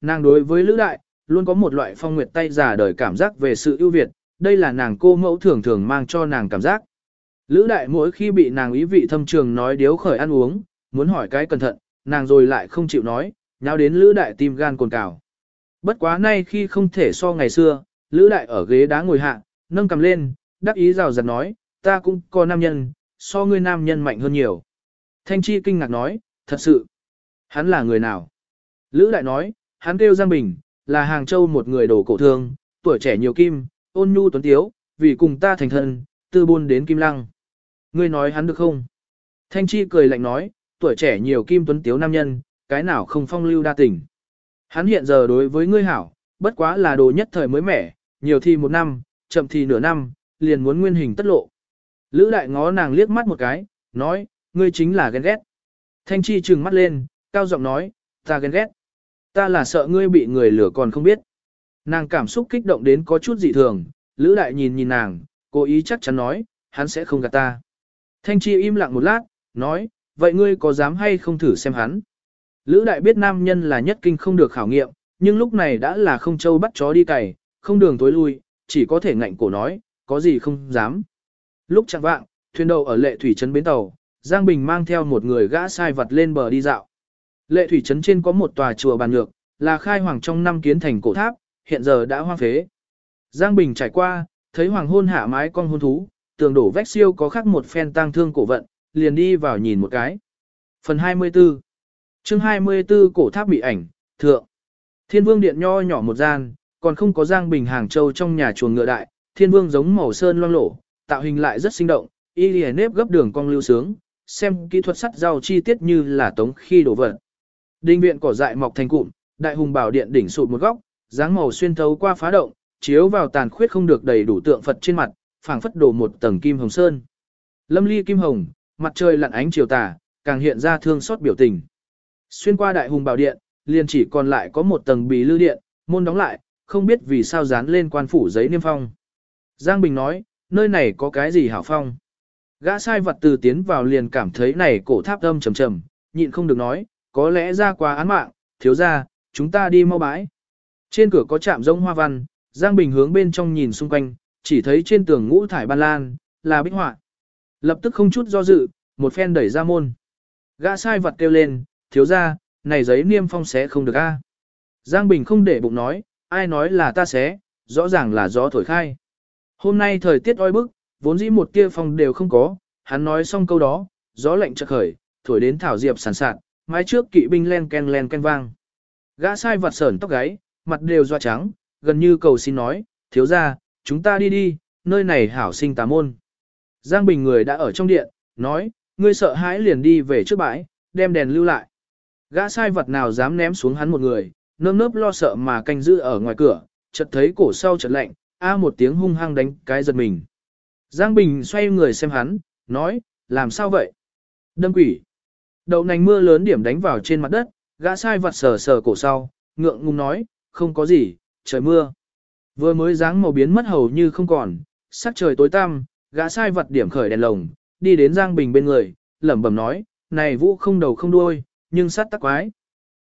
Nàng đối với Lữ Đại, luôn có một loại phong nguyệt tay giả đời cảm giác về sự ưu việt, đây là nàng cô mẫu thường thường mang cho nàng cảm giác. Lữ Đại mỗi khi bị nàng ý vị thâm trường nói điếu khởi ăn uống, muốn hỏi cái cẩn thận, nàng rồi lại không chịu nói, nháo đến Lữ Đại tim gan cồn cào. Bất quá nay khi không thể so ngày xưa, Lữ Đại ở ghế đá ngồi hạ, nâng cầm lên, đắc ý rào rạt nói, ta cũng có nam nhân, so ngươi nam nhân mạnh hơn nhiều. Thanh Chi kinh ngạc nói, thật sự, hắn là người nào? Lữ Đại nói, hắn kêu Giang Bình, là Hàng Châu một người đồ cổ thương, tuổi trẻ nhiều kim, ôn nhu tuấn tiếu, vì cùng ta thành thân, tư buôn đến Kim Lăng. Ngươi nói hắn được không? Thanh Chi cười lạnh nói, tuổi trẻ nhiều kim tuấn tiếu nam nhân, cái nào không phong lưu đa tình. Hắn hiện giờ đối với ngươi hảo, bất quá là đồ nhất thời mới mẻ, nhiều thì một năm, chậm thì nửa năm, liền muốn nguyên hình tất lộ. Lữ đại ngó nàng liếc mắt một cái, nói, ngươi chính là ghen ghét. Thanh Chi trừng mắt lên, cao giọng nói, ta ghen ghét. Ta là sợ ngươi bị người lửa còn không biết. Nàng cảm xúc kích động đến có chút dị thường, Lữ đại nhìn nhìn nàng, cố ý chắc chắn nói, hắn sẽ không gạt ta. Thanh Chi im lặng một lát, nói, vậy ngươi có dám hay không thử xem hắn? Lữ đại biết nam nhân là nhất kinh không được khảo nghiệm, nhưng lúc này đã là không châu bắt chó đi cày, không đường tối lui, chỉ có thể ngạnh cổ nói, có gì không dám. Lúc chẳng vạng, thuyền đầu ở lệ thủy trấn bến tàu, Giang Bình mang theo một người gã sai vật lên bờ đi dạo. Lệ thủy trấn trên có một tòa chùa bàn nhược, là khai hoàng trong năm kiến thành cổ tháp, hiện giờ đã hoang phế. Giang Bình trải qua, thấy hoàng hôn hạ mái con hôn thú, tường đổ vách siêu có khắc một phen tang thương cổ vận, liền đi vào nhìn một cái. Phần 24 chương 24 cổ tháp bị ảnh, thượng. Thiên vương điện nho nhỏ một gian, còn không có Giang Bình Hàng Châu trong nhà chuồng ngựa đại, thiên vương giống màu sơn loang lổ, tạo hình lại rất sinh động, y lìa nếp gấp đường cong lưu sướng, xem kỹ thuật sắt rau chi tiết như là tống khi đổ vật. Đinh viện cỏ dại mọc thành cụm, đại hùng bảo điện đỉnh sụt một góc, dáng màu xuyên thấu qua phá động, chiếu vào tàn khuyết không được đầy đủ tượng Phật trên mặt, phảng phất đổ một tầng kim hồng sơn. Lâm ly kim hồng, mặt trời lặn ánh chiều tà, càng hiện ra thương xót biểu tình. Xuyên qua đại hùng bảo điện, liền chỉ còn lại có một tầng bì lư điện, môn đóng lại, không biết vì sao dán lên quan phủ giấy niêm phong. Giang Bình nói, nơi này có cái gì hảo phong. Gã sai vật từ tiến vào liền cảm thấy này cổ tháp âm trầm trầm, nhịn không được nói, có lẽ ra quá án mạng, thiếu ra, chúng ta đi mau bãi. Trên cửa có chạm rông hoa văn, Giang Bình hướng bên trong nhìn xung quanh, chỉ thấy trên tường ngũ thải ban lan, là bích họa. Lập tức không chút do dự, một phen đẩy ra môn. Gã sai vật kêu lên, thiếu ra, này giấy niêm phong xé không được a. Giang Bình không để bụng nói, ai nói là ta xé, rõ ràng là gió thổi khai. Hôm nay thời tiết oi bức, vốn dĩ một tia phong đều không có, hắn nói xong câu đó, gió lạnh chợt khởi, thổi đến thảo diệp sàn sạt, mái trước kỵ binh len ken len ken vang. Gã sai vặt sởn tóc gáy, mặt đều doa trắng, gần như cầu xin nói, thiếu ra, chúng ta đi đi, nơi này hảo sinh tà môn. Giang Bình người đã ở trong điện, nói, ngươi sợ hãi liền đi về trước bãi, đem đèn lưu lại. Gã sai vật nào dám ném xuống hắn một người, nơm nớp lo sợ mà canh giữ ở ngoài cửa, chợt thấy cổ sau chợt lạnh, a một tiếng hung hăng đánh cái giật mình. Giang Bình xoay người xem hắn, nói, làm sao vậy? Đâm quỷ. Đậu nành mưa lớn điểm đánh vào trên mặt đất, gã sai vật sờ sờ cổ sau, ngượng ngùng nói, không có gì, trời mưa. Vừa mới dáng màu biến mất hầu như không còn, sắc trời tối tăm, gã sai vật điểm khởi đèn lồng, đi đến Giang Bình bên người, lẩm bẩm nói, này vũ không đầu không đuôi, nhưng sát tắc quái.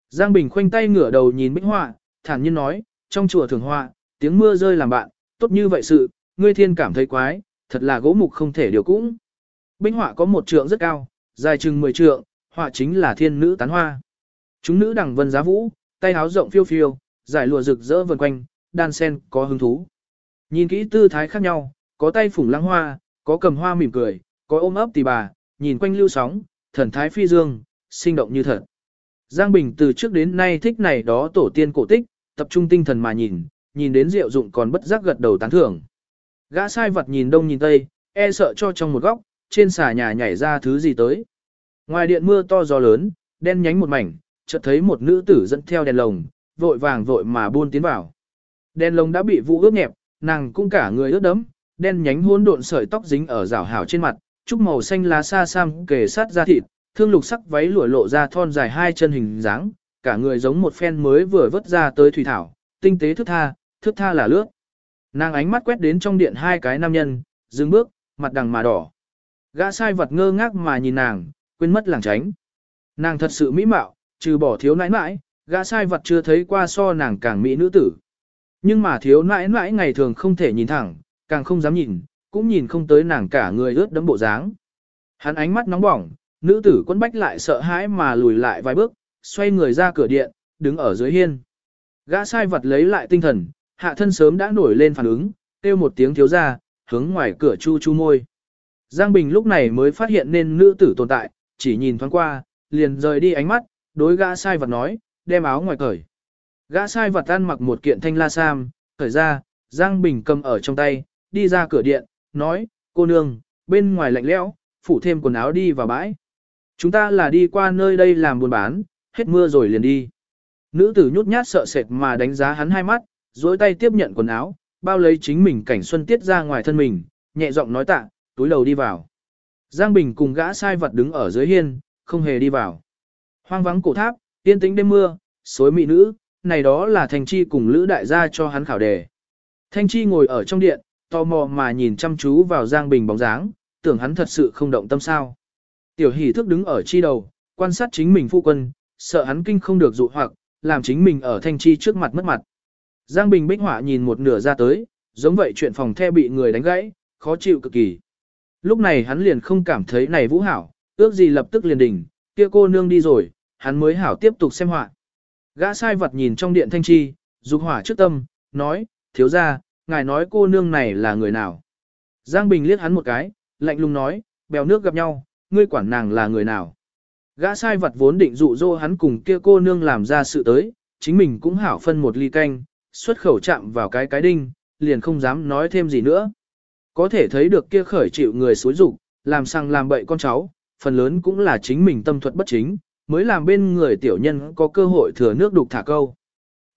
Giang Bình khoanh tay ngửa đầu nhìn bích họa, thản nhiên nói, trong chùa thường họa, tiếng mưa rơi làm bạn, tốt như vậy sự, ngươi thiên cảm thấy quái, thật là gỗ mục không thể điều cũng. Bích họa có một trượng rất cao, dài chừng 10 trượng, họa chính là thiên nữ tán hoa. Chúng nữ đẳng vân giá vũ, tay áo rộng phiêu phiêu, giải lụa rực rỡ vần quanh, đan sen có hứng thú. Nhìn kỹ tư thái khác nhau, có tay phủng lăng hoa, có cầm hoa mỉm cười, có ôm ấp tỳ bà, nhìn quanh lưu sóng, thần thái phi dương, sinh động như thật. Giang Bình từ trước đến nay thích này đó tổ tiên cổ tích, tập trung tinh thần mà nhìn, nhìn đến rượu dụng còn bất giác gật đầu tán thưởng. Gã sai vật nhìn đông nhìn tây, e sợ cho trong một góc, trên xà nhà nhảy ra thứ gì tới. Ngoài điện mưa to gió lớn, đen nhánh một mảnh, chợt thấy một nữ tử dẫn theo đèn lồng, vội vàng vội mà buôn tiến vào. Đèn lồng đã bị vụ ướt nhẹp, nàng cũng cả người ướt đẫm, đen nhánh hỗn độn sợi tóc dính ở rảo hảo trên mặt, trúc màu xanh lá xa sam kề sát da thịt, thương lục sắc váy lụa lộ ra thon dài hai chân hình dáng, cả người giống một phen mới vừa vớt ra tới thủy thảo, tinh tế thức tha, thức tha là lướt. Nàng ánh mắt quét đến trong điện hai cái nam nhân, dừng bước, mặt đằng mà đỏ. Gã sai vật ngơ ngác mà nhìn nàng, quên mất làng tránh. Nàng thật sự mỹ mạo, trừ bỏ thiếu nãi nãi, gã sai vật chưa thấy qua so nàng càng mỹ nữ tử. Nhưng mà thiếu nãi nãi ngày thường không thể nhìn thẳng, càng không dám nhìn, cũng nhìn không tới nàng cả người ướt đẫm bộ dáng. Hắn ánh mắt nóng bỏng, nữ tử quân bách lại sợ hãi mà lùi lại vài bước, xoay người ra cửa điện, đứng ở dưới hiên. Gã sai vật lấy lại tinh thần, hạ thân sớm đã nổi lên phản ứng, kêu một tiếng thiếu ra, hướng ngoài cửa chu chu môi. Giang Bình lúc này mới phát hiện nên nữ tử tồn tại, chỉ nhìn thoáng qua, liền rời đi ánh mắt, đối gã sai vật nói, đem áo ngoài cởi. Gã sai vật ăn mặc một kiện thanh la sam, cởi ra, Giang Bình cầm ở trong tay, đi ra cửa điện, nói, cô nương, bên ngoài lạnh lẽo, phủ thêm quần áo đi vào bãi. Chúng ta là đi qua nơi đây làm buôn bán, hết mưa rồi liền đi. Nữ tử nhút nhát sợ sệt mà đánh giá hắn hai mắt, dối tay tiếp nhận quần áo, bao lấy chính mình cảnh xuân tiết ra ngoài thân mình, nhẹ giọng nói tạ, túi đầu đi vào. Giang Bình cùng gã sai vật đứng ở dưới hiên, không hề đi vào. Hoang vắng cổ tháp, yên tĩnh đêm mưa, xối mị nữ, này đó là Thanh Chi cùng Lữ Đại gia cho hắn khảo đề. Thanh Chi ngồi ở trong điện, tò mò mà nhìn chăm chú vào Giang Bình bóng dáng, tưởng hắn thật sự không động tâm sao. Tiểu hỷ thức đứng ở chi đầu, quan sát chính mình phu quân, sợ hắn kinh không được dụ hoặc, làm chính mình ở Thanh Chi trước mặt mất mặt. Giang Bình bích họa nhìn một nửa ra tới, giống vậy chuyện phòng the bị người đánh gãy, khó chịu cực kỳ. Lúc này hắn liền không cảm thấy này vũ hảo, ước gì lập tức liền đỉnh, kia cô nương đi rồi, hắn mới hảo tiếp tục xem họa. Gã sai vật nhìn trong điện thanh chi, dục hỏa trước tâm, nói, thiếu ra, ngài nói cô nương này là người nào. Giang Bình liếc hắn một cái, lạnh lùng nói, bèo nước gặp nhau, ngươi quản nàng là người nào. Gã sai vật vốn định dụ dỗ hắn cùng kia cô nương làm ra sự tới, chính mình cũng hảo phân một ly canh, xuất khẩu chạm vào cái cái đinh, liền không dám nói thêm gì nữa. Có thể thấy được kia khởi chịu người xối dục làm sang làm bậy con cháu, phần lớn cũng là chính mình tâm thuật bất chính, mới làm bên người tiểu nhân có cơ hội thừa nước đục thả câu.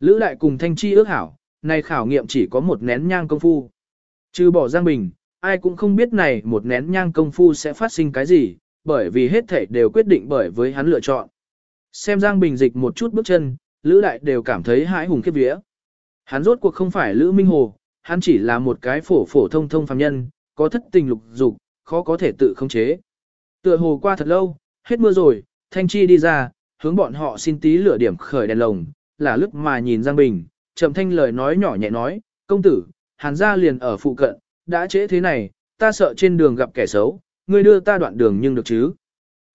Lữ đại cùng thanh chi ước hảo, này khảo nghiệm chỉ có một nén nhang công phu. Trừ bỏ Giang Bình, ai cũng không biết này một nén nhang công phu sẽ phát sinh cái gì, bởi vì hết thảy đều quyết định bởi với hắn lựa chọn. Xem Giang Bình dịch một chút bước chân, Lữ đại đều cảm thấy hãi hùng khiếp vía. Hắn rốt cuộc không phải Lữ Minh Hồ, hắn chỉ là một cái phổ phổ thông thông phàm nhân, có thất tình lục dục, khó có thể tự khống chế. Tựa hồ qua thật lâu, hết mưa rồi, Thanh Chi đi ra, hướng bọn họ xin tí lửa điểm khởi đèn lồng, là lúc mà nhìn Giang Bình, chậm thanh lời nói nhỏ nhẹ nói, công tử, hàn gia liền ở phụ cận, đã trễ thế này, ta sợ trên đường gặp kẻ xấu, ngươi đưa ta đoạn đường nhưng được chứ.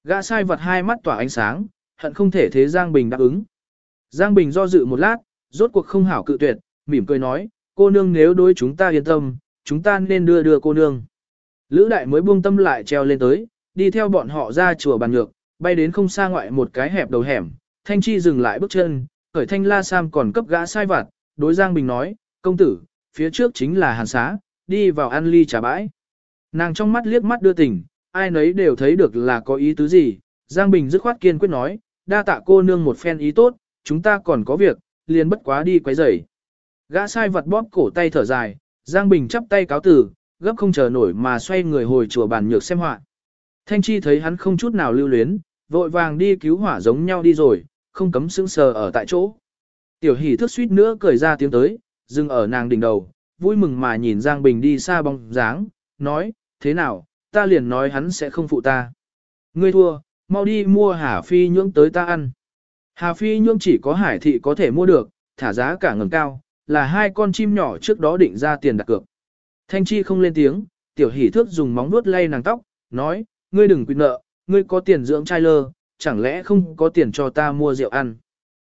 Gã sai vật hai mắt tỏa ánh sáng, hận không thể thế Giang Bình đáp ứng. Giang Bình do dự một lát, rốt cuộc không hảo cự tuyệt, mỉm cười nói, cô nương nếu đối chúng ta yên tâm, chúng ta nên đưa đưa cô nương. Lữ đại mới buông tâm lại treo lên tới, đi theo bọn họ ra chùa bàn nhược, bay đến không xa ngoại một cái hẹp đầu hẻm, thanh chi dừng lại bước chân, khởi thanh la sam còn cấp gã sai vặt, đối Giang Bình nói, công tử, phía trước chính là hàn xá, đi vào ăn ly trà bãi. Nàng trong mắt liếc mắt đưa tình, ai nấy đều thấy được là có ý tứ gì, Giang Bình dứt khoát kiên quyết nói, đa tạ cô nương một phen ý tốt, chúng ta còn có việc, liền bất quá đi quấy rầy. Gã sai vật bóp cổ tay thở dài, Giang Bình chắp tay cáo tử, gấp không chờ nổi mà xoay người hồi chùa bàn nhược xem họa. Thanh Chi thấy hắn không chút nào lưu luyến, vội vàng đi cứu hỏa giống nhau đi rồi, không cấm sững sờ ở tại chỗ. Tiểu hỷ thức suýt nữa cười ra tiếng tới, dừng ở nàng đỉnh đầu, vui mừng mà nhìn Giang Bình đi xa bóng dáng, nói, thế nào, ta liền nói hắn sẽ không phụ ta. Ngươi thua, mau đi mua Hà Phi nhưỡng tới ta ăn. Hà Phi nhưỡng chỉ có hải thị có thể mua được, thả giá cả ngầm cao, là hai con chim nhỏ trước đó định ra tiền đặt cược. Thanh Chi không lên tiếng, tiểu hỷ thước dùng móng vuốt lay nàng tóc, nói, ngươi đừng quyết nợ, ngươi có tiền dưỡng trai lơ, chẳng lẽ không có tiền cho ta mua rượu ăn.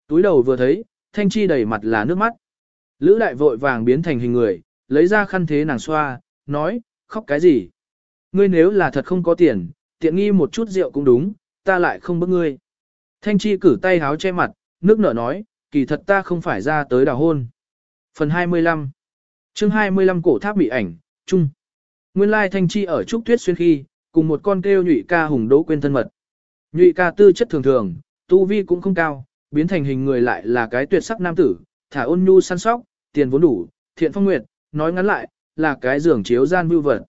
Túi đầu vừa thấy, Thanh Chi đầy mặt là nước mắt. Lữ đại vội vàng biến thành hình người, lấy ra khăn thế nàng xoa, nói, khóc cái gì? Ngươi nếu là thật không có tiền, tiện nghi một chút rượu cũng đúng, ta lại không bức ngươi. Thanh Chi cử tay háo che mặt, nước nở nói, kỳ thật ta không phải ra tới đào hôn. Phần 25 chương 25 cổ tháp bị ảnh, chung. Nguyên lai Thanh Chi ở Trúc Tuyết Xuyên khi, cùng một con kêu nhụy ca hùng đỗ quên thân mật. Nhụy ca tư chất thường thường, tu vi cũng không cao, biến thành hình người lại là cái tuyệt sắc nam tử, thả ôn nhu săn sóc, tiền vốn đủ, thiện phong nguyệt, nói ngắn lại, là cái giường chiếu gian vưu vật.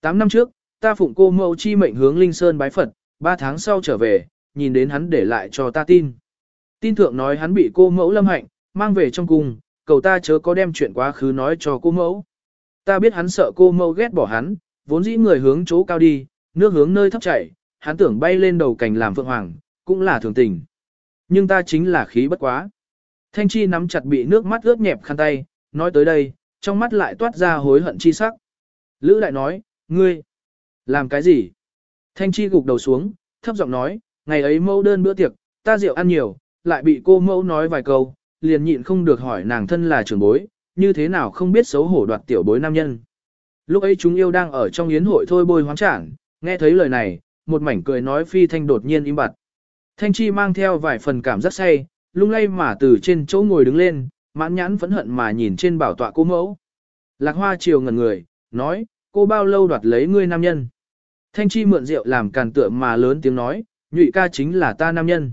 Tám năm trước, ta phụng cô mẫu chi mệnh hướng Linh Sơn bái Phật, ba tháng sau trở về, nhìn đến hắn để lại cho ta tin. Tin thượng nói hắn bị cô mẫu lâm hạnh, mang về trong cung, cầu ta chớ có đem chuyện quá khứ nói cho cô mẫu. Ta biết hắn sợ cô mẫu ghét bỏ hắn, vốn dĩ người hướng chỗ cao đi, nước hướng nơi thấp chảy, hắn tưởng bay lên đầu cảnh làm phượng hoàng, cũng là thường tình. nhưng ta chính là khí bất quá. Thanh Chi nắm chặt bị nước mắt ướt nhẹp khăn tay, nói tới đây, trong mắt lại toát ra hối hận chi sắc. Lữ đại nói, ngươi, làm cái gì? Thanh Chi gục đầu xuống, thấp giọng nói, ngày ấy mẫu đơn bữa tiệc, ta rượu ăn nhiều, lại bị cô mẫu nói vài câu, liền nhịn không được hỏi nàng thân là trưởng bối, như thế nào không biết xấu hổ đoạt tiểu bối nam nhân. Lúc ấy chúng yêu đang ở trong yến hội thôi bôi hoáng trảng, nghe thấy lời này, một mảnh cười nói phi thanh đột nhiên im bặt. Thanh chi mang theo vài phần cảm giác say, lung lay mà từ trên chỗ ngồi đứng lên, mãn nhãn phẫn hận mà nhìn trên bảo tọa cô mẫu. Lạc hoa chiều ngẩn người, nói, cô bao lâu đoạt lấy ngươi nam nhân. Thanh chi mượn rượu làm càn tựa mà lớn tiếng nói, nhụy ca chính là ta nam nhân.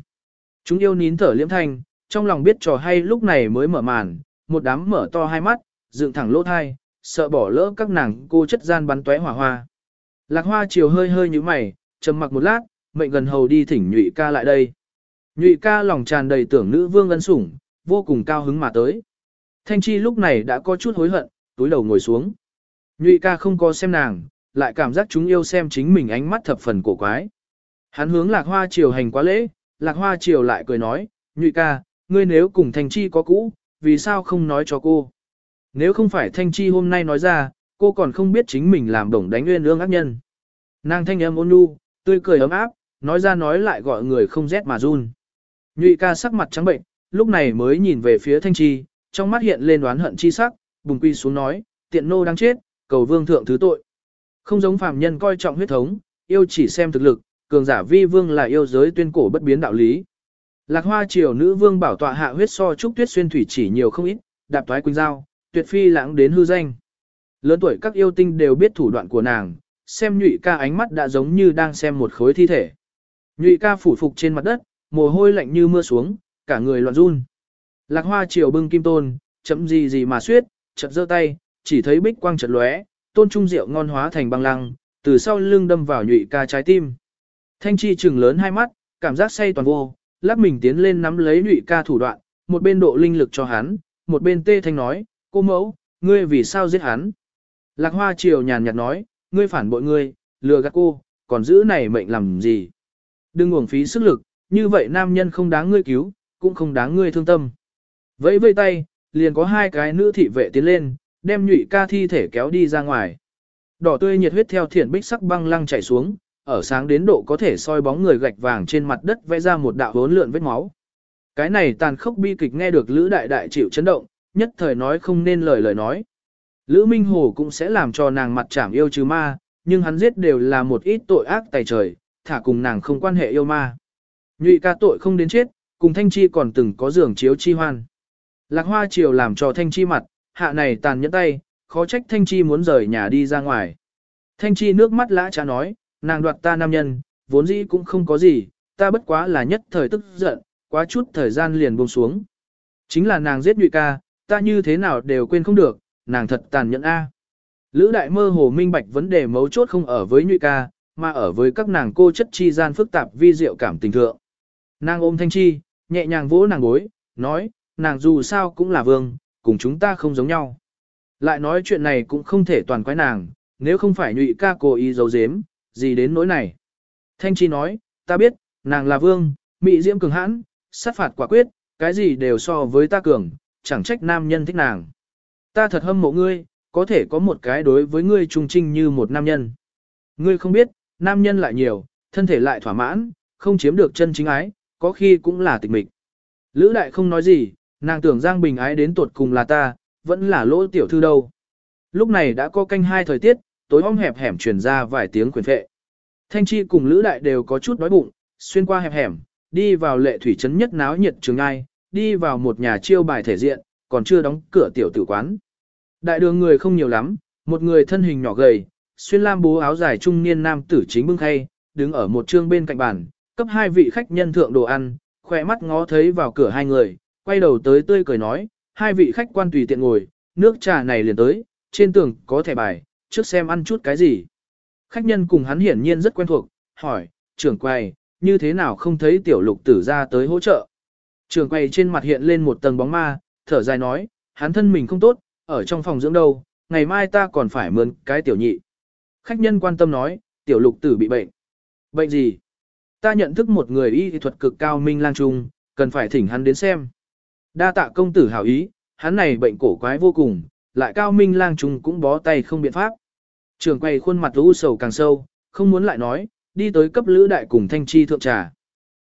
Chúng yêu nín thở liễm thanh, trong lòng biết trò hay lúc này mới mở màn, một đám mở to hai mắt, dựng thẳng lỗ thai, sợ bỏ lỡ các nàng cô chất gian bắn tóe hỏa hoa. Lạc hoa chiều hơi hơi như mày, trầm mặc một lát, mệnh gần hầu đi thỉnh nhụy ca lại đây. Nhụy ca lòng tràn đầy tưởng nữ vương ân sủng, vô cùng cao hứng mà tới. Thanh chi lúc này đã có chút hối hận, túi đầu ngồi xuống. Nhụy ca không có xem nàng, lại cảm giác chúng yêu xem chính mình ánh mắt thập phần cổ quái. Hắn hướng lạc hoa chiều hành quá lễ, lạc hoa chiều lại cười nói, nhụy ca, ngươi nếu cùng thanh chi có cũ, vì sao không nói cho cô? Nếu không phải thanh chi hôm nay nói ra, cô còn không biết chính mình làm đồng đánh nguyên ương ác nhân. Nàng thanh âm ôn nhu, tươi cười ấm áp, nói ra nói lại gọi người không rét mà run. Nhụy ca sắc mặt trắng bệnh, lúc này mới nhìn về phía thanh chi, trong mắt hiện lên đoán hận chi sắc, bùng quy xuống nói, tiện nô đang chết, cầu vương thượng thứ tội. Không giống phàm nhân coi trọng huyết thống, yêu chỉ xem thực lực, cường giả vi vương là yêu giới tuyên cổ bất biến đạo lý. Lạc hoa triều nữ vương bảo tọa hạ huyết so trúc tuyết xuyên thủy chỉ nhiều không ít, đạp thoái quỳnh giao, tuyệt phi lãng đến hư danh. Lớn tuổi các yêu tinh đều biết thủ đoạn của nàng, xem nhụy ca ánh mắt đã giống như đang xem một khối thi thể. Nhụy ca phủ phục trên mặt đất, mồ hôi lạnh như mưa xuống, cả người loạn run. Lạc hoa triều bưng kim tôn, chậm gì gì mà suyết, chậm giơ tay, chỉ thấy bích quang chợt lóe, tôn trung rượu ngon hóa thành băng lăng, từ sau lưng đâm vào nhụy ca trái tim. Thanh chi trừng lớn hai mắt, cảm giác say toàn vô, lắc mình tiến lên nắm lấy nhụy ca thủ đoạn, một bên độ linh lực cho hắn, một bên tê thanh nói, cô mẫu, ngươi vì sao giết hắn? Lạc hoa triều nhàn nhạt nói, ngươi phản bội ngươi, lừa gạt cô, còn giữ này mệnh làm gì? Đừng uổng phí sức lực, như vậy nam nhân không đáng ngươi cứu, cũng không đáng ngươi thương tâm. Vẫy vây tay, liền có hai cái nữ thị vệ tiến lên, đem nhụy ca thi thể kéo đi ra ngoài. Đỏ tươi nhiệt huyết theo thiển bích sắc băng lăng chảy xuống, ở sáng đến độ có thể soi bóng người gạch vàng trên mặt đất vẽ ra một đạo hốn lượn vết máu. Cái này tàn khốc bi kịch nghe được Lữ Đại Đại chịu chấn động, nhất thời nói không nên lời lời nói. Lữ Minh Hồ cũng sẽ làm cho nàng mặt chảm yêu chứ ma, nhưng hắn giết đều là một ít tội ác tài trời, thả cùng nàng không quan hệ yêu ma. Nhụy ca tội không đến chết, cùng Thanh Chi còn từng có giường chiếu chi hoan. Lạc Hoa Triều làm cho Thanh Chi mặt, hạ này tàn nhẫn tay, khó trách Thanh Chi muốn rời nhà đi ra ngoài. Thanh Chi nước mắt lã trá nói, nàng đoạt ta nam nhân, vốn dĩ cũng không có gì, ta bất quá là nhất thời tức giận, quá chút thời gian liền buông xuống. Chính là nàng giết nhụy ca, ta như thế nào đều quên không được, nàng thật tàn nhẫn a. Lữ đại mơ hồ minh bạch vấn đề mấu chốt không ở với nhụy ca, mà ở với các nàng cô chất chi gian phức tạp vi diệu cảm tình thượng. Nàng ôm thanh chi, nhẹ nhàng vỗ nàng gối, nói, nàng dù sao cũng là vương, cùng chúng ta không giống nhau. Lại nói chuyện này cũng không thể toàn quái nàng, nếu không phải nhụy ca cố ý giấu giếm, gì đến nỗi này. Thanh chi nói, ta biết, nàng là vương, mị diễm cường hãn, sát phạt quả quyết, cái gì đều so với ta cường, chẳng trách nam nhân thích nàng. Ta thật hâm mộ ngươi, có thể có một cái đối với ngươi trung trinh như một nam nhân. Ngươi không biết, nam nhân lại nhiều, thân thể lại thỏa mãn, không chiếm được chân chính ái, có khi cũng là tịch mịch. Lữ đại không nói gì, nàng tưởng Giang Bình ái đến tuột cùng là ta, vẫn là lỗ tiểu thư đâu. Lúc này đã có canh hai thời tiết, tối om hẹp hẻm truyền ra vài tiếng quyền phệ. Thanh Chi cùng Lữ đại đều có chút đói bụng, xuyên qua hẹp hẻm, đi vào lệ thủy trấn nhất náo nhiệt trường ai, đi vào một nhà chiêu bài thể diện, còn chưa đóng cửa tiểu tử quán. Đại đường người không nhiều lắm, một người thân hình nhỏ gầy, xuyên lam bố áo dài trung niên nam tử chính bưng khay, đứng ở một trương bên cạnh bàn, cấp hai vị khách nhân thượng đồ ăn, khỏe mắt ngó thấy vào cửa hai người, quay đầu tới tươi cười nói, hai vị khách quan tùy tiện ngồi, nước trà này liền tới, trên tường có thẻ bài, trước xem ăn chút cái gì. Khách nhân cùng hắn hiển nhiên rất quen thuộc, hỏi, trưởng quầy, như thế nào không thấy tiểu lục tử ra tới hỗ trợ. Trưởng quầy trên mặt hiện lên một tầng bóng ma, thở dài nói, hắn thân mình không tốt, ở trong phòng dưỡng đâu, ngày mai ta còn phải mượn cái tiểu nhị. Khách nhân quan tâm nói, tiểu lục tử bị bệnh. Bệnh gì? Ta nhận thức một người y thuật cực cao minh lang trung, cần phải thỉnh hắn đến xem. Đa tạ công tử hảo ý, hắn này bệnh cổ quái vô cùng, lại cao minh lang trùng cũng bó tay không biện pháp. Trường quay khuôn mặt u sầu càng sâu, không muốn lại nói, đi tới cấp lữ đại cùng Thanh Chi thượng trà.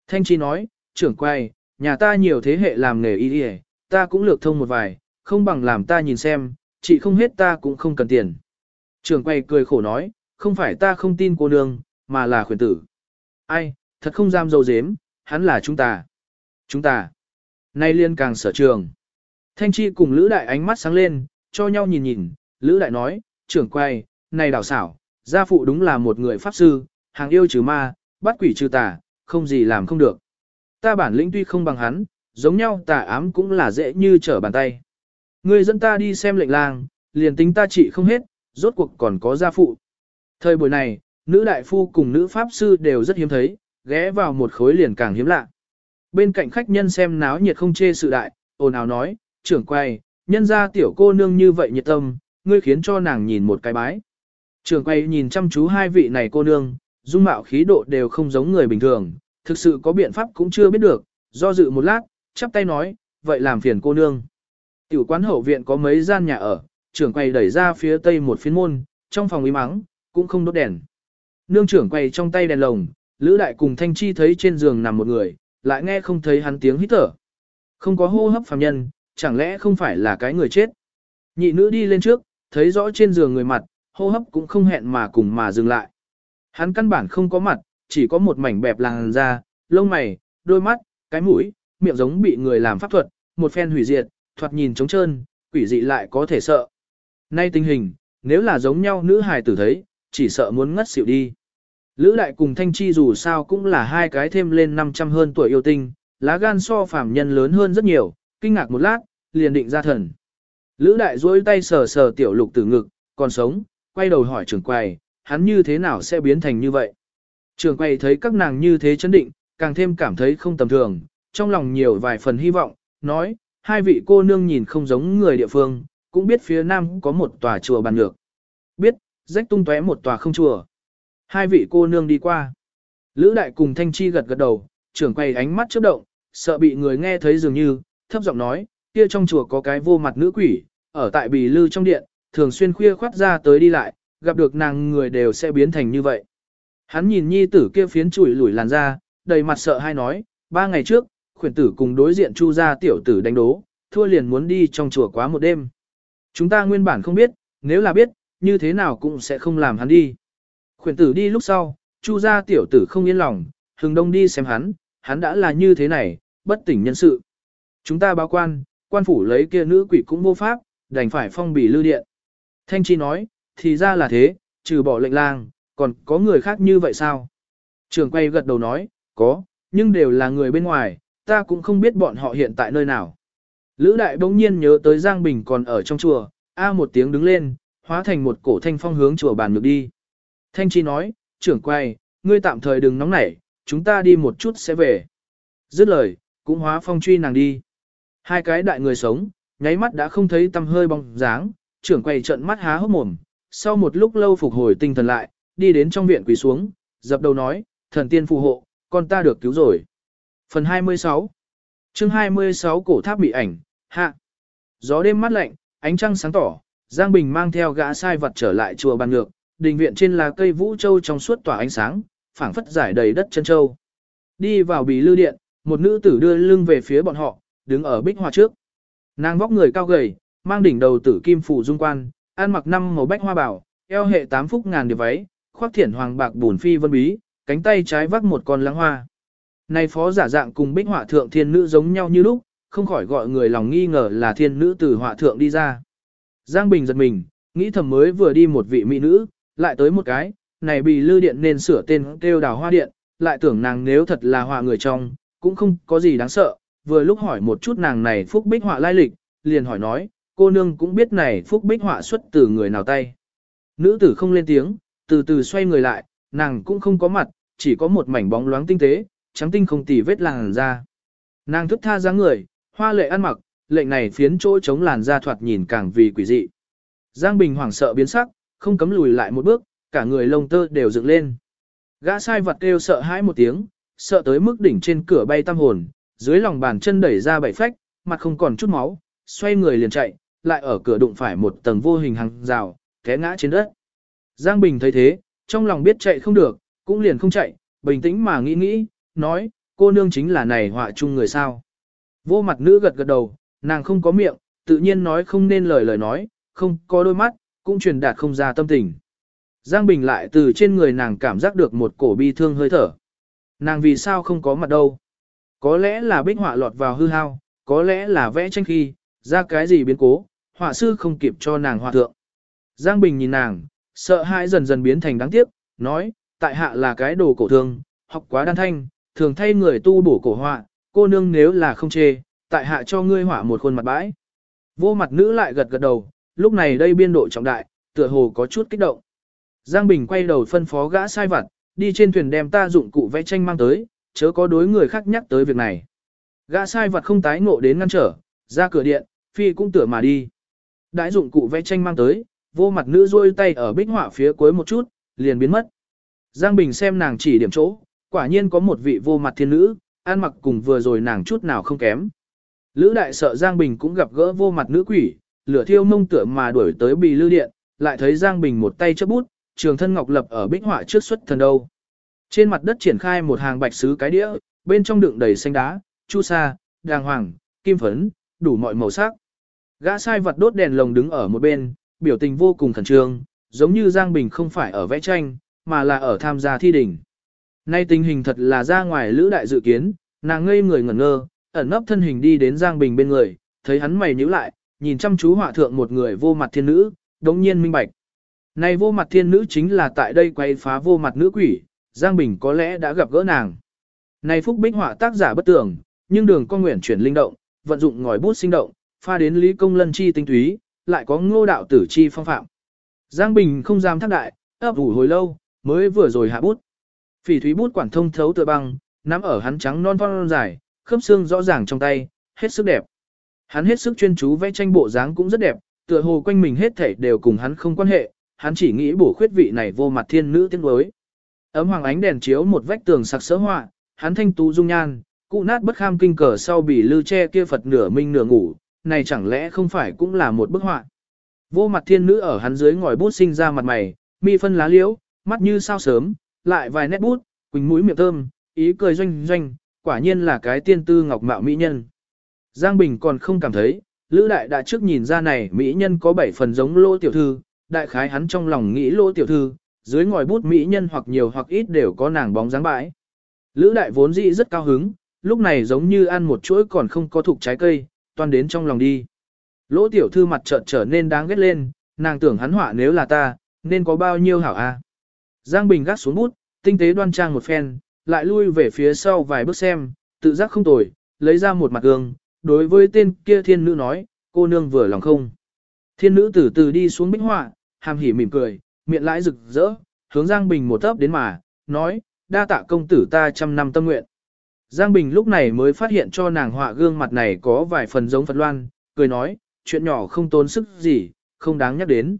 Thanh Chi nói, trưởng quay, nhà ta nhiều thế hệ làm nghề y y, ta cũng lược thông một vài, không bằng làm ta nhìn xem, chị không hết ta cũng không cần tiền. Trường quay cười khổ nói, không phải ta không tin cô nương, mà là khuyến tử. Ai, thật không dám dâu dếm, hắn là chúng ta. Chúng ta. Nay liên càng sở trường. Thanh Chi cùng Lữ Đại ánh mắt sáng lên, cho nhau nhìn nhìn, Lữ Đại nói, trưởng quay, này đảo xảo, gia phụ đúng là một người pháp sư, hàng yêu trừ ma, bắt quỷ trừ tà, không gì làm không được. Ta bản lĩnh tuy không bằng hắn, giống nhau tà ám cũng là dễ như trở bàn tay. Người dẫn ta đi xem lệnh lang, liền tính ta trị không hết, rốt cuộc còn có gia phụ. Thời buổi này, nữ đại phu cùng nữ pháp sư đều rất hiếm thấy, ghé vào một khối liền càng hiếm lạ. Bên cạnh khách nhân xem náo nhiệt không chê sự đại, ồn ào nói, trưởng quay, nhân ra tiểu cô nương như vậy nhiệt tâm, ngươi khiến cho nàng nhìn một cái bái. Trường quay nhìn chăm chú hai vị này cô nương, dung mạo khí độ đều không giống người bình thường, thực sự có biện pháp cũng chưa biết được, do dự một lát, chắp tay nói, vậy làm phiền cô nương. Tiểu quán hậu viện có mấy gian nhà ở, trưởng quay đẩy ra phía tây một phiến môn, trong phòng im mắng, cũng không đốt đèn. Nương trưởng quay trong tay đèn lồng, Lữ Đại cùng Thanh Chi thấy trên giường nằm một người, lại nghe không thấy hắn tiếng hít thở. Không có hô hấp phàm nhân, chẳng lẽ không phải là cái người chết. Nhị nữ đi lên trước, thấy rõ trên giường người mặt, hô hấp cũng không hẹn mà cùng mà dừng lại. Hắn căn bản không có mặt, chỉ có một mảnh bẹp làn da, lông mày, đôi mắt, cái mũi, miệng giống bị người làm pháp thuật, một phen hủy diệt, thoạt nhìn trống trơn, quỷ dị lại có thể sợ. Nay tình hình, nếu là giống nhau nữ hài tử thấy, chỉ sợ muốn ngất xỉu đi. Lữ đại cùng Thanh Chi dù sao cũng là hai cái thêm lên 500 hơn tuổi yêu tinh, lá gan so phàm nhân lớn hơn rất nhiều, kinh ngạc một lát, liền định ra thần. Lữ đại duỗi tay sờ sờ tiểu lục tử ngực, còn sống, quay đầu hỏi trưởng quầy, hắn như thế nào sẽ biến thành như vậy. Trưởng quầy thấy các nàng như thế chấn định, càng thêm cảm thấy không tầm thường, trong lòng nhiều vài phần hy vọng, nói, hai vị cô nương nhìn không giống người địa phương, cũng biết phía nam có một tòa chùa bàn ngược. Biết, rách tung tóe một tòa không chùa. Hai vị cô nương đi qua. Lữ đại cùng Thanh Chi gật gật đầu, trưởng Quầy ánh mắt chớp động, sợ bị người nghe thấy dường như, thấp giọng nói, kia trong chùa có cái vô mặt nữ quỷ, ở tại bì lư trong điện, thường xuyên khuya khoát ra tới đi lại, gặp được nàng người đều sẽ biến thành như vậy. Hắn nhìn nhi tử kia phiến chùi lủi làn ra, đầy mặt sợ hay nói, ba ngày trước, khuyển tử cùng đối diện chu gia tiểu tử đánh đố, thua liền muốn đi trong chùa quá một đêm. Chúng ta nguyên bản không biết, nếu là biết, như thế nào cũng sẽ không làm hắn đi. Khuyển tử đi lúc sau, chu gia tiểu tử không yên lòng, hừng đông đi xem hắn, hắn đã là như thế này, bất tỉnh nhân sự. Chúng ta báo quan, quan phủ lấy kia nữ quỷ cũng vô pháp, đành phải phong bì lưu điện. Thanh Chi nói, thì ra là thế, trừ bỏ lệnh lang, còn có người khác như vậy sao? Trường quay gật đầu nói, có, nhưng đều là người bên ngoài, ta cũng không biết bọn họ hiện tại nơi nào. Lữ đại bỗng nhiên nhớ tới Giang Bình còn ở trong chùa, a một tiếng đứng lên, hóa thành một cổ thanh phong hướng chùa bàn ngược đi. Thanh Chi nói, trưởng quay, ngươi tạm thời đừng nóng nảy, chúng ta đi một chút sẽ về. Dứt lời, cũng hóa phong truy nàng đi. Hai cái đại người sống, nháy mắt đã không thấy tâm hơi bóng dáng, trưởng quầy trận mắt há hốc mồm, sau một lúc lâu phục hồi tinh thần lại, đi đến trong viện quỳ xuống, dập đầu nói, thần tiên phù hộ, con ta được cứu rồi. Phần 26 chương 26 cổ tháp bị ảnh, hạ. Gió đêm mát lạnh, ánh trăng sáng tỏ, Giang Bình mang theo gã sai vật trở lại chùa bàn ngược, đình viện trên là cây vũ châu trong suốt tỏa ánh sáng, phảng phất giải đầy đất chân châu. Đi vào bì lư điện, một nữ tử đưa lưng về phía bọn họ, đứng ở bích hoa trước. Nàng vóc người cao gầy, mang đỉnh đầu tử kim phủ dung quan, ăn mặc năm màu bách hoa bảo, eo hệ tám phúc ngàn điệp váy, khoác thiển hoàng bạc bùn phi vân bí, cánh tay trái vác một con lăng hoa. Này phó giả dạng cùng bích họa thượng thiên nữ giống nhau như lúc, không khỏi gọi người lòng nghi ngờ là thiên nữ từ họa thượng đi ra. Giang Bình giật mình, nghĩ thầm mới vừa đi một vị mỹ nữ, lại tới một cái, này bị lư điện nên sửa tên kêu đào hoa điện, lại tưởng nàng nếu thật là họa người trong, cũng không có gì đáng sợ, vừa lúc hỏi một chút nàng này phúc bích họa lai lịch, liền hỏi nói, cô nương cũng biết này phúc bích họa xuất từ người nào tay. Nữ tử không lên tiếng, từ từ xoay người lại, nàng cũng không có mặt, chỉ có một mảnh bóng loáng tinh tế, trắng tinh không tì vết làn da. Nàng thức tha dáng người, hoa lệ ăn mặc, lệnh này phiến chỗ chống làn da thoạt nhìn càng vì quỷ dị. Giang Bình hoảng sợ biến sắc, không cấm lùi lại một bước, cả người lông tơ đều dựng lên. Gã sai vật kêu sợ hãi một tiếng, sợ tới mức đỉnh trên cửa bay tam hồn, dưới lòng bàn chân đẩy ra bảy phách, mặt không còn chút máu, xoay người liền chạy, lại ở cửa đụng phải một tầng vô hình hàng rào, té ngã trên đất. Giang Bình thấy thế, trong lòng biết chạy không được, cũng liền không chạy, bình tĩnh mà nghĩ nghĩ, nói, cô nương chính là này họa chung người sao. Vô mặt nữ gật gật đầu, nàng không có miệng, tự nhiên nói không nên lời lời nói, không có đôi mắt, cũng truyền đạt không ra tâm tình. Giang Bình lại từ trên người nàng cảm giác được một cổ bi thương hơi thở. Nàng vì sao không có mặt đâu? Có lẽ là bích họa lọt vào hư hao, có lẽ là vẽ tranh khi, ra cái gì biến cố, họa sư không kịp cho nàng họa thượng. Giang Bình nhìn nàng, sợ hãi dần dần biến thành đáng tiếc, nói, tại hạ là cái đồ cổ thương, học quá đan thanh, thường thay người tu bổ cổ họa, cô nương nếu là không chê, tại hạ cho ngươi họa một khuôn mặt bãi. Vô mặt nữ lại gật gật đầu, lúc này đây biên độ trọng đại, tựa hồ có chút kích động. Giang Bình quay đầu phân phó gã sai vặt, đi trên thuyền đem ta dụng cụ vẽ tranh mang tới, chớ có đối người khác nhắc tới việc này. Gã sai vật không tái ngộ đến ngăn trở, ra cửa điện, phi cũng tựa mà đi. Đãi dụng cụ vẽ tranh mang tới, vô mặt nữ rôi tay ở bích họa phía cuối một chút, liền biến mất. Giang Bình xem nàng chỉ điểm chỗ, quả nhiên có một vị vô mặt thiên nữ, ăn mặc cùng vừa rồi nàng chút nào không kém. Lữ đại sợ Giang Bình cũng gặp gỡ vô mặt nữ quỷ, lửa thiêu mông tựa mà đuổi tới bì lư điện, lại thấy Giang Bình một tay chấp bút, trường thân ngọc lập ở bích họa trước xuất thần đâu. Trên mặt đất triển khai một hàng bạch sứ cái đĩa, bên trong đựng đầy xanh đá, chu sa, đàng hoàng, kim phấn, đủ mọi màu sắc. Gã sai vật đốt đèn lồng đứng ở một bên, biểu tình vô cùng khẩn trương, giống như Giang Bình không phải ở vẽ tranh, mà là ở tham gia thi đỉnh. Nay tình hình thật là ra ngoài lữ đại dự kiến, nàng ngây người ngẩn ngơ, ẩn nấp thân hình đi đến Giang Bình bên người, thấy hắn mày nhíu lại, nhìn chăm chú họa thượng một người vô mặt thiên nữ, đống nhiên minh bạch. Này vô mặt thiên nữ chính là tại đây quay phá vô mặt nữ quỷ, Giang Bình có lẽ đã gặp gỡ nàng. Này phúc bích họa tác giả bất tưởng, nhưng đường con nguyện chuyển linh động, vận dụng ngòi bút sinh động, pha đến lý công lân chi tinh túy, lại có ngô đạo tử chi phong phạm. Giang Bình không dám thác đại, ấp ủ hồi lâu, mới vừa rồi hạ bút. Phỉ thúy bút quản thông thấu tựa băng, nắm ở hắn trắng non non dài, khớp xương rõ ràng trong tay, hết sức đẹp. Hắn hết sức chuyên chú vẽ tranh bộ dáng cũng rất đẹp, tựa hồ quanh mình hết thảy đều cùng hắn không quan hệ, hắn chỉ nghĩ bổ khuyết vị này vô mặt thiên nữ tiếng đối. Ấm hoàng ánh đèn chiếu một vách tường sặc sỡ họa, hắn thanh tú dung nhan, cụ nát bất kham kinh cờ sau bị lư che kia Phật nửa minh nửa ngủ, này chẳng lẽ không phải cũng là một bức họa. Vô mặt thiên nữ ở hắn dưới ngòi bút sinh ra mặt mày, mi phân lá liễu, mắt như sao sớm, lại vài nét bút, quỳnh mũi miệng thơm, ý cười doanh doanh, quả nhiên là cái tiên tư ngọc mạo mỹ nhân. Giang Bình còn không cảm thấy, Lữ Đại đã trước nhìn ra này mỹ nhân có bảy phần giống lô tiểu thư, đại khái hắn trong lòng nghĩ lô tiểu thư, dưới ngòi bút mỹ nhân hoặc nhiều hoặc ít đều có nàng bóng dáng bãi. Lữ Đại vốn dĩ rất cao hứng, lúc này giống như ăn một chuỗi còn không có thuộc trái cây, toàn đến trong lòng đi. Lỗ tiểu thư mặt trợn trở nên đáng ghét lên, nàng tưởng hắn họa nếu là ta, nên có bao nhiêu hảo a. Giang Bình gác xuống bút, tinh tế đoan trang một phen, lại lui về phía sau vài bước xem, tự giác không tồi, lấy ra một mặt gương, đối với tên kia thiên nữ nói, cô nương vừa lòng không. Thiên nữ từ từ đi xuống bích họa, hàm hỉ mỉm cười, miệng lãi rực rỡ, hướng Giang Bình một tấp đến mà, nói, đa tạ công tử ta trăm năm tâm nguyện. Giang Bình lúc này mới phát hiện cho nàng họa gương mặt này có vài phần giống Phật Loan, cười nói, chuyện nhỏ không tốn sức gì, không đáng nhắc đến.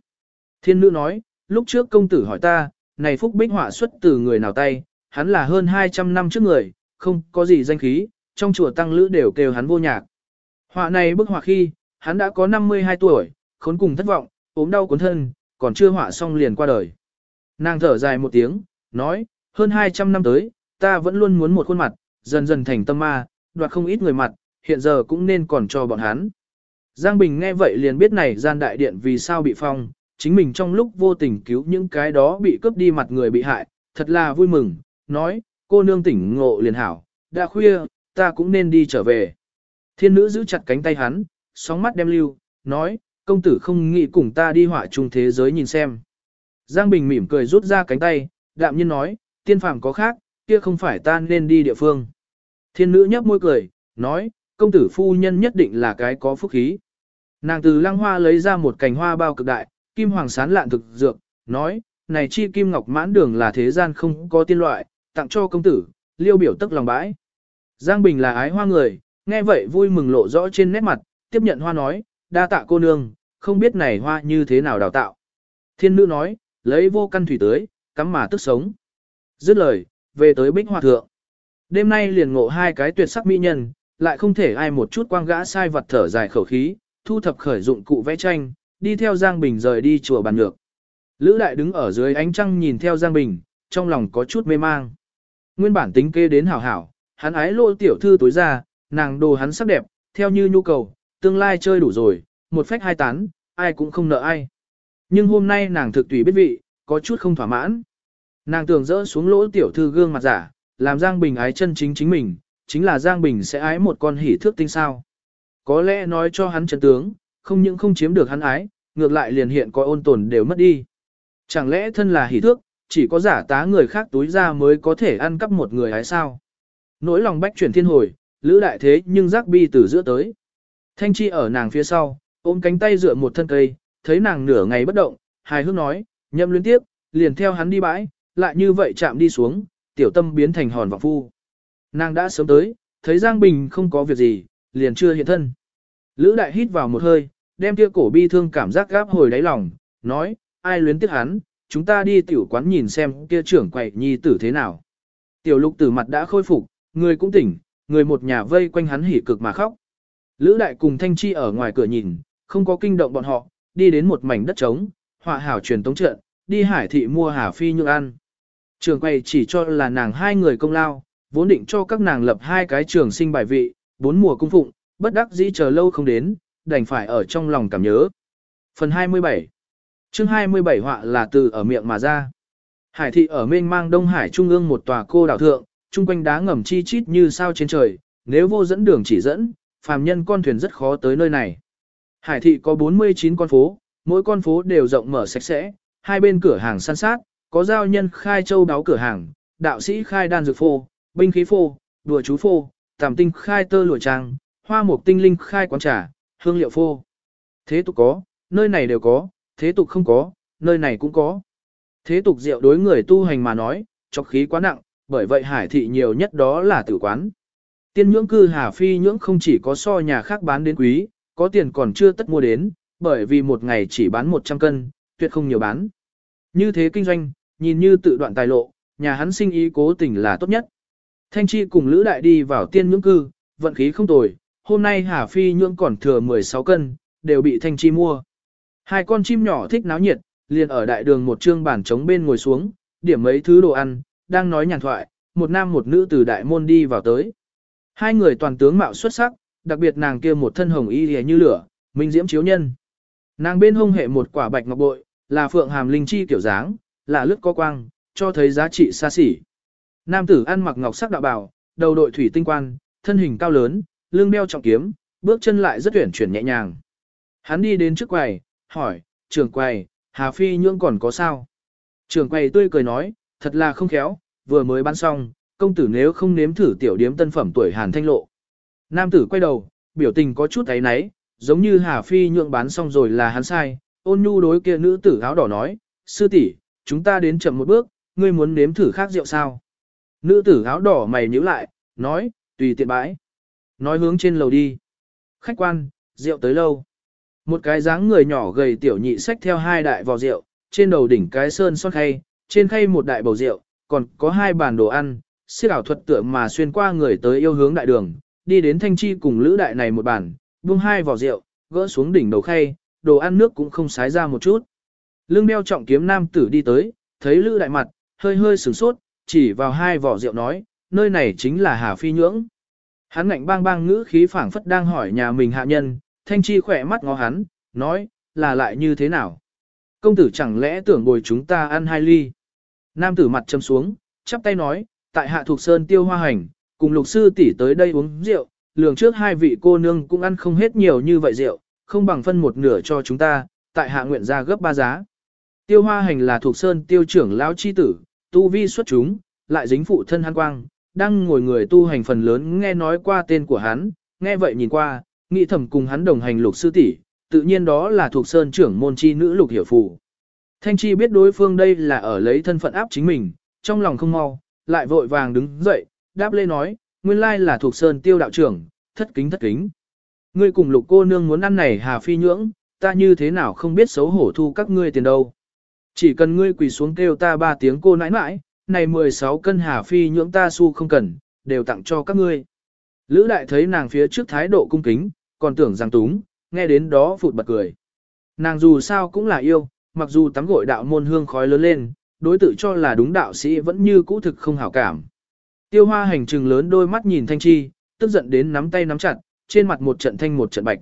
Thiên nữ nói, lúc trước công tử hỏi ta, này phúc bích họa xuất từ người nào tay, hắn là hơn 200 năm trước người, không có gì danh khí, trong chùa tăng lữ đều kêu hắn vô nhạc. Họa này bức họa khi, hắn đã có 52 tuổi, khốn cùng thất vọng, ốm đau cuốn thân, còn chưa họa xong liền qua đời. Nàng thở dài một tiếng, nói, hơn 200 năm tới, ta vẫn luôn muốn một khuôn mặt, dần dần thành tâm ma, đoạt không ít người mặt, hiện giờ cũng nên còn cho bọn hắn. Giang Bình nghe vậy liền biết này gian đại điện vì sao bị phong, chính mình trong lúc vô tình cứu những cái đó bị cướp đi mặt người bị hại, thật là vui mừng, nói, cô nương tỉnh ngộ liền hảo, đã khuya, ta cũng nên đi trở về. Thiên nữ giữ chặt cánh tay hắn, sóng mắt đem lưu, nói, công tử không nghĩ cùng ta đi họa chung thế giới nhìn xem. Giang Bình mỉm cười rút ra cánh tay, đạm nhiên nói, tiên phàm có khác, kia không phải ta nên đi địa phương. Thiên nữ nhấp môi cười, nói, công tử phu nhân nhất định là cái có phúc khí. Nàng từ lăng hoa lấy ra một cành hoa bao cực đại, kim hoàng sán lạn thực dược, nói, này chi kim ngọc mãn đường là thế gian không có tiên loại, tặng cho công tử, liêu biểu tức lòng bãi. Giang Bình là ái hoa người, nghe vậy vui mừng lộ rõ trên nét mặt, tiếp nhận hoa nói, đa tạ cô nương, không biết này hoa như thế nào đào tạo. Thiên nữ nói, lấy vô căn thủy tới, cắm mà tức sống. Dứt lời, về tới bích hoa thượng. Đêm nay liền ngộ hai cái tuyệt sắc mỹ nhân, lại không thể ai một chút quang gã sai vật thở dài khẩu khí, thu thập khởi dụng cụ vẽ tranh, đi theo Giang Bình rời đi chùa bàn nhược. Lữ đại đứng ở dưới ánh trăng nhìn theo Giang Bình, trong lòng có chút mê mang. Nguyên bản tính kê đến hảo hảo, hắn ái lộ tiểu thư tối ra, nàng đồ hắn sắc đẹp, theo như nhu cầu, tương lai chơi đủ rồi, một phách hai tán, ai cũng không nợ ai. Nhưng hôm nay nàng thực tùy biết vị, có chút không thỏa mãn. Nàng tưởng dỡ xuống lỗ tiểu thư gương mặt giả, làm Giang Bình ái chân chính chính mình, chính là Giang Bình sẽ ái một con hỉ thước tinh sao. Có lẽ nói cho hắn chân tướng, không những không chiếm được hắn ái, ngược lại liền hiện có ôn tồn đều mất đi. Chẳng lẽ thân là hỉ thước, chỉ có giả tá người khác túi ra mới có thể ăn cắp một người ái sao? Nỗi lòng bách chuyển thiên hồi, lữ đại thế nhưng giác bi từ giữa tới. Thanh chi ở nàng phía sau, ôm cánh tay dựa một thân cây, thấy nàng nửa ngày bất động, hài hước nói, nhậm liên tiếp, liền theo hắn đi bãi, lại như vậy chạm đi xuống, tiểu tâm biến thành hòn vọng phu. Nàng đã sớm tới, thấy Giang Bình không có việc gì, liền chưa hiện thân. Lữ đại hít vào một hơi, đem kia cổ bi thương cảm giác gáp hồi đáy lòng, nói, ai luyến tiếc hắn, chúng ta đi tiểu quán nhìn xem kia trưởng quậy nhi tử thế nào. Tiểu lục tử mặt đã khôi phục, người cũng tỉnh, người một nhà vây quanh hắn hỉ cực mà khóc. Lữ đại cùng Thanh Chi ở ngoài cửa nhìn, không có kinh động bọn họ, đi đến một mảnh đất trống, họa hảo truyền tống trận, đi hải thị mua hà phi nhượng ăn. Trường quầy chỉ cho là nàng hai người công lao, vốn định cho các nàng lập hai cái trường sinh bài vị, bốn mùa cung phụng, bất đắc dĩ chờ lâu không đến, đành phải ở trong lòng cảm nhớ. Phần 27 chương 27 họa là từ ở miệng mà ra. Hải thị ở mênh mang Đông Hải Trung ương một tòa cô đảo thượng, chung quanh đá ngầm chi chít như sao trên trời, nếu vô dẫn đường chỉ dẫn, phàm nhân con thuyền rất khó tới nơi này. Hải thị có 49 con phố, mỗi con phố đều rộng mở sạch sẽ, hai bên cửa hàng san sát, có giao nhân khai châu đáo cửa hàng, đạo sĩ khai đan dược phô, binh khí phô, đùa chú phô, tàm tinh khai tơ lụa trang, hoa mục tinh linh khai quán trà, hương liệu phô. Thế tục có, nơi này đều có, thế tục không có, nơi này cũng có. Thế tục rượu đối người tu hành mà nói, chọc khí quá nặng, bởi vậy hải thị nhiều nhất đó là tử quán. Tiên nhưỡng cư Hà Phi nhưỡng không chỉ có so nhà khác bán đến quý, có tiền còn chưa tất mua đến, bởi vì một ngày chỉ bán 100 cân, tuyệt không nhiều bán. Như thế kinh doanh, nhìn như tự đoạn tài lộ, nhà hắn sinh ý cố tình là tốt nhất. Thanh Chi cùng Lữ Đại đi vào tiên nhưỡng cư, vận khí không tồi, hôm nay Hà Phi nhưỡng còn thừa 16 cân, đều bị Thanh Chi mua. Hai con chim nhỏ thích náo nhiệt, liền ở đại đường một trương bàn trống bên ngồi xuống, điểm mấy thứ đồ ăn, đang nói nhàn thoại, một nam một nữ từ đại môn đi vào tới. Hai người toàn tướng mạo xuất sắc, đặc biệt nàng kia một thân hồng y như lửa, minh diễm chiếu nhân. Nàng bên hông hệ một quả bạch ngọc bội, là phượng hàm linh chi kiểu dáng, là lướt có quang, cho thấy giá trị xa xỉ. Nam tử ăn mặc ngọc sắc đạo bào, đầu đội thủy tinh quan, thân hình cao lớn, lưng đeo trọng kiếm, bước chân lại rất tuyển chuyển nhẹ nhàng. Hắn đi đến trước quầy, hỏi, trưởng quầy, Hà Phi Nhưỡng còn có sao? Trưởng quầy tươi cười nói, thật là không khéo, vừa mới bán xong, công tử nếu không nếm thử tiểu điếm tân phẩm tuổi Hàn Thanh Lộ. Nam tử quay đầu, biểu tình có chút ấy náy, giống như Hà Phi nhượng bán xong rồi là hắn sai, ôn nhu đối kia nữ tử áo đỏ nói, sư tỷ, chúng ta đến chậm một bước, ngươi muốn nếm thử khác rượu sao? Nữ tử áo đỏ mày nhíu lại, nói, tùy tiện bãi. Nói hướng trên lầu đi. Khách quan, rượu tới lâu. Một cái dáng người nhỏ gầy tiểu nhị xách theo hai đại vò rượu, trên đầu đỉnh cái sơn son khay, trên khay một đại bầu rượu, còn có hai bàn đồ ăn, siết ảo thuật tựa mà xuyên qua người tới yêu hướng đại đường, đi đến thanh chi cùng lữ đại này một bàn, buông hai vỏ rượu, gỡ xuống đỉnh đầu khay, đồ ăn nước cũng không sái ra một chút. Lương đeo trọng kiếm nam tử đi tới, thấy lữ đại mặt, hơi hơi sửng sốt, chỉ vào hai vỏ rượu nói, nơi này chính là Hà Phi Nhưỡng. Hắn ngạnh bang bang ngữ khí phảng phất đang hỏi nhà mình hạ nhân, thanh chi khỏe mắt ngó hắn, nói, là lại như thế nào? Công tử chẳng lẽ tưởng bồi chúng ta ăn hai ly? Nam tử mặt châm xuống, chắp tay nói, tại hạ thuộc sơn tiêu hoa hành, cùng lục sư tỷ tới đây uống rượu, lường trước hai vị cô nương cũng ăn không hết nhiều như vậy rượu, không bằng phân một nửa cho chúng ta, tại hạ nguyện ra gấp ba giá. Tiêu hoa hành là thuộc sơn tiêu trưởng lão chi tử, tu vi xuất chúng, lại dính phụ thân hắn quang, đang ngồi người tu hành phần lớn nghe nói qua tên của hắn, nghe vậy nhìn qua, nghĩ thầm cùng hắn đồng hành lục sư tỷ, tự nhiên đó là thuộc sơn trưởng môn chi nữ lục hiểu phù. Thanh chi biết đối phương đây là ở lấy thân phận áp chính mình, trong lòng không mau, lại vội vàng đứng dậy, đáp lê nói, nguyên lai là thuộc sơn tiêu đạo trưởng, thất kính thất kính. Ngươi cùng lục cô nương muốn ăn này hà phi nhưỡng, ta như thế nào không biết xấu hổ thu các ngươi tiền đâu. Chỉ cần ngươi quỳ xuống kêu ta ba tiếng cô nãi nãi, này 16 cân hà phi nhưỡng ta su không cần, đều tặng cho các ngươi. Lữ đại thấy nàng phía trước thái độ cung kính, còn tưởng rằng túng, nghe đến đó phụt bật cười. Nàng dù sao cũng là yêu, mặc dù tắm gội đạo môn hương khói lớn lên, đối tự cho là đúng đạo sĩ vẫn như cũ thực không hảo cảm. Tiêu hoa hành trừng lớn đôi mắt nhìn thanh chi, tức giận đến nắm tay nắm chặt, trên mặt một trận thanh một trận bạch.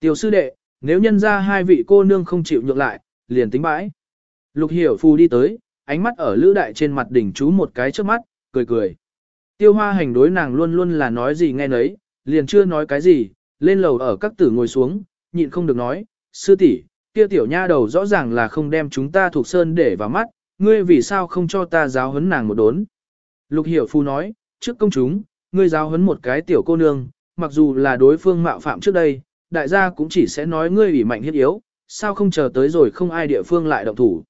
Tiêu sư đệ, nếu nhân ra hai vị cô nương không chịu nhượng lại, liền tính bãi. Lục hiểu phù đi tới, ánh mắt ở lữ đại trên mặt đỉnh chú một cái trước mắt, cười cười. Tiêu hoa hành đối nàng luôn luôn là nói gì nghe nấy, liền chưa nói cái gì, lên lầu ở các tử ngồi xuống, nhịn không được nói, sư tỷ, kia tiểu nha đầu rõ ràng là không đem chúng ta thuộc sơn để vào mắt, ngươi vì sao không cho ta giáo huấn nàng một đốn. Lục hiểu phu nói, trước công chúng, ngươi giáo huấn một cái tiểu cô nương, mặc dù là đối phương mạo phạm trước đây, đại gia cũng chỉ sẽ nói ngươi ủy mạnh hiết yếu, sao không chờ tới rồi không ai địa phương lại động thủ.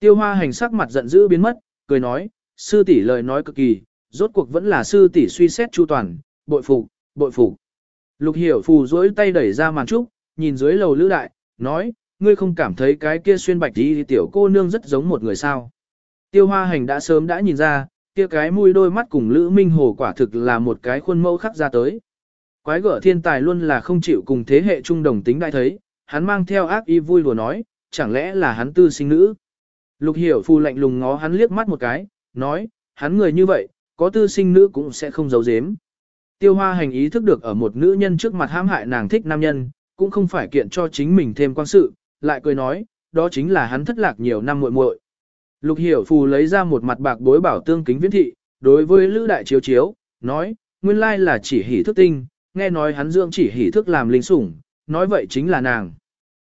Tiêu hoa hành sắc mặt giận dữ biến mất, cười nói, sư tỷ lời nói cực kỳ, rốt cuộc vẫn là sư tỷ suy xét chu toàn, bội phục, bội phục. Lục hiểu phù duỗi tay đẩy ra màn trúc, nhìn dưới lầu lữ đại, nói, ngươi không cảm thấy cái kia xuyên bạch đi tiểu cô nương rất giống một người sao. Tiêu hoa hành đã sớm đã nhìn ra, kia cái mũi đôi mắt cùng lữ minh hồ quả thực là một cái khuôn mẫu khắc ra tới. Quái gở thiên tài luôn là không chịu cùng thế hệ trung đồng tính đại thấy, hắn mang theo ác y vui lùa nói, chẳng lẽ là hắn tư sinh nữ. Lục hiểu phù lạnh lùng ngó hắn liếc mắt một cái, nói, hắn người như vậy, có tư sinh nữ cũng sẽ không giấu giếm. Tiêu hoa hành ý thức được ở một nữ nhân trước mặt hãm hại nàng thích nam nhân, cũng không phải kiện cho chính mình thêm quan sự, lại cười nói, đó chính là hắn thất lạc nhiều năm muội muội. Lục hiểu phù lấy ra một mặt bạc bối bảo tương kính viễn thị, đối với Lữ Đại Chiếu Chiếu, nói, nguyên lai là chỉ hỉ thức tinh, nghe nói hắn dưỡng chỉ hỉ thức làm linh sủng, nói vậy chính là nàng.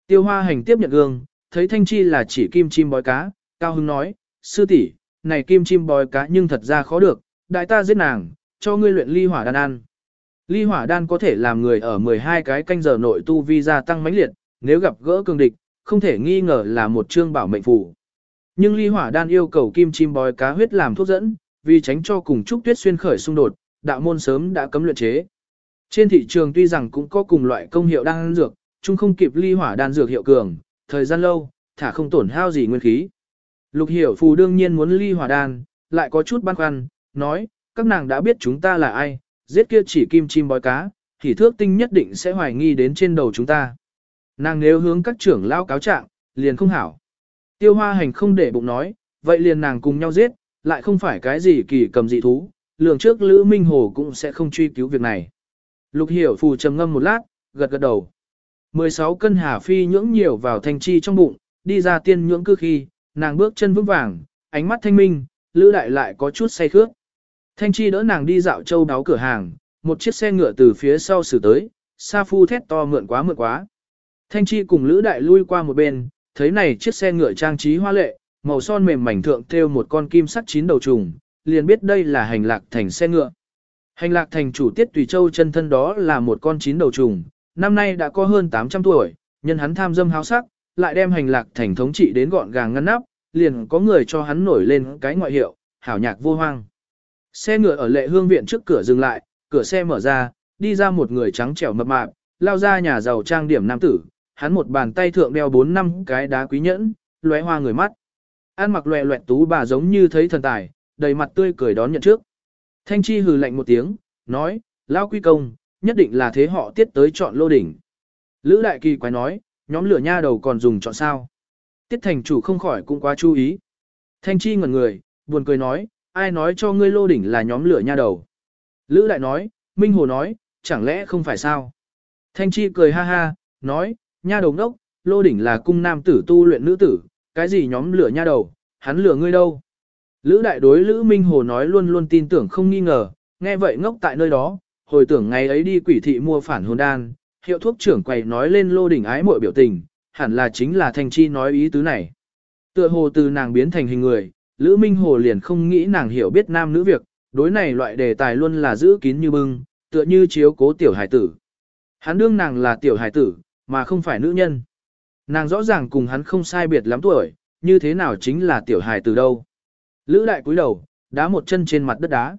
Tiêu hoa hành tiếp nhận gương, thấy thanh chi là chỉ kim chim bói cá, cao hưng nói, sư tỷ, này kim chim bói cá nhưng thật ra khó được, đại ta giết nàng, cho ngươi luyện ly hỏa đan ăn. Ly hỏa đan có thể làm người ở 12 cái canh giờ nội tu vi gia tăng mãnh liệt, nếu gặp gỡ cường địch, không thể nghi ngờ là một chương bảo mệnh phù. Nhưng ly hỏa đan yêu cầu kim chim bói cá huyết làm thuốc dẫn, vì tránh cho cùng trúc tuyết xuyên khởi xung đột, đạo môn sớm đã cấm luyện chế. Trên thị trường tuy rằng cũng có cùng loại công hiệu đan dược, chung không kịp ly hỏa đan dược hiệu cường, thời gian lâu, thả không tổn hao gì nguyên khí. Lục hiểu phù đương nhiên muốn ly hỏa đan, lại có chút băn khoăn, nói, các nàng đã biết chúng ta là ai, giết kia chỉ kim chim bói cá, thì thước tinh nhất định sẽ hoài nghi đến trên đầu chúng ta. Nàng nếu hướng các trưởng lao cáo trạng, liền không hảo. Tiêu hoa hành không để bụng nói, vậy liền nàng cùng nhau giết, lại không phải cái gì kỳ cầm dị thú, lường trước Lữ Minh Hồ cũng sẽ không truy cứu việc này. Lục hiểu phù trầm ngâm một lát, gật gật đầu. 16 cân hà phi nhưỡng nhiều vào thanh chi trong bụng, đi ra tiên nhưỡng cư khi, nàng bước chân vững vàng, ánh mắt thanh minh, Lữ đại lại có chút say khước. Thanh chi đỡ nàng đi dạo châu đáo cửa hàng, một chiếc xe ngựa từ phía sau xử tới, sa phu thét to mượn quá mượn quá. Thanh chi cùng Lữ đại lui qua một bên, thấy này chiếc xe ngựa trang trí hoa lệ, màu son mềm mảnh thượng thêu một con kim sắt chín đầu trùng, liền biết đây là hành lạc thành xe ngựa. Hành lạc thành chủ tiết tùy châu chân thân đó là một con chín đầu trùng, năm nay đã có hơn 800 tuổi, nhân hắn tham dâm háo sắc, lại đem hành lạc thành thống trị đến gọn gàng ngăn nắp, liền có người cho hắn nổi lên cái ngoại hiệu, hảo nhạc vô hoang. Xe ngựa ở lệ hương viện trước cửa dừng lại, cửa xe mở ra, đi ra một người trắng trẻo mập mạp, lao ra nhà giàu trang điểm nam tử, hắn một bàn tay thượng đeo bốn năm cái đá quý nhẫn, lóe hoa người mắt. An mặc loẹ loẹt tú bà giống như thấy thần tài, đầy mặt tươi cười đón nhận trước. Thanh Chi hừ lạnh một tiếng, nói, lao quy công, nhất định là thế họ tiết tới chọn lô đỉnh. Lữ đại kỳ quái nói, nhóm lửa nha đầu còn dùng chọn sao. Tiết thành chủ không khỏi cũng quá chú ý. Thanh Chi ngẩn người, buồn cười nói, ai nói cho ngươi lô đỉnh là nhóm lửa nha đầu. Lữ đại nói, Minh Hồ nói, chẳng lẽ không phải sao. Thanh Chi cười ha ha, nói, nha đầu ngốc, lô đỉnh là cung nam tử tu luyện nữ tử, cái gì nhóm lửa nha đầu, hắn lửa ngươi đâu. Lữ đại đối Lữ Minh Hồ nói luôn luôn tin tưởng không nghi ngờ, nghe vậy ngốc tại nơi đó, hồi tưởng ngày ấy đi quỷ thị mua phản hồn đan, hiệu thuốc trưởng quầy nói lên lô đỉnh ái muội biểu tình, hẳn là chính là Thanh Chi nói ý tứ này. Tựa hồ từ nàng biến thành hình người, Lữ Minh Hồ liền không nghĩ nàng hiểu biết nam nữ việc, đối này loại đề tài luôn là giữ kín như bưng, tựa như chiếu cố tiểu hải tử. Hắn đương nàng là tiểu hải tử, mà không phải nữ nhân. Nàng rõ ràng cùng hắn không sai biệt lắm tuổi, như thế nào chính là tiểu hài từ đâu. Lữ đại cúi đầu, đá một chân trên mặt đất đá.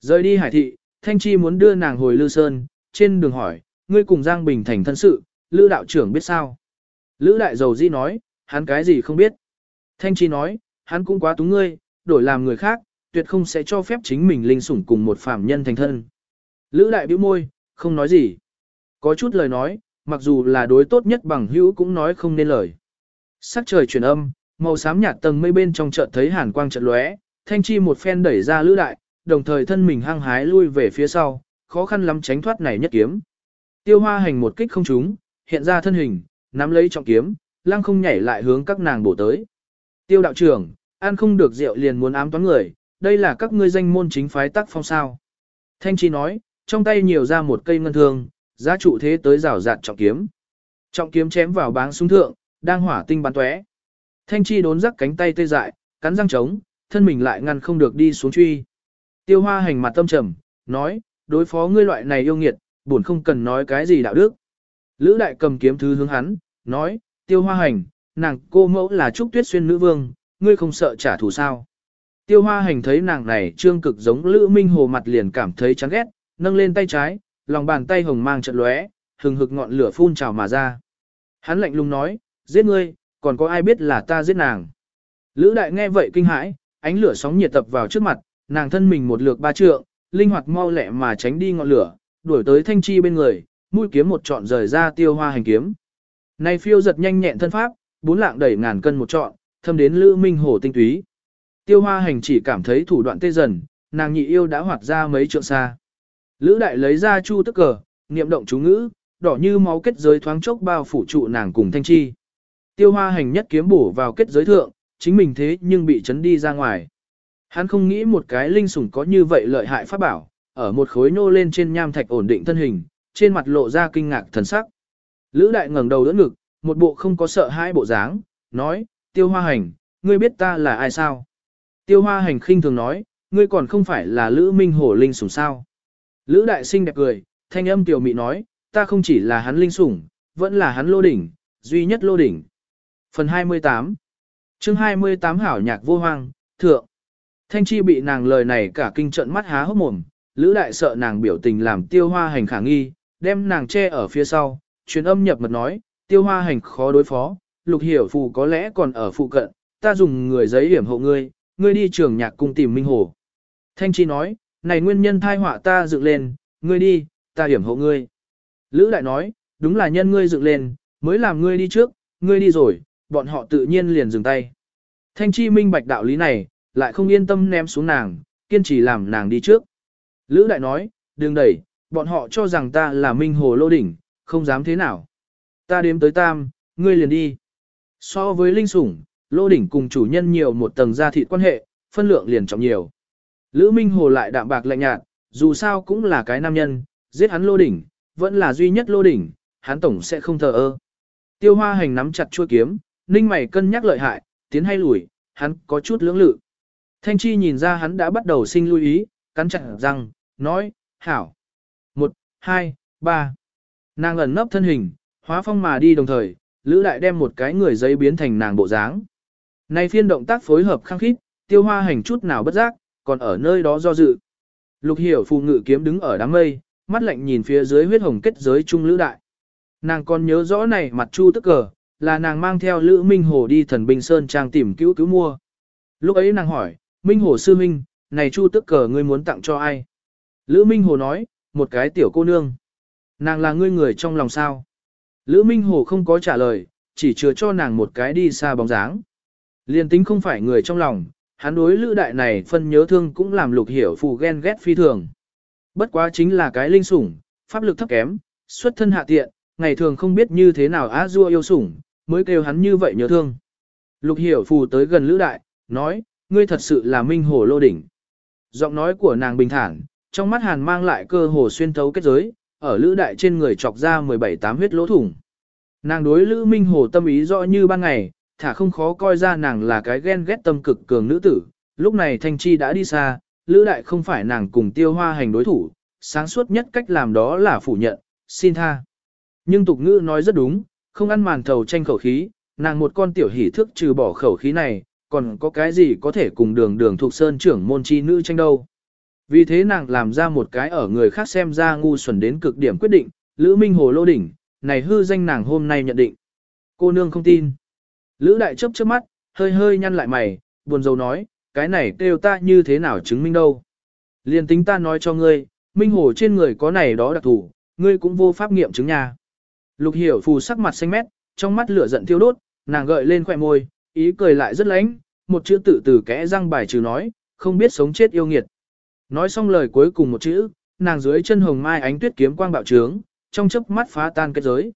Rời đi hải thị, Thanh Chi muốn đưa nàng hồi Lư Sơn, trên đường hỏi, ngươi cùng Giang Bình thành thân sự, Lữ đạo trưởng biết sao? Lữ đại dầu di nói, hắn cái gì không biết. Thanh Chi nói, hắn cũng quá túng ngươi, đổi làm người khác, tuyệt không sẽ cho phép chính mình linh sủng cùng một phạm nhân thành thân. Lữ đại bĩu môi, không nói gì. Có chút lời nói, mặc dù là đối tốt nhất bằng hữu cũng nói không nên lời. Sắc trời chuyển âm, màu xám nhạt tầng mây bên trong chợt thấy hàn quang chợt lóe, thanh chi một phen đẩy ra lữ đại, đồng thời thân mình hăng hái lui về phía sau, khó khăn lắm tránh thoát này nhất kiếm. Tiêu hoa hành một kích không trúng, hiện ra thân hình, nắm lấy trọng kiếm, lăng không nhảy lại hướng các nàng bổ tới. Tiêu đạo trưởng, ăn không được rượu liền muốn ám toán người, đây là các ngươi danh môn chính phái tác phong sao. Thanh chi nói, trong tay nhiều ra một cây ngân thương, giá trụ thế tới rào rạt trọng kiếm. Trọng kiếm chém vào báng súng thượng, đang hỏa tinh bắn tóe. Thanh chi đốn rắc cánh tay tê dại, cắn răng trống, thân mình lại ngăn không được đi xuống truy. Tiêu hoa hành mặt tâm trầm, nói, đối phó ngươi loại này yêu nghiệt, buồn không cần nói cái gì đạo đức. Lữ đại cầm kiếm thứ hướng hắn, nói, tiêu hoa hành, nàng cô mẫu là trúc tuyết xuyên nữ vương, ngươi không sợ trả thù sao. Tiêu hoa hành thấy nàng này trương cực giống Lữ Minh Hồ mặt liền cảm thấy chán ghét, nâng lên tay trái, lòng bàn tay hồng mang trận lóe, hừng hực ngọn lửa phun trào mà ra. Hắn lạnh lùng nói, giết ngươi, còn có ai biết là ta giết nàng. Lữ đại nghe vậy kinh hãi, ánh lửa sóng nhiệt tập vào trước mặt, nàng thân mình một lượt ba trượng, linh hoạt mau lẹ mà tránh đi ngọn lửa, đuổi tới thanh chi bên người, mũi kiếm một trọn rời ra tiêu hoa hành kiếm. Này phiêu giật nhanh nhẹn thân pháp, bốn lạng đẩy ngàn cân một trọn, thâm đến lữ minh hổ tinh túy. Tiêu hoa hành chỉ cảm thấy thủ đoạn tê dần, nàng nhị yêu đã hoạt ra mấy trượng xa. Lữ đại lấy ra chu tức cờ, niệm động chú ngữ, đỏ như máu kết giới thoáng chốc bao phủ trụ nàng cùng thanh chi. Tiêu hoa hành nhất kiếm bổ vào kết giới thượng, chính mình thế nhưng bị chấn đi ra ngoài. Hắn không nghĩ một cái linh sủng có như vậy lợi hại pháp bảo, ở một khối nô lên trên nham thạch ổn định thân hình, trên mặt lộ ra kinh ngạc thần sắc. Lữ đại ngẩng đầu đỡ ngực, một bộ không có sợ hai bộ dáng, nói, tiêu hoa hành, ngươi biết ta là ai sao? Tiêu hoa hành khinh thường nói, ngươi còn không phải là Lữ Minh Hổ linh sủng sao? Lữ đại sinh đẹp cười, thanh âm tiểu mị nói, ta không chỉ là hắn linh sủng, vẫn là hắn lô đỉnh, duy nhất lô đỉnh. Phần 28 chương 28 hảo nhạc vô hoang, thượng. Thanh chi bị nàng lời này cả kinh trận mắt há hốc mồm, lữ đại sợ nàng biểu tình làm tiêu hoa hành khả nghi, đem nàng che ở phía sau, truyền âm nhập mật nói, tiêu hoa hành khó đối phó, lục hiểu phù có lẽ còn ở phụ cận, ta dùng người giấy hiểm hộ ngươi, ngươi đi trường nhạc cung tìm Minh Hồ. Thanh chi nói, này nguyên nhân thai họa ta dựng lên, ngươi đi, ta hiểm hộ ngươi. Lữ đại nói, đúng là nhân ngươi dựng lên, mới làm ngươi đi trước, ngươi đi rồi, bọn họ tự nhiên liền dừng tay. Thanh chi minh bạch đạo lý này, lại không yên tâm ném xuống nàng, kiên trì làm nàng đi trước. Lữ đại nói, đừng đẩy, bọn họ cho rằng ta là minh hồ lô đỉnh, không dám thế nào. Ta đếm tới tam, ngươi liền đi. So với linh sủng, lô đỉnh cùng chủ nhân nhiều một tầng gia thịt quan hệ, phân lượng liền trọng nhiều. Lữ Minh Hồ lại đạm bạc lạnh nhạt, dù sao cũng là cái nam nhân, giết hắn lô đỉnh, vẫn là duy nhất lô đỉnh, hắn tổng sẽ không thờ ơ. Tiêu hoa hành nắm chặt chuôi kiếm, ninh mày cân nhắc lợi hại, tiến hay lùi, hắn có chút lưỡng lự. Thanh Chi nhìn ra hắn đã bắt đầu sinh lưu ý, cắn chặt răng, nói, hảo. Một, hai, ba. Nàng ẩn nấp thân hình, hóa phong mà đi đồng thời, Lữ lại đem một cái người giấy biến thành nàng bộ dáng. Này phiên động tác phối hợp khăng khít, tiêu hoa hành chút nào bất giác, còn ở nơi đó do dự. Lục hiểu phù ngự kiếm đứng ở đám mây, mắt lạnh nhìn phía dưới huyết hồng kết giới trung lữ đại. Nàng còn nhớ rõ này mặt chu tức cờ, là nàng mang theo Lữ Minh Hồ đi thần binh sơn trang tìm cứu cứu mua. Lúc ấy nàng hỏi, Minh Hồ sư minh, này chu tức cờ ngươi muốn tặng cho ai? Lữ Minh Hồ nói, một cái tiểu cô nương. Nàng là ngươi người trong lòng sao? Lữ Minh Hồ không có trả lời, chỉ chừa cho nàng một cái đi xa bóng dáng. Liên tính không phải người trong lòng, hắn đối lữ đại này phân nhớ thương cũng làm lục hiểu phù ghen ghét phi thường. Bất quá chính là cái linh sủng, pháp lực thấp kém, xuất thân hạ tiện, ngày thường không biết như thế nào á dua yêu sủng, mới kêu hắn như vậy nhớ thương. Lục hiểu phù tới gần lữ đại, nói, ngươi thật sự là minh hồ lô đỉnh. Giọng nói của nàng bình thản, trong mắt hàn mang lại cơ hồ xuyên thấu kết giới, ở lữ đại trên người chọc ra 17 tám huyết lỗ thủng. Nàng đối lữ minh hồ tâm ý rõ như ban ngày, thả không khó coi ra nàng là cái ghen ghét tâm cực cường nữ tử. Lúc này thanh chi đã đi xa, lữ đại không phải nàng cùng tiêu hoa hành đối thủ, sáng suốt nhất cách làm đó là phủ nhận, xin tha. Nhưng tục ngữ nói rất đúng, không ăn màn thầu tranh khẩu khí, nàng một con tiểu hỉ thức trừ bỏ khẩu khí này, còn có cái gì có thể cùng đường đường thuộc sơn trưởng môn chi nữ tranh đâu. Vì thế nàng làm ra một cái ở người khác xem ra ngu xuẩn đến cực điểm quyết định, Lữ Minh Hồ lô đỉnh, này hư danh nàng hôm nay nhận định. Cô nương không tin. Lữ đại chấp trước mắt, hơi hơi nhăn lại mày, buồn rầu nói, cái này kêu ta như thế nào chứng minh đâu. Liên tính ta nói cho ngươi, Minh Hồ trên người có này đó đặc thủ, ngươi cũng vô pháp nghiệm chứng nhà. Lục hiểu phù sắc mặt xanh mét, trong mắt lửa giận thiêu đốt, nàng gợi lên khỏe môi, ý cười lại rất lánh, một chữ tự từ kẽ răng bài trừ nói, không biết sống chết yêu nghiệt. Nói xong lời cuối cùng một chữ, nàng dưới chân hồng mai ánh tuyết kiếm quang bạo trướng, trong chớp mắt phá tan kết giới.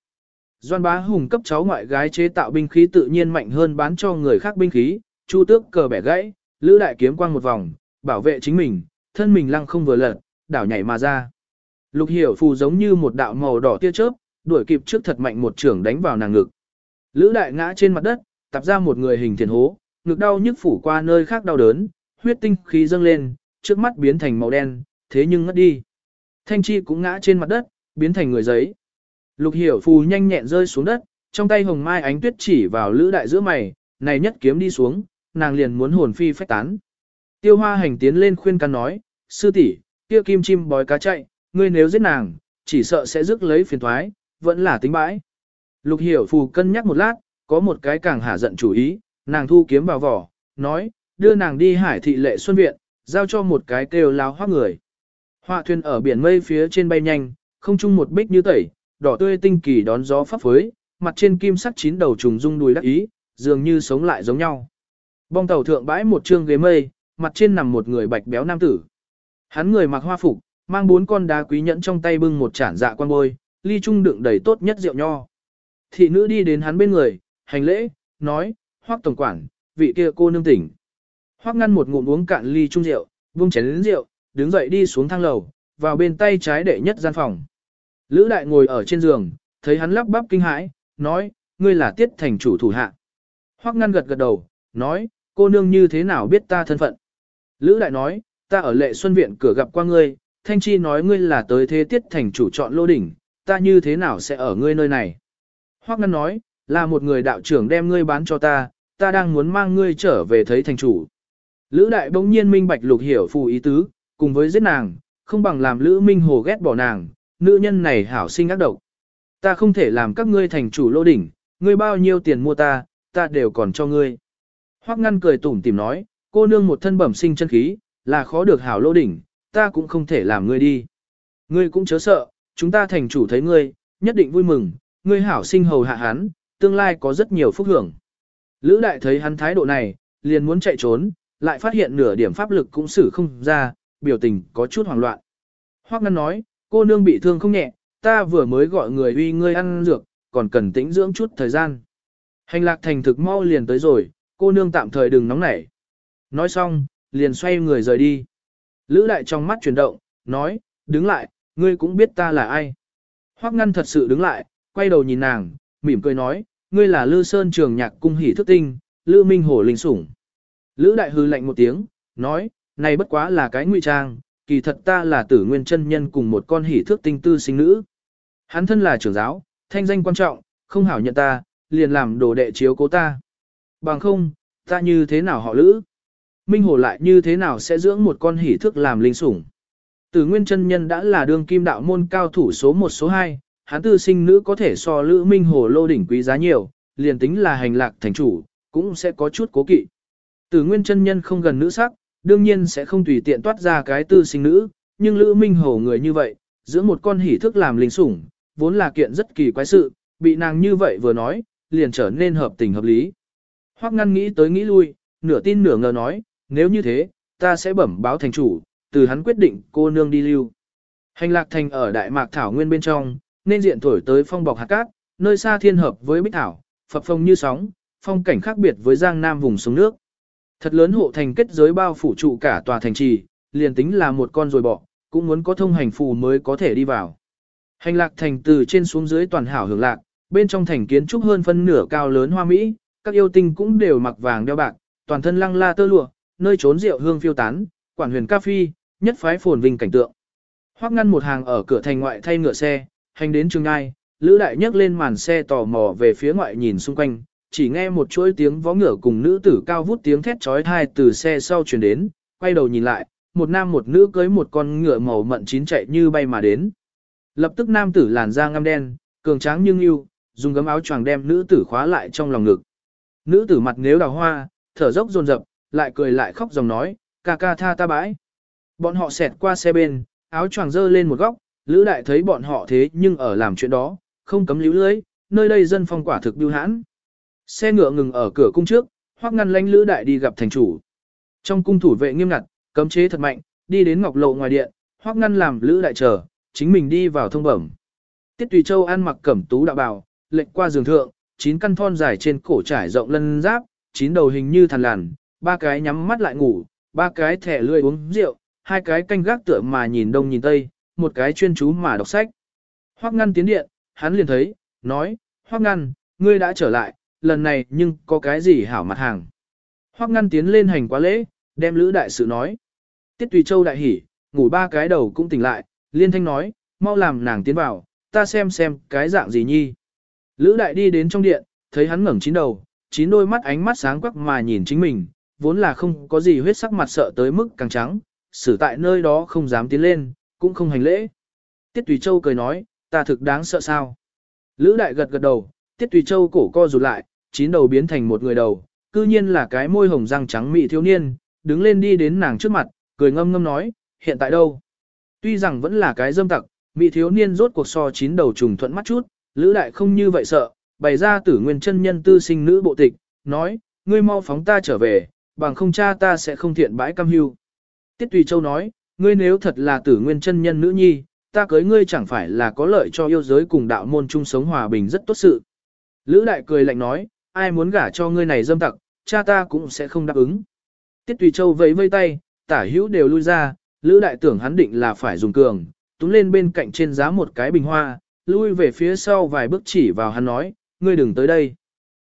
Doan bá hùng cấp cháu ngoại gái chế tạo binh khí tự nhiên mạnh hơn bán cho người khác binh khí, chu tước cờ bẻ gãy, lữ đại kiếm quang một vòng, bảo vệ chính mình, thân mình lăng không vừa lật, đảo nhảy mà ra. Lục hiểu phù giống như một đạo màu đỏ tia chớp, đuổi kịp trước thật mạnh một trưởng đánh vào nàng ngực. Lữ đại ngã trên mặt đất, tập ra một người hình thiền hố, ngực đau nhức phủ qua nơi khác đau đớn, huyết tinh khí dâng lên, trước mắt biến thành màu đen, thế nhưng ngất đi. Thanh chi cũng ngã trên mặt đất, biến thành người giấy. Lục hiểu phù nhanh nhẹn rơi xuống đất, trong tay hồng mai ánh tuyết chỉ vào lữ đại giữa mày, này nhất kiếm đi xuống, nàng liền muốn hồn phi phách tán. Tiêu hoa hành tiến lên khuyên can nói, sư tỷ, kia kim chim bói cá chạy, ngươi nếu giết nàng, chỉ sợ sẽ rước lấy phiền thoái, vẫn là tính bãi. Lục hiểu phù cân nhắc một lát, có một cái càng hả giận chủ ý, nàng thu kiếm vào vỏ, nói, đưa nàng đi hải thị lệ xuân viện, giao cho một cái kêu láo hoác người. Họa thuyền ở biển mây phía trên bay nhanh, không chung một bích như tẩy, đỏ tươi tinh kỳ đón gió pháp phới, mặt trên kim sắc chín đầu trùng rung đùi đắc ý, dường như sống lại giống nhau. Bong tàu thượng bãi một trương ghế mây, mặt trên nằm một người bạch béo nam tử. Hắn người mặc hoa phục, mang bốn con đá quý nhẫn trong tay bưng một chản dạ quan bôi, ly trung đựng đầy tốt nhất rượu nho. Thị nữ đi đến hắn bên người, hành lễ, nói, hoác tổng quản, vị kia cô nương tỉnh. Hoác ngăn một ngụm uống cạn ly trung rượu, vung chén đến rượu, đứng dậy đi xuống thang lầu, vào bên tay trái đệ nhất gian phòng. Lữ đại ngồi ở trên giường, thấy hắn lắp bắp kinh hãi, nói, ngươi là tiết thành chủ thủ hạ. Hoắc ngăn gật gật đầu, nói, cô nương như thế nào biết ta thân phận. Lữ đại nói, ta ở lệ xuân viện cửa gặp qua ngươi, thanh chi nói ngươi là tới thế tiết thành chủ chọn lô đỉnh, ta như thế nào sẽ ở ngươi nơi này. Hoắc ngăn nói, là một người đạo trưởng đem ngươi bán cho ta, ta đang muốn mang ngươi trở về thấy thành chủ. Lữ đại bỗng nhiên minh bạch lục hiểu phù ý tứ, cùng với giết nàng, không bằng làm Lữ Minh Hồ ghét bỏ nàng, nữ nhân này hảo sinh ác độc. Ta không thể làm các ngươi thành chủ lô đỉnh, ngươi bao nhiêu tiền mua ta, ta đều còn cho ngươi. Hoắc ngăn cười tủm tìm nói, cô nương một thân bẩm sinh chân khí, là khó được hảo lô đỉnh, ta cũng không thể làm ngươi đi. Ngươi cũng chớ sợ, chúng ta thành chủ thấy ngươi, nhất định vui mừng, ngươi hảo sinh hầu hạ hắn, tương lai có rất nhiều phúc hưởng. Lữ đại thấy hắn thái độ này, liền muốn chạy trốn, lại phát hiện nửa điểm pháp lực cũng xử không ra, biểu tình có chút hoảng loạn. Hoắc ngăn nói, cô nương bị thương không nhẹ, ta vừa mới gọi người uy ngươi ăn dược, còn cần tĩnh dưỡng chút thời gian. Hành lạc thành thực mau liền tới rồi, cô nương tạm thời đừng nóng nảy. Nói xong, liền xoay người rời đi. Lữ đại trong mắt chuyển động, nói, đứng lại, ngươi cũng biết ta là ai. Hoắc ngăn thật sự đứng lại, quay đầu nhìn nàng, mỉm cười nói, ngươi là Lư Sơn trường nhạc cung hỷ thức tinh, Lư Minh Hổ linh sủng. Lữ đại hư lạnh một tiếng, nói, này bất quá là cái ngụy trang, kỳ thật ta là tử nguyên chân nhân cùng một con hỷ thước tinh tư sinh nữ. Hắn thân là trưởng giáo, thanh danh quan trọng, không hảo nhận ta, liền làm đồ đệ chiếu cố ta. Bằng không, ta như thế nào họ lữ? Minh Hồ lại như thế nào sẽ dưỡng một con hỷ thước làm linh sủng? Tử nguyên chân nhân đã là đương kim đạo môn cao thủ số 1 số 2, hắn tư sinh nữ có thể so lữ Minh Hồ lô đỉnh quý giá nhiều, liền tính là hành lạc thành chủ, cũng sẽ có chút cố kỵ. Tử nguyên chân nhân không gần nữ sắc, đương nhiên sẽ không tùy tiện toát ra cái tư sinh nữ, nhưng Lữ Minh Hổ người như vậy, giữa một con hỉ thức làm linh sủng, vốn là kiện rất kỳ quái sự, bị nàng như vậy vừa nói, liền trở nên hợp tình hợp lý. Hoắc ngăn nghĩ tới nghĩ lui, nửa tin nửa ngờ nói, nếu như thế, ta sẽ bẩm báo thành chủ, từ hắn quyết định cô nương đi lưu. Hành lạc thành ở Đại Mạc Thảo Nguyên bên trong, nên diện thổi tới phong bọc hạt cát, nơi xa thiên hợp với bích thảo, phập phồng như sóng, phong cảnh khác biệt với giang nam vùng sông nước. Thật lớn hộ thành kết giới bao phủ trụ cả tòa thành trì, liền tính là một con rồi bỏ, cũng muốn có thông hành phù mới có thể đi vào. Hành lạc thành từ trên xuống dưới toàn hảo hưởng lạc, bên trong thành kiến trúc hơn phân nửa cao lớn hoa mỹ, các yêu tinh cũng đều mặc vàng đeo bạc, toàn thân lăng la tơ lụa, nơi trốn rượu hương phiêu tán, quản huyền ca phi, nhất phái phồn vinh cảnh tượng. Hoắc ngăn một hàng ở cửa thành ngoại thay ngựa xe, hành đến trường ngai, lữ đại nhấc lên màn xe tò mò về phía ngoại nhìn xung quanh, chỉ nghe một chuỗi tiếng vó ngựa cùng nữ tử cao vút tiếng thét chói tai từ xe sau truyền đến, quay đầu nhìn lại, một nam một nữ cưới một con ngựa màu mận chín chạy như bay mà đến. Lập tức nam tử làn da ngăm đen, cường tráng nhưng yêu, dùng gấm áo choàng đem nữ tử khóa lại trong lòng ngực. Nữ tử mặt nếu đào hoa, thở dốc dồn dập, lại cười lại khóc dòng nói, ca ca tha ta bãi. Bọn họ xẹt qua xe bên, áo choàng dơ lên một góc, Lữ Đại thấy bọn họ thế nhưng ở làm chuyện đó, không cấm líu lưới, nơi đây dân phong quả thực biêu hãn. Xe ngựa ngừng ở cửa cung trước, hoắc ngăn lãnh Lữ Đại đi gặp thành chủ. Trong cung thủ vệ nghiêm ngặt, cấm chế thật mạnh, đi đến ngọc lộ ngoài điện, hoắc ngăn làm Lữ Đại chờ, chính mình đi vào thông bẩm. Tiết Tùy Châu ăn mặc cẩm tú đạo bào, lệnh qua giường thượng, chín căn thon dài trên cổ trải rộng lân giáp, chín đầu hình như thằn lằn, ba cái nhắm mắt lại ngủ, ba cái thẻ lươi uống rượu, hai cái canh gác tựa mà nhìn đông nhìn tây, một cái chuyên chú mà đọc sách. Hoắc ngăn tiến điện, hắn liền thấy, nói, Hoắc ngăn, ngươi đã trở lại, lần này nhưng có cái gì hảo mặt hàng. Hoắc ngăn tiến lên hành quá lễ, đem lữ đại sự nói. Tiết Tùy Châu đại hỉ, ngủ ba cái đầu cũng tỉnh lại, liên thanh nói, mau làm nàng tiến vào, ta xem xem cái dạng gì nhi. Lữ đại đi đến trong điện, thấy hắn ngẩng chín đầu, chín đôi mắt ánh mắt sáng quắc mà nhìn chính mình, vốn là không có gì huyết sắc mặt sợ tới mức càng trắng, xử tại nơi đó không dám tiến lên, cũng không hành lễ. Tiết Tùy Châu cười nói, ta thực đáng sợ sao. Lữ đại gật gật đầu, Tiết Tùy Châu cổ co rụt lại, chín đầu biến thành một người đầu, cư nhiên là cái môi hồng răng trắng mị thiếu niên, đứng lên đi đến nàng trước mặt, cười ngâm ngâm nói, hiện tại đâu? Tuy rằng vẫn là cái dâm tặc, mị thiếu niên rốt cuộc so chín đầu trùng thuận mắt chút, Lữ đại không như vậy sợ, bày ra tử nguyên chân nhân tư sinh nữ bộ tịch, nói, ngươi mau phóng ta trở về, bằng không cha ta sẽ không thiện bãi cam hưu. Tiết Tùy Châu nói, ngươi nếu thật là tử nguyên chân nhân nữ nhi, ta cưới ngươi chẳng phải là có lợi cho yêu giới cùng đạo môn chung sống hòa bình rất tốt sự. Lữ đại cười lạnh nói, ai muốn gả cho ngươi này dâm tặc, cha ta cũng sẽ không đáp ứng. Tiết Tùy Châu vẫy vây tay, tả hữu đều lui ra, Lữ đại tưởng hắn định là phải dùng cường, túm lên bên cạnh trên giá một cái bình hoa, lui về phía sau vài bước chỉ vào hắn nói, ngươi đừng tới đây.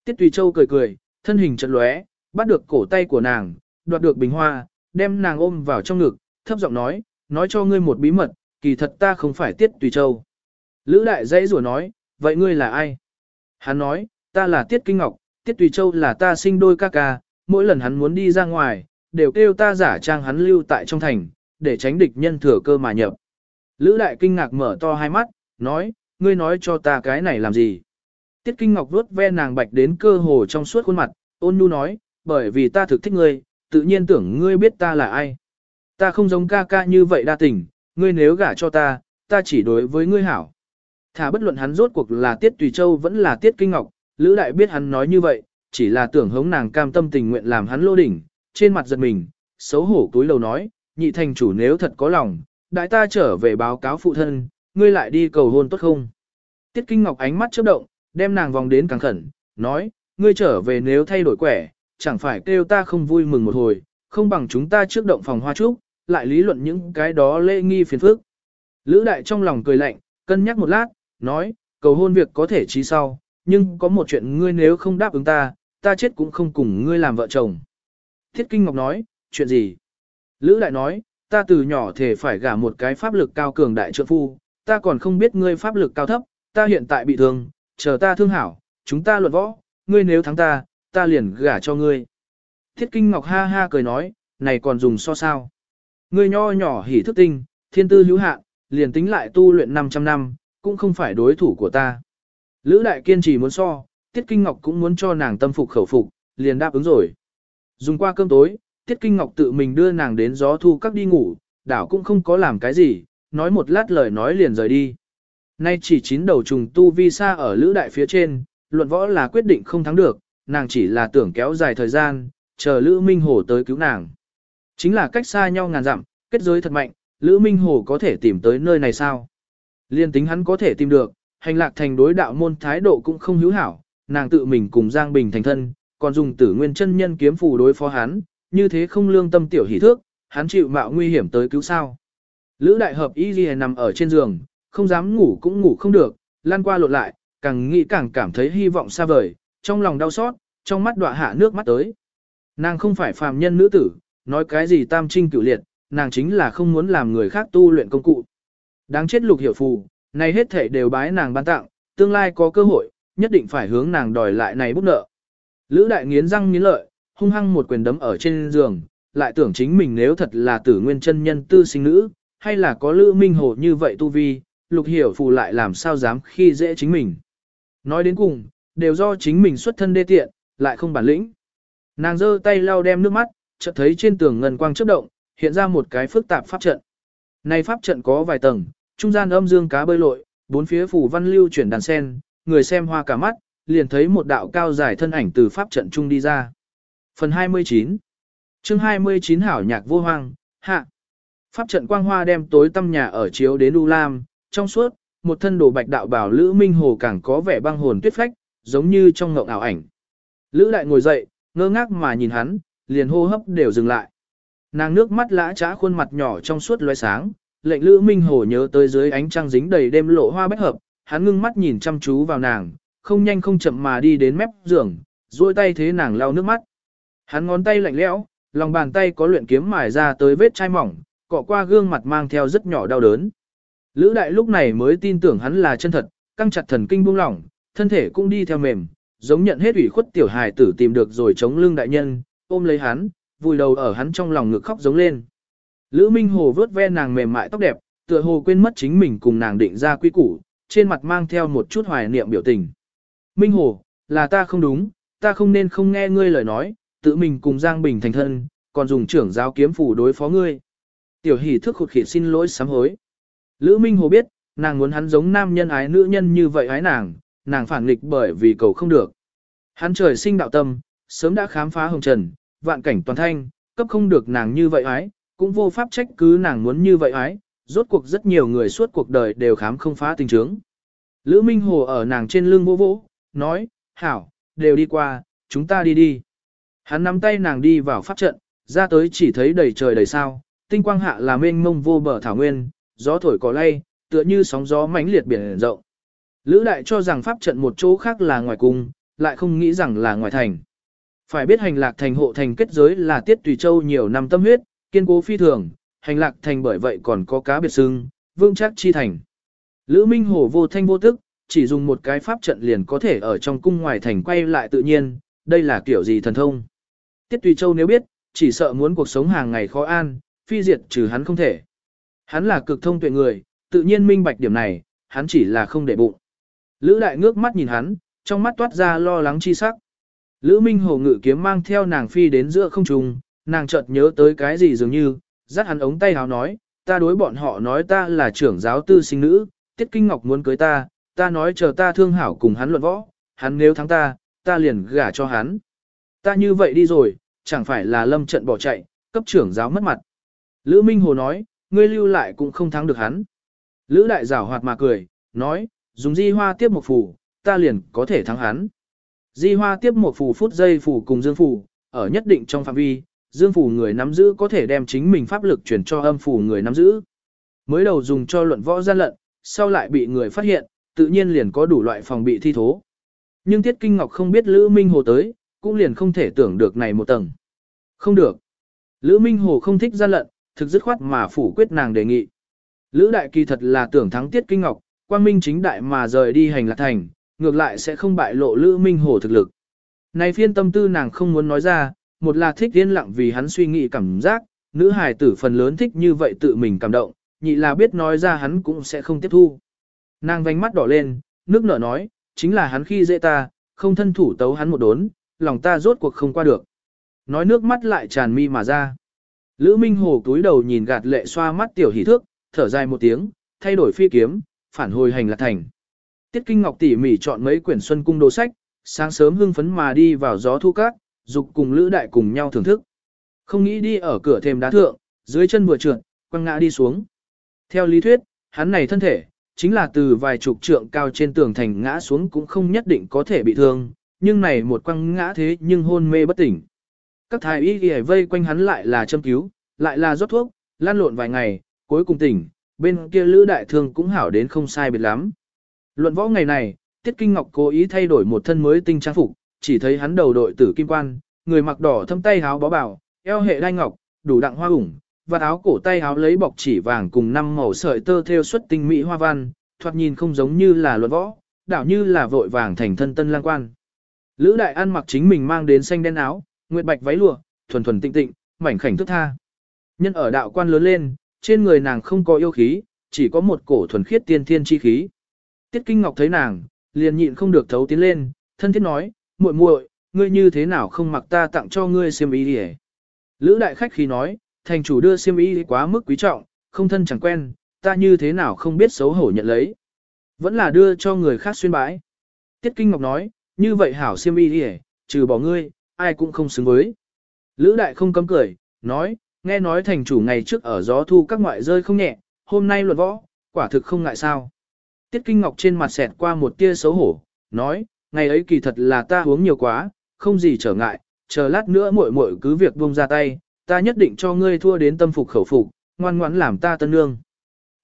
Tiết Tùy Châu cười cười, thân hình chật lóe, bắt được cổ tay của nàng, đoạt được bình hoa, đem nàng ôm vào trong ngực, thấp giọng nói, nói cho ngươi một bí mật, kỳ thật ta không phải Tiết Tùy Châu. Lữ đại dãy rủa nói, vậy ngươi là ai? Hắn nói, ta là Tiết Kinh Ngọc, Tiết Tùy Châu là ta sinh đôi ca ca, mỗi lần hắn muốn đi ra ngoài, đều kêu ta giả trang hắn lưu tại trong thành, để tránh địch nhân thừa cơ mà nhập. Lữ đại kinh ngạc mở to hai mắt, nói, ngươi nói cho ta cái này làm gì? Tiết Kinh Ngọc vuốt ve nàng bạch đến cơ hồ trong suốt khuôn mặt, ôn nhu nói, bởi vì ta thực thích ngươi, tự nhiên tưởng ngươi biết ta là ai. Ta không giống ca ca như vậy đa tình, ngươi nếu gả cho ta, ta chỉ đối với ngươi hảo. Thả bất luận hắn rốt cuộc là Tiết Tùy Châu vẫn là Tiết Kinh Ngọc, Lữ Đại biết hắn nói như vậy, chỉ là tưởng hống nàng cam tâm tình nguyện làm hắn lô đỉnh, trên mặt giật mình, xấu hổ túi lầu nói, nhị thành chủ nếu thật có lòng, đại ta trở về báo cáo phụ thân, ngươi lại đi cầu hôn tốt không? Tiết Kinh Ngọc ánh mắt chớp động, đem nàng vòng đến càng khẩn, nói, ngươi trở về nếu thay đổi quẻ, chẳng phải kêu ta không vui mừng một hồi, không bằng chúng ta trước động phòng hoa trúc, lại lý luận những cái đó lễ nghi phiền phức. Lữ đại trong lòng cười lạnh, cân nhắc một lát, nói, cầu hôn việc có thể trí sau, nhưng có một chuyện ngươi nếu không đáp ứng ta, ta chết cũng không cùng ngươi làm vợ chồng. Thiết Kinh Ngọc nói, chuyện gì? Lữ đại nói, ta từ nhỏ thể phải gả một cái pháp lực cao cường đại trượng phu, ta còn không biết ngươi pháp lực cao thấp, ta hiện tại bị thương, chờ ta thương hảo, chúng ta luận võ, ngươi nếu thắng ta, ta liền gả cho ngươi. Thiết Kinh Ngọc ha ha cười nói, này còn dùng so sao. Ngươi nho nhỏ hỉ thức tinh, thiên tư hữu hạn, liền tính lại tu luyện 500 năm, cũng không phải đối thủ của ta. Lữ đại kiên trì muốn so, Tiết Kinh Ngọc cũng muốn cho nàng tâm phục khẩu phục, liền đáp ứng rồi. Dùng qua cơm tối, Tiết Kinh Ngọc tự mình đưa nàng đến gió thu các đi ngủ, đảo cũng không có làm cái gì, nói một lát lời nói liền rời đi. Nay chỉ chín đầu trùng tu vi xa ở lữ đại phía trên, luận võ là quyết định không thắng được, nàng chỉ là tưởng kéo dài thời gian, chờ Lữ Minh Hồ tới cứu nàng. Chính là cách xa nhau ngàn dặm, kết giới thật mạnh, Lữ Minh Hồ có thể tìm tới nơi này sao? Liên tính hắn có thể tìm được, hành lạc thành đối đạo môn thái độ cũng không hữu hảo, nàng tự mình cùng Giang Bình thành thân, còn dùng tử nguyên chân nhân kiếm phù đối phó hắn, như thế không lương tâm tiểu hỷ thước, hắn chịu mạo nguy hiểm tới cứu sao. Lữ đại hợp y ghi nằm ở trên giường, không dám ngủ cũng ngủ không được, lan qua lộn lại, càng nghĩ càng cảm thấy hy vọng xa vời, trong lòng đau xót, trong mắt đọa hạ nước mắt tới. Nàng không phải phàm nhân nữ tử, nói cái gì tam trinh cửu liệt, nàng chính là không muốn làm người khác tu luyện công cụ. Đáng chết lục hiểu phù, này hết thể đều bái nàng ban tặng, tương lai có cơ hội, nhất định phải hướng nàng đòi lại này bút nợ. Lữ đại nghiến răng nghiến lợi, hung hăng một quyền đấm ở trên giường, lại tưởng chính mình nếu thật là tử nguyên chân nhân tư sinh nữ, hay là có lữ minh hồ như vậy tu vi, lục hiểu phù lại làm sao dám khi dễ chính mình. Nói đến cùng, đều do chính mình xuất thân đê tiện, lại không bản lĩnh. Nàng giơ tay lau đem nước mắt, chợt thấy trên tường ngân quang chớp động, hiện ra một cái phức tạp pháp trận. Này pháp trận có vài tầng, trung gian âm dương cá bơi lội, bốn phía phủ văn lưu chuyển đàn sen, người xem hoa cả mắt, liền thấy một đạo cao dài thân ảnh từ pháp trận trung đi ra. Phần 29 chương 29 Hảo nhạc vô hoang, hạ. Pháp trận quang hoa đem tối tâm nhà ở chiếu đến U Lam, trong suốt, một thân đồ bạch đạo bảo Lữ Minh Hồ càng có vẻ băng hồn tuyết phách, giống như trong ngộng ảo ảnh. Lữ đại ngồi dậy, ngơ ngác mà nhìn hắn, liền hô hấp đều dừng lại. Nàng nước mắt lã trá khuôn mặt nhỏ trong suốt loé sáng, lệnh Lữ Minh Hồ nhớ tới dưới ánh trăng dính đầy đêm lộ hoa bách hợp, hắn ngưng mắt nhìn chăm chú vào nàng, không nhanh không chậm mà đi đến mép giường, duỗi tay thế nàng lau nước mắt. Hắn ngón tay lạnh lẽo, lòng bàn tay có luyện kiếm mài ra tới vết chai mỏng, cọ qua gương mặt mang theo rất nhỏ đau đớn. Lữ đại lúc này mới tin tưởng hắn là chân thật, căng chặt thần kinh buông lỏng, thân thể cũng đi theo mềm, giống nhận hết ủy khuất tiểu hài tử tìm được rồi chống lưng đại nhân, ôm lấy hắn, vùi đầu ở hắn trong lòng ngực khóc giống lên. Lữ Minh Hồ vớt ve nàng mềm mại tóc đẹp, tựa hồ quên mất chính mình cùng nàng định ra quy củ, trên mặt mang theo một chút hoài niệm biểu tình. Minh Hồ, là ta không đúng, ta không nên không nghe ngươi lời nói, tự mình cùng Giang Bình thành thân, còn dùng trưởng giáo kiếm phủ đối phó ngươi. Tiểu hỷ thức khụt khịt xin lỗi sám hối. Lữ Minh Hồ biết, nàng muốn hắn giống nam nhân ái nữ nhân như vậy ái nàng, nàng phản nghịch bởi vì cầu không được. Hắn trời sinh đạo tâm, sớm đã khám phá hồng trần, vạn cảnh toàn thanh, cấp không được nàng như vậy ái, cũng vô pháp trách cứ nàng muốn như vậy ái, rốt cuộc rất nhiều người suốt cuộc đời đều khám không phá tình trướng. Lữ Minh Hồ ở nàng trên lưng vô vỗ, nói, hảo, đều đi qua, chúng ta đi đi. Hắn nắm tay nàng đi vào pháp trận, ra tới chỉ thấy đầy trời đầy sao, tinh quang hạ là mênh mông vô bờ thảo nguyên, gió thổi cỏ lay, tựa như sóng gió mãnh liệt biển rộng. Lữ đại cho rằng pháp trận một chỗ khác là ngoài cung, lại không nghĩ rằng là ngoài thành. Phải biết hành lạc thành hộ thành kết giới là tiết tùy châu nhiều năm tâm huyết, kiên cố phi thường, hành lạc thành bởi vậy còn có cá biệt xưng, vương chắc chi thành. Lữ Minh Hồ vô thanh vô tức, chỉ dùng một cái pháp trận liền có thể ở trong cung ngoài thành quay lại tự nhiên, đây là kiểu gì thần thông. Tiết Tùy Châu nếu biết, chỉ sợ muốn cuộc sống hàng ngày khó an, phi diệt trừ hắn không thể. Hắn là cực thông tuệ người, tự nhiên minh bạch điểm này, hắn chỉ là không để bụng. Lữ đại ngước mắt nhìn hắn, trong mắt toát ra lo lắng chi sắc. Lữ Minh Hồ ngự kiếm mang theo nàng phi đến giữa không trung, nàng chợt nhớ tới cái gì dường như, dắt hắn ống tay háo nói, ta đối bọn họ nói ta là trưởng giáo tư sinh nữ, Tiết Kinh Ngọc muốn cưới ta, ta nói chờ ta thương hảo cùng hắn luận võ, hắn nếu thắng ta, ta liền gả cho hắn. Ta như vậy đi rồi, chẳng phải là lâm trận bỏ chạy, cấp trưởng giáo mất mặt. Lữ Minh Hồ nói, ngươi lưu lại cũng không thắng được hắn. Lữ đại giảo hoạt mà cười, nói, dùng di hoa tiếp một phù, ta liền có thể thắng hắn. Di hoa tiếp một phù phút giây phù cùng dương phù, ở nhất định trong phạm vi, dương phủ người nắm giữ có thể đem chính mình pháp lực chuyển cho âm phủ người nắm giữ. Mới đầu dùng cho luận võ gian lận, sau lại bị người phát hiện, tự nhiên liền có đủ loại phòng bị thi thố. Nhưng Tiết Kinh Ngọc không biết Lữ Minh Hồ tới, cũng liền không thể tưởng được này một tầng. Không được. Lữ Minh Hồ không thích gian lận, thực dứt khoát mà phủ quyết nàng đề nghị. Lữ Đại kỳ thật là tưởng thắng Tiết Kinh Ngọc, quang minh chính đại mà rời đi hành lạc thành, ngược lại sẽ không bại lộ Lữ Minh Hồ thực lực. Này phiên tâm tư nàng không muốn nói ra, một là thích yên lặng vì hắn suy nghĩ cảm giác, nữ hài tử phần lớn thích như vậy tự mình cảm động, nhị là biết nói ra hắn cũng sẽ không tiếp thu. Nàng vánh mắt đỏ lên, nước nở nói, chính là hắn khi dễ ta, không thân thủ tấu hắn một đốn, lòng ta rốt cuộc không qua được. Nói nước mắt lại tràn mi mà ra. Lữ Minh Hồ túi đầu nhìn gạt lệ xoa mắt tiểu hỷ thước, thở dài một tiếng, thay đổi phi kiếm, phản hồi hành lạc thành. Tiết Kinh Ngọc tỉ mỉ chọn mấy quyển xuân cung đồ sách, sáng sớm hưng phấn mà đi vào gió thu cát, dục cùng Lữ Đại cùng nhau thưởng thức. Không nghĩ đi ở cửa thềm đá thượng, dưới chân vừa trượt, quăng ngã đi xuống. Theo lý thuyết, hắn này thân thể, chính là từ vài chục trượng cao trên tường thành ngã xuống cũng không nhất định có thể bị thương, nhưng này một quăng ngã thế nhưng hôn mê bất tỉnh. Các thái y ghi vây quanh hắn lại là châm cứu, lại là rót thuốc, lan lộn vài ngày, cuối cùng tỉnh, bên kia lữ đại thương cũng hảo đến không sai biệt lắm. Luận võ ngày này, Tiết Kinh Ngọc cố ý thay đổi một thân mới tinh trang phục, chỉ thấy hắn đầu đội tử kim quan, người mặc đỏ thâm tay háo bó bảo, eo hệ đai ngọc, đủ đặng hoa ủng, và áo cổ tay háo lấy bọc chỉ vàng cùng năm màu sợi tơ theo xuất tinh mỹ hoa văn, thoạt nhìn không giống như là luận võ, đảo như là vội vàng thành thân tân lang quan. Lữ đại ăn mặc chính mình mang đến xanh đen áo, nguyệt bạch váy lụa, thuần thuần tịnh tịnh, mảnh khảnh thức tha. Nhân ở đạo quan lớn lên, trên người nàng không có yêu khí, chỉ có một cổ thuần khiết tiên thiên chi khí. Tiết Kinh Ngọc thấy nàng, liền nhịn không được thấu tiến lên, thân thiết nói, muội muội, ngươi như thế nào không mặc ta tặng cho ngươi xiêm y đi Lữ đại khách khí nói, thành chủ đưa xiêm y quá mức quý trọng, không thân chẳng quen, ta như thế nào không biết xấu hổ nhận lấy. Vẫn là đưa cho người khác xuyên bãi. Tiết Kinh Ngọc nói, như vậy hảo xiêm y đi trừ bỏ ngươi, ai cũng không xứng với. Lữ đại không cấm cười, nói, nghe nói thành chủ ngày trước ở gió thu các ngoại rơi không nhẹ, hôm nay luận võ, quả thực không ngại sao. Tiết Kinh Ngọc trên mặt xẹt qua một tia xấu hổ, nói, ngày ấy kỳ thật là ta uống nhiều quá, không gì trở ngại, chờ lát nữa muội muội cứ việc buông ra tay, ta nhất định cho ngươi thua đến tâm phục khẩu phục, ngoan ngoãn làm ta tân nương.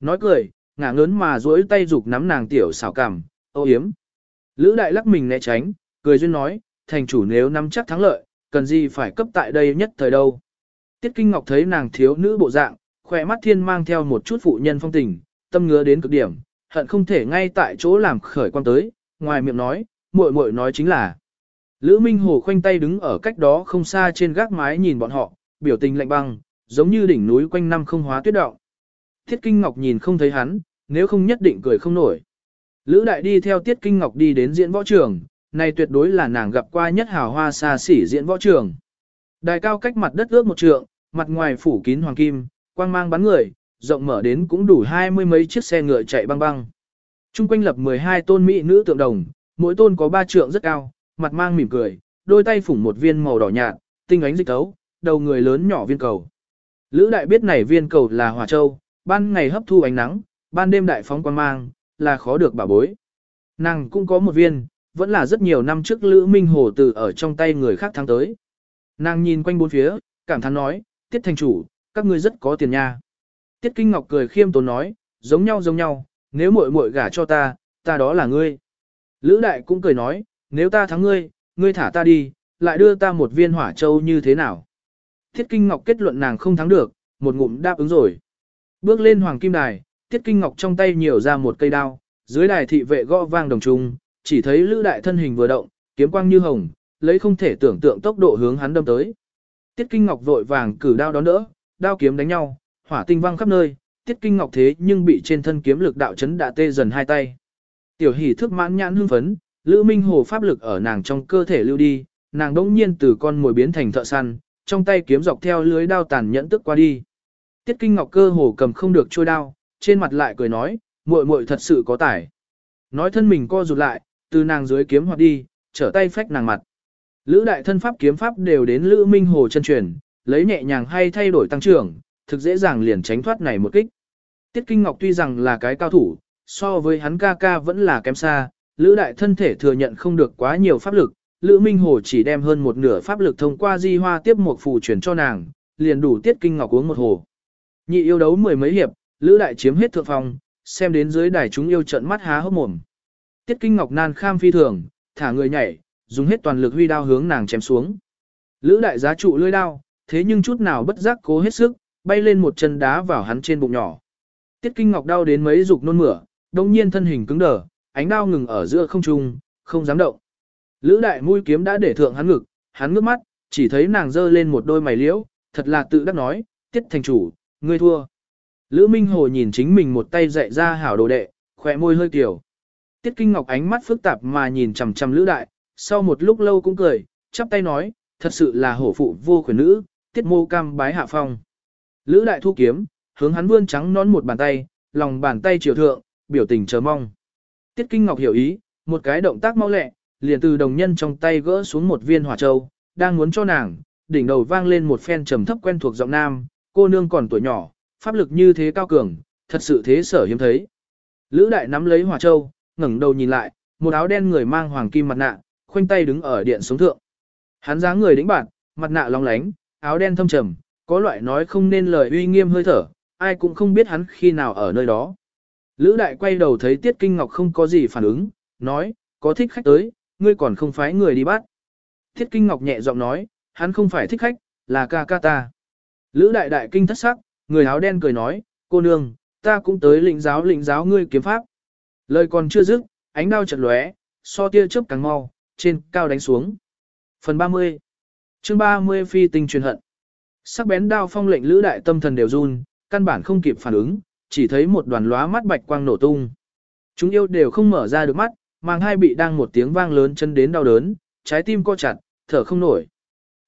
Nói cười, ngả ngớn mà duỗi tay dục nắm nàng tiểu xảo cảm, ô yếm. Lữ đại lắc mình né tránh, cười duyên nói, thành chủ nếu nắm chắc thắng lợi, cần gì phải cấp tại đây nhất thời đâu. Tiết Kinh Ngọc thấy nàng thiếu nữ bộ dạng, khỏe mắt thiên mang theo một chút phụ nhân phong tình, tâm ngứa đến cực điểm, hận không thể ngay tại chỗ làm khởi quan tới, ngoài miệng nói, muội muội nói chính là. Lữ Minh Hồ khoanh tay đứng ở cách đó không xa trên gác mái nhìn bọn họ, biểu tình lạnh băng, giống như đỉnh núi quanh năm không hóa tuyết động. Thiết Kinh Ngọc nhìn không thấy hắn, nếu không nhất định cười không nổi. Lữ Đại đi theo Tiết Kinh Ngọc đi đến diễn võ trường, này tuyệt đối là nàng gặp qua nhất hào hoa xa xỉ diễn võ trường. Đài cao cách mặt đất ước một trượng, mặt ngoài phủ kín hoàng kim, quang mang bắn người, rộng mở đến cũng đủ hai mươi mấy chiếc xe ngựa chạy băng băng. Trung quanh lập 12 tôn mỹ nữ tượng đồng, mỗi tôn có ba trượng rất cao, mặt mang mỉm cười, đôi tay phủng một viên màu đỏ nhạt, tinh ánh dịch tấu, đầu người lớn nhỏ viên cầu. Lữ đại biết này viên cầu là hỏa châu, ban ngày hấp thu ánh nắng, ban đêm đại phóng quang mang, là khó được bảo bối. Nàng cũng có một viên, vẫn là rất nhiều năm trước Lữ Minh Hồ từ ở trong tay người khác thắng tới. Nàng nhìn quanh bốn phía, cảm thán nói, tiết thành chủ, các ngươi rất có tiền nha. Tiết Kinh Ngọc cười khiêm tốn nói, giống nhau giống nhau, nếu muội muội gả cho ta, ta đó là ngươi. Lữ Đại cũng cười nói, nếu ta thắng ngươi, ngươi thả ta đi, lại đưa ta một viên hỏa châu như thế nào. Thiết Kinh Ngọc kết luận nàng không thắng được, một ngụm đáp ứng rồi. Bước lên hoàng kim đài, Thiết Kinh Ngọc trong tay nhiều ra một cây đao, dưới đài thị vệ gõ vang đồng trung, chỉ thấy Lữ Đại thân hình vừa động, kiếm quang như hồng, lấy không thể tưởng tượng tốc độ hướng hắn đâm tới. Tiết Kinh Ngọc vội vàng cử đao đón đỡ, đao kiếm đánh nhau, hỏa tinh văng khắp nơi, Tiết Kinh Ngọc thế nhưng bị trên thân kiếm lực đạo chấn đã tê dần hai tay. Tiểu Hỷ thức mãn nhãn hưng phấn, Lữ Minh Hồ pháp lực ở nàng trong cơ thể lưu đi, nàng đỗng nhiên từ con mồi biến thành thợ săn, trong tay kiếm dọc theo lưới đao tàn nhẫn tức qua đi. Tiết Kinh Ngọc cơ hồ cầm không được trôi đao, trên mặt lại cười nói, muội muội thật sự có tài. Nói thân mình co rụt lại, từ nàng dưới kiếm hoạt đi, trở tay phách nàng mặt. Lữ đại thân pháp kiếm pháp đều đến Lữ Minh Hồ chân truyền, lấy nhẹ nhàng hay thay đổi tăng trưởng, thực dễ dàng liền tránh thoát này một kích. Tiết Kinh Ngọc tuy rằng là cái cao thủ, so với hắn ca ca vẫn là kém xa, Lữ đại thân thể thừa nhận không được quá nhiều pháp lực, Lữ Minh Hồ chỉ đem hơn một nửa pháp lực thông qua di hoa tiếp một phù truyền cho nàng, liền đủ Tiết Kinh Ngọc uống một hồ. Nhị yêu đấu mười mấy hiệp, Lữ đại chiếm hết thượng phòng, xem đến dưới đài chúng yêu trận mắt há hốc mồm. Tiết Kinh Ngọc nan kham phi thường, thả người nhảy, dùng hết toàn lực huy đao hướng nàng chém xuống. Lữ đại giá trụ lưỡi đao, thế nhưng chút nào bất giác cố hết sức, bay lên một chân đá vào hắn trên bụng nhỏ. Tiết Kinh Ngọc đau đến mấy dục nôn mửa, đông nhiên thân hình cứng đờ, ánh đao ngừng ở giữa không trung, không dám động. Lữ đại mũi kiếm đã để thượng hắn ngực, hắn ngước mắt, chỉ thấy nàng giơ lên một đôi mày liễu, thật là tự đắc nói, tiết thành chủ, ngươi thua. Lữ Minh Hồ nhìn chính mình một tay dạy ra hảo đồ đệ, khỏe môi hơi tiểu. Tiết Kinh Ngọc ánh mắt phức tạp mà nhìn chằm chằm Lữ Đại, sau một lúc lâu cũng cười, chắp tay nói, thật sự là hổ phụ vô khuyển nữ, tiết mô cam bái hạ phong. Lữ Đại thu kiếm, hướng hắn vươn trắng nón một bàn tay, lòng bàn tay chiều thượng, biểu tình chờ mong. Tiết Kinh Ngọc hiểu ý, một cái động tác mau lẹ, liền từ đồng nhân trong tay gỡ xuống một viên hỏa châu, đang muốn cho nàng, đỉnh đầu vang lên một phen trầm thấp quen thuộc giọng nam, cô nương còn tuổi nhỏ, pháp lực như thế cao cường, thật sự thế sở hiếm thấy. Lữ đại nắm lấy hỏa châu, ngẩng đầu nhìn lại, một áo đen người mang hoàng kim mặt nạ, khoanh tay đứng ở điện sống thượng. Hắn dáng người đĩnh bạn, mặt nạ long lánh, áo đen thâm trầm, có loại nói không nên lời uy nghiêm hơi thở, ai cũng không biết hắn khi nào ở nơi đó. Lữ đại quay đầu thấy Tiết Kinh Ngọc không có gì phản ứng, nói, có thích khách tới, ngươi còn không phái người đi bắt. Tiết Kinh Ngọc nhẹ giọng nói, hắn không phải thích khách, là ca ca ta. Lữ đại đại kinh thất sắc, người áo đen cười nói, cô nương, ta cũng tới lĩnh giáo lĩnh giáo ngươi kiếm pháp. Lời còn chưa dứt, ánh đao chật lóe, so tia chớp càng mau, trên cao đánh xuống. Phần 30 chương 30 phi tinh truyền hận. Sắc bén đao phong lệnh lữ đại tâm thần đều run, căn bản không kịp phản ứng, chỉ thấy một đoàn lóa mắt bạch quang nổ tung. Chúng yêu đều không mở ra được mắt, mang hai bị đang một tiếng vang lớn chân đến đau đớn, trái tim co chặt, thở không nổi.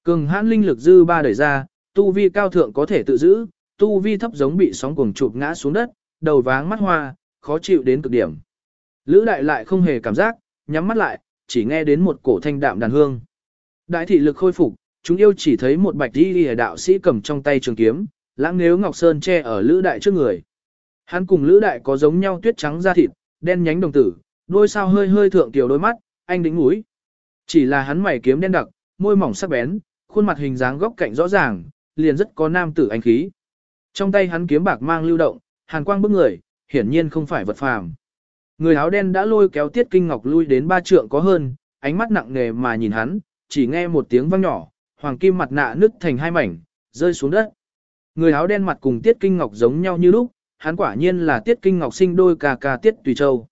Cường hãn linh lực dư ba đẩy ra, tu vi cao thượng có thể tự giữ, tu vi thấp giống bị sóng cuồng chụp ngã xuống đất, đầu váng mắt hoa, khó chịu đến cực điểm. Lữ đại lại không hề cảm giác, nhắm mắt lại, chỉ nghe đến một cổ thanh đạm đàn hương. Đại thị lực khôi phục, chúng yêu chỉ thấy một bạch đi lìa đạo sĩ cầm trong tay trường kiếm, lãng nếu ngọc sơn che ở lữ đại trước người. Hắn cùng lữ đại có giống nhau tuyết trắng da thịt, đen nhánh đồng tử, đôi sao hơi hơi thượng tiểu đôi mắt, anh đính mũi. Chỉ là hắn mày kiếm đen đặc, môi mỏng sắc bén, khuôn mặt hình dáng góc cạnh rõ ràng, liền rất có nam tử anh khí. Trong tay hắn kiếm bạc mang lưu động, hàn quang bức người, hiển nhiên không phải vật phàm. Người áo đen đã lôi kéo Tiết Kinh Ngọc lui đến ba trượng có hơn, ánh mắt nặng nề mà nhìn hắn, chỉ nghe một tiếng vang nhỏ, hoàng kim mặt nạ nứt thành hai mảnh, rơi xuống đất. Người áo đen mặt cùng Tiết Kinh Ngọc giống nhau như lúc, hắn quả nhiên là Tiết Kinh Ngọc sinh đôi ca ca Tiết Tùy Châu.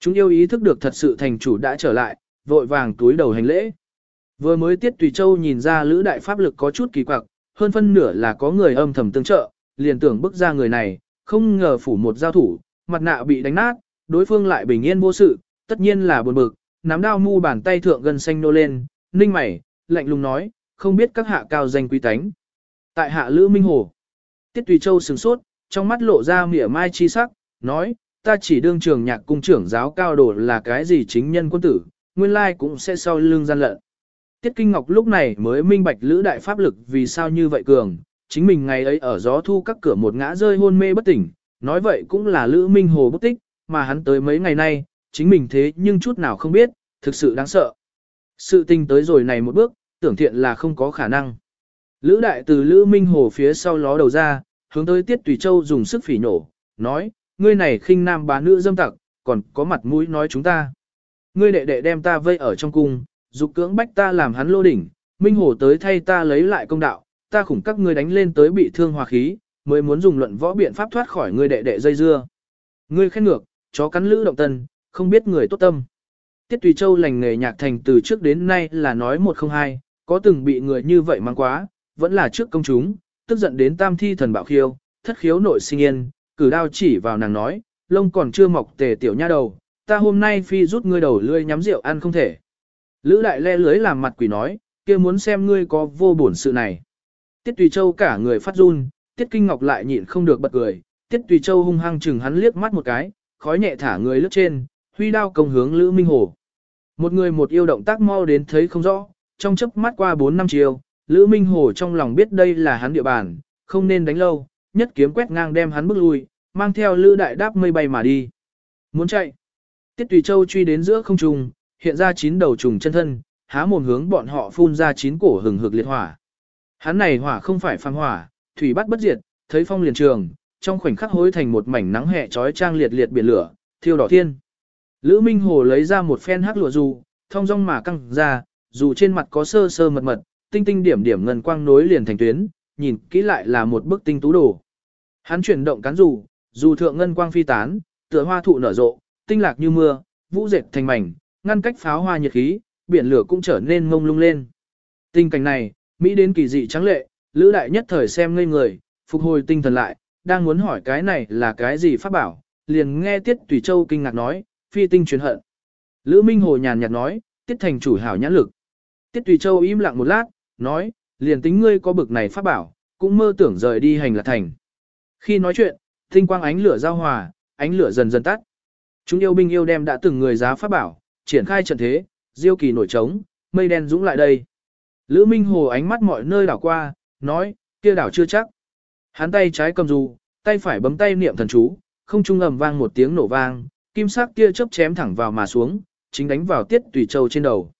Chúng yêu ý thức được thật sự thành chủ đã trở lại, vội vàng túi đầu hành lễ. Vừa mới Tiết Tùy Châu nhìn ra Lữ Đại Pháp lực có chút kỳ quặc, hơn phân nửa là có người âm thầm tương trợ, liền tưởng bức ra người này, không ngờ phủ một giao thủ, mặt nạ bị đánh nát, đối phương lại bình yên vô sự, tất nhiên là buồn bực, nắm đao mu bàn tay thượng gần xanh nô lên, ninh mày, lạnh lùng nói, không biết các hạ cao danh quý tánh. Tại hạ Lữ Minh Hồ, Tiết Tùy Châu sừng sốt, trong mắt lộ ra mỉa mai chi sắc, nói, ta chỉ đương trường nhạc cung trưởng giáo cao đồ là cái gì chính nhân quân tử, nguyên lai cũng sẽ sau lưng gian lận. Tiết Kinh Ngọc lúc này mới minh bạch lữ đại pháp lực vì sao như vậy cường, chính mình ngày ấy ở gió thu các cửa một ngã rơi hôn mê bất tỉnh, nói vậy cũng là lữ minh hồ bất tích, mà hắn tới mấy ngày nay, chính mình thế nhưng chút nào không biết, thực sự đáng sợ. Sự tình tới rồi này một bước, tưởng thiện là không có khả năng. Lữ đại từ lữ minh hồ phía sau ló đầu ra, hướng tới tiết tùy châu dùng sức phỉ nổ, nói, ngươi này khinh nam bá nữ dâm tặc, còn có mặt mũi nói chúng ta. Ngươi đệ đệ đem ta vây ở trong cung, dục cưỡng bách ta làm hắn lô đỉnh, minh hồ tới thay ta lấy lại công đạo, ta khủng các ngươi đánh lên tới bị thương hòa khí, mới muốn dùng luận võ biện pháp thoát khỏi ngươi đệ đệ dây dưa. Ngươi khen ngược, chó cắn lữ động tân, không biết người tốt tâm. Tiết Tùy Châu lành nghề nhạc thành từ trước đến nay là nói một không hai, có từng bị người như vậy mang quá, vẫn là trước công chúng, tức giận đến tam thi thần bạo khiêu, thất khiếu nội sinh yên, cử đao chỉ vào nàng nói, lông còn chưa mọc tề tiểu nha đầu, ta hôm nay phi rút ngươi đầu lươi nhắm rượu ăn không thể. Lữ đại le lưới làm mặt quỷ nói, kia muốn xem ngươi có vô bổn sự này. Tiết Tùy Châu cả người phát run, Tiết Kinh Ngọc lại nhịn không được bật cười, Tiết Tùy Châu hung hăng chừng hắn liếc mắt một cái, khói nhẹ thả người lướt trên, huy đao công hướng Lữ Minh Hồ. Một người một yêu động tác mau đến thấy không rõ, trong chớp mắt qua 4 năm chiều, Lữ Minh Hồ trong lòng biết đây là hắn địa bàn, không nên đánh lâu, nhất kiếm quét ngang đem hắn bước lui, mang theo Lữ Đại đáp mây bay mà đi. Muốn chạy. Tiết Tùy Châu truy đến giữa không trung, hiện ra chín đầu trùng chân thân, há mồm hướng bọn họ phun ra chín cổ hừng hực liệt hỏa. Hắn này hỏa không phải phàm hỏa, thủy bắt bất diệt, thấy phong liền trường, trong khoảnh khắc hối thành một mảnh nắng hè trói trang liệt liệt biển lửa, thiêu đỏ thiên. Lữ Minh Hồ lấy ra một phen hắc lụa dù, thông dong mà căng ra, dù trên mặt có sơ sơ mật mật, tinh tinh điểm điểm ngân quang nối liền thành tuyến, nhìn kỹ lại là một bức tinh tú đồ. Hắn chuyển động cán dù, dù thượng ngân quang phi tán, tựa hoa thụ nở rộ, tinh lạc như mưa, vũ dệt thành mảnh, ngăn cách pháo hoa nhiệt khí, biển lửa cũng trở nên ngông lung lên. Tình cảnh này, Mỹ đến kỳ dị trắng lệ, Lữ Đại nhất thời xem ngây người, phục hồi tinh thần lại, đang muốn hỏi cái này là cái gì pháp bảo, liền nghe Tiết Tùy Châu kinh ngạc nói, phi tinh truyền hận. Lữ Minh Hồ nhàn nhạt nói, Tiết thành chủ hảo nhãn lực. Tiết Tùy Châu im lặng một lát, nói, liền tính ngươi có bực này pháp bảo, cũng mơ tưởng rời đi hành là thành. Khi nói chuyện, tinh quang ánh lửa giao hòa, ánh lửa dần dần tắt. Chúng yêu binh yêu đem đã từng người giá pháp bảo, triển khai trận thế, diêu kỳ nổi trống, mây đen dũng lại đây. Lữ Minh Hồ ánh mắt mọi nơi đảo qua, nói, kia đảo chưa chắc. Hắn tay trái cầm dù, tay phải bấm tay niệm thần chú, không trung ầm vang một tiếng nổ vang, kim sắc kia chớp chém thẳng vào mà xuống, chính đánh vào Tiết Tùy Châu trên đầu.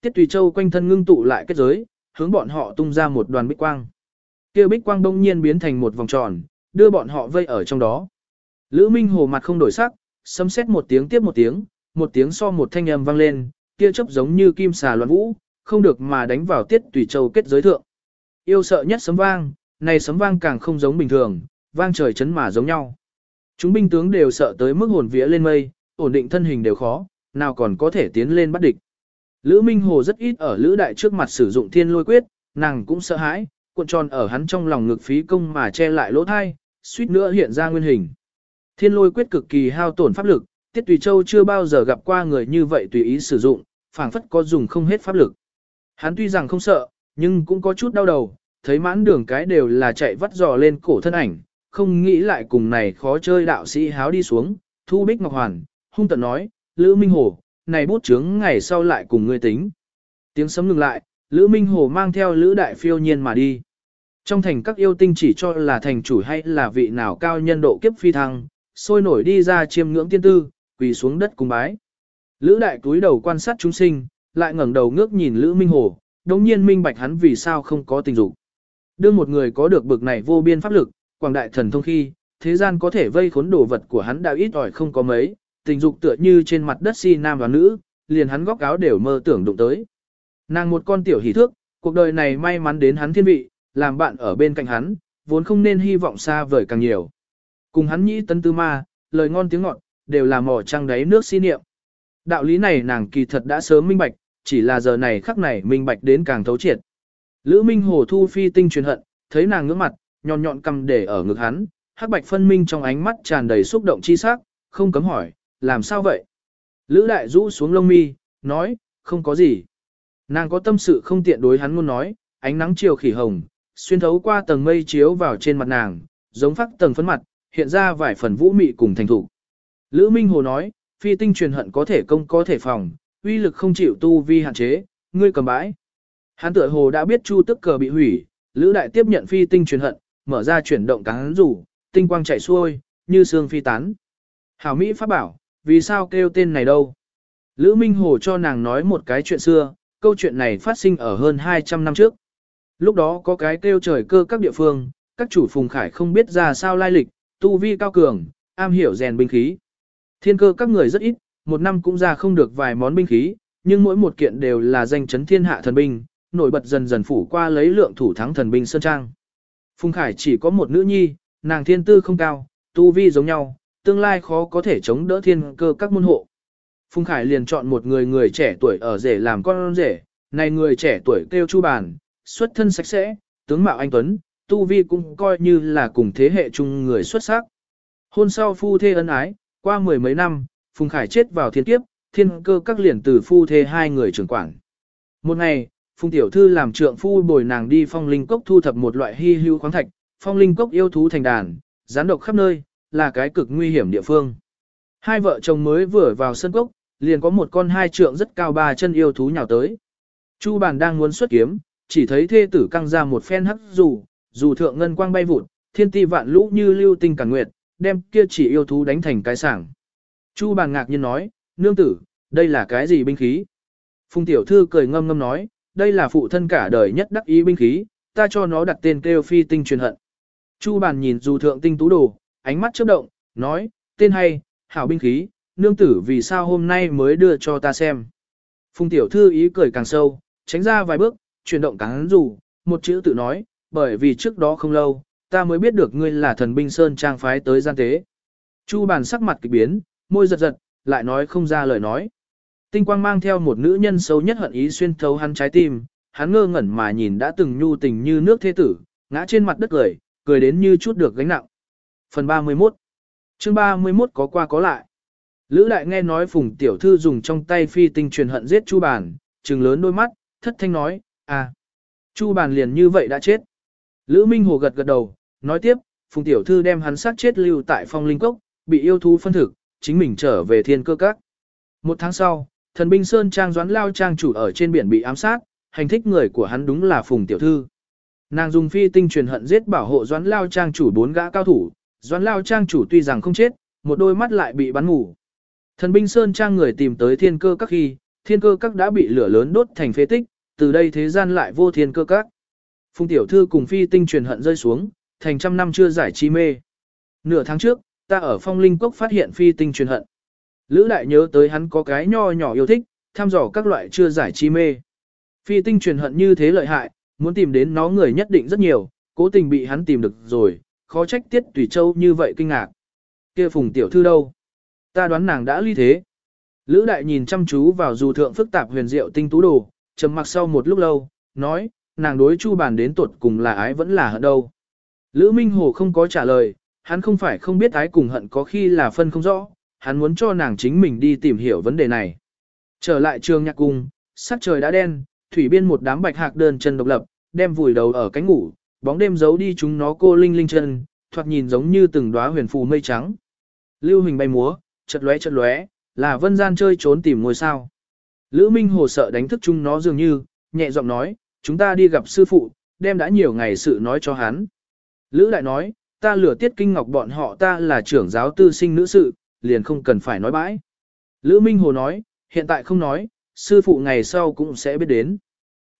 Tiết Tùy Châu quanh thân ngưng tụ lại kết giới, hướng bọn họ tung ra một đoàn bích quang. Kia bích quang đông nhiên biến thành một vòng tròn, đưa bọn họ vây ở trong đó. Lữ Minh Hồ mặt không đổi sắc, sấm sét một tiếng tiếp một tiếng, một tiếng so một thanh âm vang lên, kia chớp giống như kim xà loạn vũ, không được mà đánh vào Tiết Tùy Châu kết giới thượng. Yêu sợ nhất sấm vang, này sấm vang càng không giống bình thường, vang trời chấn mà giống nhau. Chúng binh tướng đều sợ tới mức hồn vía lên mây, ổn định thân hình đều khó, nào còn có thể tiến lên bắt địch. Lữ Minh Hồ rất ít ở Lữ Đại trước mặt sử dụng thiên lôi quyết, nàng cũng sợ hãi, cuộn tròn ở hắn trong lòng ngực phí công mà che lại lỗ thai, suýt nữa hiện ra nguyên hình. Thiên lôi quyết cực kỳ hao tổn pháp lực, Tiết Tùy Châu chưa bao giờ gặp qua người như vậy tùy ý sử dụng, phảng phất có dùng không hết pháp lực. Hắn tuy rằng không sợ, nhưng cũng có chút đau đầu, thấy mãn đường cái đều là chạy vắt dò lên cổ thân ảnh, không nghĩ lại cùng này khó chơi đạo sĩ háo đi xuống, thu bích ngọc hoàn, hung tận nói, Lữ Minh Hồ, này bút chướng ngày sau lại cùng ngươi tính. Tiếng sấm ngừng lại, Lữ Minh Hồ mang theo Lữ Đại phiêu nhiên mà đi. Trong thành các yêu tinh chỉ cho là thành chủ hay là vị nào cao nhân độ kiếp phi thăng, sôi nổi đi ra chiêm ngưỡng tiên tư, quỳ xuống đất cung bái. Lữ Đại túi đầu quan sát chúng sinh, lại ngẩng đầu ngước nhìn Lữ Minh Hồ, đồng nhiên minh bạch hắn vì sao không có tình dục. Đương một người có được bực này vô biên pháp lực, quảng đại thần thông khi, thế gian có thể vây khốn đồ vật của hắn đã ít ỏi không có mấy, tình dục tựa như trên mặt đất si nam và nữ, liền hắn góc áo đều mơ tưởng đụng tới. Nàng một con tiểu hỷ thước, cuộc đời này may mắn đến hắn thiên vị, làm bạn ở bên cạnh hắn, vốn không nên hy vọng xa vời càng nhiều. Cùng hắn nhĩ tân tư ma, lời ngon tiếng ngọt, đều là mỏ trăng đáy nước si niệm. Đạo lý này nàng kỳ thật đã sớm minh bạch, chỉ là giờ này khắc này minh bạch đến càng thấu triệt. Lữ Minh Hồ thu phi tinh truyền hận, thấy nàng ngưỡng mặt, nhọn nhọn cầm để ở ngực hắn, hắc bạch phân minh trong ánh mắt tràn đầy xúc động chi sắc, không cấm hỏi, làm sao vậy? Lữ đại rũ xuống lông mi, nói, không có gì. Nàng có tâm sự không tiện đối hắn ngôn nói, ánh nắng chiều khỉ hồng, xuyên thấu qua tầng mây chiếu vào trên mặt nàng, giống phát tầng phấn mặt, hiện ra vài phần vũ mị cùng thành thủ. Lữ Minh Hồ nói, phi tinh truyền hận có thể công có thể phòng, uy lực không chịu tu vi hạn chế, ngươi cầm bãi. Hắn tựa hồ đã biết chu tức cờ bị hủy, Lữ đại tiếp nhận phi tinh truyền hận, mở ra chuyển động cán rủ, tinh quang chảy xuôi, như xương phi tán. Hảo Mỹ pháp bảo, vì sao kêu tên này đâu? Lữ Minh Hồ cho nàng nói một cái chuyện xưa, câu chuyện này phát sinh ở hơn 200 năm trước. Lúc đó có cái kêu trời cơ các địa phương, các chủ phùng khải không biết ra sao lai lịch, tu vi cao cường, am hiểu rèn binh khí. Thiên cơ các người rất ít, một năm cũng ra không được vài món binh khí, nhưng mỗi một kiện đều là danh chấn thiên hạ thần binh, nổi bật dần dần phủ qua lấy lượng thủ thắng thần binh sơn trang. Phùng Khải chỉ có một nữ nhi, nàng thiên tư không cao, tu vi giống nhau, tương lai khó có thể chống đỡ thiên cơ các môn hộ. Phùng Khải liền chọn một người người trẻ tuổi ở rể làm con rể, này người trẻ tuổi kêu Chu Bàn, xuất thân sạch sẽ, tướng mạo anh Tuấn, tu vi cũng coi như là cùng thế hệ chung người xuất sắc. Hôn sau phu thê ân ái, qua mười mấy năm, Phùng Khải chết vào thiên kiếp, thiên cơ các liền từ phu thê hai người trưởng quản. Một ngày, Phùng Tiểu Thư làm trượng phu bồi nàng đi phong linh cốc thu thập một loại hy hữu khoáng thạch, phong linh cốc yêu thú thành đàn, gián độc khắp nơi, là cái cực nguy hiểm địa phương. Hai vợ chồng mới vừa vào sân cốc, liền có một con hai trượng rất cao ba chân yêu thú nhào tới. Chu bàn đang muốn xuất kiếm, chỉ thấy thê tử căng ra một phen hắc dù, dù thượng ngân quang bay vụt, thiên ti vạn lũ như lưu tinh cản nguyệt, đem kia chỉ yêu thú đánh thành cái sảng. Chu bàn ngạc nhiên nói, nương tử, đây là cái gì binh khí? Phùng tiểu thư cười ngâm ngâm nói, đây là phụ thân cả đời nhất đắc ý binh khí, ta cho nó đặt tên kêu phi tinh truyền hận. Chu bàn nhìn dù thượng tinh tú đồ, ánh mắt chớp động, nói, tên hay, hảo binh khí, nương tử vì sao hôm nay mới đưa cho ta xem. Phùng tiểu thư ý cười càng sâu, tránh ra vài bước, chuyển động cắn rủ, một chữ tự nói, bởi vì trước đó không lâu, ta mới biết được ngươi là thần binh sơn trang phái tới gian tế. Chu bàn sắc mặt kịch biến, môi giật giật, lại nói không ra lời nói. Tinh quang mang theo một nữ nhân xấu nhất hận ý xuyên thấu hắn trái tim, hắn ngơ ngẩn mà nhìn đã từng nhu tình như nước thế tử, ngã trên mặt đất cười, cười đến như chút được gánh nặng. Phần 31 chương 31 có qua có lại. Lữ đại nghe nói phùng tiểu thư dùng trong tay phi tinh truyền hận giết chu bàn, trừng lớn đôi mắt, thất thanh nói, à, chu bàn liền như vậy đã chết. Lữ Minh Hồ gật gật đầu, nói tiếp, phùng tiểu thư đem hắn sát chết lưu tại phong linh cốc, bị yêu thú phân thực, chính mình trở về thiên cơ các. Một tháng sau, thần binh Sơn Trang doãn lao trang chủ ở trên biển bị ám sát, hành thích người của hắn đúng là phùng tiểu thư. Nàng dùng phi tinh truyền hận giết bảo hộ doãn lao trang chủ bốn gã cao thủ, doãn lao trang chủ tuy rằng không chết, một đôi mắt lại bị bắn ngủ. Thần binh Sơn Trang người tìm tới thiên cơ các khi, thiên cơ các đã bị lửa lớn đốt thành phế tích, từ đây thế gian lại vô thiên cơ các. Phùng tiểu thư cùng phi tinh truyền hận rơi xuống, thành trăm năm chưa giải chi mê. Nửa tháng trước, ta ở phong linh cốc phát hiện phi tinh truyền hận. Lữ đại nhớ tới hắn có cái nho nhỏ yêu thích, tham dò các loại chưa giải chi mê. Phi tinh truyền hận như thế lợi hại, muốn tìm đến nó người nhất định rất nhiều, cố tình bị hắn tìm được rồi, khó trách tiết tùy châu như vậy kinh ngạc. kia phùng tiểu thư đâu? Ta đoán nàng đã ly thế. Lữ đại nhìn chăm chú vào dù thượng phức tạp huyền diệu tinh tú đồ, trầm mặc sau một lúc lâu, nói, nàng đối chu bàn đến tuột cùng là ái vẫn là hận đâu. Lữ Minh Hồ không có trả lời, hắn không phải không biết ái cùng hận có khi là phân không rõ, hắn muốn cho nàng chính mình đi tìm hiểu vấn đề này. Trở lại trường nhạc cung, sắc trời đã đen, thủy biên một đám bạch hạc đơn chân độc lập, đem vùi đầu ở cánh ngủ, bóng đêm giấu đi chúng nó cô linh linh chân, thoạt nhìn giống như từng đóa huyền phù mây trắng. Lưu hình bay múa, chật lóe chật lóe, là vân gian chơi trốn tìm ngôi sao. Lữ Minh Hồ sợ đánh thức chúng nó dường như, nhẹ giọng nói, chúng ta đi gặp sư phụ, đem đã nhiều ngày sự nói cho hắn. Lữ Đại nói, ta lừa tiết kinh ngọc bọn họ ta là trưởng giáo tư sinh nữ sự, liền không cần phải nói bãi. Lữ Minh Hồ nói, hiện tại không nói, sư phụ ngày sau cũng sẽ biết đến.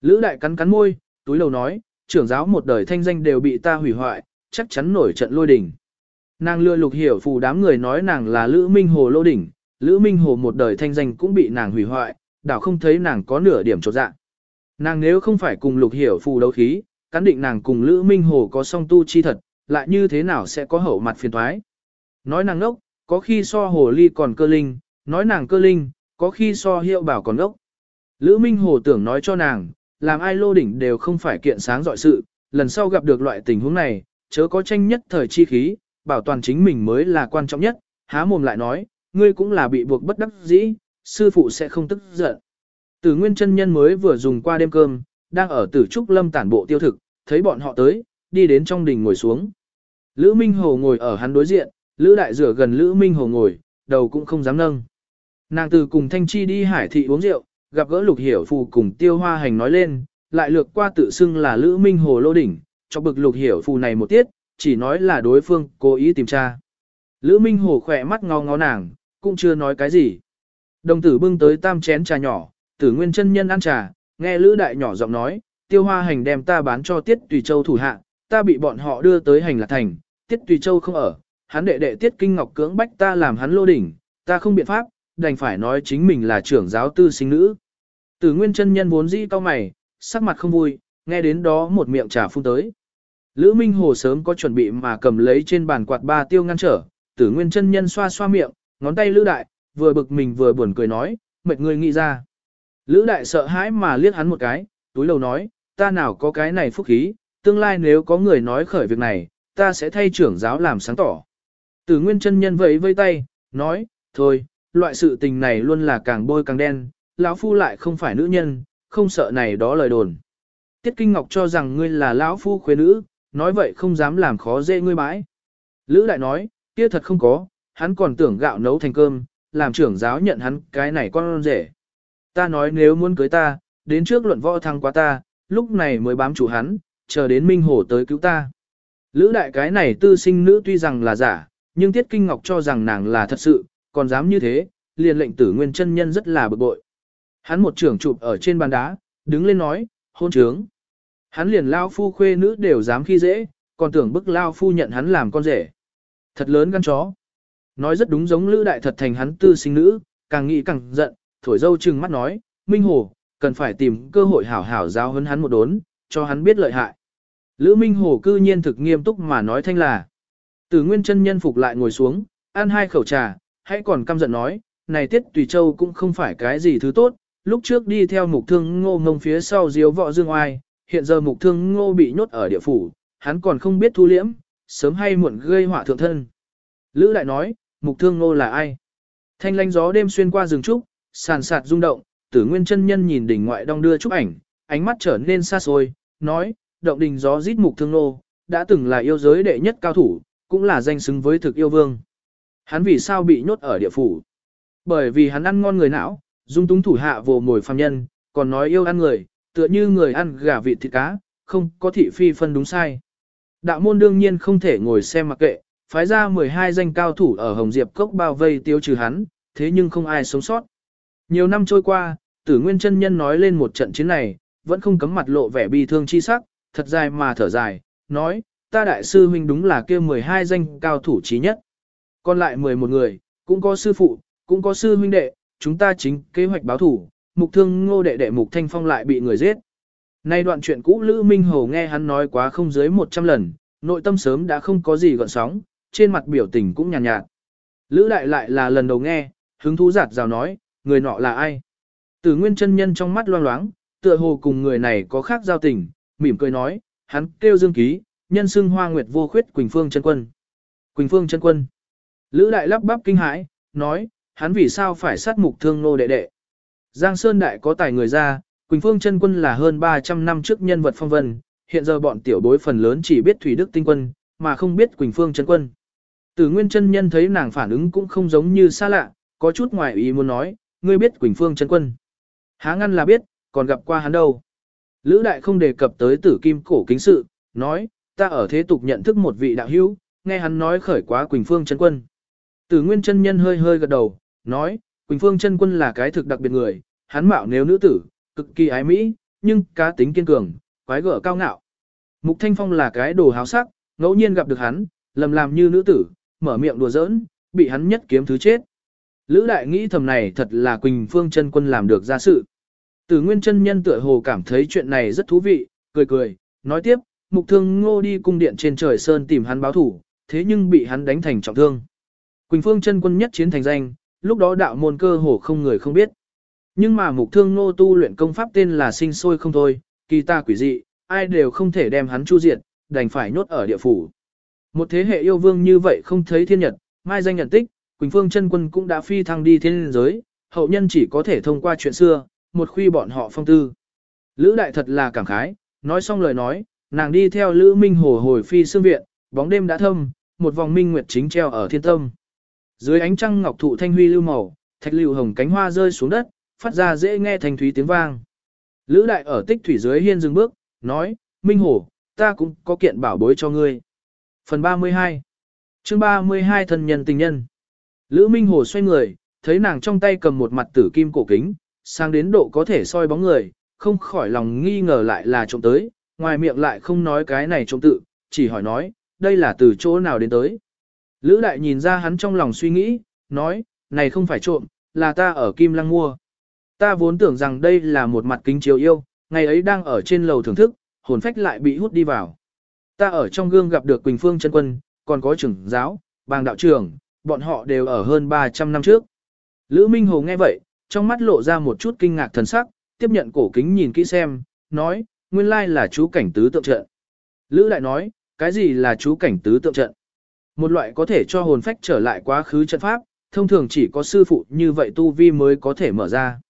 Lữ Đại cắn cắn môi, túi lầu nói, trưởng giáo một đời thanh danh đều bị ta hủy hoại, chắc chắn nổi trận lôi đỉnh. Nàng lừa lục hiểu phù đám người nói nàng là Lữ Minh Hồ lô đỉnh, Lữ Minh Hồ một đời thanh danh cũng bị nàng hủy hoại, đảo không thấy nàng có nửa điểm trột dạ. Nàng nếu không phải cùng lục hiểu phù đấu khí, cắn định nàng cùng Lữ Minh Hồ có song tu chi thật, lại như thế nào sẽ có hậu mặt phiền thoái. Nói nàng ngốc, có khi so hồ ly còn cơ linh, nói nàng cơ linh, có khi so hiệu bảo còn ngốc. Lữ Minh Hồ tưởng nói cho nàng, làm ai lô đỉnh đều không phải kiện sáng dọi sự, lần sau gặp được loại tình huống này, chớ có tranh nhất thời chi khí, bảo toàn chính mình mới là quan trọng nhất, há mồm lại nói, ngươi cũng là bị buộc bất đắc dĩ, sư phụ sẽ không tức giận. Tử Nguyên chân nhân mới vừa dùng qua đêm cơm, đang ở Tử Trúc Lâm tản bộ tiêu thực, thấy bọn họ tới, đi đến trong đình ngồi xuống. Lữ Minh Hồ ngồi ở hắn đối diện, Lữ Đại rửa gần Lữ Minh Hồ ngồi, đầu cũng không dám nâng. Nàng từ cùng Thanh Chi đi hải thị uống rượu, gặp gỡ Lục Hiểu Phù cùng Tiêu Hoa Hành nói lên, lại lược qua tự xưng là Lữ Minh Hồ Lô Đỉnh, cho bực Lục Hiểu Phù này một tiết, chỉ nói là đối phương cố ý tìm tra. Lữ Minh Hồ khỏe mắt ngó ngó nàng, cũng chưa nói cái gì. Đồng tử bưng tới tam chén trà nhỏ, tử nguyên chân nhân ăn trà, nghe Lữ Đại nhỏ giọng nói, Tiêu Hoa Hành đem ta bán cho Tiết Tùy Châu thủ hạ, ta bị bọn họ đưa tới hành lạc thành, Tiết Tùy Châu không ở, hắn đệ đệ Tiết Kinh Ngọc cưỡng bách ta làm hắn lô đỉnh, ta không biện pháp, đành phải nói chính mình là trưởng giáo tư sinh nữ. Tử Nguyên chân nhân vốn dĩ cao mày, sắc mặt không vui, nghe đến đó một miệng trà phun tới. Lữ Minh Hồ sớm có chuẩn bị mà cầm lấy trên bàn quạt ba tiêu ngăn trở, Tử Nguyên chân nhân xoa xoa miệng, ngón tay Lữ Đại, vừa bực mình vừa buồn cười nói, mệt người nghĩ ra. Lữ Đại sợ hãi mà liếc hắn một cái, túi lầu nói, ta nào có cái này phúc khí, tương lai nếu có người nói khởi việc này, ta sẽ thay trưởng giáo làm sáng tỏ. Tử Nguyên chân nhân vẫy vây tay, nói, thôi, loại sự tình này luôn là càng bôi càng đen, lão phu lại không phải nữ nhân, không sợ này đó lời đồn. Tiết Kinh Ngọc cho rằng ngươi là lão phu khuê nữ, nói vậy không dám làm khó dễ ngươi mãi. Lữ đại nói, kia thật không có, hắn còn tưởng gạo nấu thành cơm, làm trưởng giáo nhận hắn cái này con rể. Ta nói nếu muốn cưới ta, đến trước luận võ thăng quá ta, lúc này mới bám chủ hắn, chờ đến Minh Hổ tới cứu ta. Lữ đại cái này tư sinh nữ tuy rằng là giả, nhưng Tiết Kinh Ngọc cho rằng nàng là thật sự, còn dám như thế, liền lệnh tử nguyên chân nhân rất là bực bội. Hắn một trưởng chụp ở trên bàn đá, đứng lên nói, hôn trướng. Hắn liền lao phu khuê nữ đều dám khi dễ, còn tưởng bức lao phu nhận hắn làm con rể. Thật lớn gan chó. Nói rất đúng giống lữ đại thật thành hắn tư sinh nữ, càng nghĩ càng giận, thổi dâu trừng mắt nói, Minh Hồ, cần phải tìm cơ hội hảo hảo giáo hấn hắn một đốn, cho hắn biết lợi hại. Lữ Minh Hồ cư nhiên thực nghiêm túc mà nói thanh là. Tử Nguyên chân nhân phục lại ngồi xuống, ăn hai khẩu trà, hãy còn căm giận nói, này Tiết Tùy Châu cũng không phải cái gì thứ tốt, lúc trước đi theo mục thương ngô ngông phía sau diếu võ dương oai, hiện giờ mục thương ngô bị nhốt ở địa phủ, hắn còn không biết thu liễm, sớm hay muộn gây họa thượng thân. Lữ lại nói, mục thương ngô là ai? Thanh lanh gió đêm xuyên qua rừng trúc, sàn sạt rung động, tử nguyên chân nhân nhìn đỉnh ngoại đong đưa chúc ảnh, ánh mắt trở nên xa xôi, nói, động đình gió rít mục thương ngô, đã từng là yêu giới đệ nhất cao thủ, cũng là danh xứng với thực yêu vương. Hắn vì sao bị nhốt ở địa phủ? Bởi vì hắn ăn ngon người não, dung túng thủ hạ vồ mồi phàm nhân, còn nói yêu ăn người, tựa như người ăn gà vịt thịt cá, không có thị phi phân đúng sai. Đạo môn đương nhiên không thể ngồi xem mặc kệ, phái ra 12 danh cao thủ ở Hồng Diệp Cốc bao vây tiêu trừ hắn, thế nhưng không ai sống sót. Nhiều năm trôi qua, tử nguyên chân nhân nói lên một trận chiến này, vẫn không cấm mặt lộ vẻ bi thương chi sắc, thật dài mà thở dài, nói, ta đại sư huynh đúng là kia 12 danh cao thủ trí nhất. Còn lại 11 người, cũng có sư phụ, cũng có sư huynh đệ, chúng ta chính kế hoạch báo thủ, mục thương ngô đệ đệ mục thanh phong lại bị người giết. Nay đoạn chuyện cũ Lữ Minh Hầu nghe hắn nói quá không dưới 100 lần, nội tâm sớm đã không có gì gợn sóng, trên mặt biểu tình cũng nhàn nhạt, nhạt. Lữ đại lại là lần đầu nghe, hứng thú giạt rào nói, người nọ là ai? Từ nguyên chân nhân trong mắt loang loáng, tựa hồ cùng người này có khác giao tình, mỉm cười nói, hắn kêu dương ký, nhân xưng hoa nguyệt vô khuyết Quỳnh Phương chân quân. Quỳnh Phương chân quân. Lữ đại lắp bắp kinh hãi, nói, hắn vì sao phải sát mục thương nô đệ đệ. Giang Sơn Đại có tài người ra, Quỳnh Phương chân quân là hơn 300 năm trước nhân vật phong vân, hiện giờ bọn tiểu bối phần lớn chỉ biết Thủy Đức Tinh Quân, mà không biết Quỳnh Phương chân Quân. Tử Nguyên chân nhân thấy nàng phản ứng cũng không giống như xa lạ, có chút ngoài ý muốn nói, ngươi biết Quỳnh Phương chân Quân. Há ngăn là biết, còn gặp qua hắn đâu. Lữ đại không đề cập tới tử kim cổ kính sự, nói, ta ở thế tục nhận thức một vị đạo hữu, nghe hắn nói khởi quá Quỳnh Phương chân Quân. Tử Nguyên chân nhân hơi hơi gật đầu, nói, Quỳnh Phương chân Quân là cái thực đặc biệt người, hắn mạo nếu nữ tử, cực kỳ ái mỹ, nhưng cá tính kiên cường, quái gở cao ngạo. Mục Thanh Phong là cái đồ háo sắc, ngẫu nhiên gặp được hắn, lầm làm như nữ tử, mở miệng đùa giỡn, bị hắn nhất kiếm thứ chết. Lữ đại nghĩ thầm này thật là Quỳnh Phương chân quân làm được ra sự. Tử Nguyên chân nhân tựa hồ cảm thấy chuyện này rất thú vị, cười cười, nói tiếp, mục thương ngô đi cung điện trên trời sơn tìm hắn báo thủ, thế nhưng bị hắn đánh thành trọng thương. Quỳnh Phương chân quân nhất chiến thành danh, lúc đó đạo môn cơ hồ không người không biết. Nhưng mà mục thương nô tu luyện công pháp tên là sinh sôi không thôi, kỳ ta quỷ dị, ai đều không thể đem hắn chu diệt, đành phải nhốt ở địa phủ. Một thế hệ yêu vương như vậy không thấy thiên nhật, mai danh nhận tích, Quỳnh Phương chân quân cũng đã phi thăng đi thiên giới, hậu nhân chỉ có thể thông qua chuyện xưa, một khi bọn họ phong tư. Lữ đại thật là cảm khái, nói xong lời nói, nàng đi theo Lữ Minh Hồ hồi phi xương viện, bóng đêm đã thâm, một vòng minh nguyệt chính treo ở thiên tâm. Dưới ánh trăng ngọc thụ thanh huy lưu màu, thạch lưu hồng cánh hoa rơi xuống đất, phát ra dễ nghe thanh thúy tiếng vang. Lữ đại ở tích thủy dưới hiên dừng bước, nói, Minh Hồ, ta cũng có kiện bảo bối cho ngươi. Phần 32 chương 32 thân nhân tình nhân Lữ Minh Hồ xoay người, thấy nàng trong tay cầm một mặt tử kim cổ kính, sang đến độ có thể soi bóng người, không khỏi lòng nghi ngờ lại là trộm tới, ngoài miệng lại không nói cái này trộm tự, chỉ hỏi nói, đây là từ chỗ nào đến tới. Lữ đại nhìn ra hắn trong lòng suy nghĩ, nói, này không phải trộm, là ta ở Kim Lăng mua. Ta vốn tưởng rằng đây là một mặt kính chiếu yêu, ngày ấy đang ở trên lầu thưởng thức, hồn phách lại bị hút đi vào. Ta ở trong gương gặp được Quỳnh Phương chân quân, còn có trưởng giáo, bàng đạo trưởng, bọn họ đều ở hơn 300 năm trước. Lữ Minh Hồ nghe vậy, trong mắt lộ ra một chút kinh ngạc thần sắc, tiếp nhận cổ kính nhìn kỹ xem, nói, nguyên lai là chú cảnh tứ tượng trận. Lữ lại nói, cái gì là chú cảnh tứ tượng trận? Một loại có thể cho hồn phách trở lại quá khứ trận pháp, thông thường chỉ có sư phụ như vậy tu vi mới có thể mở ra.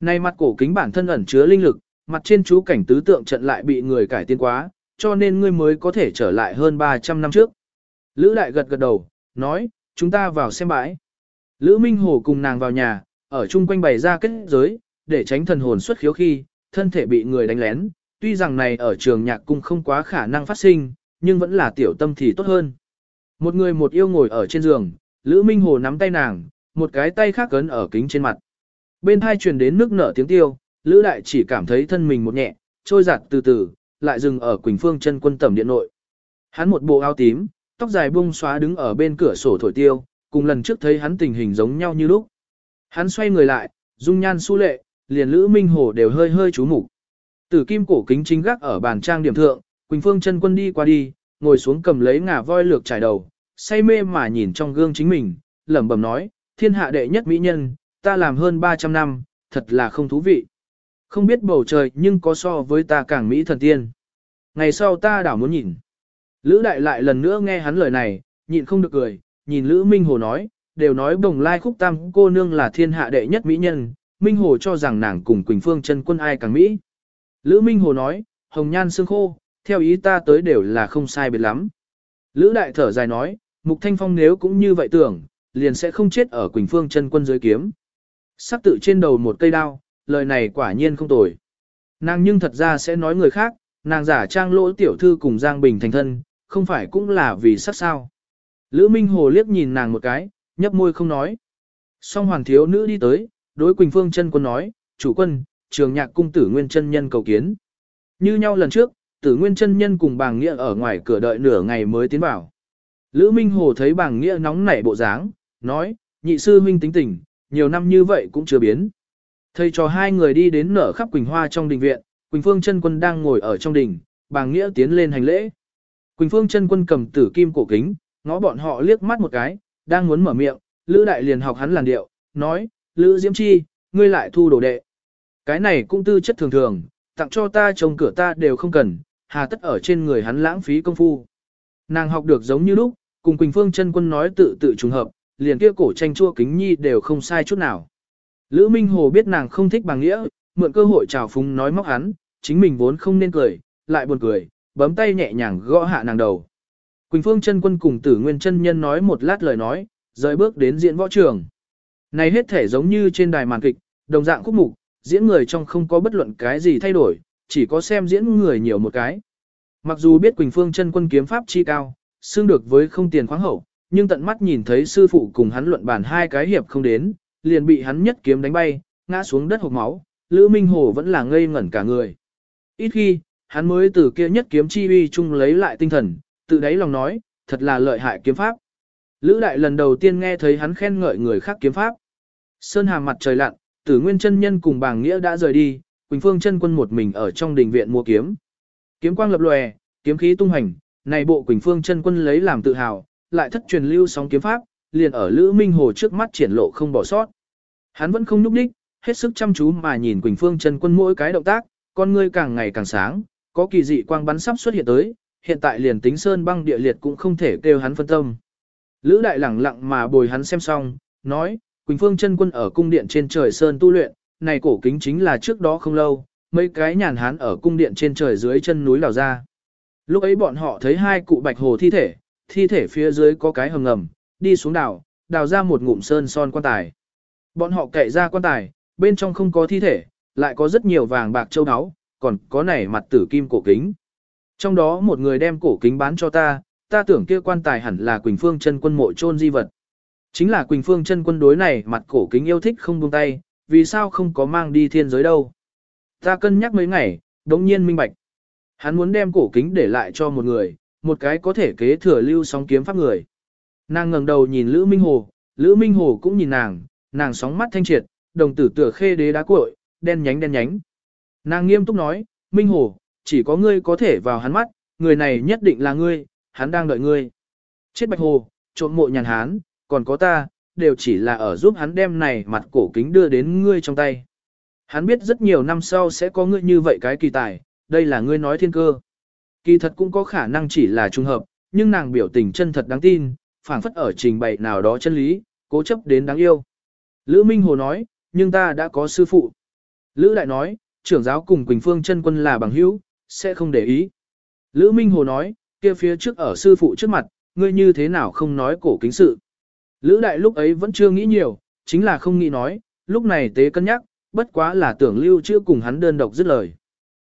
Nay mặt cổ kính bản thân ẩn chứa linh lực, mặt trên chú cảnh tứ tượng trận lại bị người cải tiến quá, cho nên ngươi mới có thể trở lại hơn 300 năm trước. Lữ đại gật gật đầu, nói, chúng ta vào xem bãi. Lữ Minh Hồ cùng nàng vào nhà, ở chung quanh bày ra kết giới, để tránh thần hồn xuất khiếu khi, thân thể bị người đánh lén. Tuy rằng này ở trường nhạc cung không quá khả năng phát sinh, nhưng vẫn là tiểu tâm thì tốt hơn. Một người một yêu ngồi ở trên giường, Lữ Minh Hồ nắm tay nàng, một cái tay khác cấn ở kính trên mặt. Bên hai truyền đến nước nở tiếng tiêu, Lữ Đại chỉ cảm thấy thân mình một nhẹ, trôi giặt từ từ, lại dừng ở Quỳnh Phương chân quân tẩm điện nội. Hắn một bộ áo tím, tóc dài bung xóa đứng ở bên cửa sổ thổi tiêu, cùng lần trước thấy hắn tình hình giống nhau như lúc. Hắn xoay người lại, dung nhan su lệ, liền Lữ Minh Hồ đều hơi hơi chú mục. Tử kim cổ kính chính gác ở bàn trang điểm thượng, Quỳnh Phương chân quân đi qua đi, ngồi xuống cầm lấy ngà voi lược trải đầu, say mê mà nhìn trong gương chính mình, lẩm bẩm nói, thiên hạ đệ nhất mỹ nhân, ta làm hơn 300 năm, thật là không thú vị. Không biết bầu trời nhưng có so với ta càng mỹ thần tiên. Ngày sau ta đảo muốn nhìn. Lữ đại lại lần nữa nghe hắn lời này, nhịn không được cười, nhìn Lữ Minh Hồ nói, đều nói bồng lai khúc tam cô nương là thiên hạ đệ nhất mỹ nhân, Minh Hồ cho rằng nàng cùng Quỳnh Phương chân quân ai càng mỹ. Lữ Minh Hồ nói, hồng nhan xương khô, theo ý ta tới đều là không sai biệt lắm. Lữ đại thở dài nói, Mục Thanh Phong nếu cũng như vậy tưởng, liền sẽ không chết ở Quỳnh Phương chân quân dưới kiếm. Sắc tự trên đầu một cây đao, lời này quả nhiên không tồi. Nàng nhưng thật ra sẽ nói người khác, nàng giả trang lỗ tiểu thư cùng Giang Bình thành thân, không phải cũng là vì sắc sao. Lữ Minh Hồ liếc nhìn nàng một cái, nhấp môi không nói. Song hoàng thiếu nữ đi tới, đối Quỳnh Phương chân quân nói, chủ quân, trường nhạc cung tử nguyên chân nhân cầu kiến. Như nhau lần trước, tử nguyên chân nhân cùng bàng nghĩa ở ngoài cửa đợi nửa ngày mới tiến vào. Lữ Minh Hồ thấy bàng nghĩa nóng nảy bộ dáng, nói, nhị sư huynh tính tình, nhiều năm như vậy cũng chưa biến. Thầy cho hai người đi đến nở khắp Quỳnh Hoa trong đình viện, Quỳnh Phương chân quân đang ngồi ở trong đình, bàng nghĩa tiến lên hành lễ. Quỳnh Phương chân quân cầm tử kim cổ kính, ngó bọn họ liếc mắt một cái, đang muốn mở miệng, Lữ Đại liền học hắn làn điệu, nói, Lữ Diễm Chi, ngươi lại thu đồ đệ. Cái này cũng tư chất thường thường, tặng cho ta trông cửa ta đều không cần, hà tất ở trên người hắn lãng phí công phu. Nàng học được giống như lúc, cùng Quỳnh Phương chân quân nói tự tự trùng hợp, liền kia cổ tranh chua kính nhi đều không sai chút nào. Lữ Minh Hồ biết nàng không thích bằng nghĩa, mượn cơ hội chào phúng nói móc hắn, chính mình vốn không nên cười, lại buồn cười, bấm tay nhẹ nhàng gõ hạ nàng đầu. Quỳnh Phương chân quân cùng Tử Nguyên chân nhân nói một lát lời nói, rời bước đến diễn võ trường. Này hết thể giống như trên đài màn kịch, đồng dạng khúc mục, diễn người trong không có bất luận cái gì thay đổi, chỉ có xem diễn người nhiều một cái. Mặc dù biết Quỳnh Phương chân quân kiếm pháp chi cao, xương được với không tiền khoáng hậu, nhưng tận mắt nhìn thấy sư phụ cùng hắn luận bàn hai cái hiệp không đến, liền bị hắn nhất kiếm đánh bay, ngã xuống đất hộc máu, Lữ Minh Hồ vẫn là ngây ngẩn cả người. Ít khi, hắn mới từ kia nhất kiếm chi uy chung lấy lại tinh thần, tự đáy lòng nói, thật là lợi hại kiếm pháp. Lữ đại lần đầu tiên nghe thấy hắn khen ngợi người khác kiếm pháp. Sơn hàm mặt trời lặn, tử nguyên chân nhân cùng bàng nghĩa đã rời đi, Quỳnh Phương chân quân một mình ở trong đình viện mua kiếm. Kiếm quang lập lòe, kiếm khí tung hành, này bộ Quỳnh Phương chân quân lấy làm tự hào, lại thất truyền lưu sóng kiếm pháp, liền ở Lữ Minh Hồ trước mắt triển lộ không bỏ sót. Hắn vẫn không nhúc đích, hết sức chăm chú mà nhìn Quỳnh Phương chân quân mỗi cái động tác, con ngươi càng ngày càng sáng, có kỳ dị quang bắn sắp xuất hiện tới, hiện tại liền tính sơn băng địa liệt cũng không thể kêu hắn phân tâm. Lữ đại lẳng lặng mà bồi hắn xem xong, nói, Quỳnh Phương chân quân ở cung điện trên trời sơn tu luyện, này cổ kính chính là trước đó không lâu, mấy cái nhàn hán ở cung điện trên trời dưới chân núi lào ra. Lúc ấy bọn họ thấy hai cụ bạch hồ thi thể, thi thể phía dưới có cái hầm ngầm, đi xuống đào, đào ra một ngụm sơn son quan tài. Bọn họ cậy ra quan tài, bên trong không có thi thể, lại có rất nhiều vàng bạc châu áo, còn có nảy mặt tử kim cổ kính. Trong đó một người đem cổ kính bán cho ta, ta tưởng kia quan tài hẳn là Quỳnh Phương chân quân mộ chôn di vật. Chính là Quỳnh Phương chân quân đối này mặt cổ kính yêu thích không buông tay, vì sao không có mang đi thiên giới đâu. Ta cân nhắc mấy ngày, đống nhiên minh bạch. Hắn muốn đem cổ kính để lại cho một người, một cái có thể kế thừa lưu sóng kiếm pháp người. Nàng ngẩng đầu nhìn Lữ Minh Hồ, Lữ Minh Hồ cũng nhìn nàng, nàng sóng mắt thanh triệt, đồng tử tựa khê đế đá cuội, đen nhánh đen nhánh. Nàng nghiêm túc nói, Minh Hồ, chỉ có ngươi có thể vào hắn mắt, người này nhất định là ngươi, hắn đang đợi ngươi. Chết bạch hồ, trộm mộ nhàn hán, còn có ta, đều chỉ là ở giúp hắn đem này mặt cổ kính đưa đến ngươi trong tay. Hắn biết rất nhiều năm sau sẽ có ngươi như vậy cái kỳ tài, đây là ngươi nói thiên cơ. Kỳ thật cũng có khả năng chỉ là trùng hợp, nhưng nàng biểu tình chân thật đáng tin, phảng phất ở trình bày nào đó chân lý, cố chấp đến đáng yêu. Lữ Minh Hồ nói, nhưng ta đã có sư phụ. Lữ Đại nói, trưởng giáo cùng Quỳnh Phương chân quân là bằng hữu, sẽ không để ý. Lữ Minh Hồ nói, kia phía trước ở sư phụ trước mặt, ngươi như thế nào không nói cổ kính sự. Lữ Đại lúc ấy vẫn chưa nghĩ nhiều, chính là không nghĩ nói, lúc này tế cân nhắc, bất quá là tưởng lưu chưa cùng hắn đơn độc dứt lời.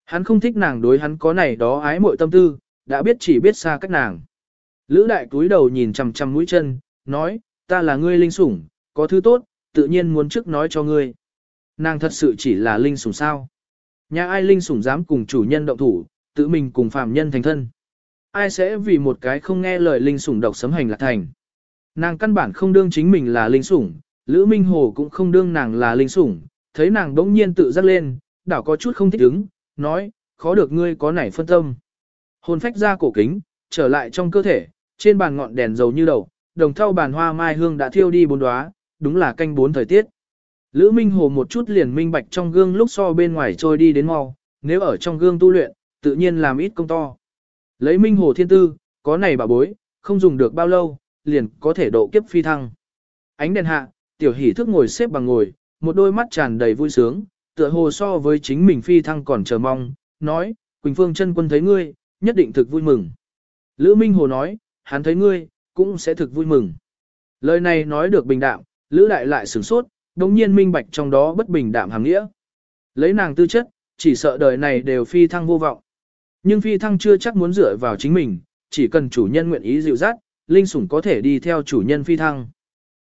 Hắn không thích nàng đối hắn có này đó ái mội tâm tư, đã biết chỉ biết xa cách nàng. Lữ đại túi đầu nhìn chằm chằm mũi chân, nói, ta là ngươi linh sủng, có thứ tốt, tự nhiên muốn trước nói cho ngươi. Nàng thật sự chỉ là linh sủng sao. Nhà ai linh sủng dám cùng chủ nhân động thủ, tự mình cùng phạm nhân thành thân. Ai sẽ vì một cái không nghe lời linh sủng độc sấm hành lạc thành. Nàng căn bản không đương chính mình là linh sủng, Lữ Minh Hồ cũng không đương nàng là linh sủng, thấy nàng đống nhiên tự dắt lên, đảo có chút không thích ứng, nói, khó được ngươi có nảy phân tâm. Hồn phách ra cổ kính, trở lại trong cơ thể, trên bàn ngọn đèn dầu như đầu, đồng thau bàn hoa mai hương đã thiêu đi bốn đóa, đúng là canh bốn thời tiết. Lữ Minh Hồ một chút liền minh bạch trong gương lúc so bên ngoài trôi đi đến mau, nếu ở trong gương tu luyện, tự nhiên làm ít công to. Lấy Minh Hồ thiên tư, có này bà bối, không dùng được bao lâu, liền có thể độ kiếp phi thăng. Ánh đèn hạ, tiểu hỷ thức ngồi xếp bằng ngồi, một đôi mắt tràn đầy vui sướng, tựa hồ so với chính mình phi thăng còn chờ mong, nói, Quỳnh Phương chân quân thấy ngươi, nhất định thực vui mừng. Lữ Minh Hồ nói, hắn thấy ngươi, cũng sẽ thực vui mừng. Lời này nói được bình đạm, Lữ Đại lại sửng sốt, đồng nhiên minh bạch trong đó bất bình đạm hàng nghĩa. Lấy nàng tư chất, chỉ sợ đời này đều phi thăng vô vọng. Nhưng phi thăng chưa chắc muốn dựa vào chính mình, chỉ cần chủ nhân nguyện ý dịu dắt, linh sủng có thể đi theo chủ nhân phi thăng.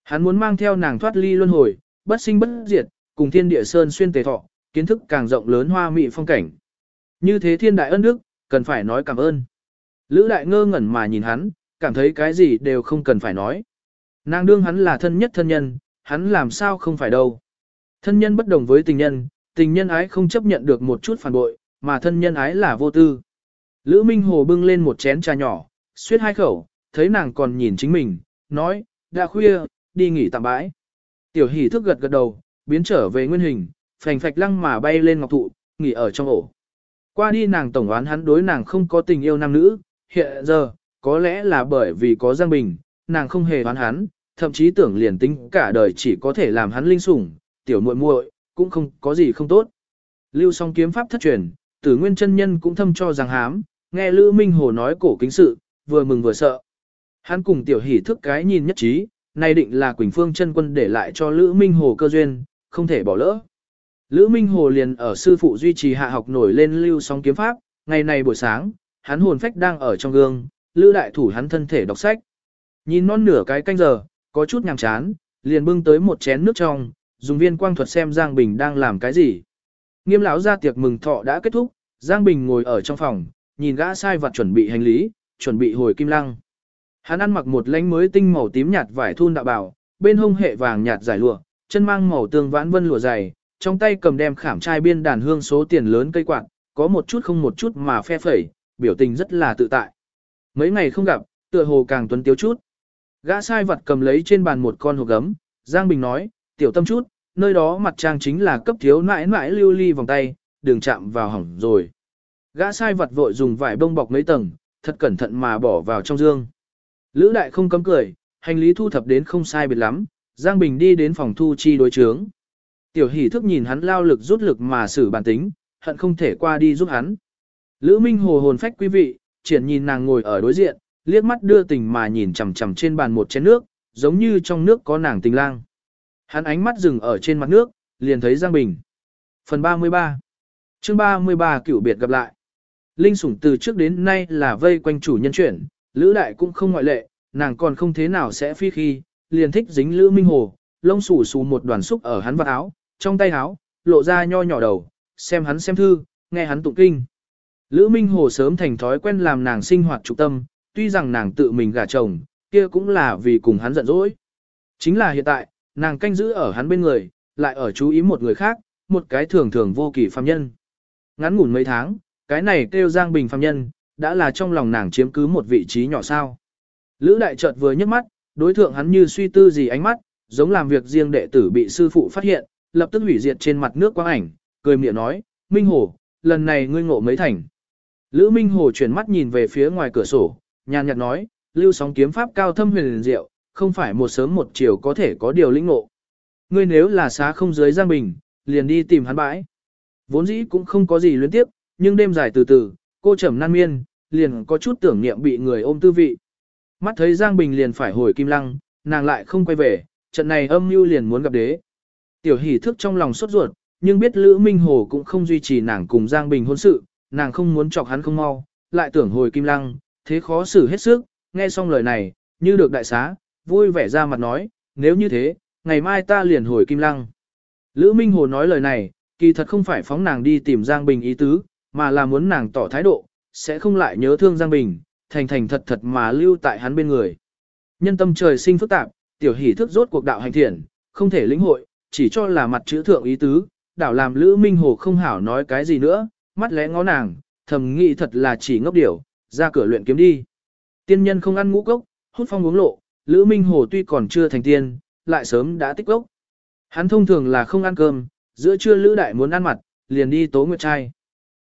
Hắn muốn mang theo nàng thoát ly luân hồi, bất sinh bất diệt, cùng thiên địa sơn xuyên tề thọ, kiến thức càng rộng lớn hoa mị phong cảnh. Như thế thiên đại ân đức, cần phải nói cảm ơn. Lữ đại ngơ ngẩn mà nhìn hắn, cảm thấy cái gì đều không cần phải nói. Nàng đương hắn là thân nhất thân nhân, hắn làm sao không phải đâu. Thân nhân bất đồng với tình nhân, tình nhân ái không chấp nhận được một chút phản bội, mà thân nhân ái là vô tư. Lữ Minh Hồ bưng lên một chén trà nhỏ, suyết hai khẩu, thấy nàng còn nhìn chính mình, nói, đã khuya, đi nghỉ tạm bãi. Tiểu hỷ thức gật gật đầu, biến trở về nguyên hình, phành phạch lăng mà bay lên ngọc thụ, nghỉ ở trong ổ. Qua đi nàng tổng oán hắn đối nàng không có tình yêu nam nữ, hiện giờ, có lẽ là bởi vì có Giang Bình, nàng không hề oán hắn, thậm chí tưởng liền tính cả đời chỉ có thể làm hắn linh sủng, tiểu muội muội cũng không có gì không tốt. Lưu song kiếm pháp thất truyền, tử nguyên chân nhân cũng thâm cho rằng hám, nghe Lữ Minh Hồ nói cổ kính sự, vừa mừng vừa sợ. Hắn cùng tiểu hỷ thức cái nhìn nhất trí, này định là Quỳnh Phương chân quân để lại cho Lữ Minh Hồ cơ duyên, không thể bỏ lỡ. Lữ Minh Hồ liền ở sư phụ duy trì hạ học nổi lên lưu sóng kiếm pháp, ngày này buổi sáng, hắn hồn phách đang ở trong gương, Lữ đại thủ hắn thân thể đọc sách. Nhìn non nửa cái canh giờ, có chút nhàm chán, liền bưng tới một chén nước trong, dùng viên quang thuật xem Giang Bình đang làm cái gì. Nghiêm lão ra tiệc mừng thọ đã kết thúc, Giang Bình ngồi ở trong phòng, nhìn gã sai vật chuẩn bị hành lý, chuẩn bị hồi kim lăng. Hắn ăn mặc một lánh mới tinh màu tím nhạt vải thun đạo bảo, bên hông hệ vàng nhạt giải lụa, chân mang màu tương vãn vân lụa dày, trong tay cầm đem khảm trai biên đàn hương số tiền lớn cây quạt, có một chút không một chút mà phe phẩy, biểu tình rất là tự tại. Mấy ngày không gặp, tựa hồ càng tuấn tiếu chút. Gã sai vật cầm lấy trên bàn một con hộp gấm, Giang Bình nói, tiểu tâm chút, nơi đó mặt trang chính là cấp thiếu nãi nãi lưu ly vòng tay, đường chạm vào hỏng rồi. Gã sai vật vội dùng vải bông bọc mấy tầng, thật cẩn thận mà bỏ vào trong dương. Lữ đại không cấm cười, hành lý thu thập đến không sai biệt lắm, Giang Bình đi đến phòng thu chi đối chướng. Tiểu hỷ thức nhìn hắn lao lực rút lực mà xử bản tính, hận không thể qua đi giúp hắn. Lữ Minh Hồ hồn phách quý vị, triển nhìn nàng ngồi ở đối diện, liếc mắt đưa tình mà nhìn chằm chằm trên bàn một chén nước, giống như trong nước có nàng tình lang. Hắn ánh mắt dừng ở trên mặt nước, liền thấy Giang Bình. Phần 33 chương 33 cựu biệt gặp lại. Linh sủng từ trước đến nay là vây quanh chủ nhân chuyển, Lữ Đại cũng không ngoại lệ, nàng còn không thế nào sẽ phi khi, liền thích dính Lữ Minh Hồ, lông xù xù một đoàn xúc ở hắn vạt áo, trong tay áo, lộ ra nho nhỏ đầu, xem hắn xem thư, nghe hắn tụng kinh. Lữ Minh Hồ sớm thành thói quen làm nàng sinh hoạt trục tâm, tuy rằng nàng tự mình gả chồng, kia cũng là vì cùng hắn giận dỗi. Chính là hiện tại, nàng canh giữ ở hắn bên người, lại ở chú ý một người khác, một cái thường thường vô kỳ phàm nhân. Ngắn ngủn mấy tháng, cái này kêu Giang Bình phàm nhân, đã là trong lòng nàng chiếm cứ một vị trí nhỏ sao. Lữ đại chợt vừa nhấc mắt, đối thượng hắn như suy tư gì ánh mắt, giống làm việc riêng đệ tử bị sư phụ phát hiện, lập tức hủy diệt trên mặt nước quang ảnh, cười miệng nói, Minh Hồ, lần này ngươi ngộ mấy thành. Lữ Minh Hồ chuyển mắt nhìn về phía ngoài cửa sổ, nhàn nhạt nói, lưu sóng kiếm pháp cao thâm huyền diệu, không phải một sớm một chiều có thể có điều lĩnh ngộ. Ngươi nếu là xá không dưới Giang Bình, liền đi tìm hắn bãi. Vốn dĩ cũng không có gì luyến tiếp, nhưng đêm dài từ từ, cô trầm nan miên, liền có chút tưởng niệm bị người ôm tư vị. Mắt thấy Giang Bình liền phải hồi kim lăng, nàng lại không quay về, trận này âm mưu liền muốn gặp đế. Tiểu hỷ thức trong lòng sốt ruột, nhưng biết Lữ Minh Hồ cũng không duy trì nàng cùng Giang Bình hôn sự, nàng không muốn chọc hắn không mau, lại tưởng hồi kim lăng, thế khó xử hết sức, nghe xong lời này, như được đại xá, vui vẻ ra mặt nói, nếu như thế, ngày mai ta liền hồi kim lăng. Lữ Minh Hồ nói lời này, kỳ thật không phải phóng nàng đi tìm Giang Bình ý tứ, mà là muốn nàng tỏ thái độ, sẽ không lại nhớ thương Giang Bình, thành thành thật thật mà lưu tại hắn bên người. Nhân tâm trời sinh phức tạp, tiểu hỷ thức rốt cuộc đạo hành thiện, không thể lĩnh hội, chỉ cho là mặt chữ thượng ý tứ, đảo làm Lữ Minh Hồ không hảo nói cái gì nữa, mắt lẽ ngó nàng, thầm nghĩ thật là chỉ ngốc điểu, ra cửa luyện kiếm đi. Tiên nhân không ăn ngũ cốc, hút phong uống lộ, Lữ Minh Hồ tuy còn chưa thành tiên, lại sớm đã tích cốc. Hắn thông thường là không ăn cơm, giữa trưa Lữ Đại muốn ăn mặt, liền đi tố nguyệt trai.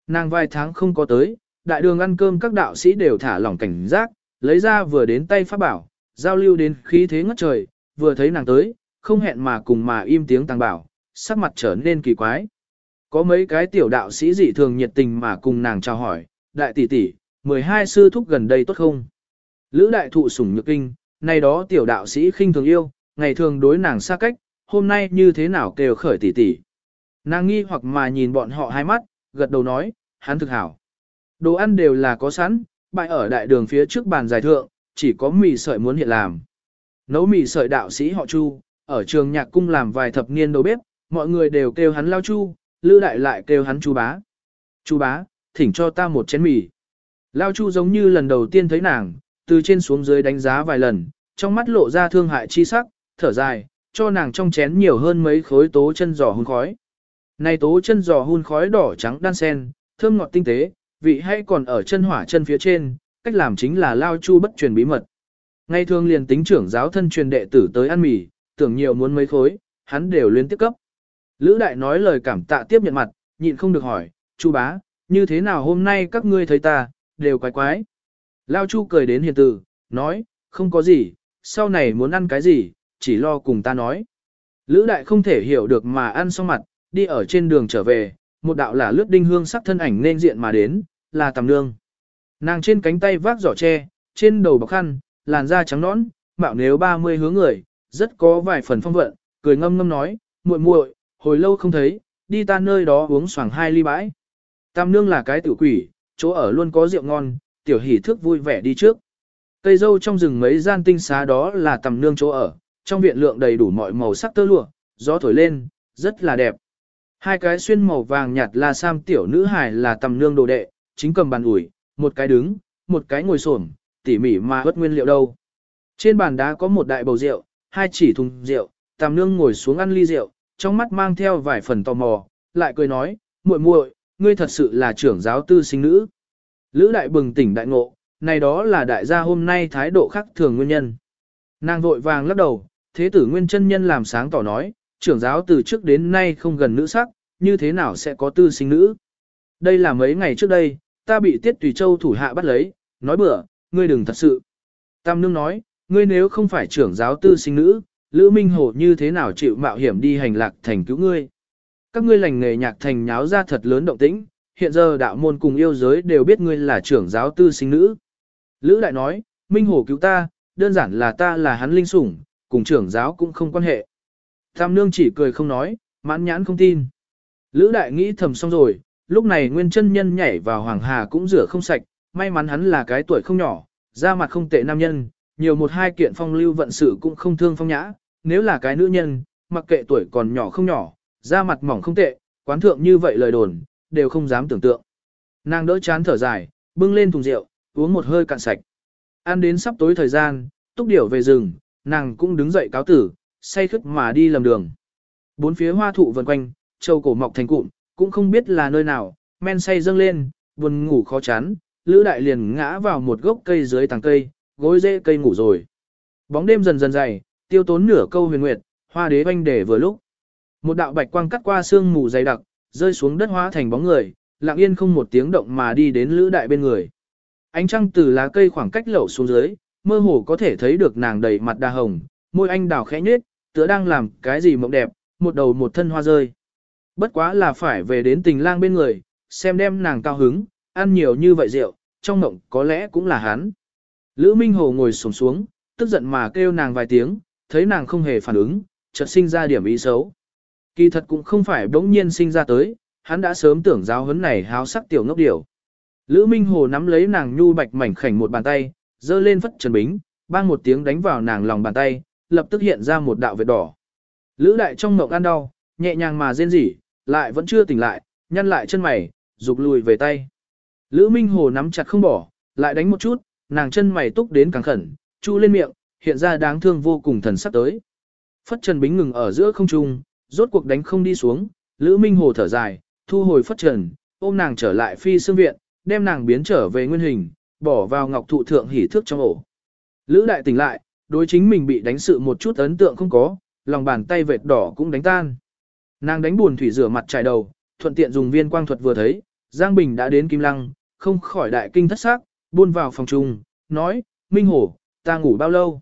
Nàng vài tháng không có tới, đại đường ăn cơm các đạo sĩ đều thả lỏng cảnh giác, lấy ra vừa đến tay pháp bảo, giao lưu đến khí thế ngất trời, vừa thấy nàng tới, không hẹn mà cùng mà im tiếng tăng bảo, sắc mặt trở nên kỳ quái. Có mấy cái tiểu đạo sĩ dị thường nhiệt tình mà cùng nàng chào hỏi, đại tỷ tỷ, 12 sư thúc gần đây tốt không? Lữ đại thụ sủng nhược kinh, này đó tiểu đạo sĩ khinh thường yêu, ngày thường đối nàng xa cách, hôm nay như thế nào kêu khởi tỷ tỷ. Nàng nghi hoặc mà nhìn bọn họ hai mắt, gật đầu nói, hắn thực hảo. Đồ ăn đều là có sẵn, bại ở đại đường phía trước bàn giải thượng, chỉ có mì sợi muốn hiện làm. Nấu mì sợi đạo sĩ họ Chu, ở trường nhạc cung làm vài thập niên đầu bếp, mọi người đều kêu hắn lao Chu, Lữ Đại lại kêu hắn Chu bá. Chu bá, thỉnh cho ta một chén mì. Lao Chu giống như lần đầu tiên thấy nàng, từ trên xuống dưới đánh giá vài lần, trong mắt lộ ra thương hại chi sắc, thở dài, cho nàng trong chén nhiều hơn mấy khối tố chân giò hun khói. Này tố chân giò hun khói đỏ trắng đan sen, thơm ngọt tinh tế, vị hay còn ở chân hỏa chân phía trên, cách làm chính là lao chu bất truyền bí mật. Ngay thường liền tính trưởng giáo thân truyền đệ tử tới ăn mì, tưởng nhiều muốn mấy khối, hắn đều liên tiếp cấp. Lữ đại nói lời cảm tạ tiếp nhận mặt, nhịn không được hỏi, chu bá, như thế nào hôm nay các ngươi thấy ta, đều quái quái. Lao chu cười đến hiền tử, nói, không có gì, sau này muốn ăn cái gì, chỉ lo cùng ta nói. Lữ đại không thể hiểu được mà ăn xong mặt, đi ở trên đường trở về, một đạo là lướt đinh hương sắc thân ảnh nên diện mà đến, là tầm nương. Nàng trên cánh tay vác giỏ tre, trên đầu bọc khăn, làn da trắng nõn, mạo nếu 30 hướng người, rất có vài phần phong vận, cười ngâm ngâm nói, muội muội, hồi lâu không thấy, đi ta nơi đó uống xoàng hai ly bãi. Tam nương là cái tiểu quỷ, chỗ ở luôn có rượu ngon, tiểu hỷ thức vui vẻ đi trước. Cây dâu trong rừng mấy gian tinh xá đó là tầm nương chỗ ở, trong viện lượng đầy đủ mọi màu sắc tơ lụa, gió thổi lên, rất là đẹp. Hai cái xuyên màu vàng nhạt là sam tiểu nữ hài là tầm nương đồ đệ, chính cầm bàn ủi, một cái đứng, một cái ngồi xổm, tỉ mỉ mà bất nguyên liệu đâu. Trên bàn đá có một đại bầu rượu, hai chỉ thùng rượu, tầm nương ngồi xuống ăn ly rượu, trong mắt mang theo vài phần tò mò, lại cười nói, muội muội, ngươi thật sự là trưởng giáo tư sinh nữ. Lữ đại bừng tỉnh đại ngộ, này đó là đại gia hôm nay thái độ khác thường nguyên nhân. Nàng vội vàng lắc đầu, thế tử nguyên chân nhân làm sáng tỏ nói, trưởng giáo từ trước đến nay không gần nữ sắc, như thế nào sẽ có tư sinh nữ. Đây là mấy ngày trước đây, ta bị tiết tùy châu thủ hạ bắt lấy, nói bữa, ngươi đừng thật sự. Tam nương nói, ngươi nếu không phải trưởng giáo tư sinh nữ, Lữ Minh Hổ như thế nào chịu mạo hiểm đi hành lạc thành cứu ngươi. Các ngươi lành nghề nhạc thành nháo ra thật lớn động tĩnh, hiện giờ đạo môn cùng yêu giới đều biết ngươi là trưởng giáo tư sinh nữ. Lữ Đại nói, Minh Hổ cứu ta, đơn giản là ta là hắn linh sủng, cùng trưởng giáo cũng không quan hệ. Tam nương chỉ cười không nói, mãn nhãn không tin. Lữ đại nghĩ thầm xong rồi, lúc này nguyên chân nhân nhảy vào hoàng hà cũng rửa không sạch, may mắn hắn là cái tuổi không nhỏ, da mặt không tệ nam nhân, nhiều một hai kiện phong lưu vận sự cũng không thương phong nhã, nếu là cái nữ nhân, mặc kệ tuổi còn nhỏ không nhỏ, da mặt mỏng không tệ, quán thượng như vậy lời đồn, đều không dám tưởng tượng. Nàng đỡ chán thở dài, bưng lên thùng rượu, uống một hơi cạn sạch. Ăn đến sắp tối thời gian, túc điểu về rừng, nàng cũng đứng dậy cáo tử, say khức mà đi lầm đường. Bốn phía hoa thụ vần quanh, châu cổ mọc thành cụm, cũng không biết là nơi nào, men say dâng lên, buồn ngủ khó chán, Lữ Đại liền ngã vào một gốc cây dưới tàng cây, gối rễ cây ngủ rồi. Bóng đêm dần dần dày, tiêu tốn nửa câu huyền nguyệt, hoa đế oanh để vừa lúc. Một đạo bạch quang cắt qua sương mù dày đặc, rơi xuống đất hóa thành bóng người, lặng yên không một tiếng động mà đi đến Lữ Đại bên người. Ánh trăng từ lá cây khoảng cách lẩu xuống dưới, mơ hồ có thể thấy được nàng đầy mặt đa hồng, môi anh đào khẽ nhếch, tựa đang làm cái gì mộng đẹp, một đầu một thân hoa rơi. Bất quá là phải về đến tình lang bên người, xem đem nàng cao hứng, ăn nhiều như vậy rượu, trong mộng có lẽ cũng là hắn. Lữ Minh Hồ ngồi sổng xuống, tức giận mà kêu nàng vài tiếng, thấy nàng không hề phản ứng, chợt sinh ra điểm ý xấu. Kỳ thật cũng không phải bỗng nhiên sinh ra tới, hắn đã sớm tưởng giáo huấn này háo sắc tiểu ngốc điểu. Lữ Minh Hồ nắm lấy nàng nhu bạch mảnh khảnh một bàn tay, giơ lên phất trần bính, bang một tiếng đánh vào nàng lòng bàn tay, lập tức hiện ra một đạo vết đỏ. Lữ đại trong mộng ăn đau, nhẹ nhàng mà rên rỉ, lại vẫn chưa tỉnh lại, nhăn lại chân mày, rụt lùi về tay. Lữ Minh Hồ nắm chặt không bỏ, lại đánh một chút, nàng chân mày túc đến càng khẩn, chu lên miệng, hiện ra đáng thương vô cùng thần sắc tới. Phất Trần Bính ngừng ở giữa không trung, rốt cuộc đánh không đi xuống, Lữ Minh Hồ thở dài, thu hồi Phất Trần, ôm nàng trở lại phi xương viện, đem nàng biến trở về nguyên hình, bỏ vào ngọc thụ thượng hỉ thước trong ổ. Lữ đại tỉnh lại, đối chính mình bị đánh sự một chút ấn tượng không có, lòng bàn tay vệt đỏ cũng đánh tan. Nàng đánh buồn thủy rửa mặt trải đầu, thuận tiện dùng viên quang thuật vừa thấy, Giang Bình đã đến Kim Lăng, không khỏi đại kinh thất xác, buôn vào phòng trùng, nói, Minh Hồ, ta ngủ bao lâu?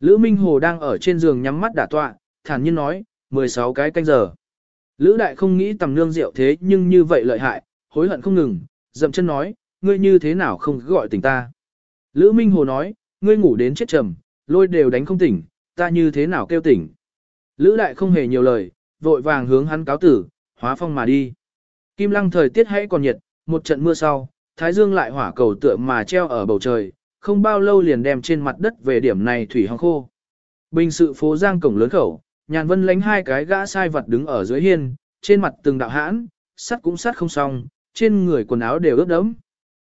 Lữ Minh Hồ đang ở trên giường nhắm mắt đả tọa, thản nhiên nói, 16 cái canh giờ. Lữ Đại không nghĩ tầm nương rượu thế nhưng như vậy lợi hại, hối hận không ngừng, dậm chân nói, ngươi như thế nào không gọi tỉnh ta. Lữ Minh Hồ nói, ngươi ngủ đến chết trầm, lôi đều đánh không tỉnh, ta như thế nào kêu tỉnh. Lữ Đại không hề nhiều lời, vội vàng hướng hắn cáo tử, hóa phong mà đi. Kim lăng thời tiết hãy còn nhiệt, một trận mưa sau, thái dương lại hỏa cầu tựa mà treo ở bầu trời, không bao lâu liền đem trên mặt đất về điểm này thủy hong khô. Bình sự phố giang cổng lớn khẩu, nhàn vân lánh hai cái gã sai vật đứng ở dưới hiên, trên mặt từng đạo hãn, sắt cũng sắt không xong, trên người quần áo đều ướt đẫm.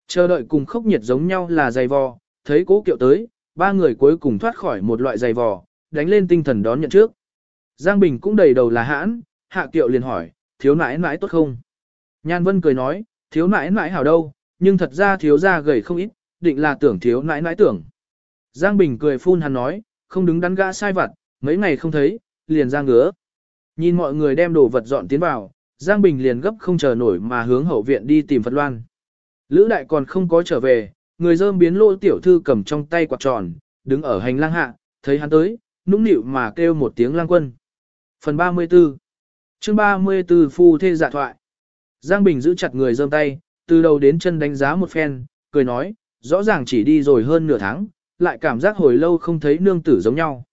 Chờ đợi cùng khốc nhiệt giống nhau là dày vò, thấy cố kiệu tới, ba người cuối cùng thoát khỏi một loại giày vò, đánh lên tinh thần đón nhận trước. Giang Bình cũng đầy đầu là hãn, hạ kiệu liền hỏi, thiếu nãi nãi tốt không? Nhan Vân cười nói, thiếu nãi nãi hảo đâu, nhưng thật ra thiếu ra gầy không ít, định là tưởng thiếu nãi nãi tưởng. Giang Bình cười phun hắn nói, không đứng đắn gã sai vặt, mấy ngày không thấy, liền ra ngứa. Nhìn mọi người đem đồ vật dọn tiến vào, Giang Bình liền gấp không chờ nổi mà hướng hậu viện đi tìm Phật Loan. Lữ đại còn không có trở về, người dơm biến lô tiểu thư cầm trong tay quạt tròn, đứng ở hành lang hạ, thấy hắn tới, nũng nịu mà kêu một tiếng lang quân. Phần 34 chương 34 Phu Thê Dạ Thoại Giang Bình giữ chặt người dơm tay, từ đầu đến chân đánh giá một phen, cười nói, rõ ràng chỉ đi rồi hơn nửa tháng, lại cảm giác hồi lâu không thấy nương tử giống nhau.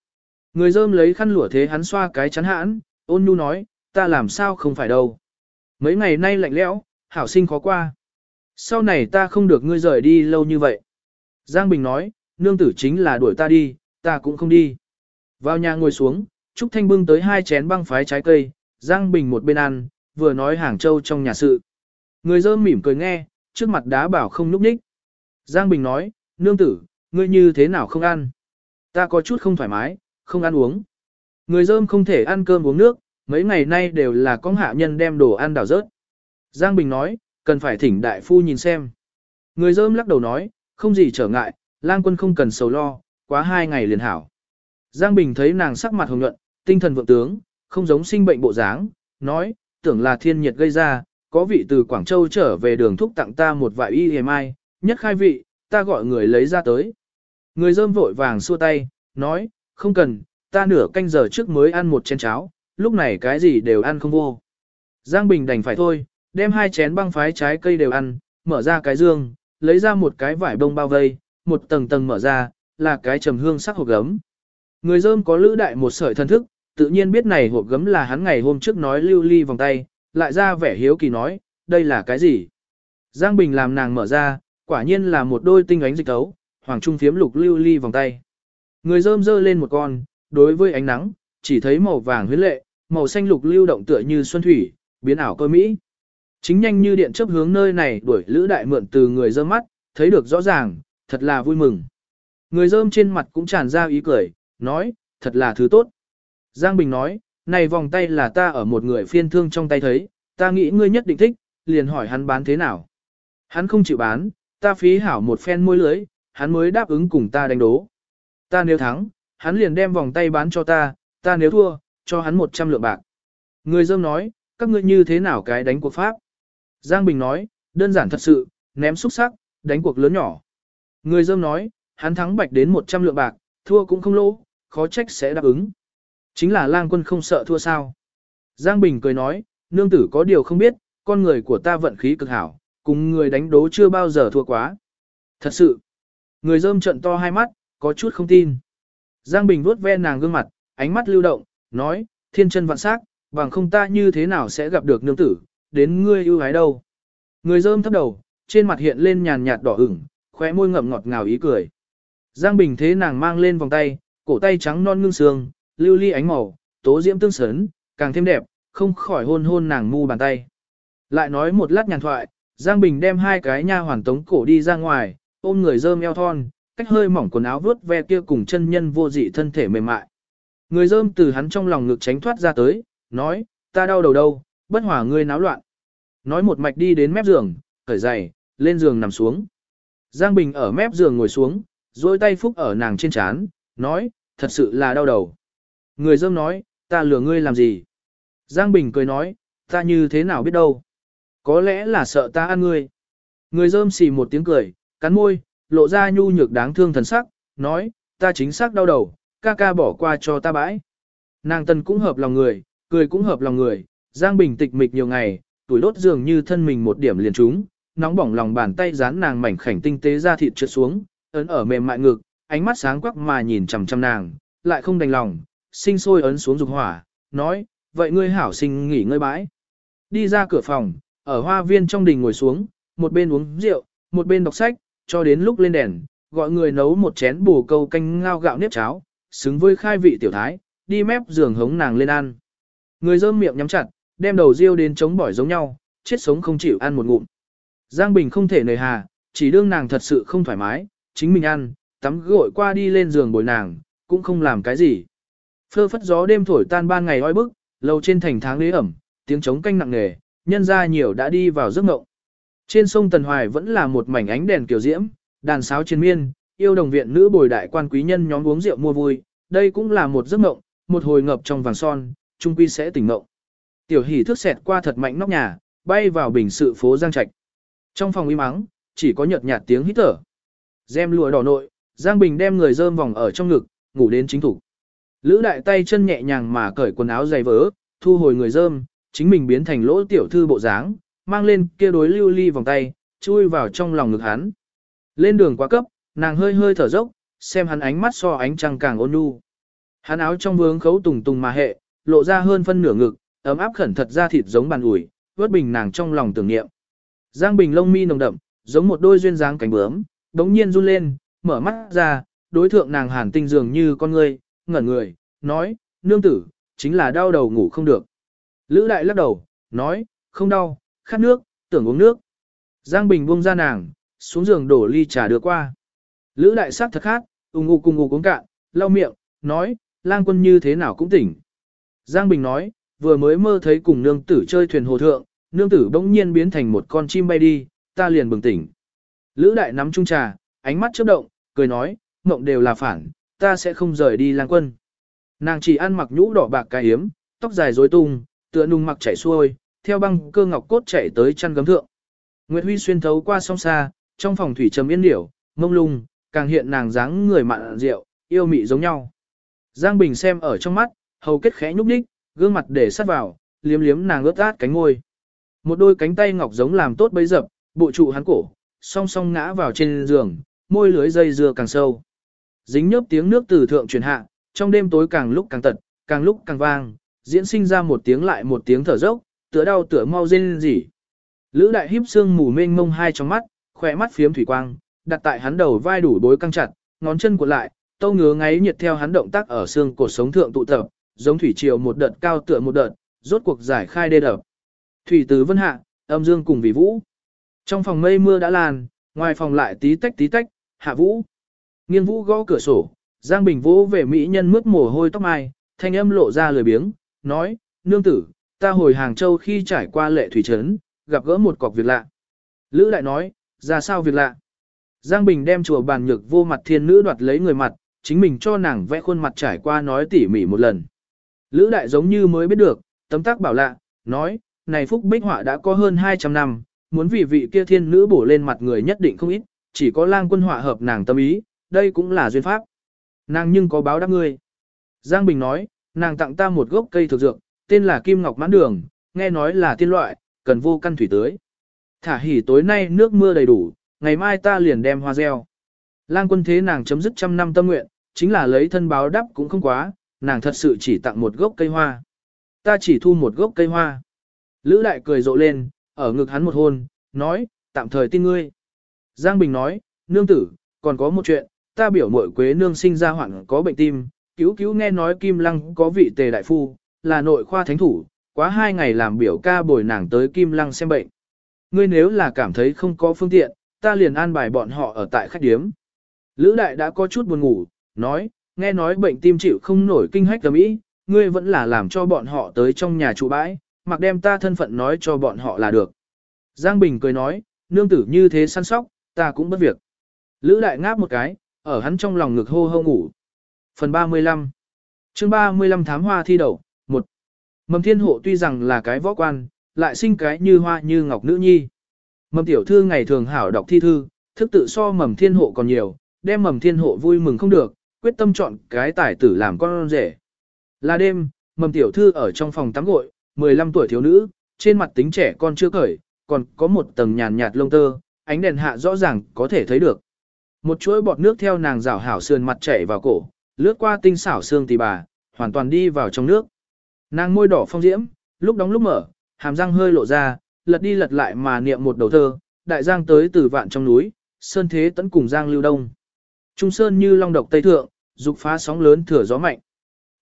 Người dơm lấy khăn lụa thế hắn xoa cái chắn hãn, ôn nhu nói, ta làm sao không phải đâu. Mấy ngày nay lạnh lẽo, hảo sinh khó qua. Sau này ta không được ngươi rời đi lâu như vậy. Giang Bình nói, nương tử chính là đuổi ta đi, ta cũng không đi. Vào nhà ngồi xuống, Trúc Thanh bưng tới hai chén băng phái trái cây, Giang Bình một bên ăn, vừa nói Hàng Châu trong nhà sự. Người dơm mỉm cười nghe, trước mặt đá bảo không núp ních. Giang Bình nói, nương tử, ngươi như thế nào không ăn? Ta có chút không thoải mái, không ăn uống. Người dơm không thể ăn cơm uống nước, mấy ngày nay đều là con hạ nhân đem đồ ăn đảo rớt. Giang Bình nói, cần phải thỉnh đại phu nhìn xem. Người dơm lắc đầu nói, không gì trở ngại, lang quân không cần sầu lo, quá hai ngày liền hảo. Giang Bình thấy nàng sắc mặt hồng nhuận, tinh thần vượng tướng, không giống sinh bệnh bộ dáng, nói, tưởng là thiên nhiệt gây ra, có vị từ Quảng Châu trở về đường thúc tặng ta một vài y hề mai, nhất khai vị, ta gọi người lấy ra tới. Người dơm vội vàng xua tay, nói, không cần, ta nửa canh giờ trước mới ăn một chén cháo, lúc này cái gì đều ăn không vô. Giang Bình đành phải thôi, đem hai chén băng phái trái cây đều ăn, mở ra cái dương, lấy ra một cái vải bông bao vây, một tầng tầng mở ra, là cái trầm hương sắc hộp gấm. Người dơm có lữ đại một sợi thân thức, tự nhiên biết này hộp gấm là hắn ngày hôm trước nói lưu ly vòng tay, lại ra vẻ hiếu kỳ nói, đây là cái gì? Giang Bình làm nàng mở ra, quả nhiên là một đôi tinh ánh dịch tấu, hoàng trung phiếm lục lưu ly vòng tay. Người dơm dơ lên một con, đối với ánh nắng, chỉ thấy màu vàng huyết lệ, màu xanh lục lưu động tựa như xuân thủy, biến ảo cơ mỹ. Chính nhanh như điện chấp hướng nơi này đuổi lữ đại mượn từ người dơm mắt, thấy được rõ ràng, thật là vui mừng. Người dơm trên mặt cũng tràn ra ý cười, nói, thật là thứ tốt. Giang Bình nói, này vòng tay là ta ở một người phiên thương trong tay thấy, ta nghĩ ngươi nhất định thích, liền hỏi hắn bán thế nào. Hắn không chịu bán, ta phí hảo một phen môi lưới, hắn mới đáp ứng cùng ta đánh đố. Ta nếu thắng, hắn liền đem vòng tay bán cho ta, ta nếu thua, cho hắn 100 lượng bạc. Người dơm nói, các ngươi như thế nào cái đánh cuộc pháp? Giang Bình nói, đơn giản thật sự, ném xúc sắc, đánh cuộc lớn nhỏ. Người dơm nói, hắn thắng bạch đến 100 lượng bạc, thua cũng không lỗ, khó trách sẽ đáp ứng. Chính là lang quân không sợ thua sao. Giang Bình cười nói, nương tử có điều không biết, con người của ta vận khí cực hảo, cùng người đánh đố chưa bao giờ thua quá. Thật sự, người dơm trận to hai mắt, có chút không tin. Giang Bình vuốt ve nàng gương mặt, ánh mắt lưu động, nói, thiên chân vạn sắc, bằng không ta như thế nào sẽ gặp được nương tử, đến ngươi ưu ái đâu. Người dơm thấp đầu, trên mặt hiện lên nhàn nhạt đỏ ửng, khóe môi ngậm ngọt ngào ý cười. Giang Bình thế nàng mang lên vòng tay, cổ tay trắng non ngưng sương, lưu ly ánh màu, tố diễm tương sấn, càng thêm đẹp, không khỏi hôn hôn nàng mu bàn tay. Lại nói một lát nhàn thoại, Giang Bình đem hai cái nha hoàn tống cổ đi ra ngoài, ôm người dơm eo thon, cách hơi mỏng quần áo vướt ve kia cùng chân nhân vô dị thân thể mềm mại. Người dơm từ hắn trong lòng ngực tránh thoát ra tới, nói, ta đau đầu đâu, bất hòa ngươi náo loạn. Nói một mạch đi đến mép giường, khởi giày, lên giường nằm xuống. Giang Bình ở mép giường ngồi xuống, duỗi tay phúc ở nàng trên chán, nói, thật sự là đau đầu. Người dơm nói, ta lừa ngươi làm gì? Giang Bình cười nói, ta như thế nào biết đâu? Có lẽ là sợ ta ăn ngươi. Người dơm xì một tiếng cười, cắn môi, lộ ra nhu nhược đáng thương thần sắc, nói, ta chính xác đau đầu, ca ca bỏ qua cho ta bãi. Nàng tần cũng hợp lòng người, cười cũng hợp lòng người, Giang Bình tịch mịch nhiều ngày, tuổi đốt dường như thân mình một điểm liền trúng, nóng bỏng lòng bàn tay dán nàng mảnh khảnh tinh tế ra thịt trượt xuống, ấn ở mềm mại ngực, ánh mắt sáng quắc mà nhìn chằm chằm nàng, lại không đành lòng, sinh sôi ấn xuống dục hỏa, nói, vậy ngươi hảo sinh nghỉ ngơi bãi. Đi ra cửa phòng, ở hoa viên trong đình ngồi xuống, một bên uống rượu, một bên đọc sách, cho đến lúc lên đèn, gọi người nấu một chén bù câu canh ngao gạo nếp cháo, xứng với khai vị tiểu thái, đi mép giường hống nàng lên ăn. Người dơm miệng nhắm chặt, đem đầu riêu đến chống bỏi giống nhau, chết sống không chịu ăn một ngụm. Giang Bình không thể nề hà, chỉ đương nàng thật sự không thoải mái, chính mình ăn, tắm gội qua đi lên giường bồi nàng, cũng không làm cái gì. Phơ phất gió đêm thổi tan ban ngày oi bức, lầu trên thành tháng lế ẩm, tiếng trống canh nặng nề, nhân ra nhiều đã đi vào giấc ngộng. Trên sông Tần Hoài vẫn là một mảnh ánh đèn kiểu diễm, đàn sáo trên miên, yêu đồng viện nữ bồi đại quan quý nhân nhóm uống rượu mua vui, đây cũng là một giấc ngộng, một hồi ngập trong vàng son, trung quy sẽ tỉnh ngộng. Tiểu hỷ thước xẹt qua thật mạnh nóc nhà, bay vào bình sự phố Giang Trạch. Trong phòng im mắng, chỉ có nhợt nhạt tiếng hít thở. Gem lụa đỏ nội, Giang Bình đem người dơm vòng ở trong ngực, ngủ đến chính thủ. Lữ đại tay chân nhẹ nhàng mà cởi quần áo dày vỡ, thu hồi người dơm, chính mình biến thành lỗ tiểu thư bộ dáng, mang lên kia đối lưu ly vòng tay, chui vào trong lòng ngực hắn. Lên đường quá cấp, nàng hơi hơi thở dốc, xem hắn ánh mắt so ánh trăng càng ôn nhu. Hắn áo trong vướng khấu tùng tùng mà hệ, lộ ra hơn phân nửa ngực, ấm áp khẩn thật ra thịt giống bàn ủi, vớt bình nàng trong lòng tưởng niệm. Giang Bình lông mi nồng đậm, giống một đôi duyên dáng cánh bướm, đống nhiên run lên, mở mắt ra, đối thượng nàng hàn tinh dường như con người, ngẩn người, nói, nương tử, chính là đau đầu ngủ không được. Lữ đại lắc đầu, nói, không đau, khát nước, tưởng uống nước. Giang Bình buông ra nàng, xuống giường đổ ly trà đưa qua. Lữ đại sắc thật khát, ung ung cùng uống cạn, lau miệng, nói, lang quân như thế nào cũng tỉnh. Giang Bình nói, vừa mới mơ thấy cùng nương tử chơi thuyền hồ thượng, nương tử bỗng nhiên biến thành một con chim bay đi, ta liền bừng tỉnh. Lữ đại nắm chung trà, ánh mắt chớp động, cười nói, mộng đều là phản, ta sẽ không rời đi lang quân. Nàng chỉ ăn mặc nhũ đỏ bạc cài hiếm, tóc dài rối tung, tựa nung mặc chảy xuôi, theo băng cơ ngọc cốt chảy tới chăn gấm thượng. Nguyệt Huy xuyên thấu qua song xa, trong phòng thủy trầm yên điểu, mông lung, càng hiện nàng dáng người mặn rượu, yêu mị giống nhau. Giang Bình xem ở trong mắt, hầu kết khẽ nhúc nhích, gương mặt để sát vào, liếm liếm nàng ướt át cánh ngôi. Một đôi cánh tay ngọc giống làm tốt bấy dập, bộ trụ hắn cổ, song song ngã vào trên giường, môi lưới dây dưa càng sâu. Dính nhớp tiếng nước từ thượng truyền hạ, trong đêm tối càng lúc càng tật, càng lúc càng vang, diễn sinh ra một tiếng lại một tiếng thở dốc, tựa đau tựa mau rên rỉ. Lữ đại híp xương mù mênh mông hai trong mắt, khỏe mắt phiếm thủy quang, đặt tại hắn đầu vai đủ bối căng chặt, ngón chân cuộn lại, tâu ngứa ngáy nhiệt theo hắn động tác ở xương cột sống thượng tụ tập, giống thủy triều một đợt cao tựa một đợt, rốt cuộc giải khai đê đập. Thủy từ vân hạ, âm dương cùng vì vũ. Trong phòng mây mưa đã lan, ngoài phòng lại tí tách tí tách, hạ vũ. Nghiên vũ gõ cửa sổ, Giang Bình vũ về mỹ nhân mướt mồ hôi tóc mai, thanh âm lộ ra lười biếng, nói, nương tử, ta hồi Hàng Châu khi trải qua lệ thủy trấn, gặp gỡ một cọc việc lạ. Lữ lại nói, ra sao việc lạ? Giang Bình đem chùa bàn nhược vô mặt thiên nữ đoạt lấy người mặt, chính mình cho nàng vẽ khuôn mặt trải qua nói tỉ mỉ một lần. Lữ đại giống như mới biết được, tấm tác bảo lạ, nói, này phúc bích họa đã có hơn 200 năm, muốn vì vị kia thiên nữ bổ lên mặt người nhất định không ít, chỉ có lang quân họa hợp nàng tâm ý, đây cũng là duyên pháp. Nàng nhưng có báo đáp ngươi. Giang Bình nói, nàng tặng ta một gốc cây thực dược, tên là Kim Ngọc Mãn Đường, nghe nói là tiên loại, cần vô căn thủy tưới. Thả hỉ tối nay nước mưa đầy đủ, ngày mai ta liền đem hoa gieo. Lang quân thế nàng chấm dứt trăm năm tâm nguyện, chính là lấy thân báo đáp cũng không quá, nàng thật sự chỉ tặng một gốc cây hoa. Ta chỉ thu một gốc cây hoa. Lữ đại cười rộ lên, ở ngực hắn một hôn, nói, tạm thời tin ngươi. Giang Bình nói, nương tử, còn có một chuyện, ta biểu muội quế nương sinh ra hoạn có bệnh tim, cứu cứu nghe nói Kim Lăng có vị tề đại phu, là nội khoa thánh thủ, quá hai ngày làm biểu ca bồi nàng tới Kim Lăng xem bệnh. Ngươi nếu là cảm thấy không có phương tiện, ta liền an bài bọn họ ở tại khách điếm. Lữ đại đã có chút buồn ngủ, nói, nghe nói bệnh tim chịu không nổi kinh hách tầm ý, ngươi vẫn là làm cho bọn họ tới trong nhà trụ bãi, mặc đem ta thân phận nói cho bọn họ là được. Giang Bình cười nói, nương tử như thế săn sóc, ta cũng bất việc. Lữ đại ngáp một cái, ở hắn trong lòng ngực hô hô ngủ. Phần 35 chương 35 thám hoa thi đầu, 1. Mầm thiên hộ tuy rằng là cái võ quan, lại sinh cái như hoa như ngọc nữ nhi. Mầm tiểu thư ngày thường hảo đọc thi thư, thức tự so mầm thiên hộ còn nhiều, đem mầm thiên hộ vui mừng không được, quyết tâm chọn cái tài tử làm con rể. Là đêm, mầm tiểu thư ở trong phòng tắm gội, 15 tuổi thiếu nữ, trên mặt tính trẻ con chưa cởi, còn có một tầng nhàn nhạt lông tơ, ánh đèn hạ rõ ràng có thể thấy được. Một chuỗi bọt nước theo nàng rảo hảo sườn mặt chảy vào cổ, lướt qua tinh xảo xương tỳ bà, hoàn toàn đi vào trong nước. Nàng môi đỏ phong diễm, lúc đóng lúc mở, hàm răng hơi lộ ra, lật đi lật lại mà niệm một đầu thơ, đại giang tới từ vạn trong núi, sơn thế tấn cùng giang lưu đông. Trung sơn như long độc tây thượng, dục phá sóng lớn thừa gió mạnh.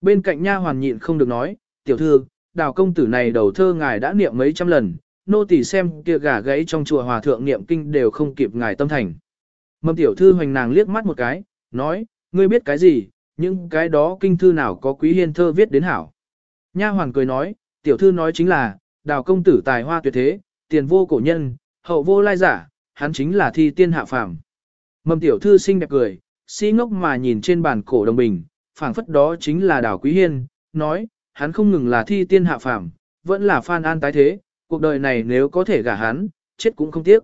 Bên cạnh nha hoàn nhịn không được nói, tiểu thư, đào công tử này đầu thơ ngài đã niệm mấy trăm lần, nô tỳ xem kia gà gãy trong chùa hòa thượng niệm kinh đều không kịp ngài tâm thành. Mầm tiểu thư hoành nàng liếc mắt một cái, nói, ngươi biết cái gì, những cái đó kinh thư nào có quý hiên thơ viết đến hảo. Nha hoàn cười nói, tiểu thư nói chính là, đào công tử tài hoa tuyệt thế, tiền vô cổ nhân, hậu vô lai giả, hắn chính là thi tiên hạ phàm. Mầm tiểu thư xinh đẹp cười, si ngốc mà nhìn trên bàn cổ đồng bình, phảng phất đó chính là đào quý hiên, nói, hắn không ngừng là thi tiên hạ phàm, vẫn là phan an tái thế, cuộc đời này nếu có thể gả hắn, chết cũng không tiếc.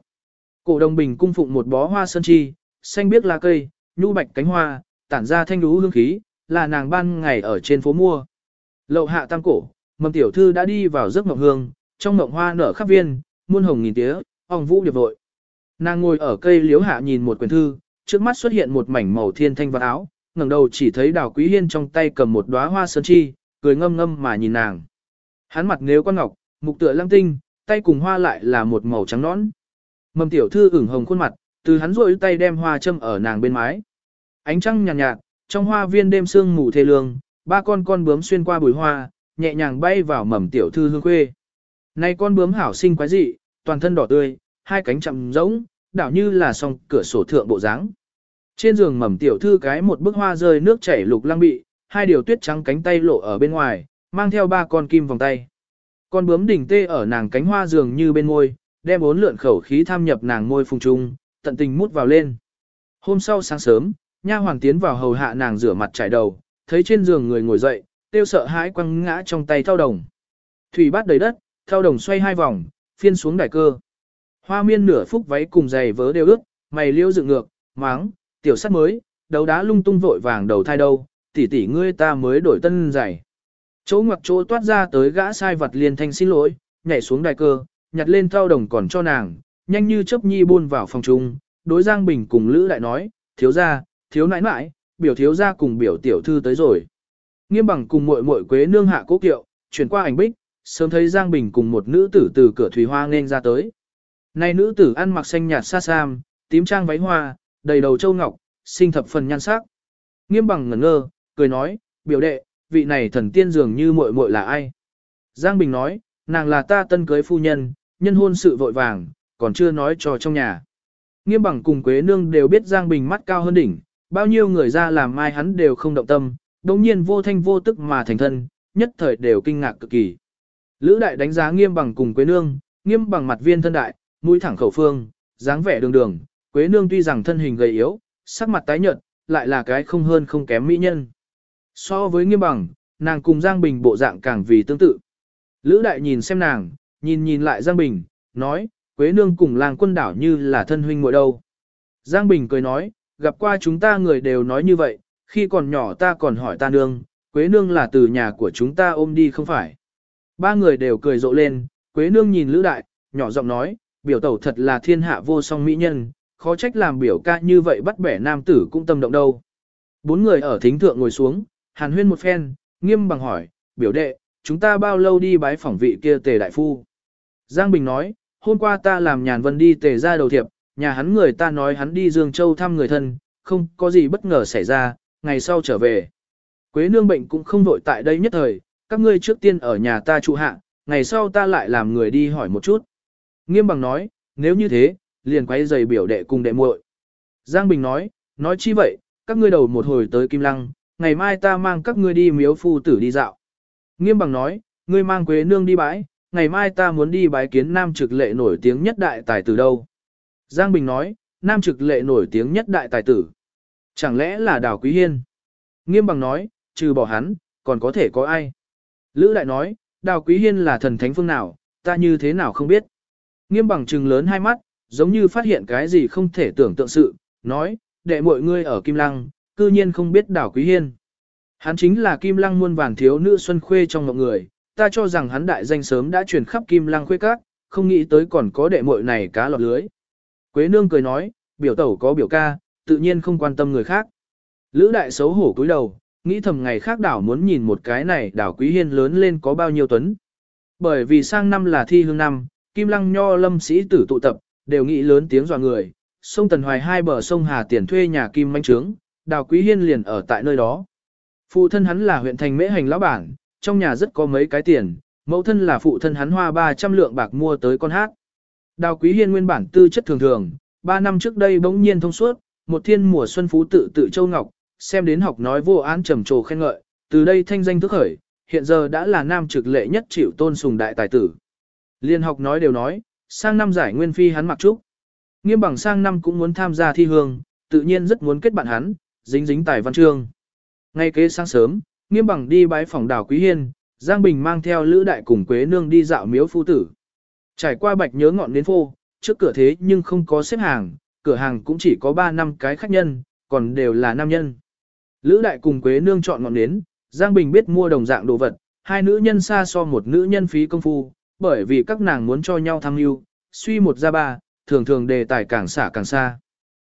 Cổ đồng bình cung phụng một bó hoa sơn chi, xanh biếc lá cây, nhu bạch cánh hoa, tản ra thanh đú hương khí, là nàng ban ngày ở trên phố mua. Lậu hạ tam cổ, mầm tiểu thư đã đi vào giấc mộng hương, trong mộng hoa nở khắp viên, muôn hồng nghìn tía, ong vũ điệp vội. Nàng ngồi ở cây liếu hạ nhìn một quyển thư, trước mắt xuất hiện một mảnh màu thiên thanh và áo, ngẩng đầu chỉ thấy đào quý hiên trong tay cầm một đóa hoa sơn chi, cười ngâm ngâm mà nhìn nàng. Hắn mặt nếu quan ngọc, mục tựa lăng tinh, tay cùng hoa lại là một màu trắng nõn. Mầm tiểu thư ửng hồng khuôn mặt, từ hắn rũi tay đem hoa châm ở nàng bên mái. Ánh trăng nhàn nhạt, nhạt, trong hoa viên đêm sương mù thê lương, ba con con bướm xuyên qua bụi hoa, nhẹ nhàng bay vào mầm tiểu thư hương khuê. Này con bướm hảo sinh quái dị, toàn thân đỏ tươi, hai cánh chậm rỗng, đảo như là song cửa sổ thượng bộ dáng. Trên giường mầm tiểu thư cái một bức hoa rơi nước chảy lục lăng bị, hai điều tuyết trắng cánh tay lộ ở bên ngoài, mang theo ba con kim vòng tay. Con bướm đỉnh tê ở nàng cánh hoa dường như bên môi, đem bốn lượn khẩu khí tham nhập nàng môi phùng trung, tận tình mút vào lên. Hôm sau sáng sớm, nha hoàng tiến vào hầu hạ nàng rửa mặt trải đầu, thấy trên giường người ngồi dậy, tiêu sợ hãi quăng ngã trong tay thao đồng. Thủy bát đầy đất, thao đồng xoay hai vòng, phiên xuống đài cơ. Hoa miên nửa phúc váy cùng giày vớ đều ướt, mày liêu dựng ngược, máng, tiểu sắt mới, đấu đá lung tung vội vàng đầu thai đâu, tỷ tỷ ngươi ta mới đổi tân giày. Chỗ ngoặc chỗ toát ra tới gã sai vật liền thanh xin lỗi, nhảy xuống đài cơ, nhặt lên thao đồng còn cho nàng, nhanh như chớp nhi buôn vào phòng trung, đối Giang Bình cùng Lữ Đại nói, thiếu gia, thiếu nãi nãi, biểu thiếu gia cùng biểu tiểu thư tới rồi. Nghiêm bằng cùng muội muội quế nương hạ cố kiệu, chuyển qua ảnh bích, sớm thấy Giang Bình cùng một nữ tử từ cửa thủy hoa nên ra tới. Này nữ tử ăn mặc xanh nhạt xa sam, tím trang váy hoa, đầy đầu châu ngọc, xinh thập phần nhan sắc. Nghiêm bằng ngẩn ngơ, cười nói, biểu đệ, vị này thần tiên dường như muội muội là ai? Giang Bình nói, nàng là ta tân cưới phu nhân, nhân hôn sự vội vàng, còn chưa nói cho trong nhà. Nghiêm bằng cùng Quế Nương đều biết Giang Bình mắt cao hơn đỉnh, bao nhiêu người ra làm mai hắn đều không động tâm, đồng nhiên vô thanh vô tức mà thành thân, nhất thời đều kinh ngạc cực kỳ. Lữ đại đánh giá nghiêm bằng cùng Quế Nương, nghiêm bằng mặt viên thân đại, mũi thẳng khẩu phương, dáng vẻ đường đường, Quế Nương tuy rằng thân hình gầy yếu, sắc mặt tái nhợt, lại là cái không hơn không kém mỹ nhân. So với nghiêm bằng, nàng cùng Giang Bình bộ dạng càng vì tương tự. Lữ đại nhìn xem nàng, nhìn nhìn lại Giang Bình, nói, Quế Nương cùng làng quân đảo như là thân huynh muội đâu. Giang Bình cười nói, gặp qua chúng ta người đều nói như vậy, khi còn nhỏ ta còn hỏi ta nương, Quế Nương là từ nhà của chúng ta ôm đi không phải. Ba người đều cười rộ lên, Quế Nương nhìn Lữ Đại, nhỏ giọng nói, biểu tẩu thật là thiên hạ vô song mỹ nhân, khó trách làm biểu ca như vậy bắt bẻ nam tử cũng tâm động đâu. Bốn người ở thính thượng ngồi xuống, hàn huyên một phen, nghiêm bằng hỏi, biểu đệ, chúng ta bao lâu đi bái phỏng vị kia tề đại phu. Giang Bình nói, hôm qua ta làm nhàn vân đi tề ra đầu thiệp, nhà hắn người ta nói hắn đi Dương Châu thăm người thân, không có gì bất ngờ xảy ra, ngày sau trở về. Quế nương bệnh cũng không vội tại đây nhất thời, các ngươi trước tiên ở nhà ta trụ hạ, ngày sau ta lại làm người đi hỏi một chút. Nghiêm bằng nói, nếu như thế, liền quay giày biểu đệ cùng đệ muội. Giang Bình nói, nói chi vậy, các ngươi đầu một hồi tới Kim Lăng, ngày mai ta mang các ngươi đi miếu phu tử đi dạo. Nghiêm bằng nói, ngươi mang quế nương đi bãi, ngày mai ta muốn đi bái kiến nam trực lệ nổi tiếng nhất đại tài tử đâu. Giang Bình nói, nam trực lệ nổi tiếng nhất đại tài tử. Chẳng lẽ là đào quý hiên? Nghiêm bằng nói, trừ bỏ hắn, còn có thể có ai? Lữ đại nói, đào quý hiên là thần thánh phương nào, ta như thế nào không biết. Nghiêm bằng trừng lớn hai mắt, giống như phát hiện cái gì không thể tưởng tượng sự, nói, đệ mọi ngươi ở Kim Lăng, cư nhiên không biết đảo Quý Hiên. Hắn chính là Kim Lăng muôn vàng thiếu nữ Xuân Khuê trong mọi người, ta cho rằng hắn đại danh sớm đã truyền khắp Kim Lăng Khuê Các, không nghĩ tới còn có đệ muội này cá lọt lưới. Quế Nương cười nói, biểu tẩu có biểu ca, tự nhiên không quan tâm người khác. Lữ đại xấu hổ cúi đầu, nghĩ thầm ngày khác đảo muốn nhìn một cái này đảo Quý Hiên lớn lên có bao nhiêu tuấn. Bởi vì sang năm là thi hương năm, Kim Lăng Nho lâm sĩ tử tụ tập, đều nghĩ lớn tiếng dọa người. Sông Tần Hoài hai bờ sông Hà tiền thuê nhà Kim Manh Trướng, Đào Quý Hiên liền ở tại nơi đó. Phụ thân hắn là huyện thành mễ hành lão bản, trong nhà rất có mấy cái tiền, mẫu thân là phụ thân hắn hoa 300 lượng bạc mua tới con hát. Đào Quý Hiên nguyên bản tư chất thường thường, 3 năm trước đây bỗng nhiên thông suốt, một thiên mùa xuân phú tự tự châu ngọc, xem đến học nói vô án trầm trồ khen ngợi, từ đây thanh danh thức khởi, hiện giờ đã là nam trực lệ nhất chịu tôn sùng đại tài tử. Liên học nói đều nói, sang năm giải nguyên phi hắn mặc trúc. Nghiêm bằng sang năm cũng muốn tham gia thi hương, tự nhiên rất muốn kết bạn hắn, dính dính tài văn chương. Ngay kế sáng sớm, nghiêm bằng đi bái phòng đảo Quý Hiên, Giang Bình mang theo Lữ Đại cùng Quế Nương đi dạo miếu phu tử. Trải qua bạch nhớ ngọn đến phô, trước cửa thế nhưng không có xếp hàng, cửa hàng cũng chỉ có 3 năm cái khách nhân, còn đều là nam nhân. Lữ Đại cùng Quế Nương chọn ngọn nến, Giang Bình biết mua đồng dạng đồ vật, hai nữ nhân xa so một nữ nhân phí công phu, bởi vì các nàng muốn cho nhau tham mưu, suy một ra ba, thường thường đề tài càng xả càng xa.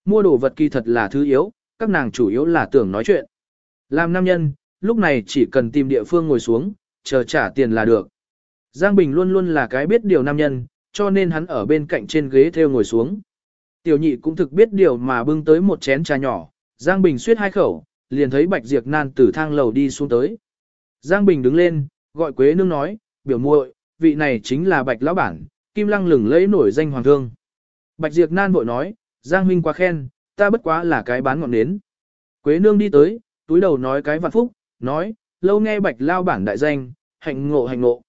Mua đồ vật kỳ thật là thứ yếu, các nàng chủ yếu là tưởng nói chuyện. Làm nam nhân, lúc này chỉ cần tìm địa phương ngồi xuống, chờ trả tiền là được. Giang Bình luôn luôn là cái biết điều nam nhân, cho nên hắn ở bên cạnh trên ghế theo ngồi xuống. Tiểu nhị cũng thực biết điều mà bưng tới một chén trà nhỏ, Giang Bình suýt hai khẩu, liền thấy Bạch Diệp Nan từ thang lầu đi xuống tới. Giang Bình đứng lên, gọi Quế Nương nói, biểu muội, vị này chính là Bạch Lão Bản, Kim Lăng lừng lấy nổi danh hoàng thương. Bạch Diệp Nan vội nói, Giang Huynh quá khen, ta bất quá là cái bán ngọn nến. Quế Nương đi tới, túi đầu nói cái vạn phúc, nói, lâu nghe Bạch Lao Bản đại danh, hạnh ngộ hạnh ngộ.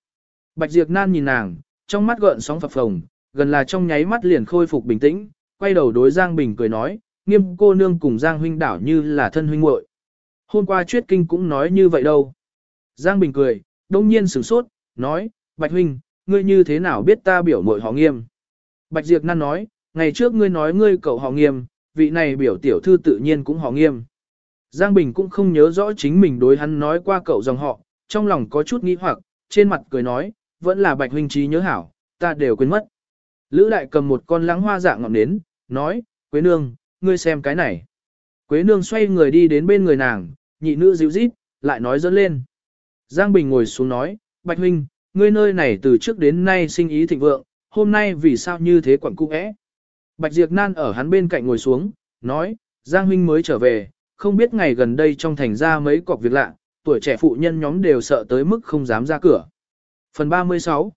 Bạch Diệp Nan nhìn nàng, trong mắt gợn sóng phập phồng, gần là trong nháy mắt liền khôi phục bình tĩnh, quay đầu đối Giang Bình cười nói, nghiêm cô nương cùng Giang huynh đảo như là thân huynh muội. Hôm qua Chuyết Kinh cũng nói như vậy đâu. Giang Bình cười, đông nhiên sửng sốt, nói, Bạch huynh, ngươi như thế nào biết ta biểu mội họ nghiêm. Bạch Diệp Nan nói, ngày trước ngươi nói ngươi cậu họ nghiêm, vị này biểu tiểu thư tự nhiên cũng họ nghiêm. Giang Bình cũng không nhớ rõ chính mình đối hắn nói qua cậu dòng họ, trong lòng có chút nghi hoặc, trên mặt cười nói, vẫn là Bạch huynh trí nhớ hảo, ta đều quên mất. Lữ đại cầm một con lãng hoa dạng ngọn nến, nói, Quế nương, ngươi xem cái này. Quế nương xoay người đi đến bên người nàng, nhị nữ dịu rít, lại nói dẫn lên. Giang Bình ngồi xuống nói, Bạch huynh, ngươi nơi này từ trước đến nay sinh ý thịnh vượng, hôm nay vì sao như thế quẩn cung ẽ. Bạch Diệp Nan ở hắn bên cạnh ngồi xuống, nói, Giang huynh mới trở về, không biết ngày gần đây trong thành ra mấy cọc việc lạ, tuổi trẻ phụ nhân nhóm đều sợ tới mức không dám ra cửa. Phần 36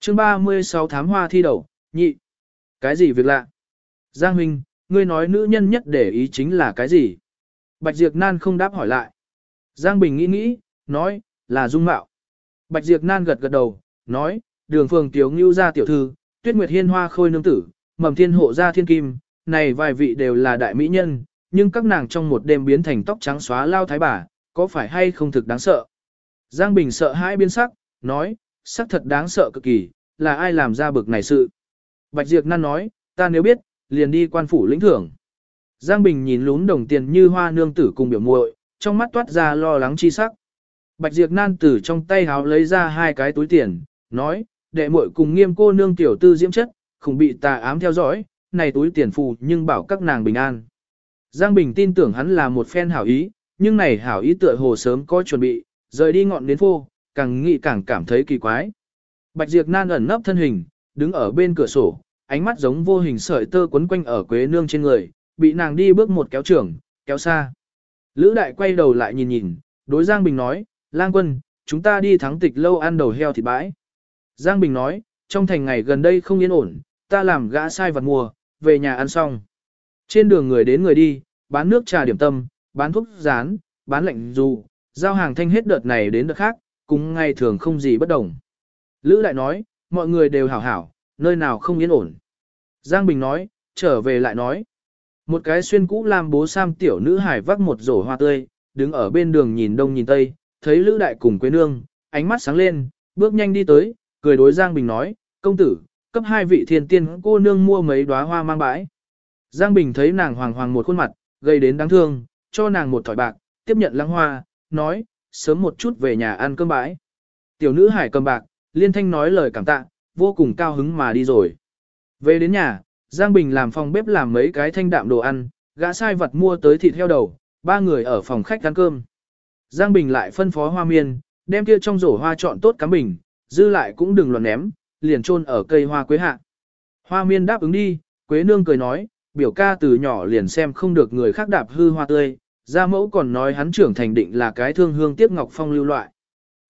chương 36 thám hoa thi đầu, nhị. Cái gì việc lạ? Giang huynh, ngươi nói nữ nhân nhất để ý chính là cái gì? Bạch Diệp Nan không đáp hỏi lại. Giang Bình nghĩ nghĩ, nói, là dung mạo. Bạch Diệp Nan gật gật đầu, nói, đường phường tiểu ngưu gia tiểu thư, tuyết nguyệt hiên hoa khôi nương tử, mầm thiên hộ gia thiên kim, này vài vị đều là đại mỹ nhân, nhưng các nàng trong một đêm biến thành tóc trắng xóa lao thái bà, có phải hay không thực đáng sợ? Giang Bình sợ hãi biến sắc, nói, sắc thật đáng sợ cực kỳ, là ai làm ra bực này sự? Bạch Diệp Nan nói, ta nếu biết, liền đi quan phủ lĩnh thưởng. Giang Bình nhìn lún đồng tiền như hoa nương tử cùng biểu muội, trong mắt toát ra lo lắng chi sắc. Bạch Diệp Nan từ trong tay háo lấy ra hai cái túi tiền, nói, đệ muội cùng nghiêm cô nương tiểu tư diễm chất, không bị tà ám theo dõi, này túi tiền phù nhưng bảo các nàng bình an. Giang Bình tin tưởng hắn là một phen hảo ý, nhưng này hảo ý tựa hồ sớm có chuẩn bị, rời đi ngọn đến phô, càng nghĩ càng cảm thấy kỳ quái. Bạch Diệp Nan ẩn nấp thân hình, đứng ở bên cửa sổ, ánh mắt giống vô hình sợi tơ quấn quanh ở quế nương trên người, bị nàng đi bước một kéo trưởng, kéo xa. Lữ đại quay đầu lại nhìn nhìn, đối Giang Bình nói, lang quân, chúng ta đi thắng tịch lâu ăn đầu heo thịt bãi. Giang Bình nói, trong thành ngày gần đây không yên ổn, ta làm gã sai vật mùa, về nhà ăn xong. Trên đường người đến người đi, bán nước trà điểm tâm, bán thuốc rán, bán lạnh dù, giao hàng thanh hết đợt này đến đợt khác, cũng ngày thường không gì bất đồng. Lữ đại nói, mọi người đều hảo hảo, nơi nào không yên ổn. Giang Bình nói, trở về lại nói. Một cái xuyên cũ làm bố sam tiểu nữ hải vác một rổ hoa tươi, đứng ở bên đường nhìn đông nhìn tây, thấy Lữ Đại cùng Quế Nương, ánh mắt sáng lên, bước nhanh đi tới, cười đối Giang Bình nói, công tử, cấp hai vị thiên tiên cô nương mua mấy đóa hoa mang bãi. Giang Bình thấy nàng hoàng hoàng một khuôn mặt, gây đến đáng thương, cho nàng một thỏi bạc, tiếp nhận lăng hoa, nói, sớm một chút về nhà ăn cơm bãi. Tiểu nữ hải cầm bạc, liên thanh nói lời cảm tạ, vô cùng cao hứng mà đi rồi. Về đến nhà, Giang Bình làm phòng bếp làm mấy cái thanh đạm đồ ăn, gã sai vật mua tới thịt heo đầu, ba người ở phòng khách ăn cơm. Giang Bình lại phân phó hoa miên, đem kia trong rổ hoa chọn tốt cắm bình, dư lại cũng đừng loạn ném, liền chôn ở cây hoa quế hạ. Hoa miên đáp ứng đi, quế nương cười nói, biểu ca từ nhỏ liền xem không được người khác đạp hư hoa tươi, gia mẫu còn nói hắn trưởng thành định là cái thương hương tiếc ngọc phong lưu loại.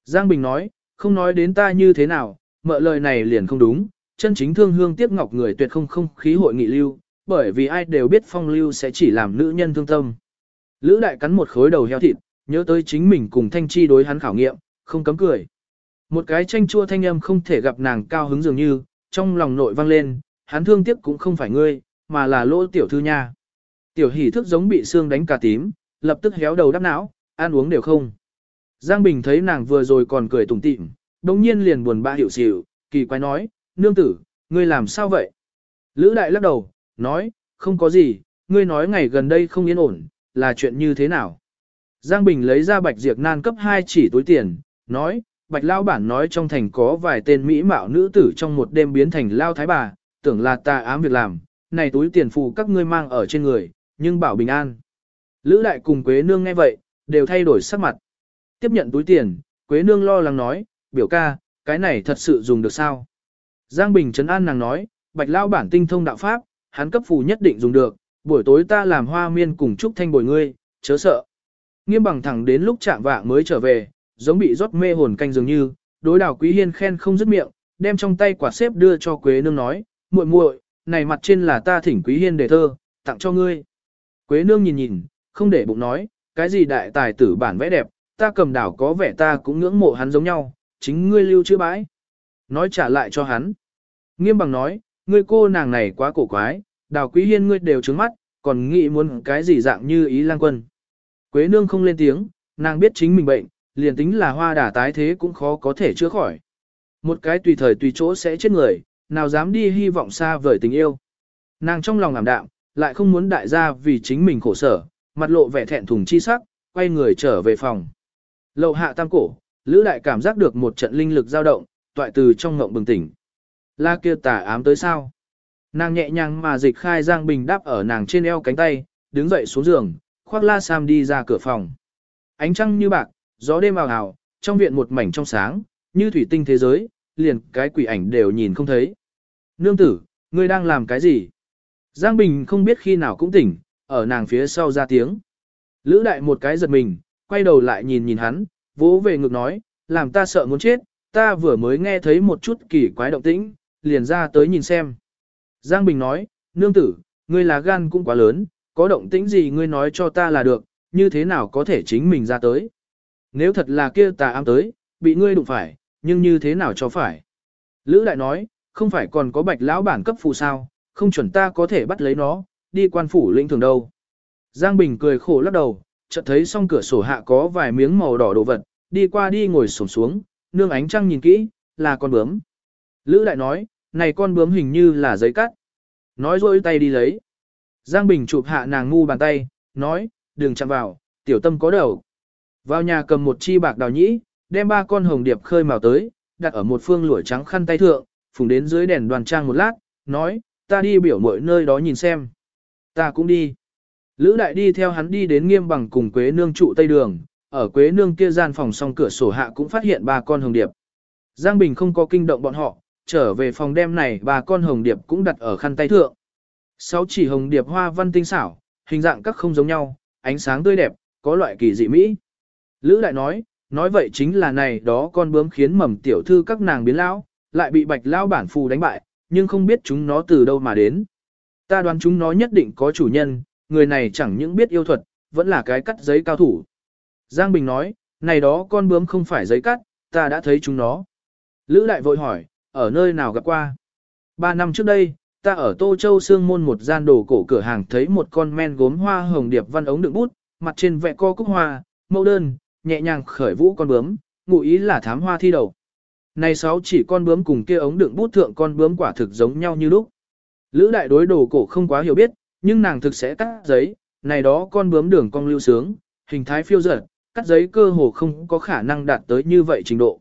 Giang Bình nói, không nói đến ta như thế nào, mợ lời này liền không đúng, chân chính thương hương tiếc ngọc người tuyệt không không khí hội nghị lưu, bởi vì ai đều biết phong lưu sẽ chỉ làm nữ nhân thương tâm. Lữ đại cắn một khối đầu heo thịt, nhớ tới chính mình cùng thanh chi đối hắn khảo nghiệm, không cấm cười. Một cái tranh chua thanh âm không thể gặp nàng cao hứng dường như, trong lòng nội vang lên, hắn thương tiếc cũng không phải ngươi, mà là lỗ tiểu thư nha. Tiểu hỉ thức giống bị xương đánh cả tím, lập tức héo đầu đắp não, ăn uống đều không. Giang Bình thấy nàng vừa rồi còn cười tủm tỉm, đồng nhiên liền buồn bã hiểu xỉu, kỳ quái nói, nương tử, ngươi làm sao vậy? Lữ đại lắc đầu, nói, không có gì, ngươi nói ngày gần đây không yên ổn, là chuyện như thế nào? Giang Bình lấy ra bạch diệt nan cấp 2 chỉ túi tiền, nói, bạch lao bản nói trong thành có vài tên mỹ mạo nữ tử trong một đêm biến thành lao thái bà, tưởng là ta ám việc làm, này túi tiền phụ các ngươi mang ở trên người, nhưng bảo bình an. Lữ đại cùng Quế Nương nghe vậy, đều thay đổi sắc mặt. Tiếp nhận túi tiền, Quế Nương lo lắng nói, biểu ca, cái này thật sự dùng được sao? Giang Bình trấn an nàng nói, bạch lao bản tinh thông đạo pháp, hắn cấp phù nhất định dùng được, buổi tối ta làm hoa miên cùng Trúc Thanh bồi ngươi, chớ sợ. Nghiêm bằng thẳng đến lúc chạm vạng mới trở về, giống bị rót mê hồn canh dường như, đối đảo quý hiên khen không dứt miệng, đem trong tay quả xếp đưa cho Quế Nương nói, muội muội, này mặt trên là ta thỉnh quý hiên đề thơ, tặng cho ngươi. Quế Nương nhìn nhìn, không để bụng nói, cái gì đại tài tử bản vẽ đẹp, ta cầm đảo có vẻ ta cũng ngưỡng mộ hắn giống nhau, chính ngươi lưu chữ bãi. Nói trả lại cho hắn. Nghiêm bằng nói, ngươi cô nàng này quá cổ quái, đào quý hiên ngươi đều trứng mắt, còn nghĩ muốn cái gì dạng như ý lang quân. Quế nương không lên tiếng, nàng biết chính mình bệnh, liền tính là hoa đả tái thế cũng khó có thể chữa khỏi. Một cái tùy thời tùy chỗ sẽ chết người, nào dám đi hy vọng xa vời tình yêu. Nàng trong lòng ảm đạm, lại không muốn đại gia vì chính mình khổ sở, mặt lộ vẻ thẹn thùng chi sắc, quay người trở về phòng. Lậu hạ tam cổ, Lữ đại cảm giác được một trận linh lực dao động, toại từ trong ngộng bừng tỉnh. La kia tà ám tới sao? Nàng nhẹ nhàng mà dịch khai Giang Bình đáp ở nàng trên eo cánh tay, đứng dậy xuống giường, khoác la sam đi ra cửa phòng. Ánh trăng như bạc, gió đêm ào ào, trong viện một mảnh trong sáng, như thủy tinh thế giới, liền cái quỷ ảnh đều nhìn không thấy. Nương tử, ngươi đang làm cái gì? Giang Bình không biết khi nào cũng tỉnh, ở nàng phía sau ra tiếng. Lữ đại một cái giật mình, quay đầu lại nhìn nhìn hắn, vỗ về ngực nói, làm ta sợ muốn chết, ta vừa mới nghe thấy một chút kỳ quái động tĩnh, liền ra tới nhìn xem. Giang Bình nói, nương tử, ngươi là gan cũng quá lớn, có động tĩnh gì ngươi nói cho ta là được, như thế nào có thể chính mình ra tới. Nếu thật là kia tà ám tới, bị ngươi đụng phải, nhưng như thế nào cho phải. Lữ đại nói, không phải còn có bạch lão bản cấp phù sao, không chuẩn ta có thể bắt lấy nó, đi quan phủ lĩnh thường đâu. Giang Bình cười khổ lắc đầu, chợt thấy song cửa sổ hạ có vài miếng màu đỏ đồ vật, đi qua đi ngồi xổm xuống, nương ánh trăng nhìn kỹ, là con bướm. Lữ đại nói, này con bướm hình như là giấy cắt. Nói rồi tay đi lấy. Giang Bình chụp hạ nàng ngu bàn tay, nói, đừng chạm vào, tiểu tâm có đầu. Vào nhà cầm một chi bạc đào nhĩ, đem ba con hồng điệp khơi màu tới, đặt ở một phương lũi trắng khăn tay thượng, phùng đến dưới đèn đoàn trang một lát, nói, ta đi biểu mọi nơi đó nhìn xem. Ta cũng đi. Lữ đại đi theo hắn đi đến nghiêm bằng cùng Quế Nương trụ Tây Đường, ở Quế Nương kia gian phòng song cửa sổ hạ cũng phát hiện ba con hồng điệp. Giang Bình không có kinh động bọn họ, trở về phòng đem này ba con hồng điệp cũng đặt ở khăn tay thượng. Sáu chỉ hồng điệp hoa văn tinh xảo, hình dạng các không giống nhau, ánh sáng tươi đẹp, có loại kỳ dị mỹ. Lữ đại nói, nói vậy chính là này đó con bướm khiến mầm tiểu thư các nàng biến lão, lại bị bạch lao bản phù đánh bại, nhưng không biết chúng nó từ đâu mà đến. Ta đoán chúng nó nhất định có chủ nhân, người này chẳng những biết yêu thuật, vẫn là cái cắt giấy cao thủ. Giang Bình nói, này đó con bướm không phải giấy cắt, ta đã thấy chúng nó. Lữ đại vội hỏi, ở nơi nào gặp qua? Ba năm trước đây, ta ở Tô Châu Sương Môn một gian đồ cổ cửa hàng thấy một con men gốm hoa hồng điệp văn ống đựng bút, mặt trên vẽ co cúc hoa, mẫu đơn, nhẹ nhàng khởi vũ con bướm, ngụ ý là thám hoa thi đầu. Này sáu chỉ con bướm cùng kia ống đựng bút thượng con bướm quả thực giống nhau như lúc. Lữ đại đối đồ cổ không quá hiểu biết, nhưng nàng thực sẽ cắt giấy, này đó con bướm đường cong lưu sướng, hình thái phiêu dở, cắt giấy cơ hồ không có khả năng đạt tới như vậy trình độ.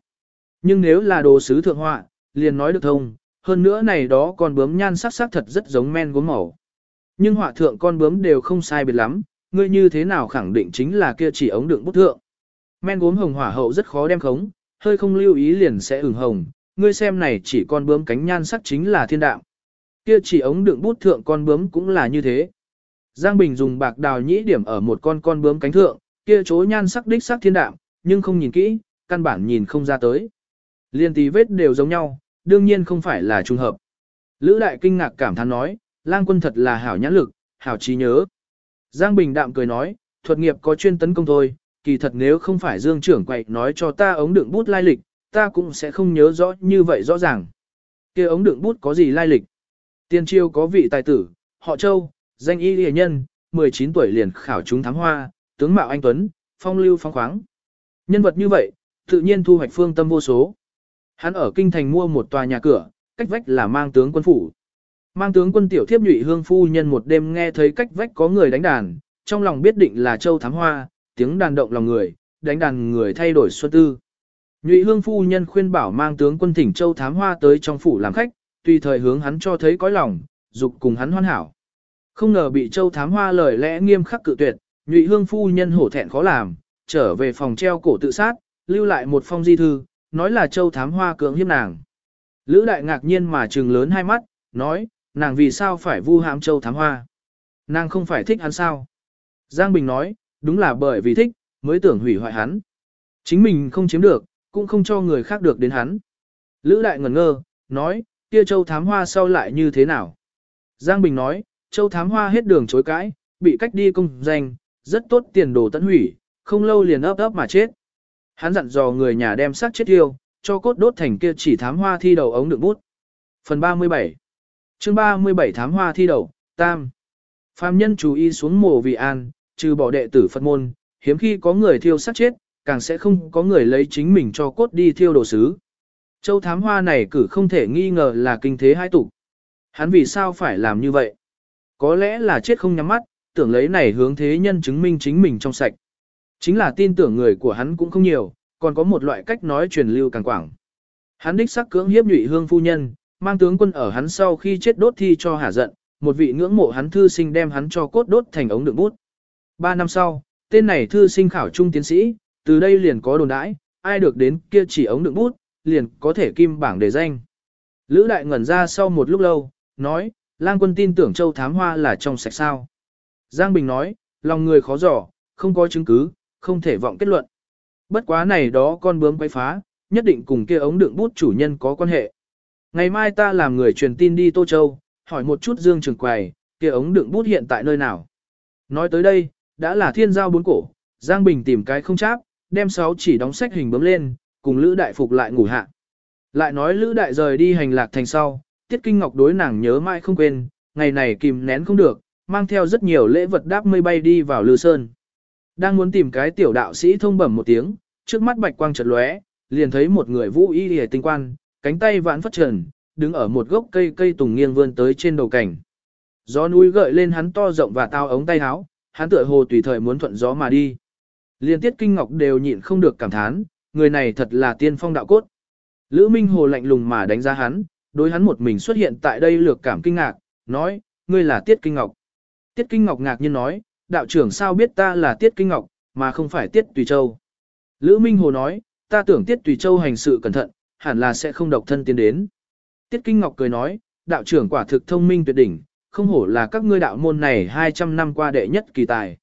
Nhưng nếu là đồ sứ thượng họa, liền nói được thông, hơn nữa này đó con bướm nhan sắc sắc thật rất giống men gốm màu. Nhưng họa thượng con bướm đều không sai biệt lắm, ngươi như thế nào khẳng định chính là kia chỉ ống đựng bút thượng. Men gốm hồng hỏa hậu rất khó đem khống, hơi không lưu ý liền sẽ ửng hồng, ngươi xem này chỉ con bướm cánh nhan sắc chính là thiên đạo. Kia chỉ ống đựng bút thượng con bướm cũng là như thế. Giang Bình dùng bạc đào nhĩ điểm ở một con con bướm cánh thượng, kia chỗ nhan sắc đích sắc thiên đạm, nhưng không nhìn kỹ, căn bản nhìn không ra tới. Liên tí vết đều giống nhau, đương nhiên không phải là trùng hợp. Lữ đại kinh ngạc cảm thán nói, lang quân thật là hảo nhãn lực, hảo trí nhớ. Giang Bình đạm cười nói, thuật nghiệp có chuyên tấn công thôi, kỳ thật nếu không phải Dương trưởng quậy nói cho ta ống đựng bút lai lịch, ta cũng sẽ không nhớ rõ như vậy rõ ràng. kia ống đựng bút có gì lai lịch? Tiên triêu có vị tài tử, họ Châu, danh y lìa nhân, 19 tuổi liền khảo chúng thám hoa, tướng mạo anh Tuấn, phong lưu phong khoáng. Nhân vật như vậy, tự nhiên thu hoạch phương tâm vô số. Hắn ở kinh thành mua một tòa nhà cửa, cách vách là mang tướng quân phủ. Mang tướng quân tiểu thiếp nhụy hương phu nhân một đêm nghe thấy cách vách có người đánh đàn, trong lòng biết định là châu thám hoa, tiếng đàn động lòng người, đánh đàn người thay đổi xuân tư. Nhụy hương phu nhân khuyên bảo mang tướng quân thỉnh châu thám hoa tới trong phủ làm khách, tùy thời hướng hắn cho thấy cõi lòng, dục cùng hắn hoan hảo. Không ngờ bị Châu Thám Hoa lời lẽ nghiêm khắc cự tuyệt, Nhụy Hương phu nhân hổ thẹn khó làm, trở về phòng treo cổ tự sát, lưu lại một phong di thư, nói là Châu Thám Hoa cưỡng hiếp nàng. Lữ đại ngạc nhiên mà trừng lớn hai mắt, nói, nàng vì sao phải vu hãm Châu Thám Hoa? Nàng không phải thích hắn sao? Giang Bình nói, đúng là bởi vì thích, mới tưởng hủy hoại hắn. Chính mình không chiếm được, cũng không cho người khác được đến hắn. Lữ đại ngẩn ngơ, nói, kia Châu Thám Hoa sau lại như thế nào? Giang Bình nói, Châu Thám Hoa hết đường chối cãi, bị cách đi công danh, rất tốt tiền đồ tận hủy, không lâu liền ấp ấp mà chết. Hắn dặn dò người nhà đem xác chết yêu, cho cốt đốt thành kia chỉ thám hoa thi đầu ống đựng bút. Phần 37 chương 37 thám hoa thi đầu, tam. Phạm nhân chú ý xuống mồ vì an, trừ bỏ đệ tử Phật môn, hiếm khi có người thiêu xác chết, càng sẽ không có người lấy chính mình cho cốt đi thiêu đồ sứ. Châu thám hoa này cử không thể nghi ngờ là kinh thế hai tục. Hắn vì sao phải làm như vậy? Có lẽ là chết không nhắm mắt, tưởng lấy này hướng thế nhân chứng minh chính mình trong sạch. Chính là tin tưởng người của hắn cũng không nhiều, còn có một loại cách nói truyền lưu càng quảng. Hắn đích sắc cưỡng hiếp nhụy hương phu nhân, mang tướng quân ở hắn sau khi chết đốt thi cho hả giận, một vị ngưỡng mộ hắn thư sinh đem hắn cho cốt đốt thành ống đựng bút. Ba năm sau, tên này thư sinh khảo trung tiến sĩ, từ đây liền có đồn đãi, ai được đến kia chỉ ống đựng bút, liền có thể kim bảng đề danh. Lữ đại ngẩn ra sau một lúc lâu, nói, lang quân tin tưởng châu thám hoa là trong sạch sao. Giang Bình nói, lòng người khó dò, không có chứng cứ, không thể vọng kết luận. Bất quá này đó con bướm quay phá, nhất định cùng kia ống đựng bút chủ nhân có quan hệ. Ngày mai ta làm người truyền tin đi Tô Châu, hỏi một chút Dương Trường Quầy, kia ống đựng bút hiện tại nơi nào. Nói tới đây, đã là thiên giao bốn cổ, Giang Bình tìm cái không cháp, đem sáu chỉ đóng sách hình bấm lên, cùng Lữ Đại Phục lại ngủ hạ. Lại nói Lữ Đại rời đi hành lạc thành sau, Tiết Kinh Ngọc đối nàng nhớ mãi không quên, ngày này kìm nén không được, mang theo rất nhiều lễ vật đáp mây bay đi vào Lư Sơn. Đang muốn tìm cái tiểu đạo sĩ thông bẩm một tiếng, trước mắt bạch quang chợt lóe, liền thấy một người vũ y hề tinh quan, cánh tay vãn phất trần, đứng ở một gốc cây cây tùng nghiêng vươn tới trên đầu cảnh. Gió núi gợi lên hắn to rộng và tao ống tay áo, hắn tựa hồ tùy thời muốn thuận gió mà đi. Liên tiết kinh ngọc đều nhịn không được cảm thán, người này thật là tiên phong đạo cốt. Lữ Minh Hồ lạnh lùng mà đánh giá hắn, đối hắn một mình xuất hiện tại đây lược cảm kinh ngạc, nói, ngươi là tiết kinh ngọc. Tiết kinh ngọc ngạc nhiên nói, đạo trưởng sao biết ta là tiết kinh ngọc, mà không phải tiết tùy châu. Lữ Minh Hồ nói, ta tưởng tiết tùy châu hành sự cẩn thận, hẳn là sẽ không độc thân tiến đến. Tiết kinh ngọc cười nói, đạo trưởng quả thực thông minh tuyệt đỉnh, không hổ là các ngươi đạo môn này 200 năm qua đệ nhất kỳ tài.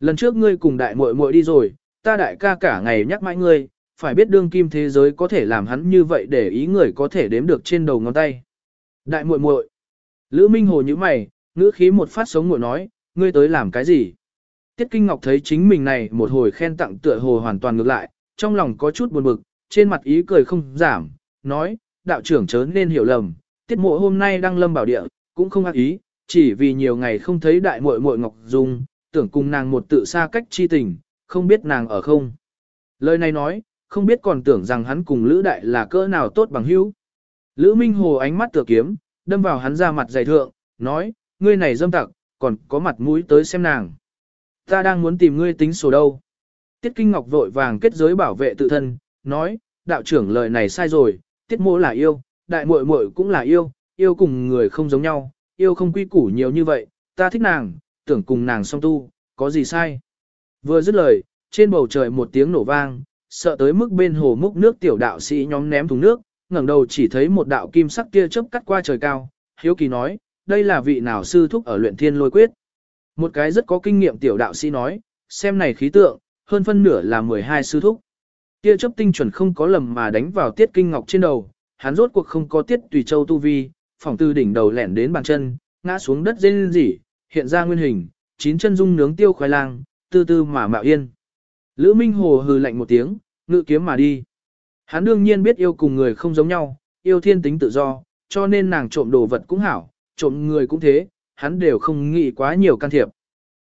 Lần trước ngươi cùng đại muội muội đi rồi, ta đại ca cả ngày nhắc mãi ngươi, phải biết đương kim thế giới có thể làm hắn như vậy để ý người có thể đếm được trên đầu ngón tay. Đại muội muội. Lữ Minh Hồ như mày, ngữ khí một phát sống ngồi nói, ngươi tới làm cái gì? Tiết Kinh Ngọc thấy chính mình này một hồi khen tặng tựa hồ hoàn toàn ngược lại, trong lòng có chút buồn bực, trên mặt ý cười không giảm, nói, đạo trưởng chớ nên hiểu lầm, tiết mộ hôm nay đang lâm bảo địa, cũng không ác ý, chỉ vì nhiều ngày không thấy đại muội muội Ngọc Dung, tưởng cùng nàng một tự xa cách chi tình, không biết nàng ở không. Lời này nói, không biết còn tưởng rằng hắn cùng Lữ Đại là cỡ nào tốt bằng hữu. Lữ Minh Hồ ánh mắt tựa kiếm, đâm vào hắn ra mặt dày thượng, nói, ngươi này dâm tặc, còn có mặt mũi tới xem nàng. Ta đang muốn tìm ngươi tính sổ đâu. Tiết Kinh Ngọc vội vàng kết giới bảo vệ tự thân, nói, đạo trưởng lời này sai rồi, tiết mô là yêu, đại muội muội cũng là yêu, yêu cùng người không giống nhau, yêu không quy củ nhiều như vậy, ta thích nàng, tưởng cùng nàng song tu, có gì sai. Vừa dứt lời, trên bầu trời một tiếng nổ vang, sợ tới mức bên hồ múc nước tiểu đạo sĩ nhóm ném thùng nước, ngẩng đầu chỉ thấy một đạo kim sắc kia chớp cắt qua trời cao, hiếu kỳ nói, đây là vị nào sư thúc ở luyện thiên lôi quyết. Một cái rất có kinh nghiệm tiểu đạo sĩ nói, xem này khí tượng, hơn phân nửa là 12 sư thúc. Kia chấp tinh chuẩn không có lầm mà đánh vào tiết kinh ngọc trên đầu, hắn rốt cuộc không có tiết tùy châu tu vi, phỏng từ đỉnh đầu lẻn đến bàn chân, ngã xuống đất dên rỉ, hiện ra nguyên hình, chín chân dung nướng tiêu khoai lang, tư tư mà mạo yên. Lữ Minh Hồ hừ lạnh một tiếng, ngự kiếm mà đi. Hắn đương nhiên biết yêu cùng người không giống nhau, yêu thiên tính tự do, cho nên nàng trộm đồ vật cũng hảo, trộm người cũng thế, hắn đều không nghĩ quá nhiều can thiệp.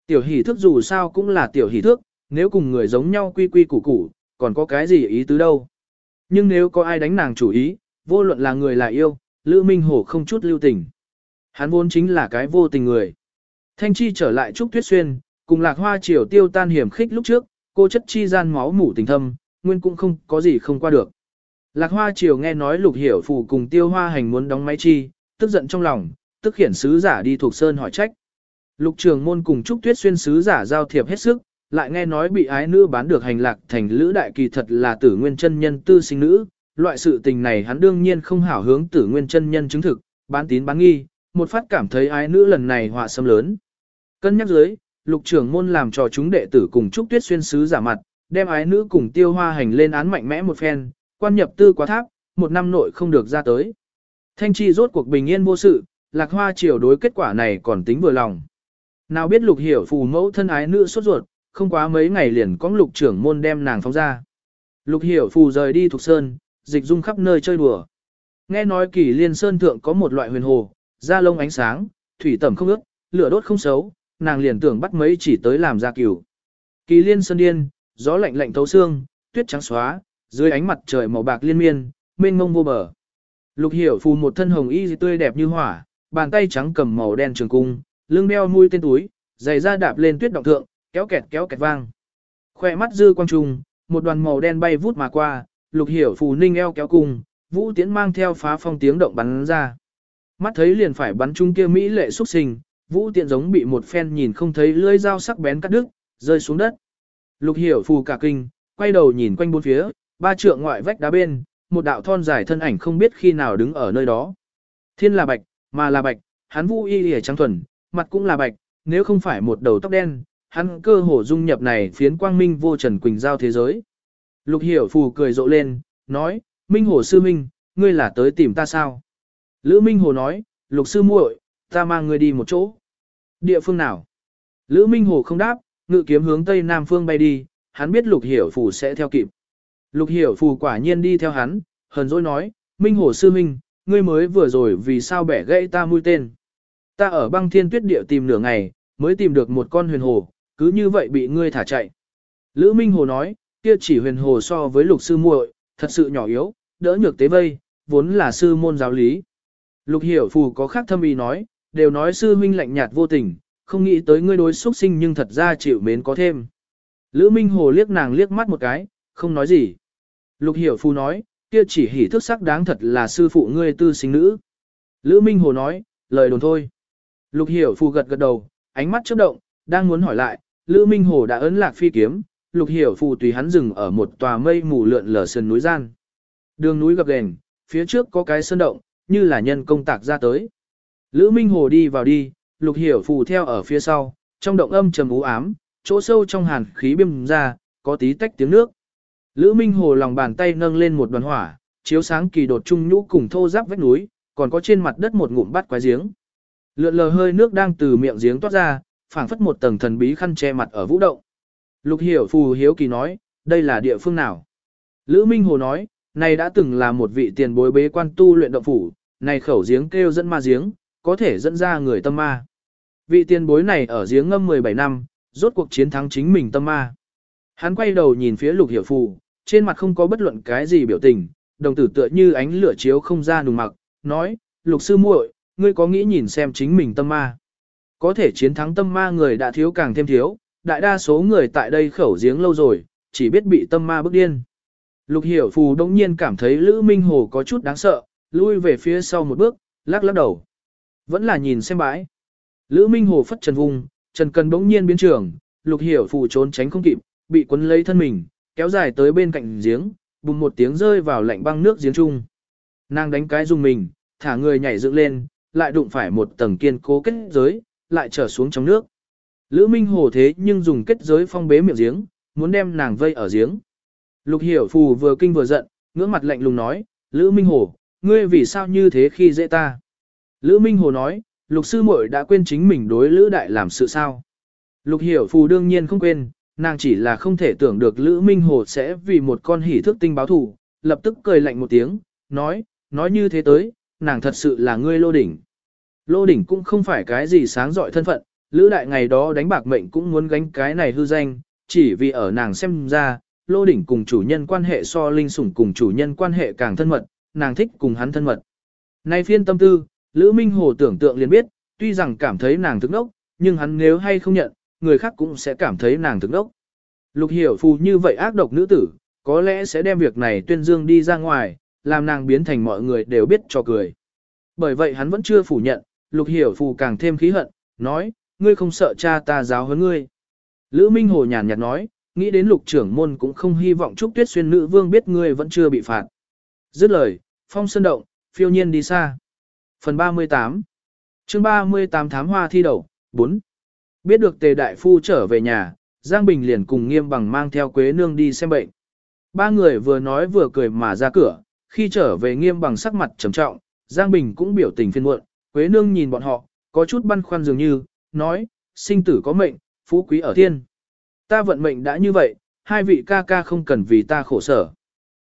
Tiểu hỷ thức dù sao cũng là tiểu hỷ thức, nếu cùng người giống nhau quy quy củ củ, còn có cái gì ý tứ đâu. Nhưng nếu có ai đánh nàng chủ ý, vô luận là người là yêu, Lữ Minh Hổ không chút lưu tình. Hắn vốn chính là cái vô tình người. Thanh Chi trở lại Trúc Tuyết Xuyên, cùng lạc hoa triều tiêu tan hiểm khích lúc trước, cô chất chi gian máu mủ tình thâm, nguyên cũng không có gì không qua được. Lạc Hoa Triều nghe nói Lục Hiểu Phù cùng Tiêu Hoa Hành muốn đóng máy chi, tức giận trong lòng, tức khiển sứ giả đi thuộc sơn hỏi trách. Lục Trường Môn cùng Trúc Tuyết xuyên sứ giả giao thiệp hết sức, lại nghe nói bị ái nữ bán được hành lạc thành lữ đại kỳ thật là tử nguyên chân nhân tư sinh nữ, loại sự tình này hắn đương nhiên không hảo hướng tử nguyên chân nhân chứng thực, bán tín bán nghi, một phát cảm thấy ái nữ lần này họa xâm lớn. Cân nhắc dưới, lục trưởng môn làm cho chúng đệ tử cùng Trúc Tuyết xuyên sứ giả mặt, đem ái nữ cùng tiêu hoa hành lên án mạnh mẽ một phen, quan nhập tư quá tháp, một năm nội không được ra tới. Thanh chi rốt cuộc bình yên vô sự, lạc hoa triều đối kết quả này còn tính vừa lòng. Nào biết lục hiểu phù mẫu thân ái nữ sốt ruột, không quá mấy ngày liền có lục trưởng môn đem nàng phóng ra. Lục hiểu phù rời đi thuộc sơn, dịch dung khắp nơi chơi đùa. Nghe nói kỳ liên sơn thượng có một loại huyền hồ, da lông ánh sáng, thủy tẩm không ướt, lửa đốt không xấu, nàng liền tưởng bắt mấy chỉ tới làm ra cửu. Kỳ liên sơn điên, gió lạnh lạnh thấu xương, tuyết trắng xóa, dưới ánh mặt trời màu bạc liên miên, mênh mông vô bờ. Lục hiểu phù một thân hồng y tươi đẹp như hỏa, bàn tay trắng cầm màu đen trường cung, lưng đeo mũi tên túi, giày da đạp lên tuyết động thượng, kéo kẹt kéo kẹt vang. Khoe mắt dư quang trung, một đoàn màu đen bay vút mà qua, lục hiểu phù ninh eo kéo cung, vũ tiễn mang theo phá phong tiếng động bắn ra. Mắt thấy liền phải bắn chung kia mỹ lệ xuất sinh, vũ Tiễn giống bị một phen nhìn không thấy lưỡi dao sắc bén cắt đứt, rơi xuống đất. Lục hiểu phù cả kinh, quay đầu nhìn quanh bốn phía, ba trượng ngoại vách đá bên, một đạo thon dài thân ảnh không biết khi nào đứng ở nơi đó. Thiên là bạch, mà là bạch, hắn vũ y lìa trắng thuần, mặt cũng là bạch, nếu không phải một đầu tóc đen, hắn cơ hồ dung nhập này phiến quang minh vô trần quỳnh giao thế giới. Lục hiểu phù cười rộ lên, nói, Minh Hồ sư Minh, ngươi là tới tìm ta sao? Lữ Minh Hồ nói, lục sư muội, ta mang ngươi đi một chỗ. Địa phương nào? Lữ Minh Hồ không đáp, ngự kiếm hướng tây nam phương bay đi, hắn biết lục hiểu phù sẽ theo kịp. Lục hiểu phù quả nhiên đi theo hắn, hờn dỗi nói, Minh Hồ sư Minh, ngươi mới vừa rồi vì sao bẻ gãy ta mũi tên. Ta ở băng thiên tuyết địa tìm nửa ngày, mới tìm được một con huyền hồ, cứ như vậy bị ngươi thả chạy. Lữ Minh Hồ nói, kia chỉ huyền hồ so với lục sư muội, thật sự nhỏ yếu, đỡ nhược tế vây, vốn là sư môn giáo lý. Lục hiểu phù có khác thâm ý nói, đều nói sư huynh lạnh nhạt vô tình, không nghĩ tới ngươi đối xuất sinh nhưng thật ra chịu mến có thêm. Lữ Minh Hồ liếc nàng liếc mắt một cái, không nói gì. Lục hiểu phù nói, kia chỉ hỉ thức sắc đáng thật là sư phụ ngươi tư sinh nữ. Lữ Minh Hồ nói, lời đồn thôi. Lục hiểu phù gật gật đầu, ánh mắt chớp động, đang muốn hỏi lại, Lữ Minh Hồ đã ấn lạc phi kiếm, lục hiểu phù tùy hắn dừng ở một tòa mây mù lượn lờ sườn núi gian. Đường núi gập ghềnh, phía trước có cái sơn động, như là nhân công tạc ra tới. Lữ Minh Hồ đi vào đi, lục hiểu phù theo ở phía sau, trong động âm trầm u ám, chỗ sâu trong hàn khí bim ra, có tí tách tiếng nước. Lữ Minh Hồ lòng bàn tay nâng lên một đoàn hỏa, chiếu sáng kỳ đột trung nhũ cùng thô giáp vách núi, còn có trên mặt đất một ngụm bát quái giếng. Lượn lờ hơi nước đang từ miệng giếng toát ra, phảng phất một tầng thần bí khăn che mặt ở vũ động. Lục hiểu phù hiếu kỳ nói, đây là địa phương nào? Lữ Minh Hồ nói, này đã từng là một vị tiền bối bế quan tu luyện động phủ, này khẩu giếng kêu dẫn ma giếng, có thể dẫn ra người tâm ma. Vị tiền bối này ở giếng ngâm 17 năm, rốt cuộc chiến thắng chính mình tâm ma. Hắn quay đầu nhìn phía lục hiểu phù, trên mặt không có bất luận cái gì biểu tình, đồng tử tựa như ánh lửa chiếu không ra nùng mặc, nói, lục sư muội, ngươi có nghĩ nhìn xem chính mình tâm ma. Có thể chiến thắng tâm ma người đã thiếu càng thêm thiếu, đại đa số người tại đây khẩu giếng lâu rồi, chỉ biết bị tâm ma bức điên. Lục hiểu phù đông nhiên cảm thấy Lữ Minh Hồ có chút đáng sợ, lui về phía sau một bước, lắc lắc đầu. Vẫn là nhìn xem bãi. Lữ Minh Hồ phất trần vùng, trần cần bỗng nhiên biến trường, lục hiểu phù trốn tránh không kịp, bị quấn lấy thân mình, kéo dài tới bên cạnh giếng, bùng một tiếng rơi vào lạnh băng nước giếng chung. Nàng đánh cái dùng mình, thả người nhảy dựng lên, lại đụng phải một tầng kiên cố kết giới, lại trở xuống trong nước. Lữ Minh Hồ thế nhưng dùng kết giới phong bế miệng giếng, muốn đem nàng vây ở giếng. Lục Hiểu Phù vừa kinh vừa giận, ngưỡng mặt lạnh lùng nói, Lữ Minh Hồ, ngươi vì sao như thế khi dễ ta? Lữ Minh Hồ nói, Lục Sư muội đã quên chính mình đối Lữ Đại làm sự sao? Lục Hiểu Phù đương nhiên không quên, nàng chỉ là không thể tưởng được Lữ Minh Hồ sẽ vì một con hỉ thức tinh báo thù, lập tức cười lạnh một tiếng, nói, nói như thế tới, nàng thật sự là ngươi lô đỉnh. Lô đỉnh cũng không phải cái gì sáng dọi thân phận, Lữ đại ngày đó đánh bạc mệnh cũng muốn gánh cái này hư danh, chỉ vì ở nàng xem ra, lô đỉnh cùng chủ nhân quan hệ so linh sủng cùng chủ nhân quan hệ càng thân mật, nàng thích cùng hắn thân mật. Nay phiên tâm tư, Lữ Minh Hồ tưởng tượng liền biết, tuy rằng cảm thấy nàng thức nốc, nhưng hắn nếu hay không nhận, người khác cũng sẽ cảm thấy nàng thức đốc. Lục hiểu phù như vậy ác độc nữ tử, có lẽ sẽ đem việc này tuyên dương đi ra ngoài, làm nàng biến thành mọi người đều biết cho cười. Bởi vậy hắn vẫn chưa phủ nhận, lục hiểu phù càng thêm khí hận, nói, ngươi không sợ cha ta giáo huấn ngươi. Lữ Minh Hồ nhàn nhạt nói, nghĩ đến lục trưởng môn cũng không hy vọng Trúc Tuyết Xuyên nữ vương biết ngươi vẫn chưa bị phạt. Dứt lời, phong sơn động, phiêu nhiên đi xa. Phần 38 chương 38 thám hoa thi Đầu 4. Biết được tề đại phu trở về nhà, Giang Bình liền cùng nghiêm bằng mang theo Quế Nương đi xem bệnh. Ba người vừa nói vừa cười mà ra cửa, khi trở về nghiêm bằng sắc mặt trầm trọng, Giang Bình cũng biểu tình phiền muộn, Quế Nương nhìn bọn họ, có chút băn khoăn dường như, nói, sinh tử có mệnh, phú quý ở thiên. Ta vận mệnh đã như vậy, hai vị ca ca không cần vì ta khổ sở.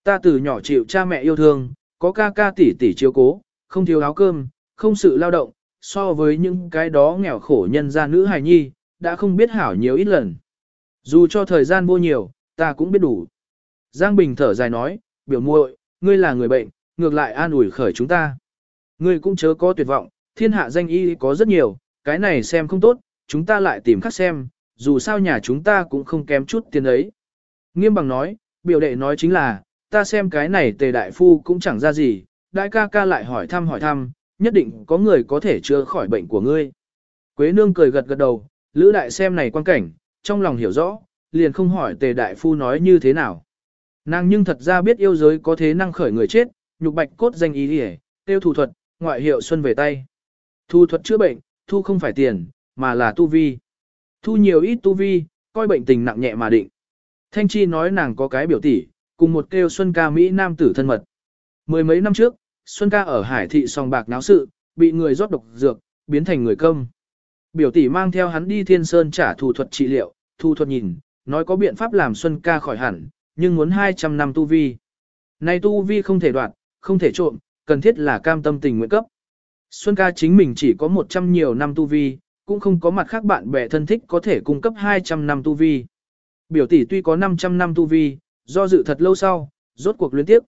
Ta từ nhỏ chịu cha mẹ yêu thương, có ca ca tỷ tỷ chiếu cố, không thiếu áo cơm, không sự lao động, so với những cái đó nghèo khổ nhân gia nữ hài nhi, đã không biết hảo nhiều ít lần. Dù cho thời gian vô nhiều, ta cũng biết đủ. Giang Bình thở dài nói, biểu muội, ngươi là người bệnh, ngược lại an ủi khởi chúng ta. Ngươi cũng chớ có tuyệt vọng, thiên hạ danh y có rất nhiều, cái này xem không tốt, chúng ta lại tìm khác xem, dù sao nhà chúng ta cũng không kém chút tiền ấy. Nghiêm bằng nói, biểu đệ nói chính là, ta xem cái này tề đại phu cũng chẳng ra gì, đại ca ca lại hỏi thăm hỏi thăm, nhất định có người có thể chữa khỏi bệnh của ngươi. Quế nương cười gật gật đầu, lữ đại xem này quan cảnh, trong lòng hiểu rõ, liền không hỏi tề đại phu nói như thế nào. Nàng nhưng thật ra biết yêu giới có thế năng khởi người chết, nhục bạch cốt danh ý đi tiêu thủ thuật, ngoại hiệu xuân về tay. Thu thuật chữa bệnh, thu không phải tiền, mà là tu vi. Thu nhiều ít tu vi, coi bệnh tình nặng nhẹ mà định. Thanh Chi nói nàng có cái biểu tỷ, cùng một kêu Xuân ca Mỹ nam tử thân mật. Mười mấy năm trước, Xuân ca ở hải thị song bạc náo sự, bị người rót độc dược, biến thành người công. Biểu tỷ mang theo hắn đi thiên sơn trả thù thuật trị liệu, thu thuật nhìn, nói có biện pháp làm Xuân ca khỏi hẳn, nhưng muốn 200 năm tu vi. Nay tu vi không thể đoạt, không thể trộm, cần thiết là cam tâm tình nguyện cấp. Xuân ca chính mình chỉ có 100 nhiều năm tu vi, cũng không có mặt khác bạn bè thân thích có thể cung cấp 200 năm tu vi. Biểu tỷ tuy có 500 năm tu vi, do dự thật lâu sau, rốt cuộc luyến tiếp.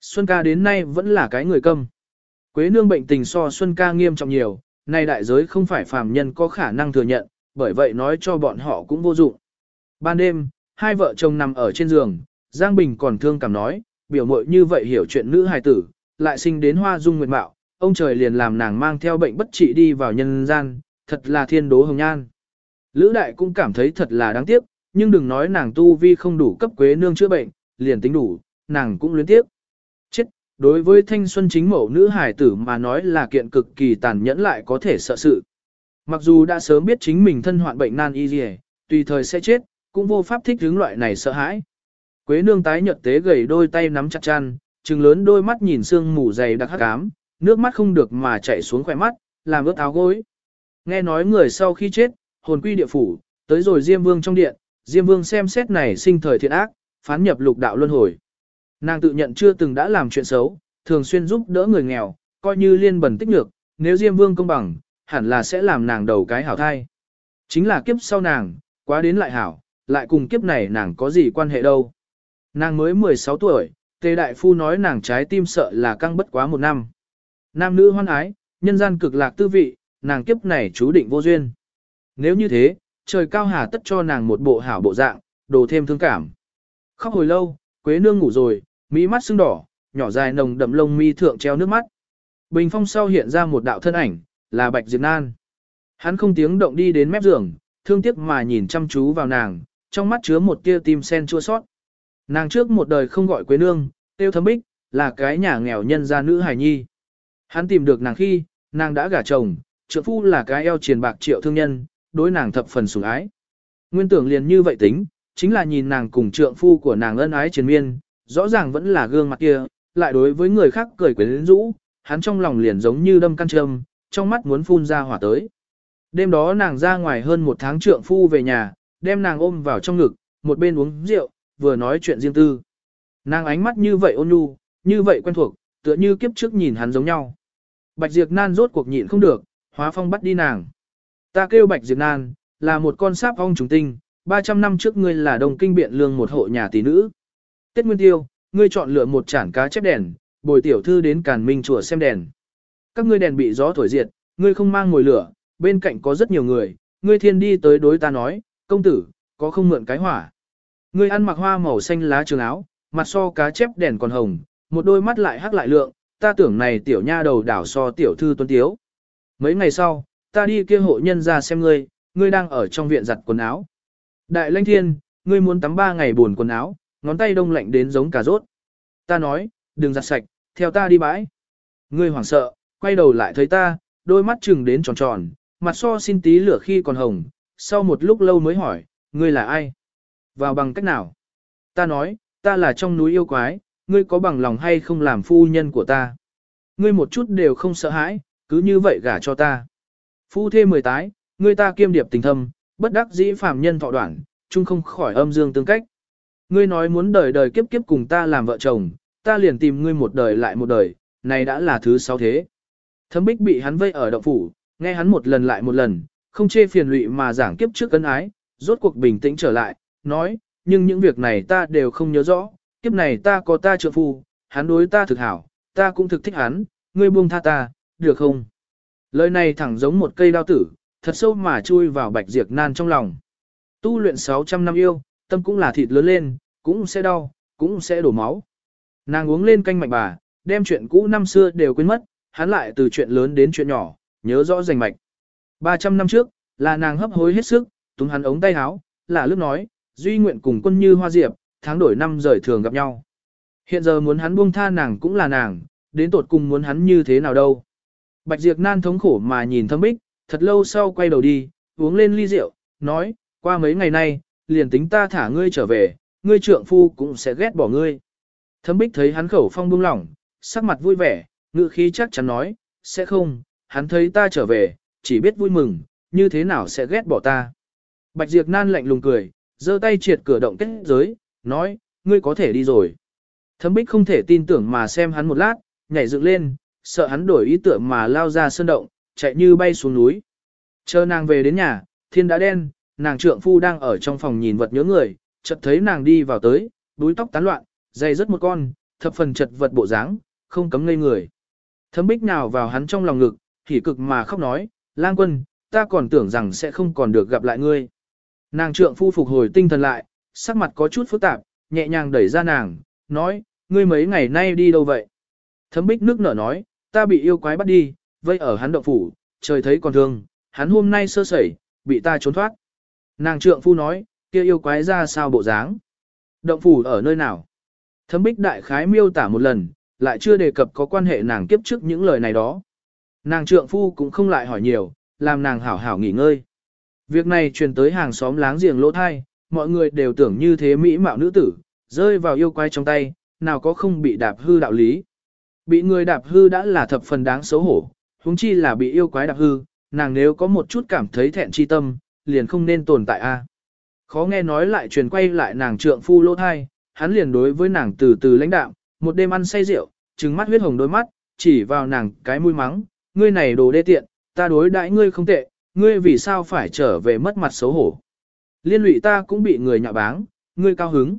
Xuân ca đến nay vẫn là cái người câm. Quế nương bệnh tình so Xuân ca nghiêm trọng nhiều, nay đại giới không phải phàm nhân có khả năng thừa nhận, bởi vậy nói cho bọn họ cũng vô dụng. Ban đêm, hai vợ chồng nằm ở trên giường, Giang Bình còn thương cảm nói, biểu mội như vậy hiểu chuyện nữ hài tử, lại sinh đến hoa dung nguyệt mạo, ông trời liền làm nàng mang theo bệnh bất trị đi vào nhân gian, thật là thiên đố hồng nhan. Lữ đại cũng cảm thấy thật là đáng tiếc, nhưng đừng nói nàng tu vi không đủ cấp quế nương chữa bệnh, liền tính đủ, nàng cũng luyến tiếc. Đối với thanh xuân chính mẫu nữ hải tử mà nói là kiện cực kỳ tàn nhẫn lại có thể sợ sự. Mặc dù đã sớm biết chính mình thân hoạn bệnh nan y dì tùy thời sẽ chết, cũng vô pháp thích hướng loại này sợ hãi. Quế nương tái nhợt tế gầy đôi tay nắm chặt chăn, trừng lớn đôi mắt nhìn sương mù dày đặc hắc ám, nước mắt không được mà chảy xuống khỏe mắt, làm ướt áo gối. Nghe nói người sau khi chết, hồn quy địa phủ, tới rồi Diêm Vương trong điện, Diêm Vương xem xét này sinh thời thiện ác, phán nhập lục đạo luân hồi. Nàng tự nhận chưa từng đã làm chuyện xấu, thường xuyên giúp đỡ người nghèo, coi như liên bẩn tích nhược, nếu Diêm Vương công bằng, hẳn là sẽ làm nàng đầu cái hảo thai. Chính là kiếp sau nàng, quá đến lại hảo, lại cùng kiếp này nàng có gì quan hệ đâu. Nàng mới 16 tuổi, Tề Đại Phu nói nàng trái tim sợ là căng bất quá một năm. Nam nữ hoan ái, nhân gian cực lạc tư vị, nàng kiếp này chú định vô duyên. Nếu như thế, trời cao hà tất cho nàng một bộ hảo bộ dạng, đồ thêm thương cảm. Khóc hồi lâu, Quế Nương ngủ rồi, mỹ mắt sưng đỏ, nhỏ dài nồng đậm lông mi thượng treo nước mắt. Bình phong sau hiện ra một đạo thân ảnh, là Bạch Diệp Nan. Hắn không tiếng động đi đến mép giường, thương tiếc mà nhìn chăm chú vào nàng, trong mắt chứa một tia tim sen chua sót. Nàng trước một đời không gọi Quế Nương, tiêu thấm bích, là cái nhà nghèo nhân gia nữ hài nhi. Hắn tìm được nàng khi, nàng đã gả chồng, trượng phu là cái eo triền bạc triệu thương nhân, đối nàng thập phần sủng ái. Nguyên tưởng liền như vậy tính, chính là nhìn nàng cùng trượng phu của nàng ân ái triền miên, rõ ràng vẫn là gương mặt kia, lại đối với người khác cười quyến rũ, hắn trong lòng liền giống như đâm căn châm, trong mắt muốn phun ra hỏa tới. Đêm đó nàng ra ngoài hơn một tháng trượng phu về nhà, đem nàng ôm vào trong ngực, một bên uống rượu, vừa nói chuyện riêng tư. Nàng ánh mắt như vậy ôn nhu, như vậy quen thuộc, tựa như kiếp trước nhìn hắn giống nhau. Bạch Diệp Nan rốt cuộc nhịn không được, hóa phong bắt đi nàng. Ta kêu Bạch Diệp Nan, là một con sáp ong trùng tinh, 300 năm trước ngươi là đồng kinh biện lương một hộ nhà tỷ nữ. Tết Nguyên Tiêu, ngươi chọn lựa một chản cá chép đèn, bồi tiểu thư đến Càn Minh chùa xem đèn. Các ngươi đèn bị gió thổi diệt, ngươi không mang ngồi lửa, bên cạnh có rất nhiều người, ngươi thiên đi tới đối ta nói, công tử, có không mượn cái hỏa. Ngươi ăn mặc hoa màu xanh lá trường áo, mặt so cá chép đèn còn hồng, một đôi mắt lại hắc lại lượng, ta tưởng này tiểu nha đầu đảo so tiểu thư tuấn tiếu. Mấy ngày sau, ta đi kia hộ nhân ra xem ngươi, ngươi đang ở trong viện giặt quần áo. Đại lãnh thiên, ngươi muốn tắm ba ngày buồn quần áo, ngón tay đông lạnh đến giống cà rốt. Ta nói, đừng giặt sạch, theo ta đi bãi. Ngươi hoảng sợ, quay đầu lại thấy ta, đôi mắt chừng đến tròn tròn, mặt so xin tí lửa khi còn hồng, sau một lúc lâu mới hỏi, ngươi là ai? Vào bằng cách nào? Ta nói, ta là trong núi yêu quái, ngươi có bằng lòng hay không làm phu nhân của ta? Ngươi một chút đều không sợ hãi, cứ như vậy gả cho ta. Phu thê mười tái, ngươi ta kiêm điệp tình thâm, bất đắc dĩ phàm nhân thọ đoạn, chung không khỏi âm dương tương cách. Ngươi nói muốn đời đời kiếp kiếp cùng ta làm vợ chồng, ta liền tìm ngươi một đời lại một đời, này đã là thứ sáu thế. Thấm bích bị hắn vây ở động phủ, nghe hắn một lần lại một lần, không chê phiền lụy mà giảng kiếp trước cân ái, rốt cuộc bình tĩnh trở lại, nói, nhưng những việc này ta đều không nhớ rõ, kiếp này ta có ta trợ phu, hắn đối ta thực hảo, ta cũng thực thích hắn, ngươi buông tha ta, được không? Lời này thẳng giống một cây đao tử, thật sâu mà chui vào bạch diệt nan trong lòng. Tu luyện 600 năm yêu, tâm cũng là thịt lớn lên, cũng sẽ đau, cũng sẽ đổ máu. Nàng uống lên canh mạnh bà, đem chuyện cũ năm xưa đều quên mất, hắn lại từ chuyện lớn đến chuyện nhỏ, nhớ rõ rành mạch. 300 năm trước, là nàng hấp hối hết sức, túng hắn ống tay áo, là lúc nói, duy nguyện cùng quân như hoa diệp, tháng đổi năm rời thường gặp nhau. Hiện giờ muốn hắn buông tha nàng cũng là nàng, đến tột cùng muốn hắn như thế nào đâu. Bạch Diệp nan thống khổ mà nhìn thâm bích, thật lâu sau quay đầu đi, uống lên ly rượu, nói, qua mấy ngày nay, liền tính ta thả ngươi trở về, ngươi trượng phu cũng sẽ ghét bỏ ngươi. Thâm bích thấy hắn khẩu phong buông lỏng, sắc mặt vui vẻ, ngự khí chắc chắn nói, sẽ không, hắn thấy ta trở về, chỉ biết vui mừng, như thế nào sẽ ghét bỏ ta. Bạch Diệp nan lạnh lùng cười, giơ tay triệt cửa động kết giới, nói, ngươi có thể đi rồi. Thâm bích không thể tin tưởng mà xem hắn một lát, nhảy dựng lên, sợ hắn đổi ý tưởng mà lao ra sơn động, chạy như bay xuống núi. Chờ nàng về đến nhà, thiên đã đen, nàng trượng phu đang ở trong phòng nhìn vật nhớ người, chợt thấy nàng đi vào tới, đuôi tóc tán loạn, dây rất một con, thập phần chật vật bộ dáng, không cấm ngây người. Thấm bích nào vào hắn trong lòng ngực, thì cực mà khóc nói, lang quân, ta còn tưởng rằng sẽ không còn được gặp lại ngươi. Nàng trượng phu phục hồi tinh thần lại, sắc mặt có chút phức tạp, nhẹ nhàng đẩy ra nàng, nói, ngươi mấy ngày nay đi đâu vậy? Thấm bích nước nở nói, ta bị yêu quái bắt đi, vây ở hắn động phủ, trời thấy còn thương, hắn hôm nay sơ sẩy, bị ta trốn thoát. Nàng trượng phu nói, kia yêu quái ra sao bộ dáng? Động phủ ở nơi nào? Thấm bích đại khái miêu tả một lần, lại chưa đề cập có quan hệ nàng kiếp trước những lời này đó. Nàng trượng phu cũng không lại hỏi nhiều, làm nàng hảo hảo nghỉ ngơi. Việc này truyền tới hàng xóm láng giềng lỗ thai, mọi người đều tưởng như thế mỹ mạo nữ tử, rơi vào yêu quái trong tay, nào có không bị đạp hư đạo lý. Bị người đạp hư đã là thập phần đáng xấu hổ, huống chi là bị yêu quái đạp hư, nàng nếu có một chút cảm thấy thẹn chi tâm, liền không nên tồn tại a. À. Khó nghe nói lại truyền quay lại nàng trượng phu lỗ thai, hắn liền đối với nàng từ từ lãnh đạo, một đêm ăn say rượu, trừng mắt huyết hồng đôi mắt, chỉ vào nàng cái mũi mắng, ngươi này đồ đê tiện, ta đối đãi ngươi không tệ, ngươi vì sao phải trở về mất mặt xấu hổ. Liên lụy ta cũng bị người nhạ báng, ngươi cao hứng.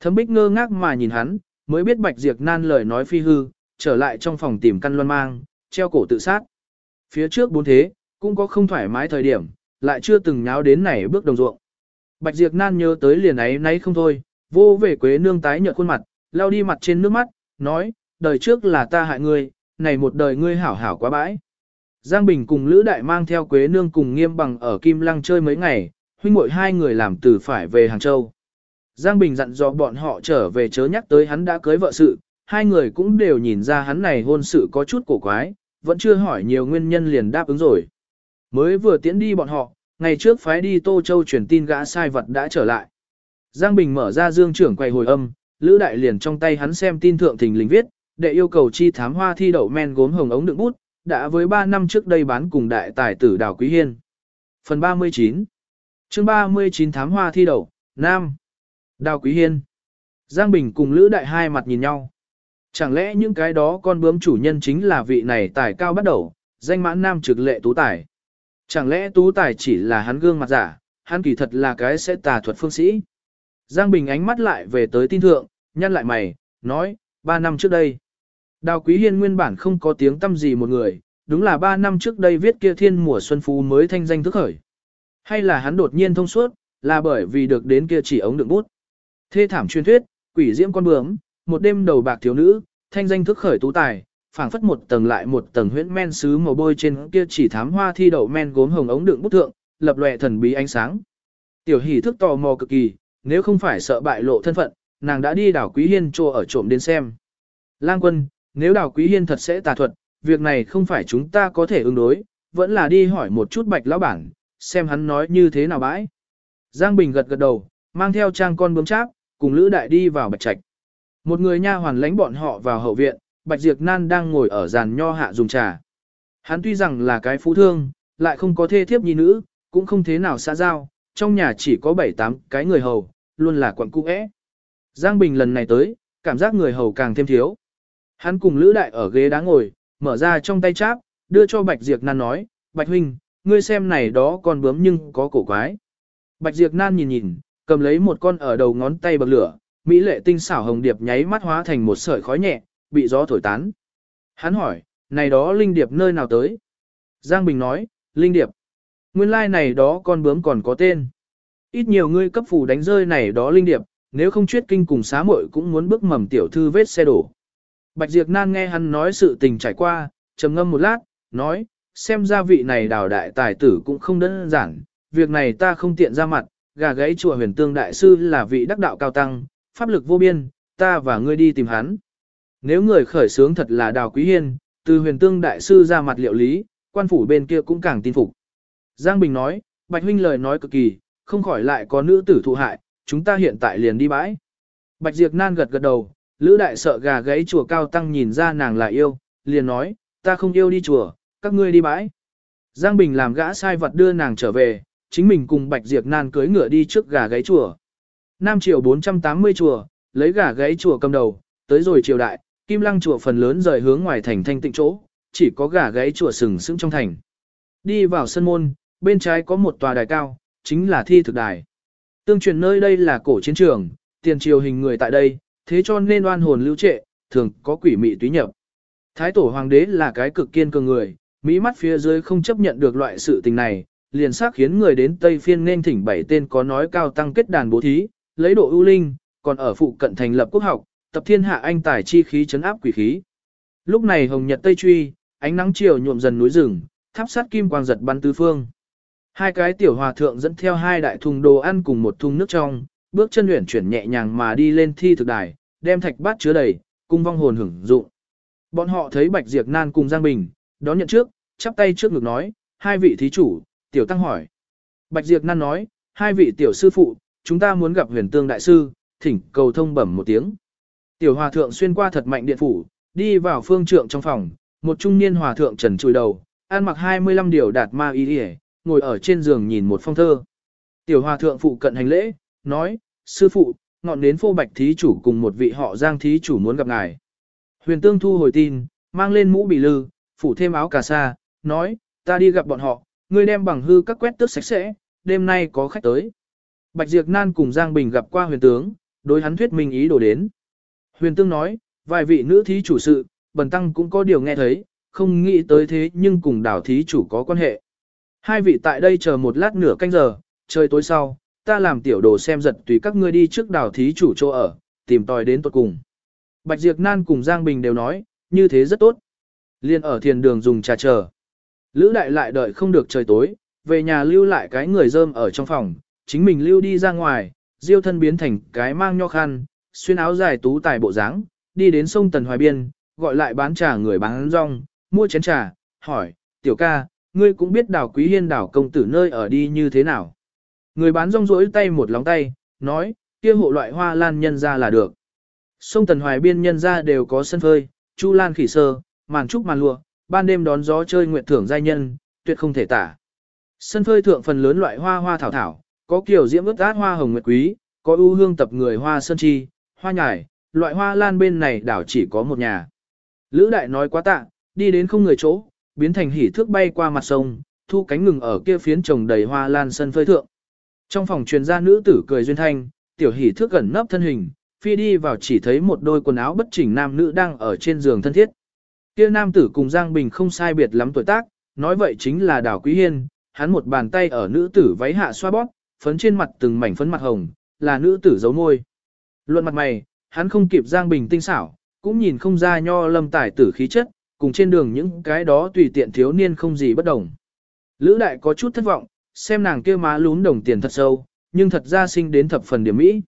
Thấm bích ngơ ngác mà nhìn hắn, mới biết bạch diệt nan lời nói phi hư, trở lại trong phòng tìm căn loan mang, treo cổ tự sát. Phía trước bốn thế, cũng có không thoải mái thời điểm, lại chưa từng nháo đến này bước đồng ruộng. Bạch Diệp Nan nhớ tới liền ấy nay không thôi, vô về quế nương tái nhợt khuôn mặt, lao đi mặt trên nước mắt, nói, đời trước là ta hại ngươi, này một đời ngươi hảo hảo quá bãi. Giang Bình cùng Lữ Đại mang theo quế nương cùng nghiêm bằng ở Kim Lăng chơi mấy ngày, huynh muội hai người làm từ phải về Hàng Châu. Giang Bình dặn dò bọn họ trở về chớ nhắc tới hắn đã cưới vợ sự, hai người cũng đều nhìn ra hắn này hôn sự có chút cổ quái, vẫn chưa hỏi nhiều nguyên nhân liền đáp ứng rồi. Mới vừa tiến đi bọn họ, ngày trước phái đi Tô Châu truyền tin gã sai vật đã trở lại. Giang Bình mở ra dương trưởng quay hồi âm, Lữ Đại liền trong tay hắn xem tin thượng thình lình viết, để yêu cầu chi thám hoa thi đậu men gốm hồng ống đựng bút, đã với 3 năm trước đây bán cùng đại tài tử Đào Quý Hiên. Phần 39 chương 39 thám hoa thi đậu, Nam Đào Quý Hiên Giang Bình cùng Lữ Đại hai mặt nhìn nhau. Chẳng lẽ những cái đó con bướm chủ nhân chính là vị này tài cao bắt đầu, danh mãn nam trực lệ tú tài. Chẳng lẽ tú tài chỉ là hắn gương mặt giả, hắn kỳ thật là cái sẽ tà thuật phương sĩ. Giang Bình ánh mắt lại về tới tin thượng, nhăn lại mày, nói, ba năm trước đây. Đào Quý Hiên nguyên bản không có tiếng tâm gì một người, đúng là ba năm trước đây viết kia thiên mùa xuân phú mới thanh danh thức khởi. Hay là hắn đột nhiên thông suốt, là bởi vì được đến kia chỉ ống đựng bút. Thê thảm truyền thuyết, quỷ diễm con bướm, một đêm đầu bạc thiếu nữ, thanh danh thức khởi tú tài, phảng phất một tầng lại một tầng huyễn men sứ màu bôi trên kia chỉ thám hoa thi đậu men gốm hồng ống đựng bút thượng, lập lòe thần bí ánh sáng. Tiểu hỷ thức tò mò cực kỳ, nếu không phải sợ bại lộ thân phận, nàng đã đi đảo Quý Hiên trô ở trộm đến xem. Lang quân, nếu đảo Quý Hiên thật sẽ tà thuật, việc này không phải chúng ta có thể ứng đối, vẫn là đi hỏi một chút bạch lão bản, xem hắn nói như thế nào bãi. Giang Bình gật gật đầu, mang theo trang con bướm cháp, cùng Lữ Đại đi vào bạch trạch. Một người nha hoàn lãnh bọn họ vào hậu viện, Bạch Diệp Nan đang ngồi ở giàn nho hạ dùng trà. Hắn tuy rằng là cái phú thương, lại không có thê thiếp nhi nữ, cũng không thế nào xa giao, trong nhà chỉ có 7-8 cái người hầu, luôn là quận cung ế. Giang Bình lần này tới, cảm giác người hầu càng thêm thiếu. Hắn cùng Lữ Đại ở ghế đá ngồi, mở ra trong tay cháp, đưa cho Bạch Diệp Nan nói, Bạch Huynh, ngươi xem này đó con bướm nhưng có cổ quái. Bạch Diệp Nan nhìn nhìn, cầm lấy một con ở đầu ngón tay bậc lửa, mỹ lệ tinh xảo hồng điệp nháy mắt hóa thành một sợi khói nhẹ, bị gió thổi tán. Hắn hỏi, này đó linh điệp nơi nào tới? Giang Bình nói, linh điệp. Nguyên lai like này đó con bướm còn có tên. Ít nhiều ngươi cấp phủ đánh rơi này đó linh điệp, nếu không chuyết kinh cùng xá muội cũng muốn bước mầm tiểu thư vết xe đổ. Bạch Diệp Nan nghe hắn nói sự tình trải qua, trầm ngâm một lát, nói, xem ra vị này đào đại tài tử cũng không đơn giản, việc này ta không tiện ra mặt, gà gãy chùa huyền tương đại sư là vị đắc đạo cao tăng, pháp lực vô biên, ta và ngươi đi tìm hắn. Nếu người khởi sướng thật là đào quý hiên, từ huyền tương đại sư ra mặt liệu lý, quan phủ bên kia cũng càng tin phục. Giang Bình nói, Bạch Huynh lời nói cực kỳ, không khỏi lại có nữ tử thụ hại, chúng ta hiện tại liền đi bãi. Bạch Diệp Nan gật gật đầu, Lữ Đại sợ gà gáy chùa cao tăng nhìn ra nàng là yêu, liền nói, ta không yêu đi chùa, các ngươi đi bãi. Giang Bình làm gã sai vật đưa nàng trở về, chính mình cùng Bạch Diệp Nan cưới ngựa đi trước gà gáy chùa. Nam triều 480 chùa, lấy gà gáy chùa cầm đầu, tới rồi triều đại, Kim Lăng chùa phần lớn rời hướng ngoài thành thanh tịnh chỗ, chỉ có gà gáy chùa sừng sững trong thành. Đi vào sân môn, bên trái có một tòa đài cao, chính là thi thực đài. Tương truyền nơi đây là cổ chiến trường, tiền triều hình người tại đây, thế cho nên oan hồn lưu trệ, thường có quỷ mị túy nhập. Thái tổ hoàng đế là cái cực kiên cường người, mỹ mắt phía dưới không chấp nhận được loại sự tình này, liền xác khiến người đến Tây Phiên nên thỉnh bảy tên có nói cao tăng kết đàn bố thí, lấy độ ưu linh, còn ở phụ cận thành lập quốc học, tập thiên hạ anh tài chi khí chấn áp quỷ khí. Lúc này hồng nhật tây truy, ánh nắng chiều nhuộm dần núi rừng, tháp sát kim quang giật bắn tứ phương. Hai cái tiểu hòa thượng dẫn theo hai đại thùng đồ ăn cùng một thùng nước trong, bước chân luyện chuyển nhẹ nhàng mà đi lên thi thực đài, đem thạch bát chứa đầy, cung vong hồn hưởng dụng. Bọn họ thấy Bạch Diệp Nan cùng Giang Bình, đón nhận trước, chắp tay trước ngực nói, hai vị thí chủ, tiểu tăng hỏi. Bạch Diệp Nan nói, hai vị tiểu sư phụ, chúng ta muốn gặp huyền tương đại sư, thỉnh cầu thông bẩm một tiếng. Tiểu hòa thượng xuyên qua thật mạnh điện phủ, đi vào phương trượng trong phòng, một trung niên hòa thượng trần chùi đầu, ăn mặc 25 điều đạt ma y đi ngồi ở trên giường nhìn một phong thơ. Tiểu hòa thượng phụ cận hành lễ, nói, sư phụ, ngọn đến phô bạch thí chủ cùng một vị họ giang thí chủ muốn gặp ngài. Huyền tương thu hồi tin, mang lên mũ bị lư, phủ thêm áo cà sa, nói, ta đi gặp bọn họ, ngươi đem bằng hư các quét tước sạch sẽ, đêm nay có khách tới. Bạch Diệp Nan cùng Giang Bình gặp qua huyền tướng, đối hắn thuyết minh ý đồ đến. Huyền tương nói, vài vị nữ thí chủ sự, bần tăng cũng có điều nghe thấy, không nghĩ tới thế nhưng cùng đảo thí chủ có quan hệ. Hai vị tại đây chờ một lát nửa canh giờ, trời tối sau, ta làm tiểu đồ xem giật tùy các ngươi đi trước đảo thí chủ chỗ ở, tìm tòi đến tuột cùng. Bạch Diệp Nan cùng Giang Bình đều nói, như thế rất tốt. Liên ở thiền đường dùng trà chờ. Lữ đại lại đợi không được trời tối, về nhà lưu lại cái người dơm ở trong phòng, chính mình lưu đi ra ngoài, diêu thân biến thành cái mang nho khăn, xuyên áo dài tú tài bộ dáng, đi đến sông Tần Hoài Biên, gọi lại bán trà người bán rong, mua chén trà, hỏi, tiểu ca, ngươi cũng biết đảo quý hiên đảo công tử nơi ở đi như thế nào. Người bán rong rỗi tay một lóng tay, nói, kia hộ loại hoa lan nhân ra là được. Sông Tần Hoài Biên nhân ra đều có sân phơi, chu lan khỉ sơ, màn trúc màn lụa, ban đêm đón gió chơi nguyện thưởng giai nhân, tuyệt không thể tả. Sân phơi thượng phần lớn loại hoa hoa thảo thảo, có kiểu diễm ướt át hoa hồng nguyệt quý, có ưu hương tập người hoa sơn chi, hoa nhài, loại hoa lan bên này đảo chỉ có một nhà. Lữ đại nói quá tạ, đi đến không người chỗ, biến thành hỉ thước bay qua mặt sông, thu cánh ngừng ở kia phiến trồng đầy hoa lan sân phơi thượng. Trong phòng truyền ra nữ tử cười duyên thanh, tiểu hỉ thước gần nấp thân hình, phi đi vào chỉ thấy một đôi quần áo bất chỉnh nam nữ đang ở trên giường thân thiết. Kia nam tử cùng Giang Bình không sai biệt lắm tuổi tác, nói vậy chính là Đào Quý Hiên, hắn một bàn tay ở nữ tử váy hạ xoa bóp, phấn trên mặt từng mảnh phấn mặt hồng, là nữ tử giấu môi. Luận mặt mày, hắn không kịp Giang Bình tinh xảo, cũng nhìn không ra nho lâm tài tử khí chất, cùng trên đường những cái đó tùy tiện thiếu niên không gì bất đồng. Lữ đại có chút thất vọng, xem nàng kia má lún đồng tiền thật sâu, nhưng thật ra sinh đến thập phần điểm mỹ.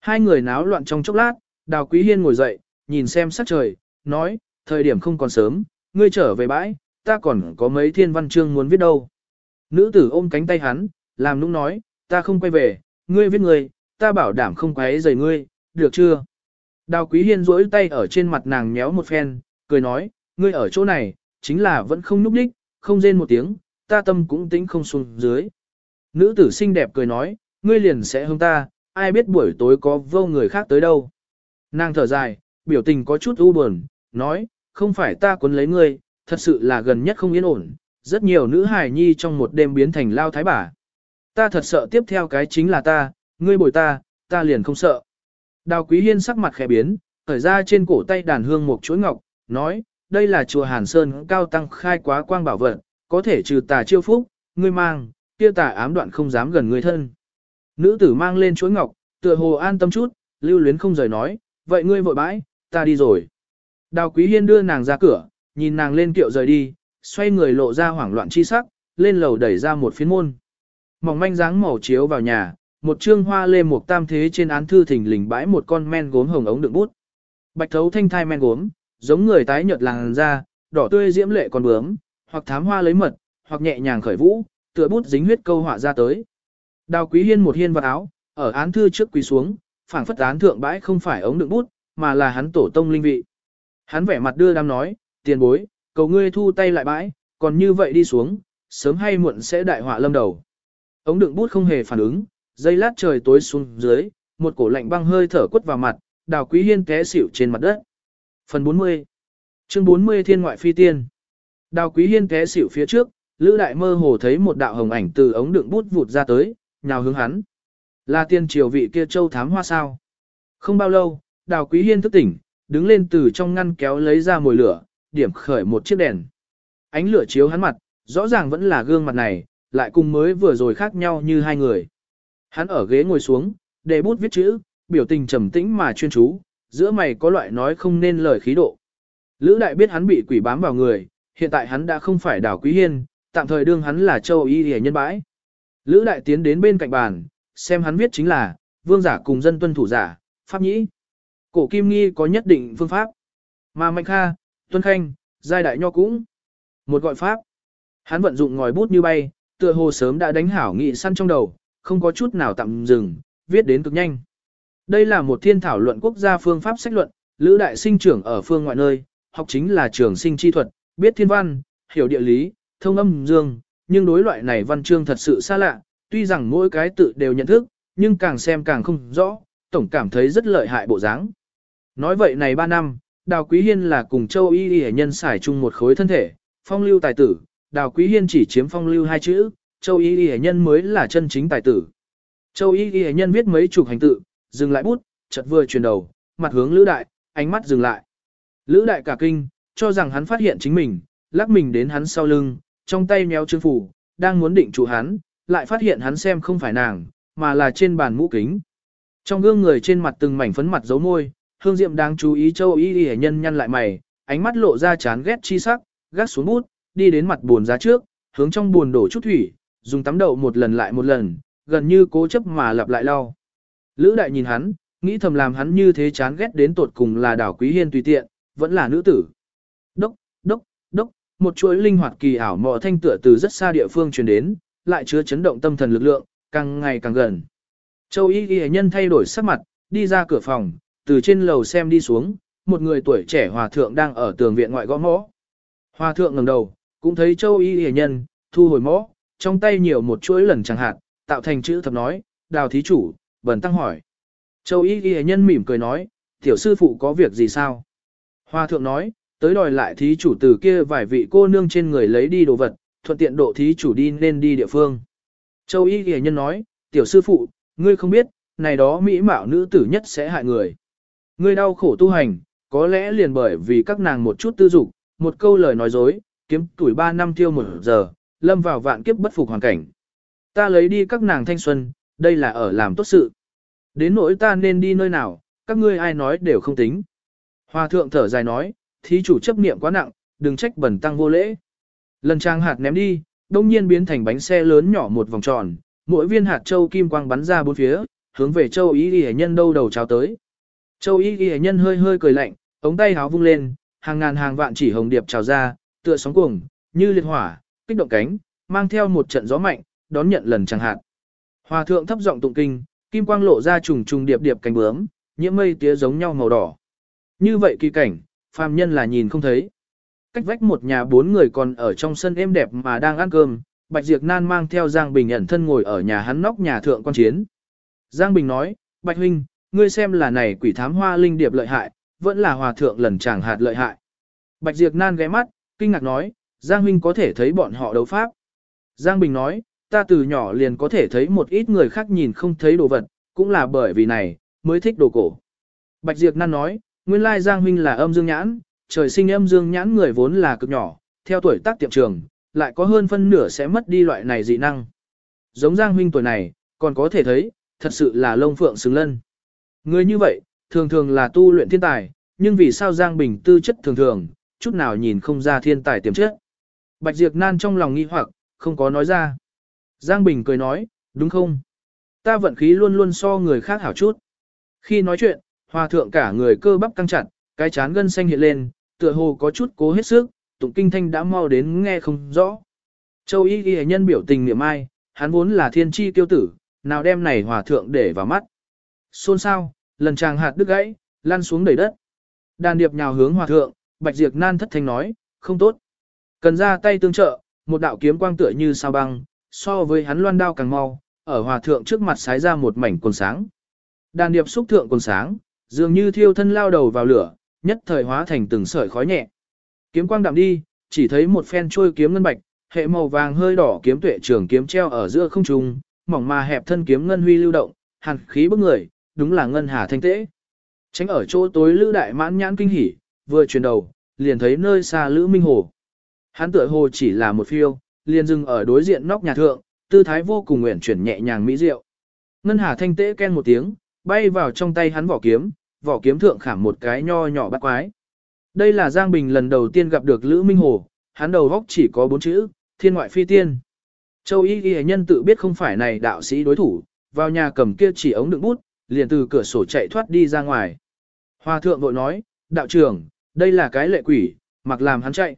Hai người náo loạn trong chốc lát, Đào Quý Hiên ngồi dậy, nhìn xem sắc trời, nói, thời điểm không còn sớm, ngươi trở về bãi, ta còn có mấy thiên văn chương muốn viết đâu. Nữ tử ôm cánh tay hắn, làm nũng nói, ta không quay về, ngươi viết ngươi, ta bảo đảm không quấy rầy ngươi, được chưa? Đào Quý Hiên duỗi tay ở trên mặt nàng nhéo một phen, cười nói, ngươi ở chỗ này, chính là vẫn không núp đích, không rên một tiếng, ta tâm cũng tính không xuống dưới. Nữ tử xinh đẹp cười nói, ngươi liền sẽ hông ta, ai biết buổi tối có vô người khác tới đâu. Nàng thở dài, biểu tình có chút u buồn, nói, không phải ta cuốn lấy ngươi, thật sự là gần nhất không yên ổn, rất nhiều nữ hài nhi trong một đêm biến thành lao thái bà. Ta thật sợ tiếp theo cái chính là ta, ngươi bồi ta, ta liền không sợ. Đào Quý Hiên sắc mặt khẽ biến, khởi ra trên cổ tay đàn hương một chuỗi ngọc, nói, đây là chùa Hàn Sơn cao tăng khai quá quang bảo vật, có thể trừ tà chiêu phúc, ngươi mang, kia tà ám đoạn không dám gần người thân. Nữ tử mang lên chuỗi ngọc, tựa hồ an tâm chút, lưu luyến không rời nói, vậy ngươi vội bãi, ta đi rồi. Đào Quý Hiên đưa nàng ra cửa, nhìn nàng lên kiệu rời đi, xoay người lộ ra hoảng loạn chi sắc, lên lầu đẩy ra một phiến môn. Mỏng manh dáng màu chiếu vào nhà, một trương hoa lê một tam thế trên án thư thỉnh lình bãi một con men gốm hồng ống đựng bút. Bạch thấu thanh thai men gốm, giống người tái nhợt làng da, đỏ tươi diễm lệ con bướm, hoặc thám hoa lấy mật, hoặc nhẹ nhàng khởi vũ, tựa bút dính huyết câu họa ra tới. Đào Quý Hiên một hiên vật áo, ở án thư trước quỳ xuống, phảng phất án thượng bãi không phải ống đựng bút, mà là hắn tổ tông linh vị. Hắn vẻ mặt đưa đám nói, tiền bối, cầu ngươi thu tay lại bãi, còn như vậy đi xuống, sớm hay muộn sẽ đại họa lâm đầu. Ống đựng bút không hề phản ứng, dây lát trời tối xuống dưới, một cổ lạnh băng hơi thở quất vào mặt, đào quý hiên té xỉu trên mặt đất. Phần 40 Chương 40 Thiên ngoại phi tiên Đào quý hiên té xỉu phía trước, Lữ đại mơ hồ thấy một đạo hồng ảnh từ ống đựng bút vụt ra tới, nhào hướng hắn. Là tiên triều vị kia châu thám hoa sao. Không bao lâu, đào quý hiên thức tỉnh, đứng lên từ trong ngăn kéo lấy ra mồi lửa, điểm khởi một chiếc đèn. Ánh lửa chiếu hắn mặt, rõ ràng vẫn là gương mặt này, lại cùng mới vừa rồi khác nhau như hai người. Hắn ở ghế ngồi xuống, để bút viết chữ, biểu tình trầm tĩnh mà chuyên chú, giữa mày có loại nói không nên lời khí độ. Lữ đại biết hắn bị quỷ bám vào người, hiện tại hắn đã không phải đảo quý hiên, tạm thời đương hắn là châu y hề nhân bãi. Lữ đại tiến đến bên cạnh bàn, xem hắn viết chính là, vương giả cùng dân tuân thủ giả, pháp nhĩ. Cổ kim nghi có nhất định phương pháp. Mà mạnh kha, tuân khanh, giai đại nho cũng. Một gọi pháp. Hắn vận dụng ngòi bút như bay, tựa hồ sớm đã đánh hảo nghị săn trong đầu, không có chút nào tạm dừng, viết đến cực nhanh. Đây là một thiên thảo luận quốc gia phương pháp sách luận, Lữ đại sinh trưởng ở phương ngoại nơi, học chính là trường sinh chi thuật, biết thiên văn, hiểu địa lý, thông âm dương, nhưng đối loại này văn chương thật sự xa lạ, tuy rằng mỗi cái tự đều nhận thức, nhưng càng xem càng không rõ, tổng cảm thấy rất lợi hại bộ dáng. Nói vậy này 3 năm, Đào Quý Hiên là cùng châu y y nhân xài chung một khối thân thể, phong lưu tài tử, Đào Quý Hiên chỉ chiếm phong lưu hai chữ, châu y y nhân mới là chân chính tài tử. Châu y y nhân viết mấy chục hành tự, dừng lại bút, chợt vừa chuyển đầu, mặt hướng Lữ Đại, ánh mắt dừng lại. Lữ Đại cả kinh, cho rằng hắn phát hiện chính mình, lắc mình đến hắn sau lưng, trong tay méo chương phủ, đang muốn định chủ hắn, lại phát hiện hắn xem không phải nàng, mà là trên bàn mũ kính. Trong gương người trên mặt từng mảnh phấn mặt dấu môi, hương diệm đáng chú ý châu y y nhân nhăn lại mày, ánh mắt lộ ra chán ghét chi sắc, gác xuống bút, đi đến mặt buồn giá trước, hướng trong buồn đổ chút thủy, dùng tắm đậu một lần lại một lần, gần như cố chấp mà lặp lại lau. Lữ đại nhìn hắn, nghĩ thầm làm hắn như thế chán ghét đến tột cùng là đảo quý hiên tùy tiện, vẫn là nữ tử. Đốc, đốc, đốc, một chuỗi linh hoạt kỳ ảo mò thanh tựa từ rất xa địa phương truyền đến, lại chứa chấn động tâm thần lực lượng, càng ngày càng gần. Châu y y nhân thay đổi sắc mặt, đi ra cửa phòng, từ trên lầu xem đi xuống, một người tuổi trẻ hòa thượng đang ở tường viện ngoại gõ mõ. Hòa thượng ngẩng đầu, cũng thấy châu y y nhân, thu hồi mõ, trong tay nhiều một chuỗi lần chẳng hạn, tạo thành chữ thập nói, đào thí chủ, bần tăng hỏi. Châu y ghi nhân mỉm cười nói, tiểu sư phụ có việc gì sao? hoa thượng nói, tới đòi lại thí chủ từ kia vài vị cô nương trên người lấy đi đồ vật, thuận tiện độ thí chủ đi nên đi địa phương. Châu y ghi nhân nói, tiểu sư phụ, ngươi không biết, này đó mỹ mạo nữ tử nhất sẽ hại người. Ngươi đau khổ tu hành, có lẽ liền bởi vì các nàng một chút tư dục, một câu lời nói dối, kiếm tuổi 3 năm tiêu một giờ, lâm vào vạn kiếp bất phục hoàn cảnh. Ta lấy đi các nàng thanh xuân, đây là ở làm tốt sự. Đến nỗi ta nên đi nơi nào, các ngươi ai nói đều không tính. Hòa thượng thở dài nói, thí chủ chấp niệm quá nặng, đừng trách bẩn tăng vô lễ. Lần trang hạt ném đi, đông nhiên biến thành bánh xe lớn nhỏ một vòng tròn, mỗi viên hạt châu kim quang bắn ra bốn phía, hướng về châu ý ghi nhân đâu đầu chào tới. Châu ý ghi nhân hơi hơi cười lạnh, ống tay háo vung lên, hàng ngàn hàng vạn chỉ hồng điệp trào ra, tựa sóng cuồng, như liệt hỏa, kích động cánh, mang theo một trận gió mạnh, đón nhận lần chẳng hạn. Hòa thượng thấp giọng tụng kinh, kim quang lộ ra trùng trùng điệp điệp cánh bướm, nhiễm mây tía giống nhau màu đỏ. Như vậy kỳ cảnh, phàm nhân là nhìn không thấy. Cách vách một nhà bốn người còn ở trong sân êm đẹp mà đang ăn cơm, Bạch Diệp Nan mang theo Giang Bình ẩn thân ngồi ở nhà hắn nóc nhà thượng quan chiến. Giang Bình nói, Bạch Huynh, ngươi xem là này quỷ thám hoa linh điệp lợi hại, vẫn là hòa thượng lần chẳng hạt lợi hại. Bạch Diệp Nan ghé mắt, kinh ngạc nói, Giang Huynh có thể thấy bọn họ đấu pháp. Giang Bình nói, ta từ nhỏ liền có thể thấy một ít người khác nhìn không thấy đồ vật, cũng là bởi vì này, mới thích đồ cổ. Bạch Diệp Nan nói, nguyên lai Giang Huynh là âm dương nhãn, trời sinh âm dương nhãn người vốn là cực nhỏ, theo tuổi tác tiệm trường, lại có hơn phân nửa sẽ mất đi loại này dị năng. Giống Giang Huynh tuổi này, còn có thể thấy, thật sự là lông phượng xứng lân. Người như vậy, thường thường là tu luyện thiên tài, nhưng vì sao Giang Bình tư chất thường thường, chút nào nhìn không ra thiên tài tiềm chất. Bạch Diệp Nan trong lòng nghi hoặc, không có nói ra. Giang Bình cười nói, đúng không? Ta vận khí luôn luôn so người khác hảo chút. Khi nói chuyện, hòa thượng cả người cơ bắp căng chặt, cái chán gân xanh hiện lên, tựa hồ có chút cố hết sức, tụng kinh thanh đã mau đến nghe không rõ. Châu y ghi nhân biểu tình niệm ai, hắn vốn là thiên Chi tiêu tử, nào đem này hòa thượng để vào mắt. Xôn sao, lần chàng hạt đứt gãy, lăn xuống đầy đất. Đàn điệp nhào hướng hòa thượng, bạch diệt nan thất thanh nói, không tốt. Cần ra tay tương trợ, một đạo kiếm quang tựa như sao băng, so với hắn loan đao càng mau, ở hòa thượng trước mặt sái ra một mảnh quần sáng. Đàn điệp xúc thượng quần sáng, dường như thiêu thân lao đầu vào lửa, nhất thời hóa thành từng sợi khói nhẹ. Kiếm quang đạm đi, chỉ thấy một phen trôi kiếm ngân bạch, hệ màu vàng hơi đỏ kiếm tuệ trường kiếm treo ở giữa không trung, mỏng mà hẹp thân kiếm ngân huy lưu động, hàn khí bức người, đúng là ngân hà thanh tế. Tránh ở chỗ tối lữ đại mãn nhãn kinh hỉ, vừa chuyển đầu, liền thấy nơi xa lữ minh hồ. Hắn tựa hồ chỉ là một phiêu, liền dừng ở đối diện nóc nhà thượng, tư thái vô cùng nguyện chuyển nhẹ nhàng mỹ diệu. Ngân hà thanh tế ken một tiếng, bay vào trong tay hắn vỏ kiếm, vỏ kiếm thượng khảm một cái nho nhỏ bắt quái. Đây là Giang Bình lần đầu tiên gặp được Lữ Minh Hồ, hắn đầu góc chỉ có bốn chữ, thiên ngoại phi tiên. Châu Y Y nhân tự biết không phải này đạo sĩ đối thủ, vào nhà cầm kia chỉ ống đựng bút, liền từ cửa sổ chạy thoát đi ra ngoài. Hoa thượng vội nói, đạo trưởng, đây là cái lệ quỷ, mặc làm hắn chạy.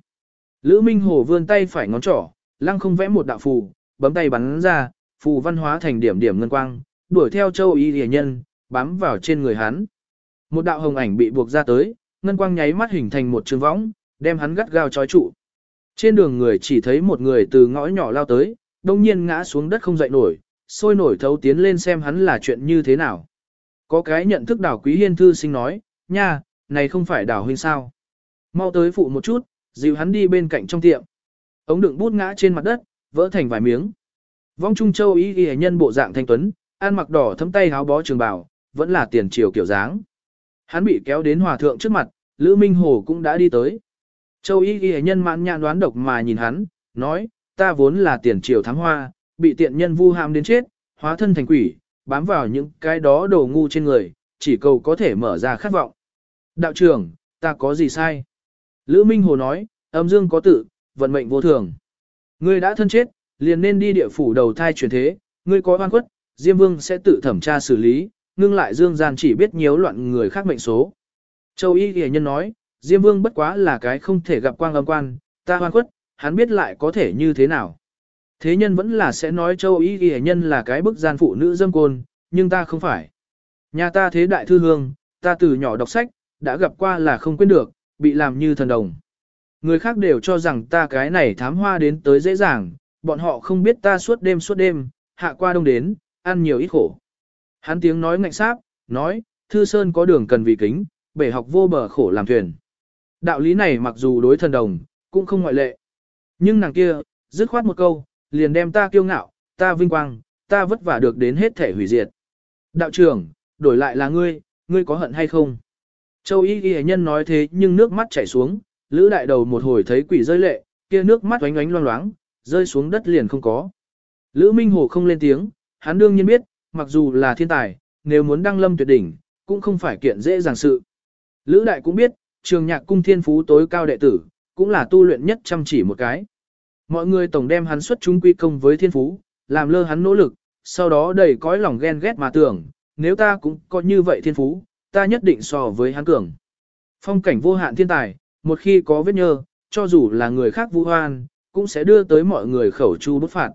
Lữ Minh Hồ vươn tay phải ngón trỏ, lăng không vẽ một đạo phù, bấm tay bắn ra, phù văn hóa thành điểm điểm ngân quang, đuổi theo châu y rìa nhân, bám vào trên người hắn. Một đạo hồng ảnh bị buộc ra tới, ngân quang nháy mắt hình thành một trường võng, đem hắn gắt gao trói trụ. Trên đường người chỉ thấy một người từ ngõ nhỏ lao tới, đông nhiên ngã xuống đất không dậy nổi, sôi nổi thấu tiến lên xem hắn là chuyện như thế nào. Có cái nhận thức đảo quý hiên thư sinh nói, nha, này không phải đảo huynh sao. Mau tới phụ một chút, dìu hắn đi bên cạnh trong tiệm. Ống đựng bút ngã trên mặt đất, vỡ thành vài miếng. Vong Trung Châu ý ghi nhân bộ dạng thanh tuấn, ăn mặc đỏ thấm tay háo bó trường bào, vẫn là tiền triều kiểu dáng. Hắn bị kéo đến hòa thượng trước mặt, Lữ Minh Hồ cũng đã đi tới. Châu y ghi nhân mãn nhãn đoán độc mà nhìn hắn, nói, ta vốn là tiền triều thám hoa, bị tiện nhân vu ham đến chết, hóa thân thành quỷ, bám vào những cái đó đồ ngu trên người, chỉ cầu có thể mở ra khát vọng. Đạo trưởng, ta có gì sai? Lữ Minh Hồ nói, âm dương có tự, vận mệnh vô thường. Ngươi đã thân chết, liền nên đi địa phủ đầu thai chuyển thế, ngươi có oan khuất, Diêm Vương sẽ tự thẩm tra xử lý, ngưng lại dương gian chỉ biết nhiễu loạn người khác mệnh số. Châu Y Ghi Nhân nói, Diêm Vương bất quá là cái không thể gặp quang âm quan, ta oan khuất, hắn biết lại có thể như thế nào. Thế nhân vẫn là sẽ nói Châu Y Ghi Nhân là cái bức gian phụ nữ dâm côn, nhưng ta không phải. Nhà ta thế đại thư hương, ta từ nhỏ đọc sách, đã gặp qua là không quên được, bị làm như thần đồng. Người khác đều cho rằng ta cái này thám hoa đến tới dễ dàng, bọn họ không biết ta suốt đêm suốt đêm, hạ qua đông đến, ăn nhiều ít khổ. Hắn tiếng nói ngạnh sáp, nói, Thư Sơn có đường cần vì kính, bể học vô bờ khổ làm thuyền. Đạo lý này mặc dù đối thần đồng, cũng không ngoại lệ. Nhưng nàng kia, dứt khoát một câu, liền đem ta kiêu ngạo, ta vinh quang, ta vất vả được đến hết thể hủy diệt. Đạo trưởng, đổi lại là ngươi, ngươi có hận hay không? Châu y ghi nhân nói thế nhưng nước mắt chảy xuống, lữ đại đầu một hồi thấy quỷ rơi lệ, kia nước mắt oánh oánh loang loáng, rơi xuống đất liền không có. Lữ Minh Hồ không lên tiếng, hắn đương nhiên biết, mặc dù là thiên tài, nếu muốn đăng lâm tuyệt đỉnh, cũng không phải kiện dễ dàng sự. Lữ đại cũng biết, trường nhạc cung thiên phú tối cao đệ tử, cũng là tu luyện nhất chăm chỉ một cái. Mọi người tổng đem hắn xuất chúng quy công với thiên phú, làm lơ hắn nỗ lực, sau đó đầy cõi lòng ghen ghét mà tưởng, nếu ta cũng có như vậy thiên phú, ta nhất định so với hắn cường. Phong cảnh vô hạn thiên tài, một khi có vết nhơ, cho dù là người khác vu hoan, cũng sẽ đưa tới mọi người khẩu chu bút phạt.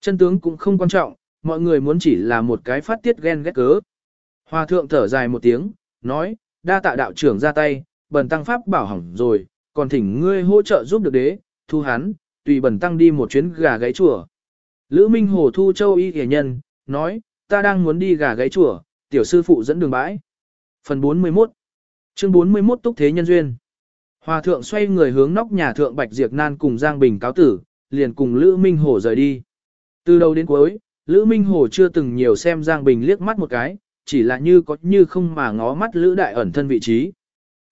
Chân tướng cũng không quan trọng, mọi người muốn chỉ là một cái phát tiết ghen ghét cớ. Hòa thượng thở dài một tiếng, nói, đa tạ đạo trưởng ra tay, bần tăng pháp bảo hỏng rồi, còn thỉnh ngươi hỗ trợ giúp được đế, thu hắn, tùy bần tăng đi một chuyến gà gáy chùa. Lữ Minh Hồ thu châu y hề nhân, nói, ta đang muốn đi gà gáy chùa, tiểu sư phụ dẫn đường bãi. Phần 41 Chương 41 Túc Thế Nhân Duyên Hòa thượng xoay người hướng nóc nhà thượng Bạch Diệp Nan cùng Giang Bình cáo tử, liền cùng Lữ Minh Hồ rời đi. Từ đầu đến cuối, Lữ Minh Hồ chưa từng nhiều xem Giang Bình liếc mắt một cái, chỉ là như có như không mà ngó mắt Lữ Đại ẩn thân vị trí.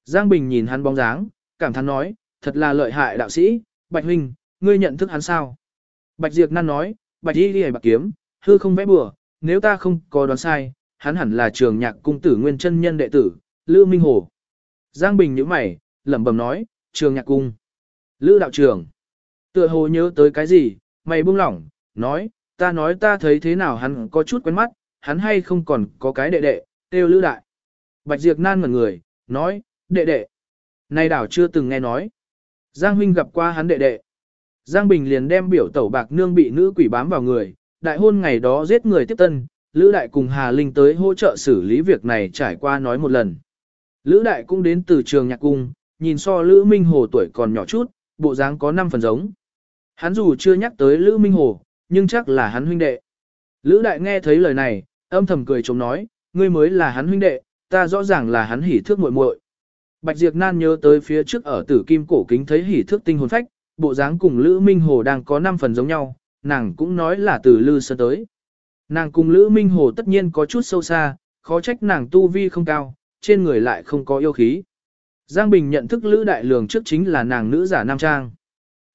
Giang Bình nhìn hắn bóng dáng, cảm thán nói, thật là lợi hại đạo sĩ, Bạch Huynh, ngươi nhận thức hắn sao? Bạch Diệp Nan nói, Bạch Y Lìa Bạc Kiếm, hư không vẽ bừa, nếu ta không có đoán sai, hắn hẳn là trường nhạc cung tử nguyên chân nhân đệ tử, Lữ Minh Hồ. Giang Bình nhíu mày, lẩm bẩm nói, trường nhạc cung. Lữ đạo trưởng. Tựa hồ nhớ tới cái gì, mày buông lỏng, nói, ta nói ta thấy thế nào hắn có chút quen mắt, hắn hay không còn có cái đệ đệ, têu Lữ đại. Bạch Diệp Nan ngẩn người, nói, đệ đệ. nay đảo chưa từng nghe nói. Giang huynh gặp qua hắn đệ đệ. Giang Bình liền đem biểu tẩu bạc nương bị nữ quỷ bám vào người, đại hôn ngày đó giết người tiếp tân, Lữ Đại cùng Hà Linh tới hỗ trợ xử lý việc này trải qua nói một lần. Lữ Đại cũng đến từ trường nhạc cung, nhìn so Lữ Minh Hồ tuổi còn nhỏ chút, bộ dáng có 5 phần giống. Hắn dù chưa nhắc tới Lữ Minh Hồ, nhưng chắc là hắn huynh đệ. Lữ Đại nghe thấy lời này, âm thầm cười chống nói, ngươi mới là hắn huynh đệ, ta rõ ràng là hắn hỉ thước muội muội. Bạch Diệp Nan nhớ tới phía trước ở tử kim cổ kính thấy hỉ thước tinh hồn phách, bộ dáng cùng Lữ Minh Hồ đang có 5 phần giống nhau, nàng cũng nói là từ Lư Sơn tới. Nàng cùng Lữ Minh Hồ tất nhiên có chút sâu xa, khó trách nàng tu vi không cao, trên người lại không có yêu khí. Giang Bình nhận thức Lữ Đại Lường trước chính là nàng nữ giả nam trang.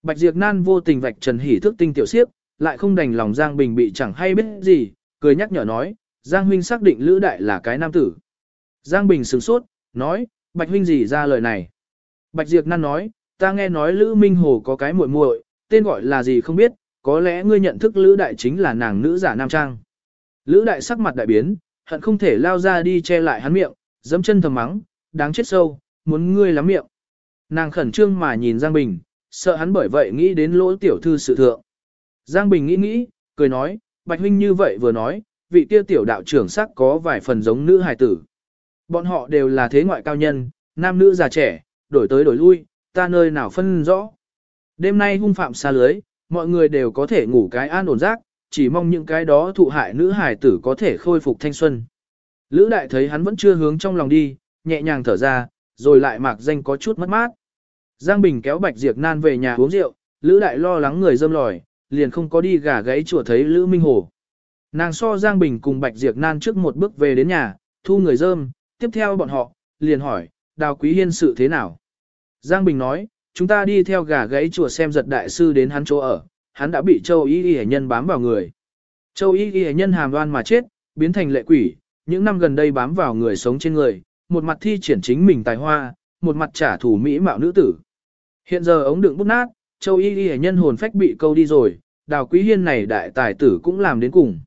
Bạch Diệp Nan vô tình vạch trần hỉ thức tinh tiểu siếp, lại không đành lòng Giang Bình bị chẳng hay biết gì, cười nhắc nhở nói, Giang Huynh xác định Lữ Đại là cái nam tử. Giang Bình sửng sốt, nói, Bạch Huynh gì ra lời này. Bạch Diệp Nan nói, ta nghe nói Lữ Minh Hồ có cái muội muội, tên gọi là gì không biết, có lẽ ngươi nhận thức Lữ Đại chính là nàng nữ giả nam trang. Lữ Đại sắc mặt đại biến, hận không thể lao ra đi che lại hắn miệng, dẫm chân thầm mắng, đáng chết sâu, muốn ngươi lắm miệng. Nàng khẩn trương mà nhìn Giang Bình, sợ hắn bởi vậy nghĩ đến lỗ tiểu thư sự thượng. Giang Bình nghĩ nghĩ, cười nói, Bạch Huynh như vậy vừa nói, vị kia tiểu đạo trưởng sắc có vài phần giống nữ hài tử. Bọn họ đều là thế ngoại cao nhân, nam nữ già trẻ, đổi tới đổi lui, ta nơi nào phân rõ. Đêm nay hung phạm xa lưới, mọi người đều có thể ngủ cái an ổn giấc, chỉ mong những cái đó thụ hại nữ hài tử có thể khôi phục thanh xuân. Lữ đại thấy hắn vẫn chưa hướng trong lòng đi, nhẹ nhàng thở ra, rồi lại mạc danh có chút mất mát. Giang Bình kéo Bạch Diệp Nan về nhà uống rượu, Lữ đại lo lắng người dâm lòi, liền không có đi gà gáy chùa thấy Lữ Minh Hồ. Nàng so Giang Bình cùng Bạch Diệp Nan trước một bước về đến nhà, thu người dơm, tiếp theo bọn họ, liền hỏi, đào quý hiên sự thế nào? Giang Bình nói, chúng ta đi theo gà gãy chùa xem giật đại sư đến hắn chỗ ở, hắn đã bị châu y y nhân bám vào người. Châu y y nhân hàm đoan mà chết, biến thành lệ quỷ, những năm gần đây bám vào người sống trên người, một mặt thi triển chính mình tài hoa, một mặt trả thù mỹ mạo nữ tử. Hiện giờ ống đựng bút nát, châu y y nhân hồn phách bị câu đi rồi, đào quý hiên này đại tài tử cũng làm đến cùng.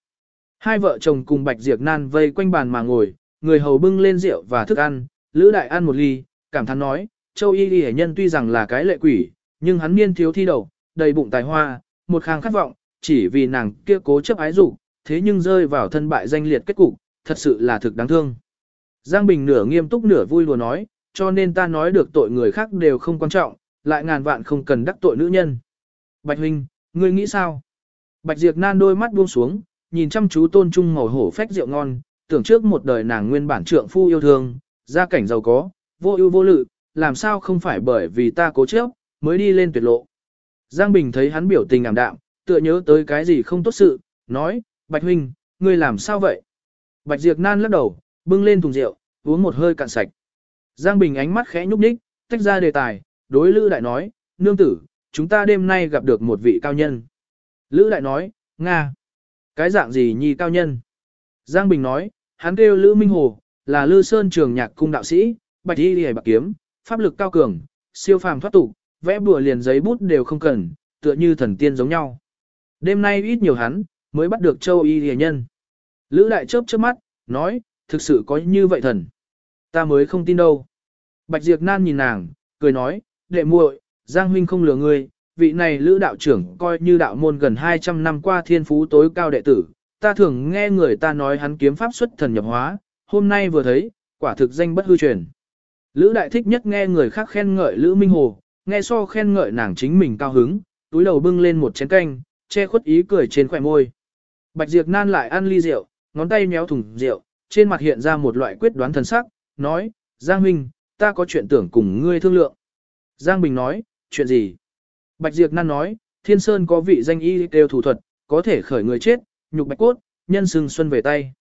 Hai vợ chồng cùng bạch diệt nan vây quanh bàn mà ngồi, người hầu bưng lên rượu và thức ăn, lữ đại ăn một ly, cảm thán nói, châu y y nhân tuy rằng là cái lệ quỷ, nhưng hắn niên thiếu thi đầu, đầy bụng tài hoa, một khang khát vọng, chỉ vì nàng kia cố chấp ái dục, thế nhưng rơi vào thân bại danh liệt kết cục, thật sự là thực đáng thương. Giang Bình nửa nghiêm túc nửa vui lùa nói, cho nên ta nói được tội người khác đều không quan trọng, lại ngàn vạn không cần đắc tội nữ nhân. Bạch Huynh, ngươi nghĩ sao? Bạch Diệp Nan đôi mắt buông xuống, nhìn chăm chú tôn trung màu hổ phách rượu ngon, tưởng trước một đời nàng nguyên bản trượng phu yêu thương, gia cảnh giàu có, vô ưu vô lự, làm sao không phải bởi vì ta cố chấp, mới đi lên tuyệt lộ. Giang Bình thấy hắn biểu tình ảm đạm, tựa nhớ tới cái gì không tốt sự, nói, Bạch Huynh, ngươi làm sao vậy? Bạch Diệp Nan lắc đầu, bưng lên thùng rượu, uống một hơi cạn sạch. Giang Bình ánh mắt khẽ nhúc nhích, tách ra đề tài, đối Lữ Đại nói, nương tử, chúng ta đêm nay gặp được một vị cao nhân. Lữ Đại nói, Nga. Cái dạng gì nhi cao nhân? Giang Bình nói, hắn kêu Lữ Minh Hồ, là Lư Sơn trường nhạc cung đạo sĩ, bạch y lìa bạc kiếm, pháp lực cao cường, siêu phàm thoát tục, vẽ bùa liền giấy bút đều không cần, tựa như thần tiên giống nhau. Đêm nay ít nhiều hắn, mới bắt được châu y hề nhân. Lữ đại chớp chớp mắt, nói, thực sự có như vậy thần. Ta mới không tin đâu. Bạch Diệp Nan nhìn nàng, cười nói, đệ muội, Giang huynh không lừa ngươi, vị này lữ đạo trưởng coi như đạo môn gần 200 năm qua thiên phú tối cao đệ tử. Ta thường nghe người ta nói hắn kiếm pháp xuất thần nhập hóa, hôm nay vừa thấy, quả thực danh bất hư truyền. Lữ đại thích nhất nghe người khác khen ngợi Lữ Minh Hồ, nghe so khen ngợi nàng chính mình cao hứng, túi đầu bưng lên một chén canh, che khuất ý cười trên khỏe môi. Bạch Diệp Nan lại ăn ly rượu, ngón tay méo thùng rượu, trên mặt hiện ra một loại quyết đoán thần sắc, nói, Giang Huynh, ta có chuyện tưởng cùng ngươi thương lượng. Giang Bình nói, chuyện gì? Bạch Diệp Nan nói, Thiên Sơn có vị danh y đều thủ thuật, có thể khởi người chết, nhục bạch cốt, nhân sừng xuân về tay.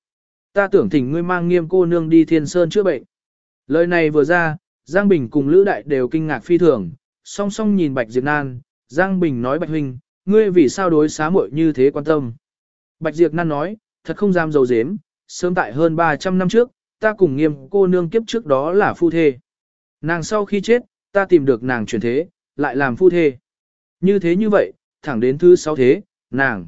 Ta tưởng thỉnh ngươi mang nghiêm cô nương đi Thiên Sơn chữa bệnh. Lời này vừa ra, Giang Bình cùng Lữ Đại đều kinh ngạc phi thường, song song nhìn Bạch Diệp Nan, Giang Bình nói Bạch Huynh, ngươi vì sao đối xá muội như thế quan tâm. Bạch Diệp Nan nói, thật không dám dầu dếm, sớm tại hơn 300 năm trước, ta cùng nghiêm cô nương kiếp trước đó là phu thê. Nàng sau khi chết, ta tìm được nàng chuyển thế, lại làm phu thê. Như thế như vậy, thẳng đến thứ sáu thế, nàng.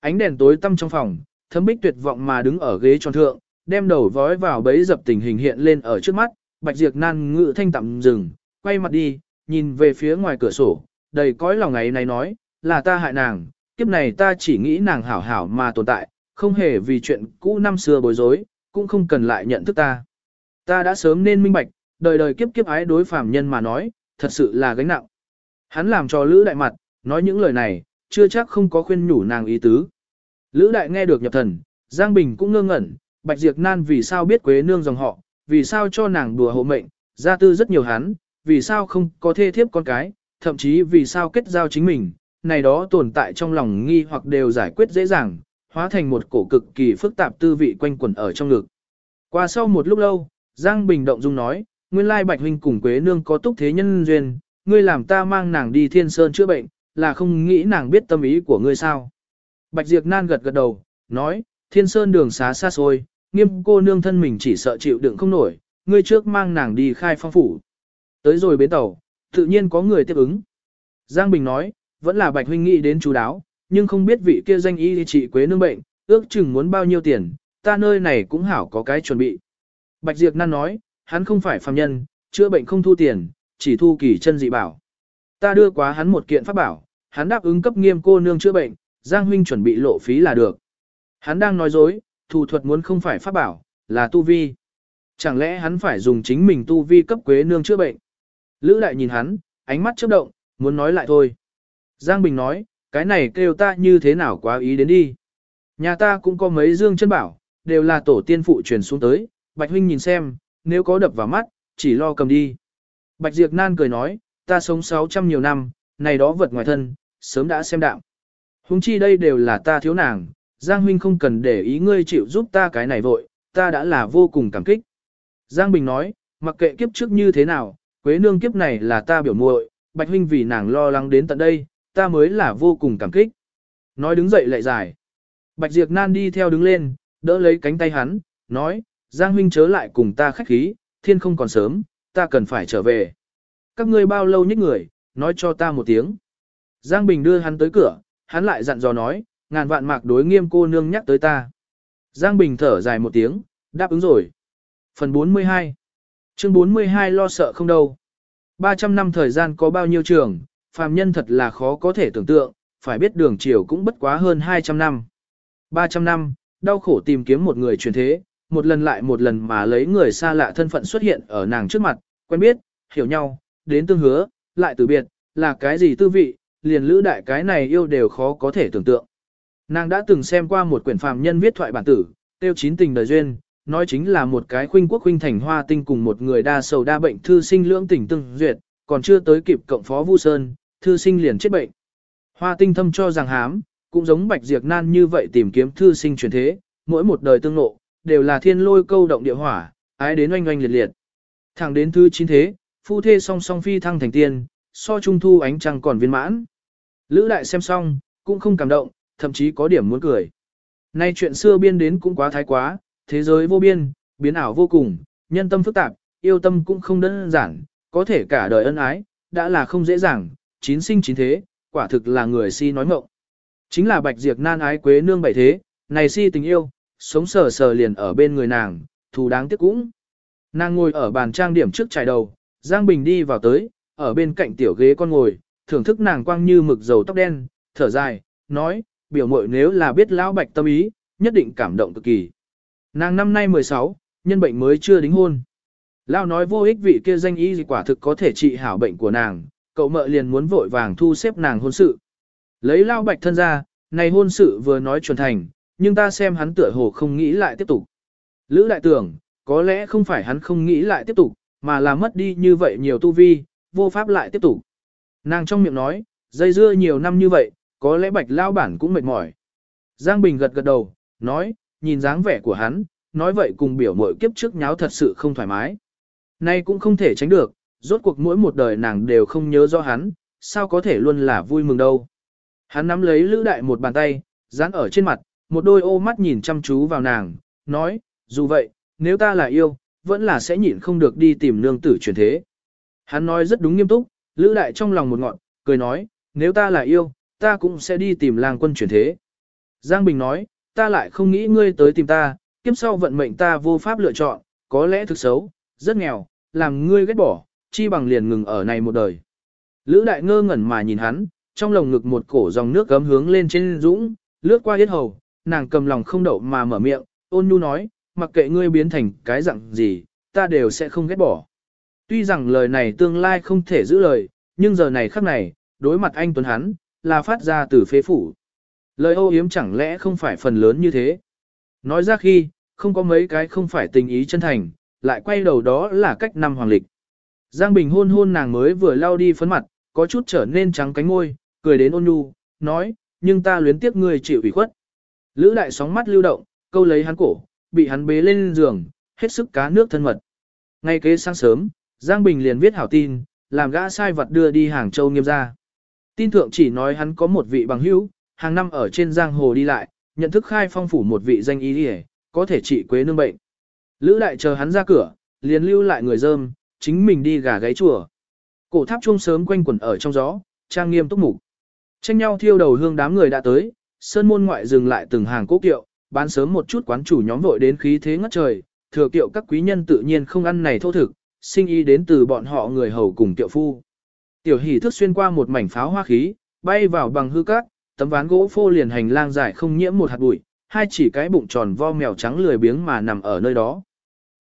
Ánh đèn tối tăm trong phòng, thấm bích tuyệt vọng mà đứng ở ghế tròn thượng, đem đầu vói vào bấy dập tình hình hiện lên ở trước mắt, bạch diệt nan ngự thanh tạm dừng, quay mặt đi, nhìn về phía ngoài cửa sổ, đầy cõi lòng ấy này nói, là ta hại nàng, kiếp này ta chỉ nghĩ nàng hảo hảo mà tồn tại, không hề vì chuyện cũ năm xưa bối rối, cũng không cần lại nhận thức ta. Ta đã sớm nên minh bạch, đời đời kiếp kiếp ái đối phàm nhân mà nói, thật sự là gánh nặng. Hắn làm cho Lữ Đại mặt, nói những lời này, chưa chắc không có khuyên nhủ nàng ý tứ. Lữ Đại nghe được nhập thần, Giang Bình cũng ngơ ngẩn, Bạch Diệp Nan vì sao biết Quế Nương dòng họ, vì sao cho nàng đùa hộ mệnh, gia tư rất nhiều hắn, vì sao không có thê thiếp con cái, thậm chí vì sao kết giao chính mình, này đó tồn tại trong lòng nghi hoặc đều giải quyết dễ dàng, hóa thành một cổ cực kỳ phức tạp tư vị quanh quẩn ở trong ngực. Qua sau một lúc lâu, Giang Bình động dung nói, nguyên lai Bạch Huynh cùng Quế Nương có túc thế nhân duyên, ngươi làm ta mang nàng đi thiên sơn chữa bệnh, là không nghĩ nàng biết tâm ý của ngươi sao. Bạch Diệp Nan gật gật đầu, nói, thiên sơn đường xá xa xôi, nghiêm cô nương thân mình chỉ sợ chịu đựng không nổi, ngươi trước mang nàng đi khai phong phủ. Tới rồi bến tàu, tự nhiên có người tiếp ứng. Giang Bình nói, vẫn là Bạch Huynh nghĩ đến chú đáo, nhưng không biết vị kia danh y trị quế nương bệnh, ước chừng muốn bao nhiêu tiền, ta nơi này cũng hảo có cái chuẩn bị. Bạch Diệp Nan nói, hắn không phải phàm nhân, chữa bệnh không thu tiền, chỉ thu kỳ chân dị bảo. Ta đưa quá hắn một kiện pháp bảo, hắn đáp ứng cấp nghiêm cô nương chữa bệnh, Giang huynh chuẩn bị lộ phí là được. Hắn đang nói dối, thủ thuật muốn không phải pháp bảo, là tu vi. Chẳng lẽ hắn phải dùng chính mình tu vi cấp quế nương chữa bệnh? Lữ đại nhìn hắn, ánh mắt chớp động, muốn nói lại thôi. Giang Bình nói, cái này kêu ta như thế nào quá ý đến đi. Nhà ta cũng có mấy dương chân bảo, đều là tổ tiên phụ truyền xuống tới, Bạch huynh nhìn xem, nếu có đập vào mắt, chỉ lo cầm đi. Bạch Diệp Nan cười nói, ta sống 600 nhiều năm, này đó vật ngoài thân, sớm đã xem đạo. Hùng chi đây đều là ta thiếu nàng, Giang huynh không cần để ý ngươi chịu giúp ta cái này vội, ta đã là vô cùng cảm kích. Giang Bình nói, mặc kệ kiếp trước như thế nào, Quế nương kiếp này là ta biểu muội, Bạch huynh vì nàng lo lắng đến tận đây, ta mới là vô cùng cảm kích. Nói đứng dậy lại dài. Bạch Diệp Nan đi theo đứng lên, đỡ lấy cánh tay hắn, nói, Giang huynh chớ lại cùng ta khách khí, thiên không còn sớm, ta cần phải trở về. Các ngươi bao lâu nhích người, nói cho ta một tiếng. Giang Bình đưa hắn tới cửa, hắn lại dặn dò nói, ngàn vạn mạc đối nghiêm cô nương nhắc tới ta. Giang Bình thở dài một tiếng, đáp ứng rồi. Phần 42 Chương 42 lo sợ không đâu. 300 năm thời gian có bao nhiêu trường, phàm nhân thật là khó có thể tưởng tượng, phải biết đường chiều cũng bất quá hơn 200 năm. 300 năm, đau khổ tìm kiếm một người truyền thế, một lần lại một lần mà lấy người xa lạ thân phận xuất hiện ở nàng trước mặt, quen biết, hiểu nhau, đến tương hứa, lại từ biệt, là cái gì tư vị, liền lữ đại cái này yêu đều khó có thể tưởng tượng. Nàng đã từng xem qua một quyển phàm nhân viết thoại bản tử, tiêu chín tình đời duyên, nói chính là một cái khuynh quốc khuynh thành hoa tinh cùng một người đa sầu đa bệnh thư sinh lưỡng tình tương duyệt, còn chưa tới kịp cộng phó Vu Sơn, thư sinh liền chết bệnh. Hoa tinh thâm cho rằng hám, cũng giống bạch Diệp nan như vậy tìm kiếm thư sinh truyền thế, mỗi một đời tương ngộ, đều là thiên lôi câu động địa hỏa, ái đến oanh oanh liệt liệt. Thẳng đến thứ chín thế, phu thê song song phi thăng thành tiên, so trung thu ánh trăng còn viên mãn. Lữ đại xem xong, cũng không cảm động, thậm chí có điểm muốn cười. Nay chuyện xưa biên đến cũng quá thái quá, thế giới vô biên, biến ảo vô cùng, nhân tâm phức tạp, yêu tâm cũng không đơn giản, có thể cả đời ân ái, đã là không dễ dàng, chín sinh chín thế, quả thực là người si nói mộng. Chính là bạch diệt nan ái quế nương bảy thế, này si tình yêu, sống sờ sờ liền ở bên người nàng, thù đáng tiếc cũng. Nàng ngồi ở bàn trang điểm trước trải đầu, Giang Bình đi vào tới, ở bên cạnh tiểu ghế con ngồi, thưởng thức nàng quang như mực dầu tóc đen, thở dài, nói, biểu mội nếu là biết lão bạch tâm ý, nhất định cảm động cực kỳ. Nàng năm nay 16, nhân bệnh mới chưa đính hôn. Lão nói vô ích vị kia danh y gì quả thực có thể trị hảo bệnh của nàng, cậu mợ liền muốn vội vàng thu xếp nàng hôn sự. Lấy lão bạch thân ra, này hôn sự vừa nói chuẩn thành, nhưng ta xem hắn tựa hồ không nghĩ lại tiếp tục. Lữ đại tưởng, có lẽ không phải hắn không nghĩ lại tiếp tục, mà là mất đi như vậy nhiều tu vi, vô pháp lại tiếp tục. Nàng trong miệng nói, dây dưa nhiều năm như vậy, có lẽ bạch lao bản cũng mệt mỏi. Giang Bình gật gật đầu, nói, nhìn dáng vẻ của hắn, nói vậy cùng biểu mội kiếp trước nháo thật sự không thoải mái. Nay cũng không thể tránh được, rốt cuộc mỗi một đời nàng đều không nhớ rõ hắn, sao có thể luôn là vui mừng đâu. Hắn nắm lấy Lữ Đại một bàn tay, dán ở trên mặt, một đôi ô mắt nhìn chăm chú vào nàng, nói, dù vậy, nếu ta là yêu, vẫn là sẽ nhịn không được đi tìm nương tử truyền thế. Hắn nói rất đúng nghiêm túc, Lữ Đại trong lòng một ngọn, cười nói, nếu ta là yêu, ta cũng sẽ đi tìm lang quân truyền thế. Giang Bình nói, ta lại không nghĩ ngươi tới tìm ta, kiếp sau vận mệnh ta vô pháp lựa chọn, có lẽ thực xấu, rất nghèo, làm ngươi ghét bỏ, chi bằng liền ngừng ở này một đời. Lữ Đại ngơ ngẩn mà nhìn hắn, trong lồng ngực một cổ dòng nước gấm hướng lên trên dũng, lướt qua yết hầu, nàng cầm lòng không đậu mà mở miệng, ôn nhu nói, mặc kệ ngươi biến thành cái dạng gì, ta đều sẽ không ghét bỏ. Tuy rằng lời này tương lai không thể giữ lời, nhưng giờ này khắc này, đối mặt anh Tuấn hắn, là phát ra từ phế phủ. Lời ô hiếm chẳng lẽ không phải phần lớn như thế. Nói ra khi, không có mấy cái không phải tình ý chân thành, lại quay đầu đó là cách năm hoàng lịch. Giang Bình hôn hôn nàng mới vừa lao đi phấn mặt, có chút trở nên trắng cánh ngôi, cười đến ôn nhu, nói, nhưng ta luyến tiếc ngươi chịu ủy khuất. Lữ đại sóng mắt lưu động, câu lấy hắn cổ, bị hắn bế lên giường, hết sức cá nước thân mật. Ngay kế sáng sớm, Giang Bình liền viết hảo tin, làm gã sai vật đưa đi Hàng Châu nghiêm ra. Tin thượng chỉ nói hắn có một vị bằng hữu, hàng năm ở trên giang hồ đi lại, nhận thức khai phong phủ một vị danh y đi có thể trị quế nương bệnh. Lữ đại chờ hắn ra cửa, liền lưu lại người dơm, chính mình đi gà gáy chùa. Cổ tháp chuông sớm quanh quẩn ở trong gió, trang nghiêm túc mục. Tranh nhau thiêu đầu hương đám người đã tới, sơn môn ngoại dừng lại từng hàng cố kiệu, bán sớm một chút quán chủ nhóm vội đến khí thế ngất trời, thừa kiệu các quý nhân tự nhiên không ăn này thô thực, sinh y đến từ bọn họ người hầu cùng tiệu phu. Tiểu hỷ thức xuyên qua một mảnh pháo hoa khí, bay vào bằng hư cát, tấm ván gỗ phô liền hành lang dài không nhiễm một hạt bụi, hai chỉ cái bụng tròn vo mèo trắng lười biếng mà nằm ở nơi đó.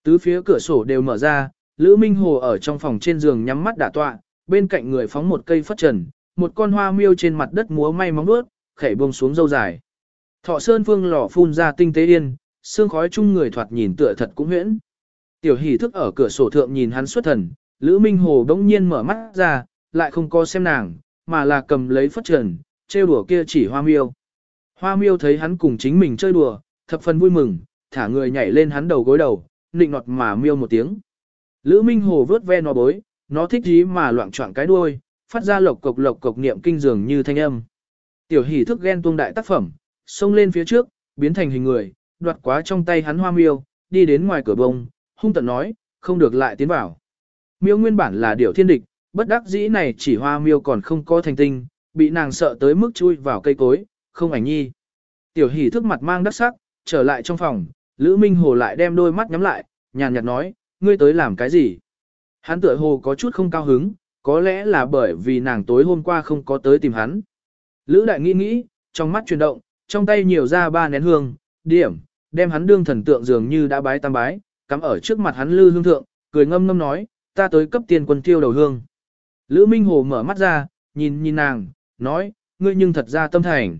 Tứ phía cửa sổ đều mở ra, Lữ Minh Hồ ở trong phòng trên giường nhắm mắt đả tọa, bên cạnh người phóng một cây phất trần, một con hoa miêu trên mặt đất múa may móng vuốt, khẽ buông xuống dâu dài. Thọ Sơn Vương lò phun ra tinh tế yên, xương khói chung người thoạt nhìn tựa thật cũng huyễn. Tiểu hỷ thức ở cửa sổ thượng nhìn hắn xuất thần, Lữ Minh Hồ đống nhiên mở mắt ra, lại không có xem nàng, mà là cầm lấy phất trần, trêu đùa kia chỉ hoa miêu. Hoa miêu thấy hắn cùng chính mình chơi đùa, thập phần vui mừng, thả người nhảy lên hắn đầu gối đầu, nịnh nọt mà miêu một tiếng. Lữ Minh Hồ vớt ve nó bối, nó thích gì mà loạn choạng cái đuôi, phát ra lộc cộc lộc cộc niệm kinh dường như thanh âm. Tiểu hỷ thức ghen tuông đại tác phẩm, xông lên phía trước, biến thành hình người, đoạt quá trong tay hắn hoa miêu, đi đến ngoài cửa bông, hung tận nói, không được lại tiến vào. Miêu nguyên bản là điều thiên địch, bất đắc dĩ này chỉ hoa miêu còn không có thành tinh, bị nàng sợ tới mức chui vào cây cối, không ảnh nhi. Tiểu hỷ thức mặt mang đắc sắc, trở lại trong phòng, Lữ Minh Hồ lại đem đôi mắt nhắm lại, nhàn nhạt nói, ngươi tới làm cái gì? Hắn tựa hồ có chút không cao hứng, có lẽ là bởi vì nàng tối hôm qua không có tới tìm hắn. Lữ đại nghĩ nghĩ, trong mắt chuyển động, trong tay nhiều ra ba nén hương, điểm, đem hắn đương thần tượng dường như đã bái tam bái, cắm ở trước mặt hắn lư hương thượng, cười ngâm ngâm nói, ta tới cấp tiền quân tiêu đầu hương. Lữ Minh Hồ mở mắt ra, nhìn nhìn nàng, nói, ngươi nhưng thật ra tâm thành.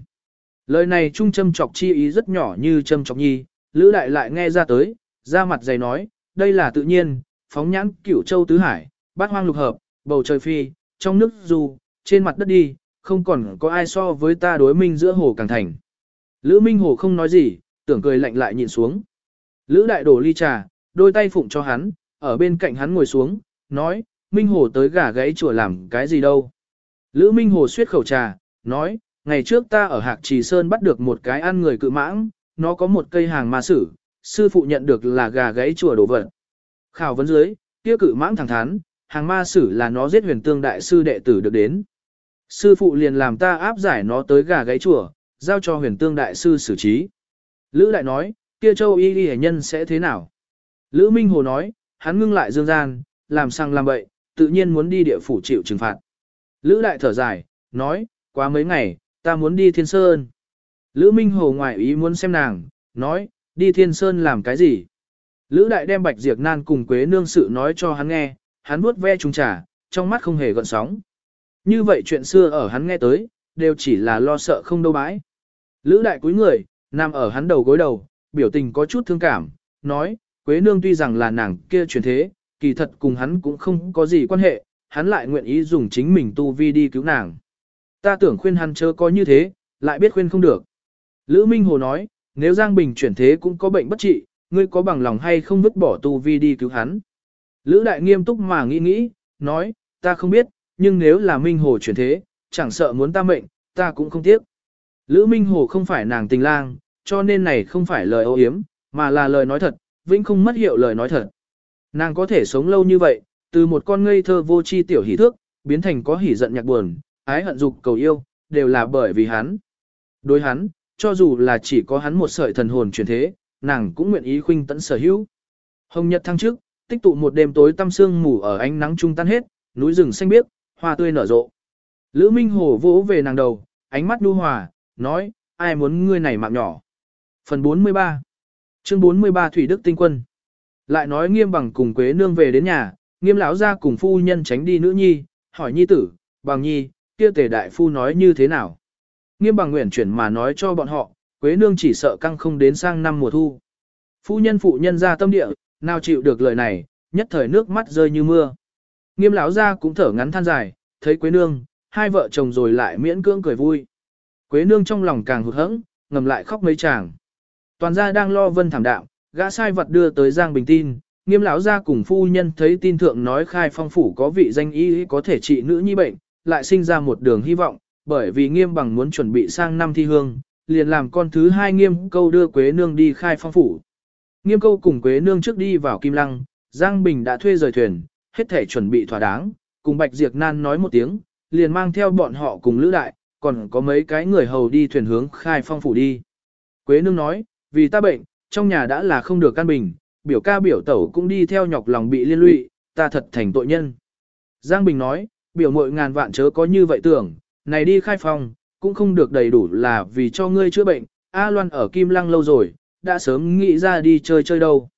Lời này trung châm chọc chi ý rất nhỏ như châm chọc nhi, Lữ Đại lại nghe ra tới, ra mặt dày nói, đây là tự nhiên, phóng nhãn cửu châu tứ hải, bát hoang lục hợp, bầu trời phi, trong nước du, trên mặt đất đi, không còn có ai so với ta đối minh giữa hồ càng thành. Lữ Minh Hồ không nói gì, tưởng cười lạnh lại nhìn xuống. Lữ Đại đổ ly trà, đôi tay phụng cho hắn, ở bên cạnh hắn ngồi xuống, nói, Minh Hồ tới gà gãy chùa làm cái gì đâu. Lữ Minh Hồ suyết khẩu trà, nói, ngày trước ta ở Hạc Trì Sơn bắt được một cái ăn người cự mãng, nó có một cây hàng ma sử, sư phụ nhận được là gà gãy chùa đổ vật. Khảo vấn dưới, kia cự mãng thẳng thắn, hàng ma sử là nó giết huyền tương đại sư đệ tử được đến. Sư phụ liền làm ta áp giải nó tới gà gáy chùa, giao cho huyền tương đại sư xử trí. Lữ đại nói, kia châu y y nhân sẽ thế nào? Lữ Minh Hồ nói, hắn ngưng lại dương gian, làm sang làm bậy, tự nhiên muốn đi địa phủ chịu trừng phạt. Lữ đại thở dài, nói, quá mấy ngày, ta muốn đi thiên sơn. Lữ Minh Hồ ngoài ý muốn xem nàng, nói, đi thiên sơn làm cái gì? Lữ đại đem bạch diệt nan cùng quế nương sự nói cho hắn nghe, hắn vuốt ve trùng trà, trong mắt không hề gợn sóng. Như vậy chuyện xưa ở hắn nghe tới, đều chỉ là lo sợ không đâu bãi. Lữ đại cúi người, nằm ở hắn đầu gối đầu, biểu tình có chút thương cảm, nói, Quế Nương tuy rằng là nàng kia truyền thế, kỳ thật cùng hắn cũng không có gì quan hệ, hắn lại nguyện ý dùng chính mình tu vi đi cứu nàng. Ta tưởng khuyên hắn chớ có như thế, lại biết khuyên không được. Lữ Minh Hồ nói, nếu Giang Bình chuyển thế cũng có bệnh bất trị, ngươi có bằng lòng hay không vứt bỏ tu vi đi cứu hắn. Lữ Đại nghiêm túc mà nghĩ nghĩ, nói, ta không biết, nhưng nếu là Minh Hồ chuyển thế, chẳng sợ muốn ta mệnh, ta cũng không tiếc. Lữ Minh Hồ không phải nàng tình lang, cho nên này không phải lời ô hiếm, mà là lời nói thật, vĩnh không mất hiệu lời nói thật. Nàng có thể sống lâu như vậy, từ một con ngây thơ vô tri tiểu hỷ thước, biến thành có hỉ giận nhạc buồn, ái hận dục cầu yêu, đều là bởi vì hắn. Đối hắn, cho dù là chỉ có hắn một sợi thần hồn chuyển thế, nàng cũng nguyện ý khuynh tận sở hữu. Hồng Nhật thăng trước, tích tụ một đêm tối tăm sương mù ở ánh nắng trung tan hết, núi rừng xanh biếc, hoa tươi nở rộ. Lữ Minh Hồ vỗ về nàng đầu, ánh mắt nhu hòa, nói, ai muốn ngươi này mạng nhỏ. Phần 43 Chương 43 Thủy Đức Tinh Quân lại nói nghiêm bằng cùng Quế Nương về đến nhà, nghiêm lão ra cùng phu nhân tránh đi nữ nhi, hỏi nhi tử, bằng nhi, kia tề đại phu nói như thế nào. Nghiêm bằng nguyện chuyển mà nói cho bọn họ, Quế Nương chỉ sợ căng không đến sang năm mùa thu. Phu nhân phụ nhân ra tâm địa, nào chịu được lời này, nhất thời nước mắt rơi như mưa. Nghiêm lão ra cũng thở ngắn than dài, thấy Quế Nương, hai vợ chồng rồi lại miễn cưỡng cười vui. Quế Nương trong lòng càng hụt hẫng, ngầm lại khóc mấy chàng. Toàn gia đang lo vân thảm đạo, gã sai vật đưa tới Giang Bình tin, nghiêm lão gia cùng phu nhân thấy tin thượng nói khai phong phủ có vị danh y có thể trị nữ nhi bệnh, lại sinh ra một đường hy vọng, bởi vì nghiêm bằng muốn chuẩn bị sang năm thi hương, liền làm con thứ hai nghiêm câu đưa Quế Nương đi khai phong phủ. Nghiêm câu cùng Quế Nương trước đi vào Kim Lăng, Giang Bình đã thuê rời thuyền, hết thể chuẩn bị thỏa đáng, cùng Bạch Diệp Nan nói một tiếng, liền mang theo bọn họ cùng Lữ Đại, còn có mấy cái người hầu đi thuyền hướng khai phong phủ đi. Quế Nương nói, vì ta bệnh, trong nhà đã là không được căn bình, biểu ca biểu tẩu cũng đi theo nhọc lòng bị liên lụy, ta thật thành tội nhân. Giang Bình nói, biểu mội ngàn vạn chớ có như vậy tưởng, này đi khai phòng, cũng không được đầy đủ là vì cho ngươi chữa bệnh, A Loan ở Kim Lăng lâu rồi, đã sớm nghĩ ra đi chơi chơi đâu.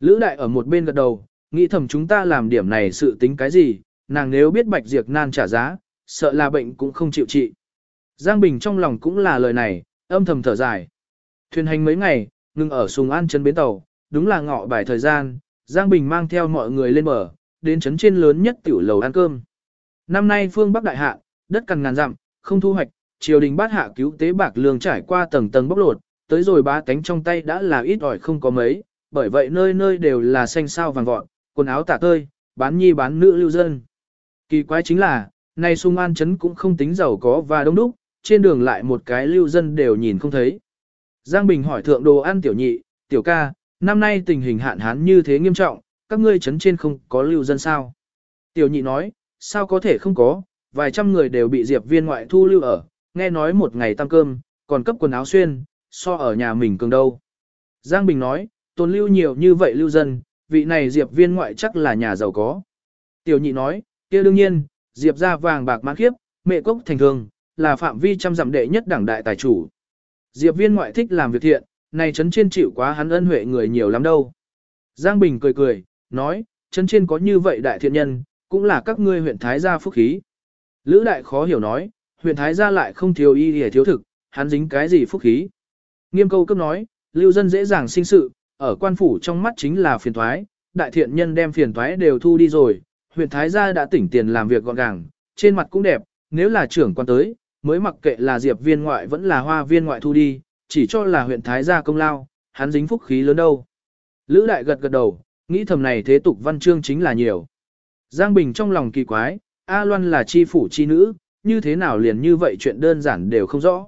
Lữ đại ở một bên gật đầu, nghĩ thầm chúng ta làm điểm này sự tính cái gì, nàng nếu biết bạch diệt nan trả giá, sợ là bệnh cũng không chịu trị. Giang Bình trong lòng cũng là lời này, âm thầm thở dài. Thuyền hành mấy ngày, ngừng ở Sùng An chân bến tàu, đúng là ngọ bài thời gian, Giang Bình mang theo mọi người lên bờ, đến trấn trên lớn nhất tiểu lầu ăn cơm. Năm nay phương Bắc đại hạ, đất cằn ngàn dặm, không thu hoạch, triều đình bát hạ cứu tế bạc lương trải qua tầng tầng bóc lột, tới rồi ba cánh trong tay đã là ít ỏi không có mấy, bởi vậy nơi nơi đều là xanh sao vàng vọt, quần áo tả tơi, bán nhi bán nữ lưu dân. Kỳ quái chính là, nay sung An trấn cũng không tính giàu có và đông đúc, trên đường lại một cái lưu dân đều nhìn không thấy. Giang Bình hỏi thượng đồ ăn tiểu nhị, tiểu ca, năm nay tình hình hạn hán như thế nghiêm trọng, các ngươi chấn trên không có lưu dân sao? Tiểu nhị nói, sao có thể không có, vài trăm người đều bị diệp viên ngoại thu lưu ở, nghe nói một ngày tăng cơm, còn cấp quần áo xuyên, so ở nhà mình cường đâu. Giang Bình nói, tồn lưu nhiều như vậy lưu dân, vị này diệp viên ngoại chắc là nhà giàu có. Tiểu nhị nói, kia đương nhiên, diệp ra vàng bạc mãn khiếp, mẹ cốc thành thường, là phạm vi trăm dặm đệ nhất đảng đại tài chủ. Diệp viên ngoại thích làm việc thiện, này chấn trên chịu quá hắn ân huệ người nhiều lắm đâu. Giang Bình cười cười, nói, chấn trên có như vậy đại thiện nhân, cũng là các ngươi huyện Thái gia phúc khí. Lữ đại khó hiểu nói, huyện Thái gia lại không thiếu y hề thiếu thực, hắn dính cái gì phúc khí. Nghiêm câu cấp nói, lưu dân dễ dàng sinh sự, ở quan phủ trong mắt chính là phiền thoái, đại thiện nhân đem phiền thoái đều thu đi rồi, huyện Thái gia đã tỉnh tiền làm việc gọn gàng, trên mặt cũng đẹp, nếu là trưởng quan tới, mới mặc kệ là diệp viên ngoại vẫn là hoa viên ngoại thu đi, chỉ cho là huyện Thái gia công lao, hắn dính phúc khí lớn đâu. Lữ đại gật gật đầu, nghĩ thầm này thế tục văn chương chính là nhiều. Giang Bình trong lòng kỳ quái, A Loan là chi phủ chi nữ, như thế nào liền như vậy chuyện đơn giản đều không rõ.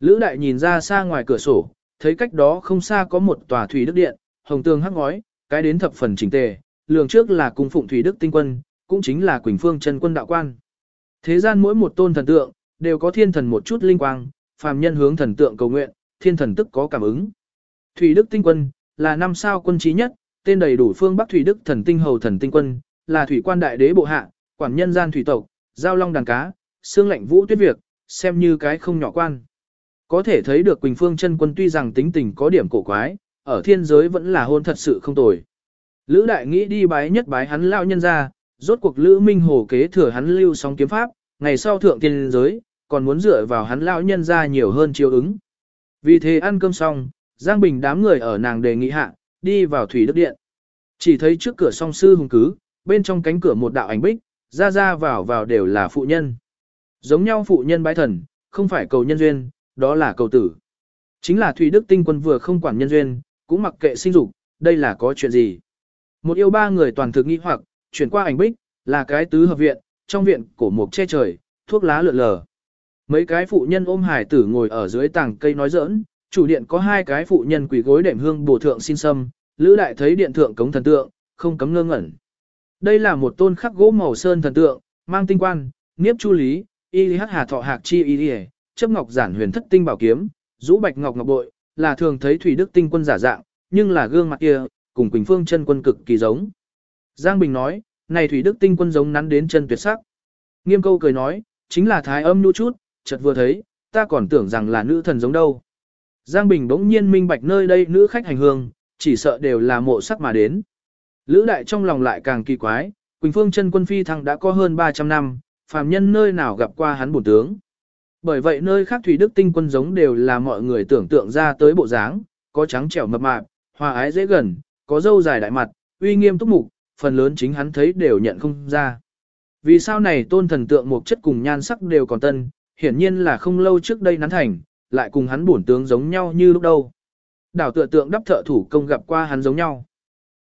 Lữ đại nhìn ra xa ngoài cửa sổ, thấy cách đó không xa có một tòa thủy đức điện, hồng tường hắc ngói, cái đến thập phần chỉnh tề, lường trước là cung phụng thủy đức tinh quân, cũng chính là Quỳnh Phương chân quân đạo quan. Thế gian mỗi một tôn thần tượng, đều có thiên thần một chút linh quang, phàm nhân hướng thần tượng cầu nguyện, thiên thần tức có cảm ứng. Thủy Đức Tinh Quân, là năm sao quân trí nhất, tên đầy đủ phương Bắc Thủy Đức thần tinh hầu thần tinh quân, là thủy quan đại đế bộ hạ, quản nhân gian thủy tộc, giao long đàn cá, xương lạnh vũ tuyết việc, xem như cái không nhỏ quan. Có thể thấy được Quỳnh Phương chân quân tuy rằng tính tình có điểm cổ quái, ở thiên giới vẫn là hôn thật sự không tồi. Lữ đại nghĩ đi bái nhất bái hắn lao nhân ra, rốt cuộc Lữ Minh Hồ kế thừa hắn lưu sóng kiếm pháp, ngày sau thượng tiên giới, còn muốn dựa vào hắn lão nhân ra nhiều hơn chiếu ứng. Vì thế ăn cơm xong, Giang Bình đám người ở nàng đề nghị hạ, đi vào Thủy Đức Điện. Chỉ thấy trước cửa song sư hùng cứ, bên trong cánh cửa một đạo ảnh bích, ra ra vào vào đều là phụ nhân. Giống nhau phụ nhân bái thần, không phải cầu nhân duyên, đó là cầu tử. Chính là Thủy Đức Tinh quân vừa không quản nhân duyên, cũng mặc kệ sinh dục, đây là có chuyện gì. Một yêu ba người toàn thực nghi hoặc, chuyển qua ảnh bích, là cái tứ hợp viện, trong viện cổ mục che trời, thuốc lá lượn lờ. Mấy cái phụ nhân ôm hải tử ngồi ở dưới tảng cây nói giỡn, chủ điện có hai cái phụ nhân quỳ gối đệm hương bổ thượng xin sâm, lữ đại thấy điện thượng cống thần tượng, không cấm ngơ ngẩn. Đây là một tôn khắc gỗ màu sơn thần tượng, mang tinh quan, niếp chu lý, y hắc hà thọ hạc chi y đi chấp ngọc giản huyền thất tinh bảo kiếm, rũ bạch ngọc ngọc bội, là thường thấy thủy đức tinh quân giả dạng, nhưng là gương mặt kia, cùng Quỳnh Phương chân quân cực kỳ giống. Giang Bình nói, này thủy đức tinh quân giống nắn đến chân tuyệt sắc. Nghiêm câu cười nói, chính là thái âm nhu chút, chợt vừa thấy, ta còn tưởng rằng là nữ thần giống đâu. Giang Bình bỗng nhiên minh bạch nơi đây nữ khách hành hương, chỉ sợ đều là mộ sắc mà đến. Lữ đại trong lòng lại càng kỳ quái, Quỳnh Phương chân quân phi thăng đã có hơn 300 năm, phàm nhân nơi nào gặp qua hắn bổn tướng. Bởi vậy nơi khác thủy đức tinh quân giống đều là mọi người tưởng tượng ra tới bộ dáng, có trắng trẻo mập mạp, hòa ái dễ gần, có dâu dài đại mặt, uy nghiêm túc mục, phần lớn chính hắn thấy đều nhận không ra. Vì sao này tôn thần tượng một chất cùng nhan sắc đều còn tân, hiển nhiên là không lâu trước đây nắn thành, lại cùng hắn bổn tướng giống nhau như lúc đâu. Đảo tựa tượng đắp thợ thủ công gặp qua hắn giống nhau.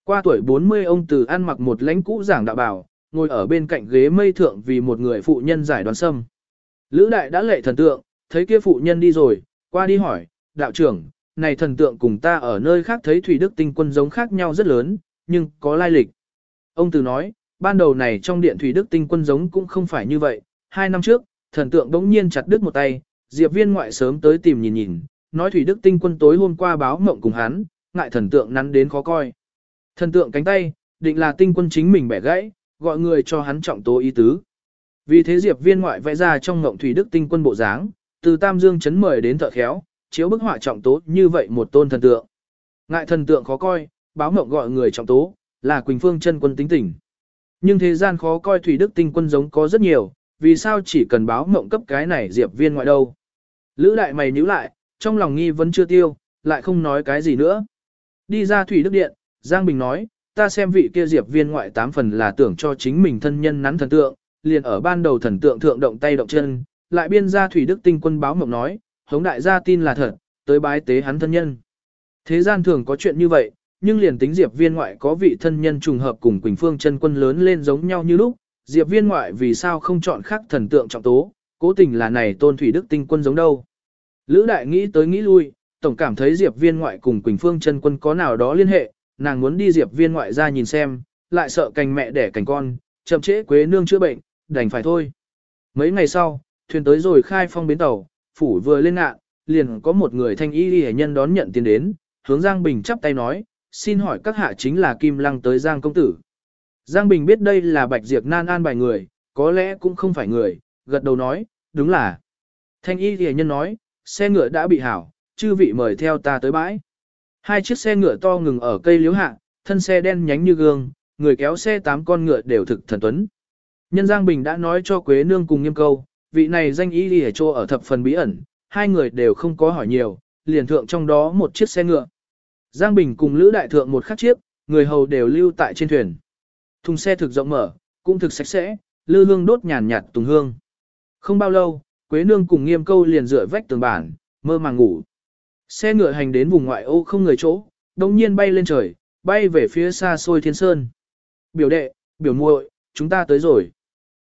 Qua tuổi 40 ông từ ăn mặc một lãnh cũ giảng đạo bảo, ngồi ở bên cạnh ghế mây thượng vì một người phụ nhân giải đoán sâm. Lữ đại đã lệ thần tượng, thấy kia phụ nhân đi rồi, qua đi hỏi, đạo trưởng, này thần tượng cùng ta ở nơi khác thấy Thủy Đức tinh quân giống khác nhau rất lớn, nhưng có lai lịch. Ông từ nói, ban đầu này trong điện Thủy Đức tinh quân giống cũng không phải như vậy, hai năm trước, thần tượng đống nhiên chặt đứt một tay, Diệp viên ngoại sớm tới tìm nhìn nhìn, nói Thủy Đức tinh quân tối hôm qua báo mộng cùng hắn, ngại thần tượng nắn đến khó coi. Thần tượng cánh tay, định là tinh quân chính mình bẻ gãy, gọi người cho hắn trọng tố ý tứ. Vì thế Diệp viên ngoại vẽ ra trong mộng Thủy Đức tinh quân bộ dáng, từ Tam Dương chấn mời đến thợ khéo, chiếu bức họa trọng tố như vậy một tôn thần tượng. Ngại thần tượng khó coi, báo mộng gọi người trọng tố, là Quỳnh Phương chân quân tính tình. Nhưng thế gian khó coi Thủy Đức tinh quân giống có rất nhiều, vì sao chỉ cần báo mộng cấp cái này Diệp viên ngoại đâu. Lữ đại mày nhíu lại, trong lòng nghi vẫn chưa tiêu, lại không nói cái gì nữa. Đi ra Thủy Đức Điện, Giang Bình nói, ta xem vị kia Diệp viên ngoại tám phần là tưởng cho chính mình thân nhân nắn thần tượng, liền ở ban đầu thần tượng thượng động tay động chân, lại biên ra Thủy Đức tinh quân báo mộng nói, hống đại gia tin là thật, tới bái tế hắn thân nhân. Thế gian thường có chuyện như vậy, nhưng liền tính Diệp viên ngoại có vị thân nhân trùng hợp cùng Quỳnh Phương chân quân lớn lên giống nhau như lúc, Diệp viên ngoại vì sao không chọn khác thần tượng trọng tố, cố tình là này tôn thủy đức tinh quân giống đâu. Lữ đại nghĩ tới nghĩ lui, tổng cảm thấy Diệp viên ngoại cùng Quỳnh Phương chân quân có nào đó liên hệ, nàng muốn đi Diệp viên ngoại ra nhìn xem, lại sợ cành mẹ đẻ cành con, chậm trễ quế nương chữa bệnh, đành phải thôi. Mấy ngày sau, thuyền tới rồi khai phong bến tàu, phủ vừa lên ngạn, liền có một người thanh y hệ nhân đón nhận tiền đến, hướng Giang Bình chắp tay nói, xin hỏi các hạ chính là Kim Lăng tới Giang công tử. Giang Bình biết đây là Bạch Diệp nan an bài người, có lẽ cũng không phải người, gật đầu nói, đúng là. Thanh y hệ nhân nói, xe ngựa đã bị hảo, chư vị mời theo ta tới bãi. Hai chiếc xe ngựa to ngừng ở cây liếu hạ, thân xe đen nhánh như gương, người kéo xe tám con ngựa đều thực thần tuấn. Nhân Giang Bình đã nói cho Quế Nương cùng nghiêm câu, vị này danh y đi ở chỗ ở thập phần bí ẩn, hai người đều không có hỏi nhiều, liền thượng trong đó một chiếc xe ngựa. Giang Bình cùng Lữ Đại Thượng một khắc chiếc, người hầu đều lưu tại trên thuyền. Thùng xe thực rộng mở, cũng thực sạch sẽ, lư hương đốt nhàn nhạt tùng hương. Không bao lâu, Quế Nương cùng nghiêm câu liền dựa vách tường bản, mơ màng ngủ. Xe ngựa hành đến vùng ngoại ô không người chỗ, đồng nhiên bay lên trời, bay về phía xa xôi thiên sơn. Biểu đệ, biểu muội, chúng ta tới rồi.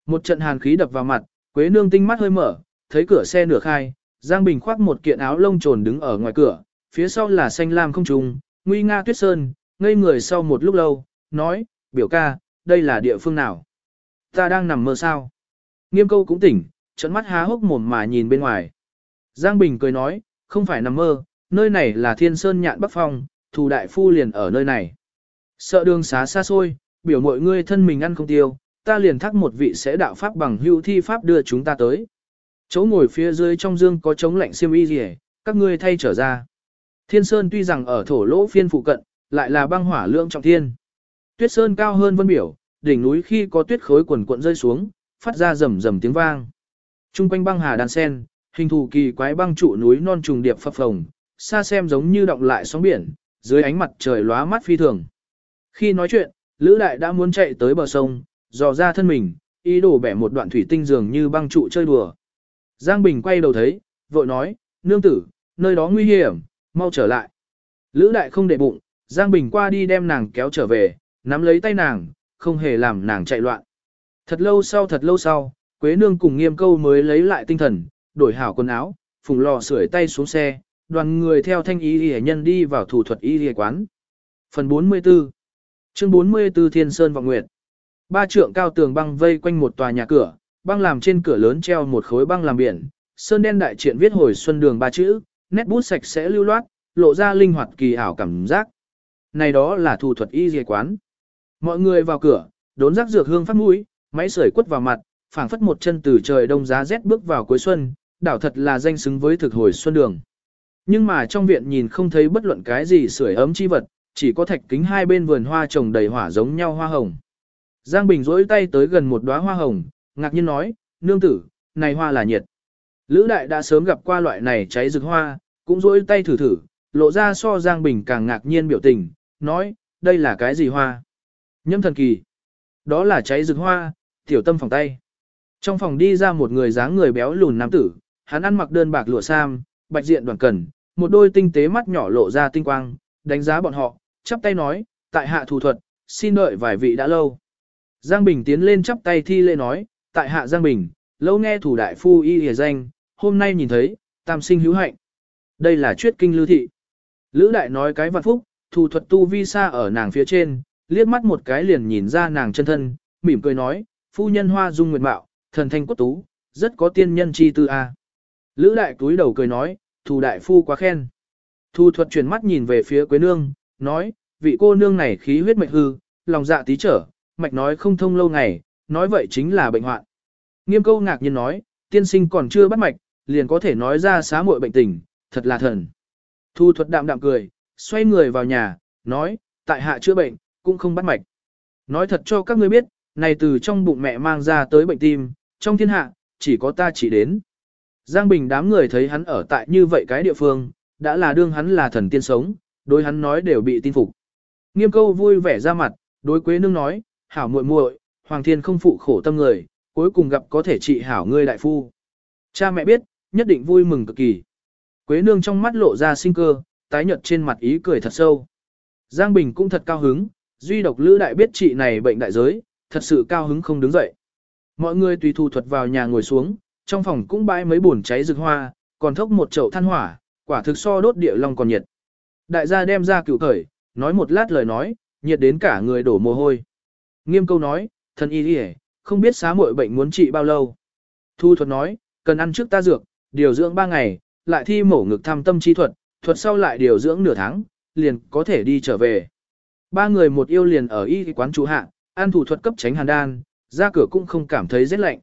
Một trận hàn khí đập vào mặt, Quế nương tinh mắt hơi mở, thấy cửa xe nửa khai, Giang Bình khoác một kiện áo lông trồn đứng ở ngoài cửa, phía sau là xanh lam không trùng, nguy nga tuyết sơn, ngây người sau một lúc lâu, nói, biểu ca, đây là địa phương nào? Ta đang nằm mơ sao? Nghiêm câu cũng tỉnh, trận mắt há hốc mồm mà nhìn bên ngoài. Giang Bình cười nói, không phải nằm mơ, nơi này là thiên sơn nhạn bắc phong, thù đại phu liền ở nơi này. Sợ đường xá xa xôi, biểu mọi ngươi thân mình ăn không tiêu, ta liền thắc một vị sẽ đạo pháp bằng hữu thi pháp đưa chúng ta tới. Chỗ ngồi phía dưới trong dương có chống lạnh xiêm y gì các ngươi thay trở ra. Thiên Sơn tuy rằng ở thổ lỗ phiên phụ cận, lại là băng hỏa lượng trọng thiên. Tuyết Sơn cao hơn vân biểu, đỉnh núi khi có tuyết khối quần cuộn rơi xuống, phát ra rầm rầm tiếng vang. Trung quanh băng hà đan sen, hình thù kỳ quái băng trụ núi non trùng điệp phập phồng, xa xem giống như động lại sóng biển, dưới ánh mặt trời lóa mắt phi thường. Khi nói chuyện, Lữ Đại đã muốn chạy tới bờ sông, dò ra thân mình, ý đồ bẻ một đoạn thủy tinh dường như băng trụ chơi đùa. Giang Bình quay đầu thấy, vội nói, nương tử, nơi đó nguy hiểm, mau trở lại. Lữ Đại không để bụng, Giang Bình qua đi đem nàng kéo trở về, nắm lấy tay nàng, không hề làm nàng chạy loạn. Thật lâu sau thật lâu sau, Quế Nương cùng nghiêm câu mới lấy lại tinh thần, đổi hảo quần áo, phùng lò sưởi tay xuống xe, đoàn người theo thanh y y nhân đi vào thủ thuật y y quán. Phần 44 Chương 44 Thiên Sơn Vọng Nguyệt Ba trượng cao tường băng vây quanh một tòa nhà cửa, băng làm trên cửa lớn treo một khối băng làm biển, sơn đen đại triện viết hồi xuân đường ba chữ, nét bút sạch sẽ lưu loát, lộ ra linh hoạt kỳ ảo cảm giác. Này đó là thủ thuật y y quán. Mọi người vào cửa, đốn rác dược hương phát mũi, máy sưởi quất vào mặt, phảng phất một chân từ trời đông giá rét bước vào cuối xuân, đảo thật là danh xứng với thực hồi xuân đường. Nhưng mà trong viện nhìn không thấy bất luận cái gì sưởi ấm chi vật, chỉ có thạch kính hai bên vườn hoa trồng đầy hỏa giống nhau hoa hồng. Giang Bình rỗi tay tới gần một đóa hoa hồng, ngạc nhiên nói, nương tử, này hoa là nhiệt. Lữ đại đã sớm gặp qua loại này cháy rực hoa, cũng rỗi tay thử thử, lộ ra so Giang Bình càng ngạc nhiên biểu tình, nói, đây là cái gì hoa? Nhâm thần kỳ. Đó là cháy rực hoa, tiểu tâm phòng tay. Trong phòng đi ra một người dáng người béo lùn nam tử, hắn ăn mặc đơn bạc lụa sam, bạch diện đoàn cần, một đôi tinh tế mắt nhỏ lộ ra tinh quang, đánh giá bọn họ, chắp tay nói, tại hạ thủ thuật, xin đợi vài vị đã lâu. Giang Bình tiến lên chắp tay thi lễ nói, tại hạ Giang Bình, lâu nghe thủ đại phu y hề danh, hôm nay nhìn thấy, tam sinh hữu hạnh. Đây là truyết kinh lưu thị. Lữ đại nói cái vạn phúc, thủ thuật tu vi xa ở nàng phía trên, liếc mắt một cái liền nhìn ra nàng chân thân, mỉm cười nói, phu nhân hoa dung nguyệt mạo, thần thanh quốc tú, rất có tiên nhân chi tư a. Lữ đại túi đầu cười nói, thù đại phu quá khen. Thu thuật chuyển mắt nhìn về phía quế nương, nói, vị cô nương này khí huyết mạch hư, lòng dạ tí trở, mạch nói không thông lâu ngày, nói vậy chính là bệnh hoạn. Nghiêm câu ngạc nhiên nói, tiên sinh còn chưa bắt mạch, liền có thể nói ra xá muội bệnh tình, thật là thần. Thu thuật đạm đạm cười, xoay người vào nhà, nói, tại hạ chữa bệnh, cũng không bắt mạch. Nói thật cho các ngươi biết, này từ trong bụng mẹ mang ra tới bệnh tim, trong thiên hạ, chỉ có ta chỉ đến. Giang Bình đám người thấy hắn ở tại như vậy cái địa phương, đã là đương hắn là thần tiên sống, đối hắn nói đều bị tin phục. Nghiêm câu vui vẻ ra mặt, đối Quế Nương nói, hảo muội muội, Hoàng Thiên không phụ khổ tâm người, cuối cùng gặp có thể trị hảo ngươi đại phu. Cha mẹ biết, nhất định vui mừng cực kỳ. Quế Nương trong mắt lộ ra sinh cơ, tái nhợt trên mặt ý cười thật sâu. Giang Bình cũng thật cao hứng, duy độc Lữ Đại biết trị này bệnh đại giới, thật sự cao hứng không đứng dậy. Mọi người tùy thu thuật vào nhà ngồi xuống, trong phòng cũng bãi mấy bồn cháy rực hoa, còn thốc một chậu than hỏa, quả thực so đốt địa long còn nhiệt. Đại gia đem ra cựu khởi, nói một lát lời nói, nhiệt đến cả người đổ mồ hôi. Nghiêm câu nói, thân y đi không biết xá muội bệnh muốn trị bao lâu. Thu thuật nói, cần ăn trước ta dược, điều dưỡng 3 ngày, lại thi mổ ngực thăm tâm chi thuật, thuật sau lại điều dưỡng nửa tháng, liền có thể đi trở về. Ba người một yêu liền ở y quán chủ hạ, ăn thủ thuật cấp tránh hàn đan, ra cửa cũng không cảm thấy rét lạnh.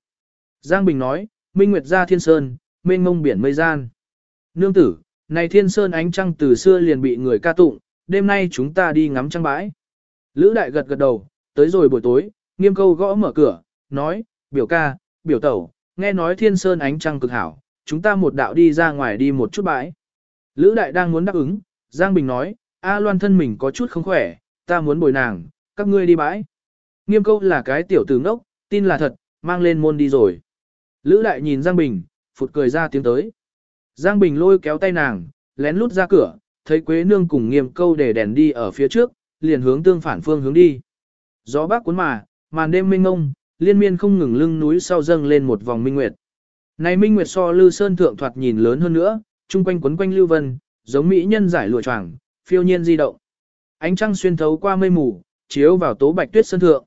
Giang Bình nói, Minh Nguyệt ra thiên sơn, mênh mông biển mây gian. Nương tử, này thiên sơn ánh trăng từ xưa liền bị người ca tụng, đêm nay chúng ta đi ngắm trăng bãi. Lữ đại gật gật đầu, tới rồi buổi tối, nghiêm câu gõ mở cửa, nói, biểu ca, biểu tẩu, nghe nói thiên sơn ánh trăng cực hảo, chúng ta một đạo đi ra ngoài đi một chút bãi. Lữ đại đang muốn đáp ứng, Giang Bình nói, A loan thân mình có chút không khỏe, ta muốn bồi nàng, các ngươi đi bãi. Nghiêm câu là cái tiểu tử ngốc, tin là thật, mang lên môn đi rồi. Lữ đại nhìn Giang Bình, phụt cười ra tiếng tới. Giang Bình lôi kéo tay nàng, lén lút ra cửa, thấy Quế Nương cùng nghiêm câu để đèn đi ở phía trước, liền hướng tương phản phương hướng đi. Gió bác cuốn mà, màn đêm mênh ngông, liên miên không ngừng lưng núi sau dâng lên một vòng minh nguyệt. Này minh nguyệt so lư sơn thượng thoạt nhìn lớn hơn nữa, chung quanh quấn quanh lưu vân, giống mỹ nhân giải lụa choàng, phiêu nhiên di động. Ánh trăng xuyên thấu qua mây mù, chiếu vào tố bạch tuyết sơn thượng.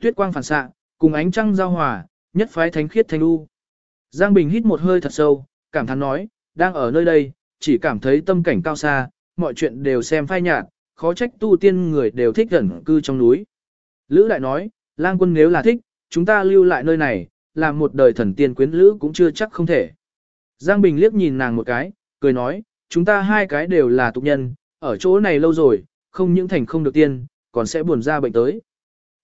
Tuyết quang phản xạ, Cùng ánh trăng giao hòa, nhất phái thánh khiết thanh u. Giang Bình hít một hơi thật sâu, cảm thán nói, đang ở nơi đây, chỉ cảm thấy tâm cảnh cao xa, mọi chuyện đều xem phai nhạt, khó trách tu tiên người đều thích gần cư trong núi. Lữ đại nói, lang quân nếu là thích, chúng ta lưu lại nơi này, làm một đời thần tiên quyến lữ cũng chưa chắc không thể. Giang Bình liếc nhìn nàng một cái, cười nói, chúng ta hai cái đều là tục nhân, ở chỗ này lâu rồi, không những thành không được tiên, còn sẽ buồn ra bệnh tới.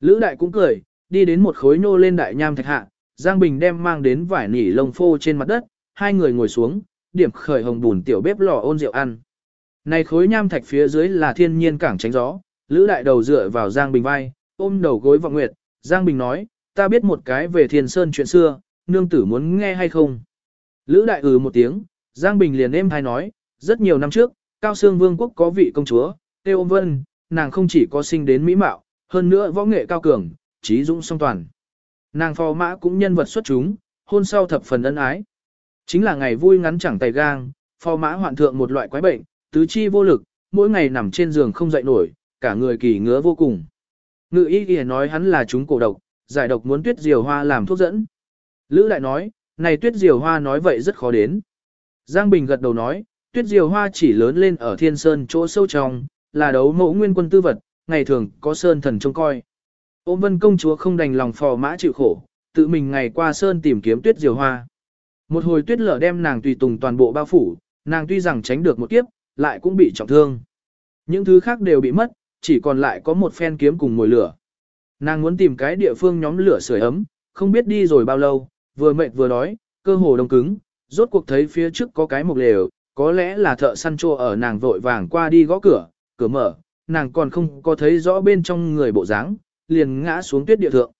Lữ đại cũng cười, đi đến một khối nô lên đại nham thạch hạ, Giang Bình đem mang đến vải nỉ lông phô trên mặt đất, hai người ngồi xuống, điểm khởi hồng bùn tiểu bếp lò ôn rượu ăn. Này khối nham thạch phía dưới là thiên nhiên cảng tránh gió, Lữ đại đầu dựa vào Giang Bình vai, ôm đầu gối vọng nguyệt, Giang Bình nói, ta biết một cái về thiên sơn chuyện xưa, nương tử muốn nghe hay không. Lữ đại ừ một tiếng, Giang Bình liền êm thai nói, rất nhiều năm trước, Cao Sương Vương quốc có vị công chúa, Têu Vân, nàng không chỉ có sinh đến mỹ mạo, hơn nữa võ nghệ cao cường, trí dũng song toàn. Nàng phò mã cũng nhân vật xuất chúng, hôn sau thập phần ân ái. Chính là ngày vui ngắn chẳng tay gang, phò mã hoạn thượng một loại quái bệnh, tứ chi vô lực, mỗi ngày nằm trên giường không dậy nổi, cả người kỳ ngứa vô cùng. Ngự y kìa nói hắn là chúng cổ độc, giải độc muốn tuyết diều hoa làm thuốc dẫn. Lữ lại nói, này tuyết diều hoa nói vậy rất khó đến. Giang Bình gật đầu nói, tuyết diều hoa chỉ lớn lên ở thiên sơn chỗ sâu trong, là đấu mẫu nguyên quân tư vật, ngày thường có sơn thần trông coi. Ôm vân công chúa không đành lòng phò mã chịu khổ, tự mình ngày qua sơn tìm kiếm tuyết diều hoa. Một hồi tuyết lở đem nàng tùy tùng toàn bộ bao phủ, nàng tuy rằng tránh được một kiếp, lại cũng bị trọng thương. Những thứ khác đều bị mất, chỉ còn lại có một phen kiếm cùng mồi lửa. Nàng muốn tìm cái địa phương nhóm lửa sưởi ấm, không biết đi rồi bao lâu, vừa mệt vừa đói, cơ hồ đông cứng, rốt cuộc thấy phía trước có cái mục lều, có lẽ là thợ săn trô ở nàng vội vàng qua đi gõ cửa, cửa mở, nàng còn không có thấy rõ bên trong người bộ dáng, liền ngã xuống tuyết địa thượng.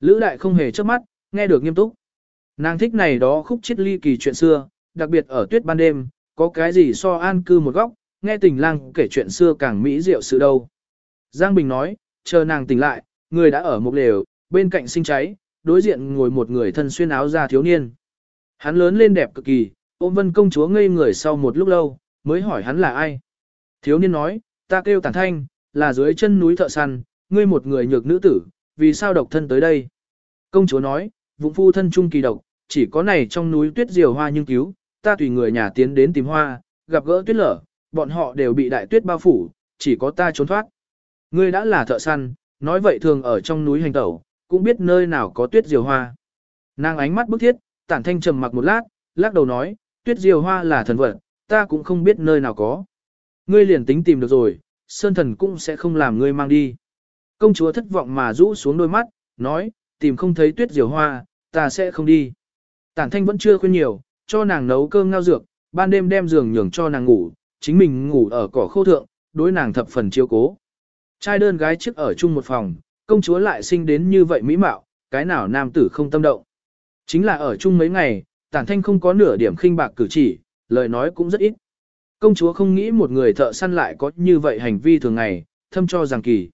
Lữ đại không hề chớp mắt, nghe được nghiêm túc. Nàng thích này đó khúc chết ly kỳ chuyện xưa, đặc biệt ở tuyết ban đêm, có cái gì so an cư một góc, nghe tình lang kể chuyện xưa càng mỹ diệu sự đâu. Giang Bình nói, chờ nàng tỉnh lại, người đã ở một lều, bên cạnh sinh cháy, đối diện ngồi một người thân xuyên áo da thiếu niên. Hắn lớn lên đẹp cực kỳ, ôm vân công chúa ngây người sau một lúc lâu, mới hỏi hắn là ai. Thiếu niên nói, ta kêu tản thanh, là dưới chân núi thợ săn, ngươi một người nhược nữ tử, vì sao độc thân tới đây? Công chúa nói, vụng phu thân trung kỳ độc, chỉ có này trong núi tuyết diều hoa nhưng cứu, ta tùy người nhà tiến đến tìm hoa, gặp gỡ tuyết lở, bọn họ đều bị đại tuyết bao phủ, chỉ có ta trốn thoát. Ngươi đã là thợ săn, nói vậy thường ở trong núi hành tẩu, cũng biết nơi nào có tuyết diều hoa. Nàng ánh mắt bức thiết, tản thanh trầm mặc một lát, lắc đầu nói, tuyết diều hoa là thần vật, ta cũng không biết nơi nào có. Ngươi liền tính tìm được rồi, sơn thần cũng sẽ không làm ngươi mang đi. Công chúa thất vọng mà rũ xuống đôi mắt, nói, tìm không thấy tuyết diều hoa, ta sẽ không đi. Tản thanh vẫn chưa khuyên nhiều, cho nàng nấu cơm ngao dược, ban đêm đem giường nhường cho nàng ngủ, chính mình ngủ ở cỏ khô thượng, đối nàng thập phần chiếu cố. Trai đơn gái trước ở chung một phòng, công chúa lại sinh đến như vậy mỹ mạo, cái nào nam tử không tâm động. Chính là ở chung mấy ngày, tản thanh không có nửa điểm khinh bạc cử chỉ, lời nói cũng rất ít. Công chúa không nghĩ một người thợ săn lại có như vậy hành vi thường ngày, thâm cho rằng kỳ.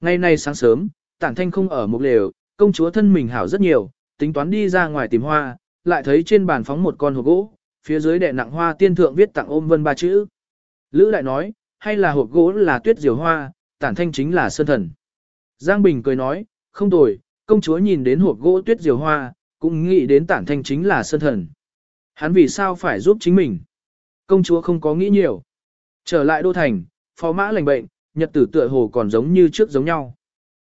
Ngày nay sáng sớm, tản thanh không ở một lều, công chúa thân mình hảo rất nhiều, tính toán đi ra ngoài tìm hoa, lại thấy trên bàn phóng một con hộp gỗ, phía dưới đệ nặng hoa tiên thượng viết tặng ôm vân ba chữ. Lữ lại nói, hay là hộp gỗ là tuyết diều hoa, tản thanh chính là sơn thần. Giang Bình cười nói, không tồi, công chúa nhìn đến hộp gỗ tuyết diều hoa, cũng nghĩ đến tản thanh chính là sơn thần. Hắn vì sao phải giúp chính mình? Công chúa không có nghĩ nhiều. Trở lại đô thành, phó mã lành bệnh, nhật tử tựa hồ còn giống như trước giống nhau.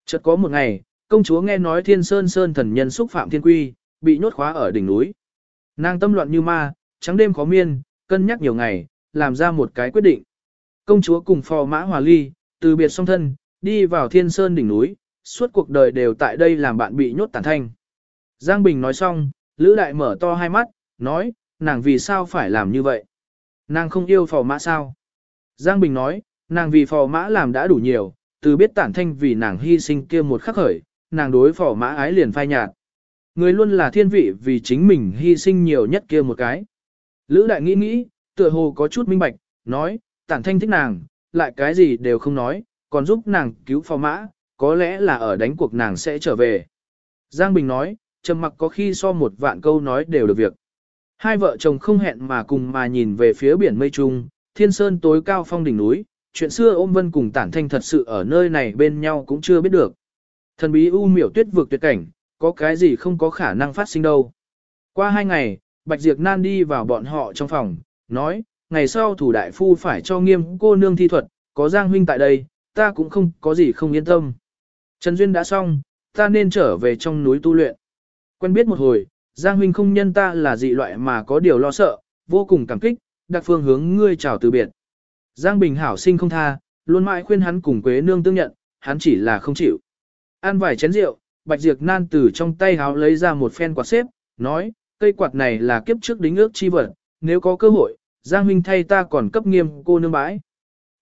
Chợt có một ngày, công chúa nghe nói thiên sơn sơn thần nhân xúc phạm thiên quy, bị nhốt khóa ở đỉnh núi. Nàng tâm loạn như ma, trắng đêm khó miên, cân nhắc nhiều ngày, làm ra một cái quyết định. Công chúa cùng phò mã hòa ly, từ biệt song thân, đi vào thiên sơn đỉnh núi, suốt cuộc đời đều tại đây làm bạn bị nhốt tàn thanh. Giang Bình nói xong, Lữ Đại mở to hai mắt, nói, nàng vì sao phải làm như vậy? Nàng không yêu phò mã sao? Giang Bình nói, nàng vì phò mã làm đã đủ nhiều, từ biết tản thanh vì nàng hy sinh kia một khắc khởi, nàng đối phò mã ái liền phai nhạt. Người luôn là thiên vị vì chính mình hy sinh nhiều nhất kia một cái. Lữ Đại nghĩ nghĩ, tựa hồ có chút minh bạch, nói, tản thanh thích nàng, lại cái gì đều không nói, còn giúp nàng cứu phò mã, có lẽ là ở đánh cuộc nàng sẽ trở về. Giang Bình nói, trầm mặc có khi so một vạn câu nói đều được việc. Hai vợ chồng không hẹn mà cùng mà nhìn về phía biển mây trung, thiên sơn tối cao phong đỉnh núi, chuyện xưa ôm vân cùng tản thanh thật sự ở nơi này bên nhau cũng chưa biết được. Thần bí u miểu tuyết vượt tuyệt cảnh, có cái gì không có khả năng phát sinh đâu. Qua hai ngày, Bạch Diệp Nan đi vào bọn họ trong phòng, nói, ngày sau thủ đại phu phải cho nghiêm cô nương thi thuật, có Giang huynh tại đây, ta cũng không có gì không yên tâm. Trần Duyên đã xong, ta nên trở về trong núi tu luyện. Quen biết một hồi, Giang huynh không nhân ta là dị loại mà có điều lo sợ, vô cùng cảm kích, đặc phương hướng ngươi chào từ biệt. Giang Bình hảo sinh không tha, luôn mãi khuyên hắn cùng Quế Nương tương nhận, hắn chỉ là không chịu. Ăn vài chén rượu, Bạch Diệp Nan từ trong tay háo lấy ra một phen quạt xếp, nói, cây quạt này là kiếp trước đính ước chi vật, nếu có cơ hội, Giang huynh thay ta còn cấp nghiêm cô nương bãi.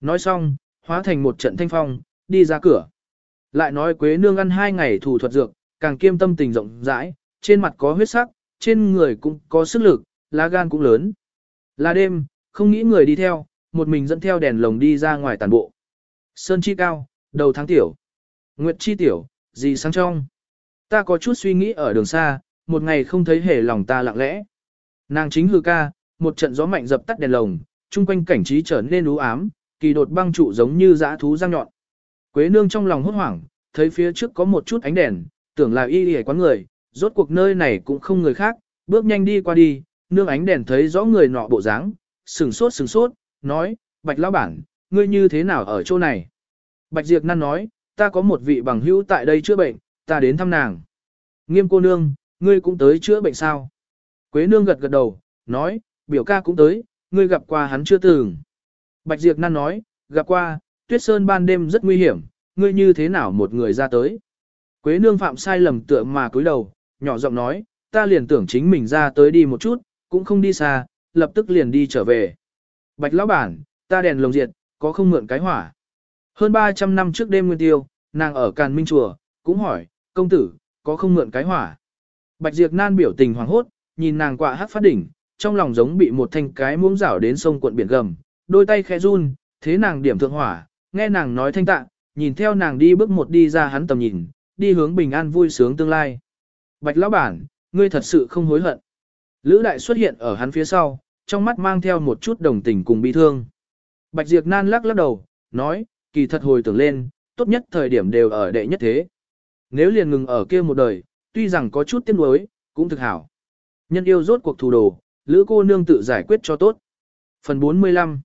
Nói xong, hóa thành một trận thanh phong, đi ra cửa. Lại nói Quế Nương ăn hai ngày thủ thuật dược, càng kiêm tâm tình rộng rãi, trên mặt có huyết sắc, trên người cũng có sức lực, lá gan cũng lớn. Là đêm, không nghĩ người đi theo, một mình dẫn theo đèn lồng đi ra ngoài tàn bộ. Sơn chi cao, đầu tháng tiểu. Nguyệt chi tiểu, gì sáng trong. Ta có chút suy nghĩ ở đường xa, một ngày không thấy hề lòng ta lặng lẽ. Nàng chính hư ca, một trận gió mạnh dập tắt đèn lồng, chung quanh cảnh trí trở nên u ám, kỳ đột băng trụ giống như dã thú răng nhọn. Quế nương trong lòng hốt hoảng, thấy phía trước có một chút ánh đèn, tưởng là y y quán người, rốt cuộc nơi này cũng không người khác, bước nhanh đi qua đi, nương ánh đèn thấy rõ người nọ bộ dáng, sừng sốt sừng sốt, nói, bạch lão bản, ngươi như thế nào ở chỗ này? Bạch Diệp Năn nói, ta có một vị bằng hữu tại đây chữa bệnh, ta đến thăm nàng. Nghiêm cô nương, ngươi cũng tới chữa bệnh sao? Quế nương gật gật đầu, nói, biểu ca cũng tới, ngươi gặp qua hắn chưa từng. Bạch Diệp Năn nói, gặp qua, tuyết sơn ban đêm rất nguy hiểm, ngươi như thế nào một người ra tới. Quế nương phạm sai lầm tựa mà cúi đầu, nhỏ giọng nói, ta liền tưởng chính mình ra tới đi một chút, cũng không đi xa, lập tức liền đi trở về. Bạch lão bản, ta đèn lồng diệt, có không mượn cái hỏa. Hơn 300 năm trước đêm nguyên tiêu, nàng ở Càn Minh Chùa, cũng hỏi, công tử, có không mượn cái hỏa. Bạch Diệp Nan biểu tình hoàng hốt, nhìn nàng quạ hát phát đỉnh, trong lòng giống bị một thanh cái muỗng rảo đến sông cuộn biển gầm, đôi tay khẽ run, thế nàng điểm thượng hỏa, nghe nàng nói thanh tạ, nhìn theo nàng đi bước một đi ra hắn tầm nhìn, đi hướng bình an vui sướng tương lai. Bạch lão bản, ngươi thật sự không hối hận. Lữ đại xuất hiện ở hắn phía sau, trong mắt mang theo một chút đồng tình cùng bi thương. Bạch Diệp Nan lắc lắc đầu, nói, kỳ thật hồi tưởng lên, tốt nhất thời điểm đều ở đệ nhất thế. Nếu liền ngừng ở kia một đời, tuy rằng có chút tiếc nuối, cũng thực hảo. Nhân yêu rốt cuộc thủ đồ, lữ cô nương tự giải quyết cho tốt. Phần 45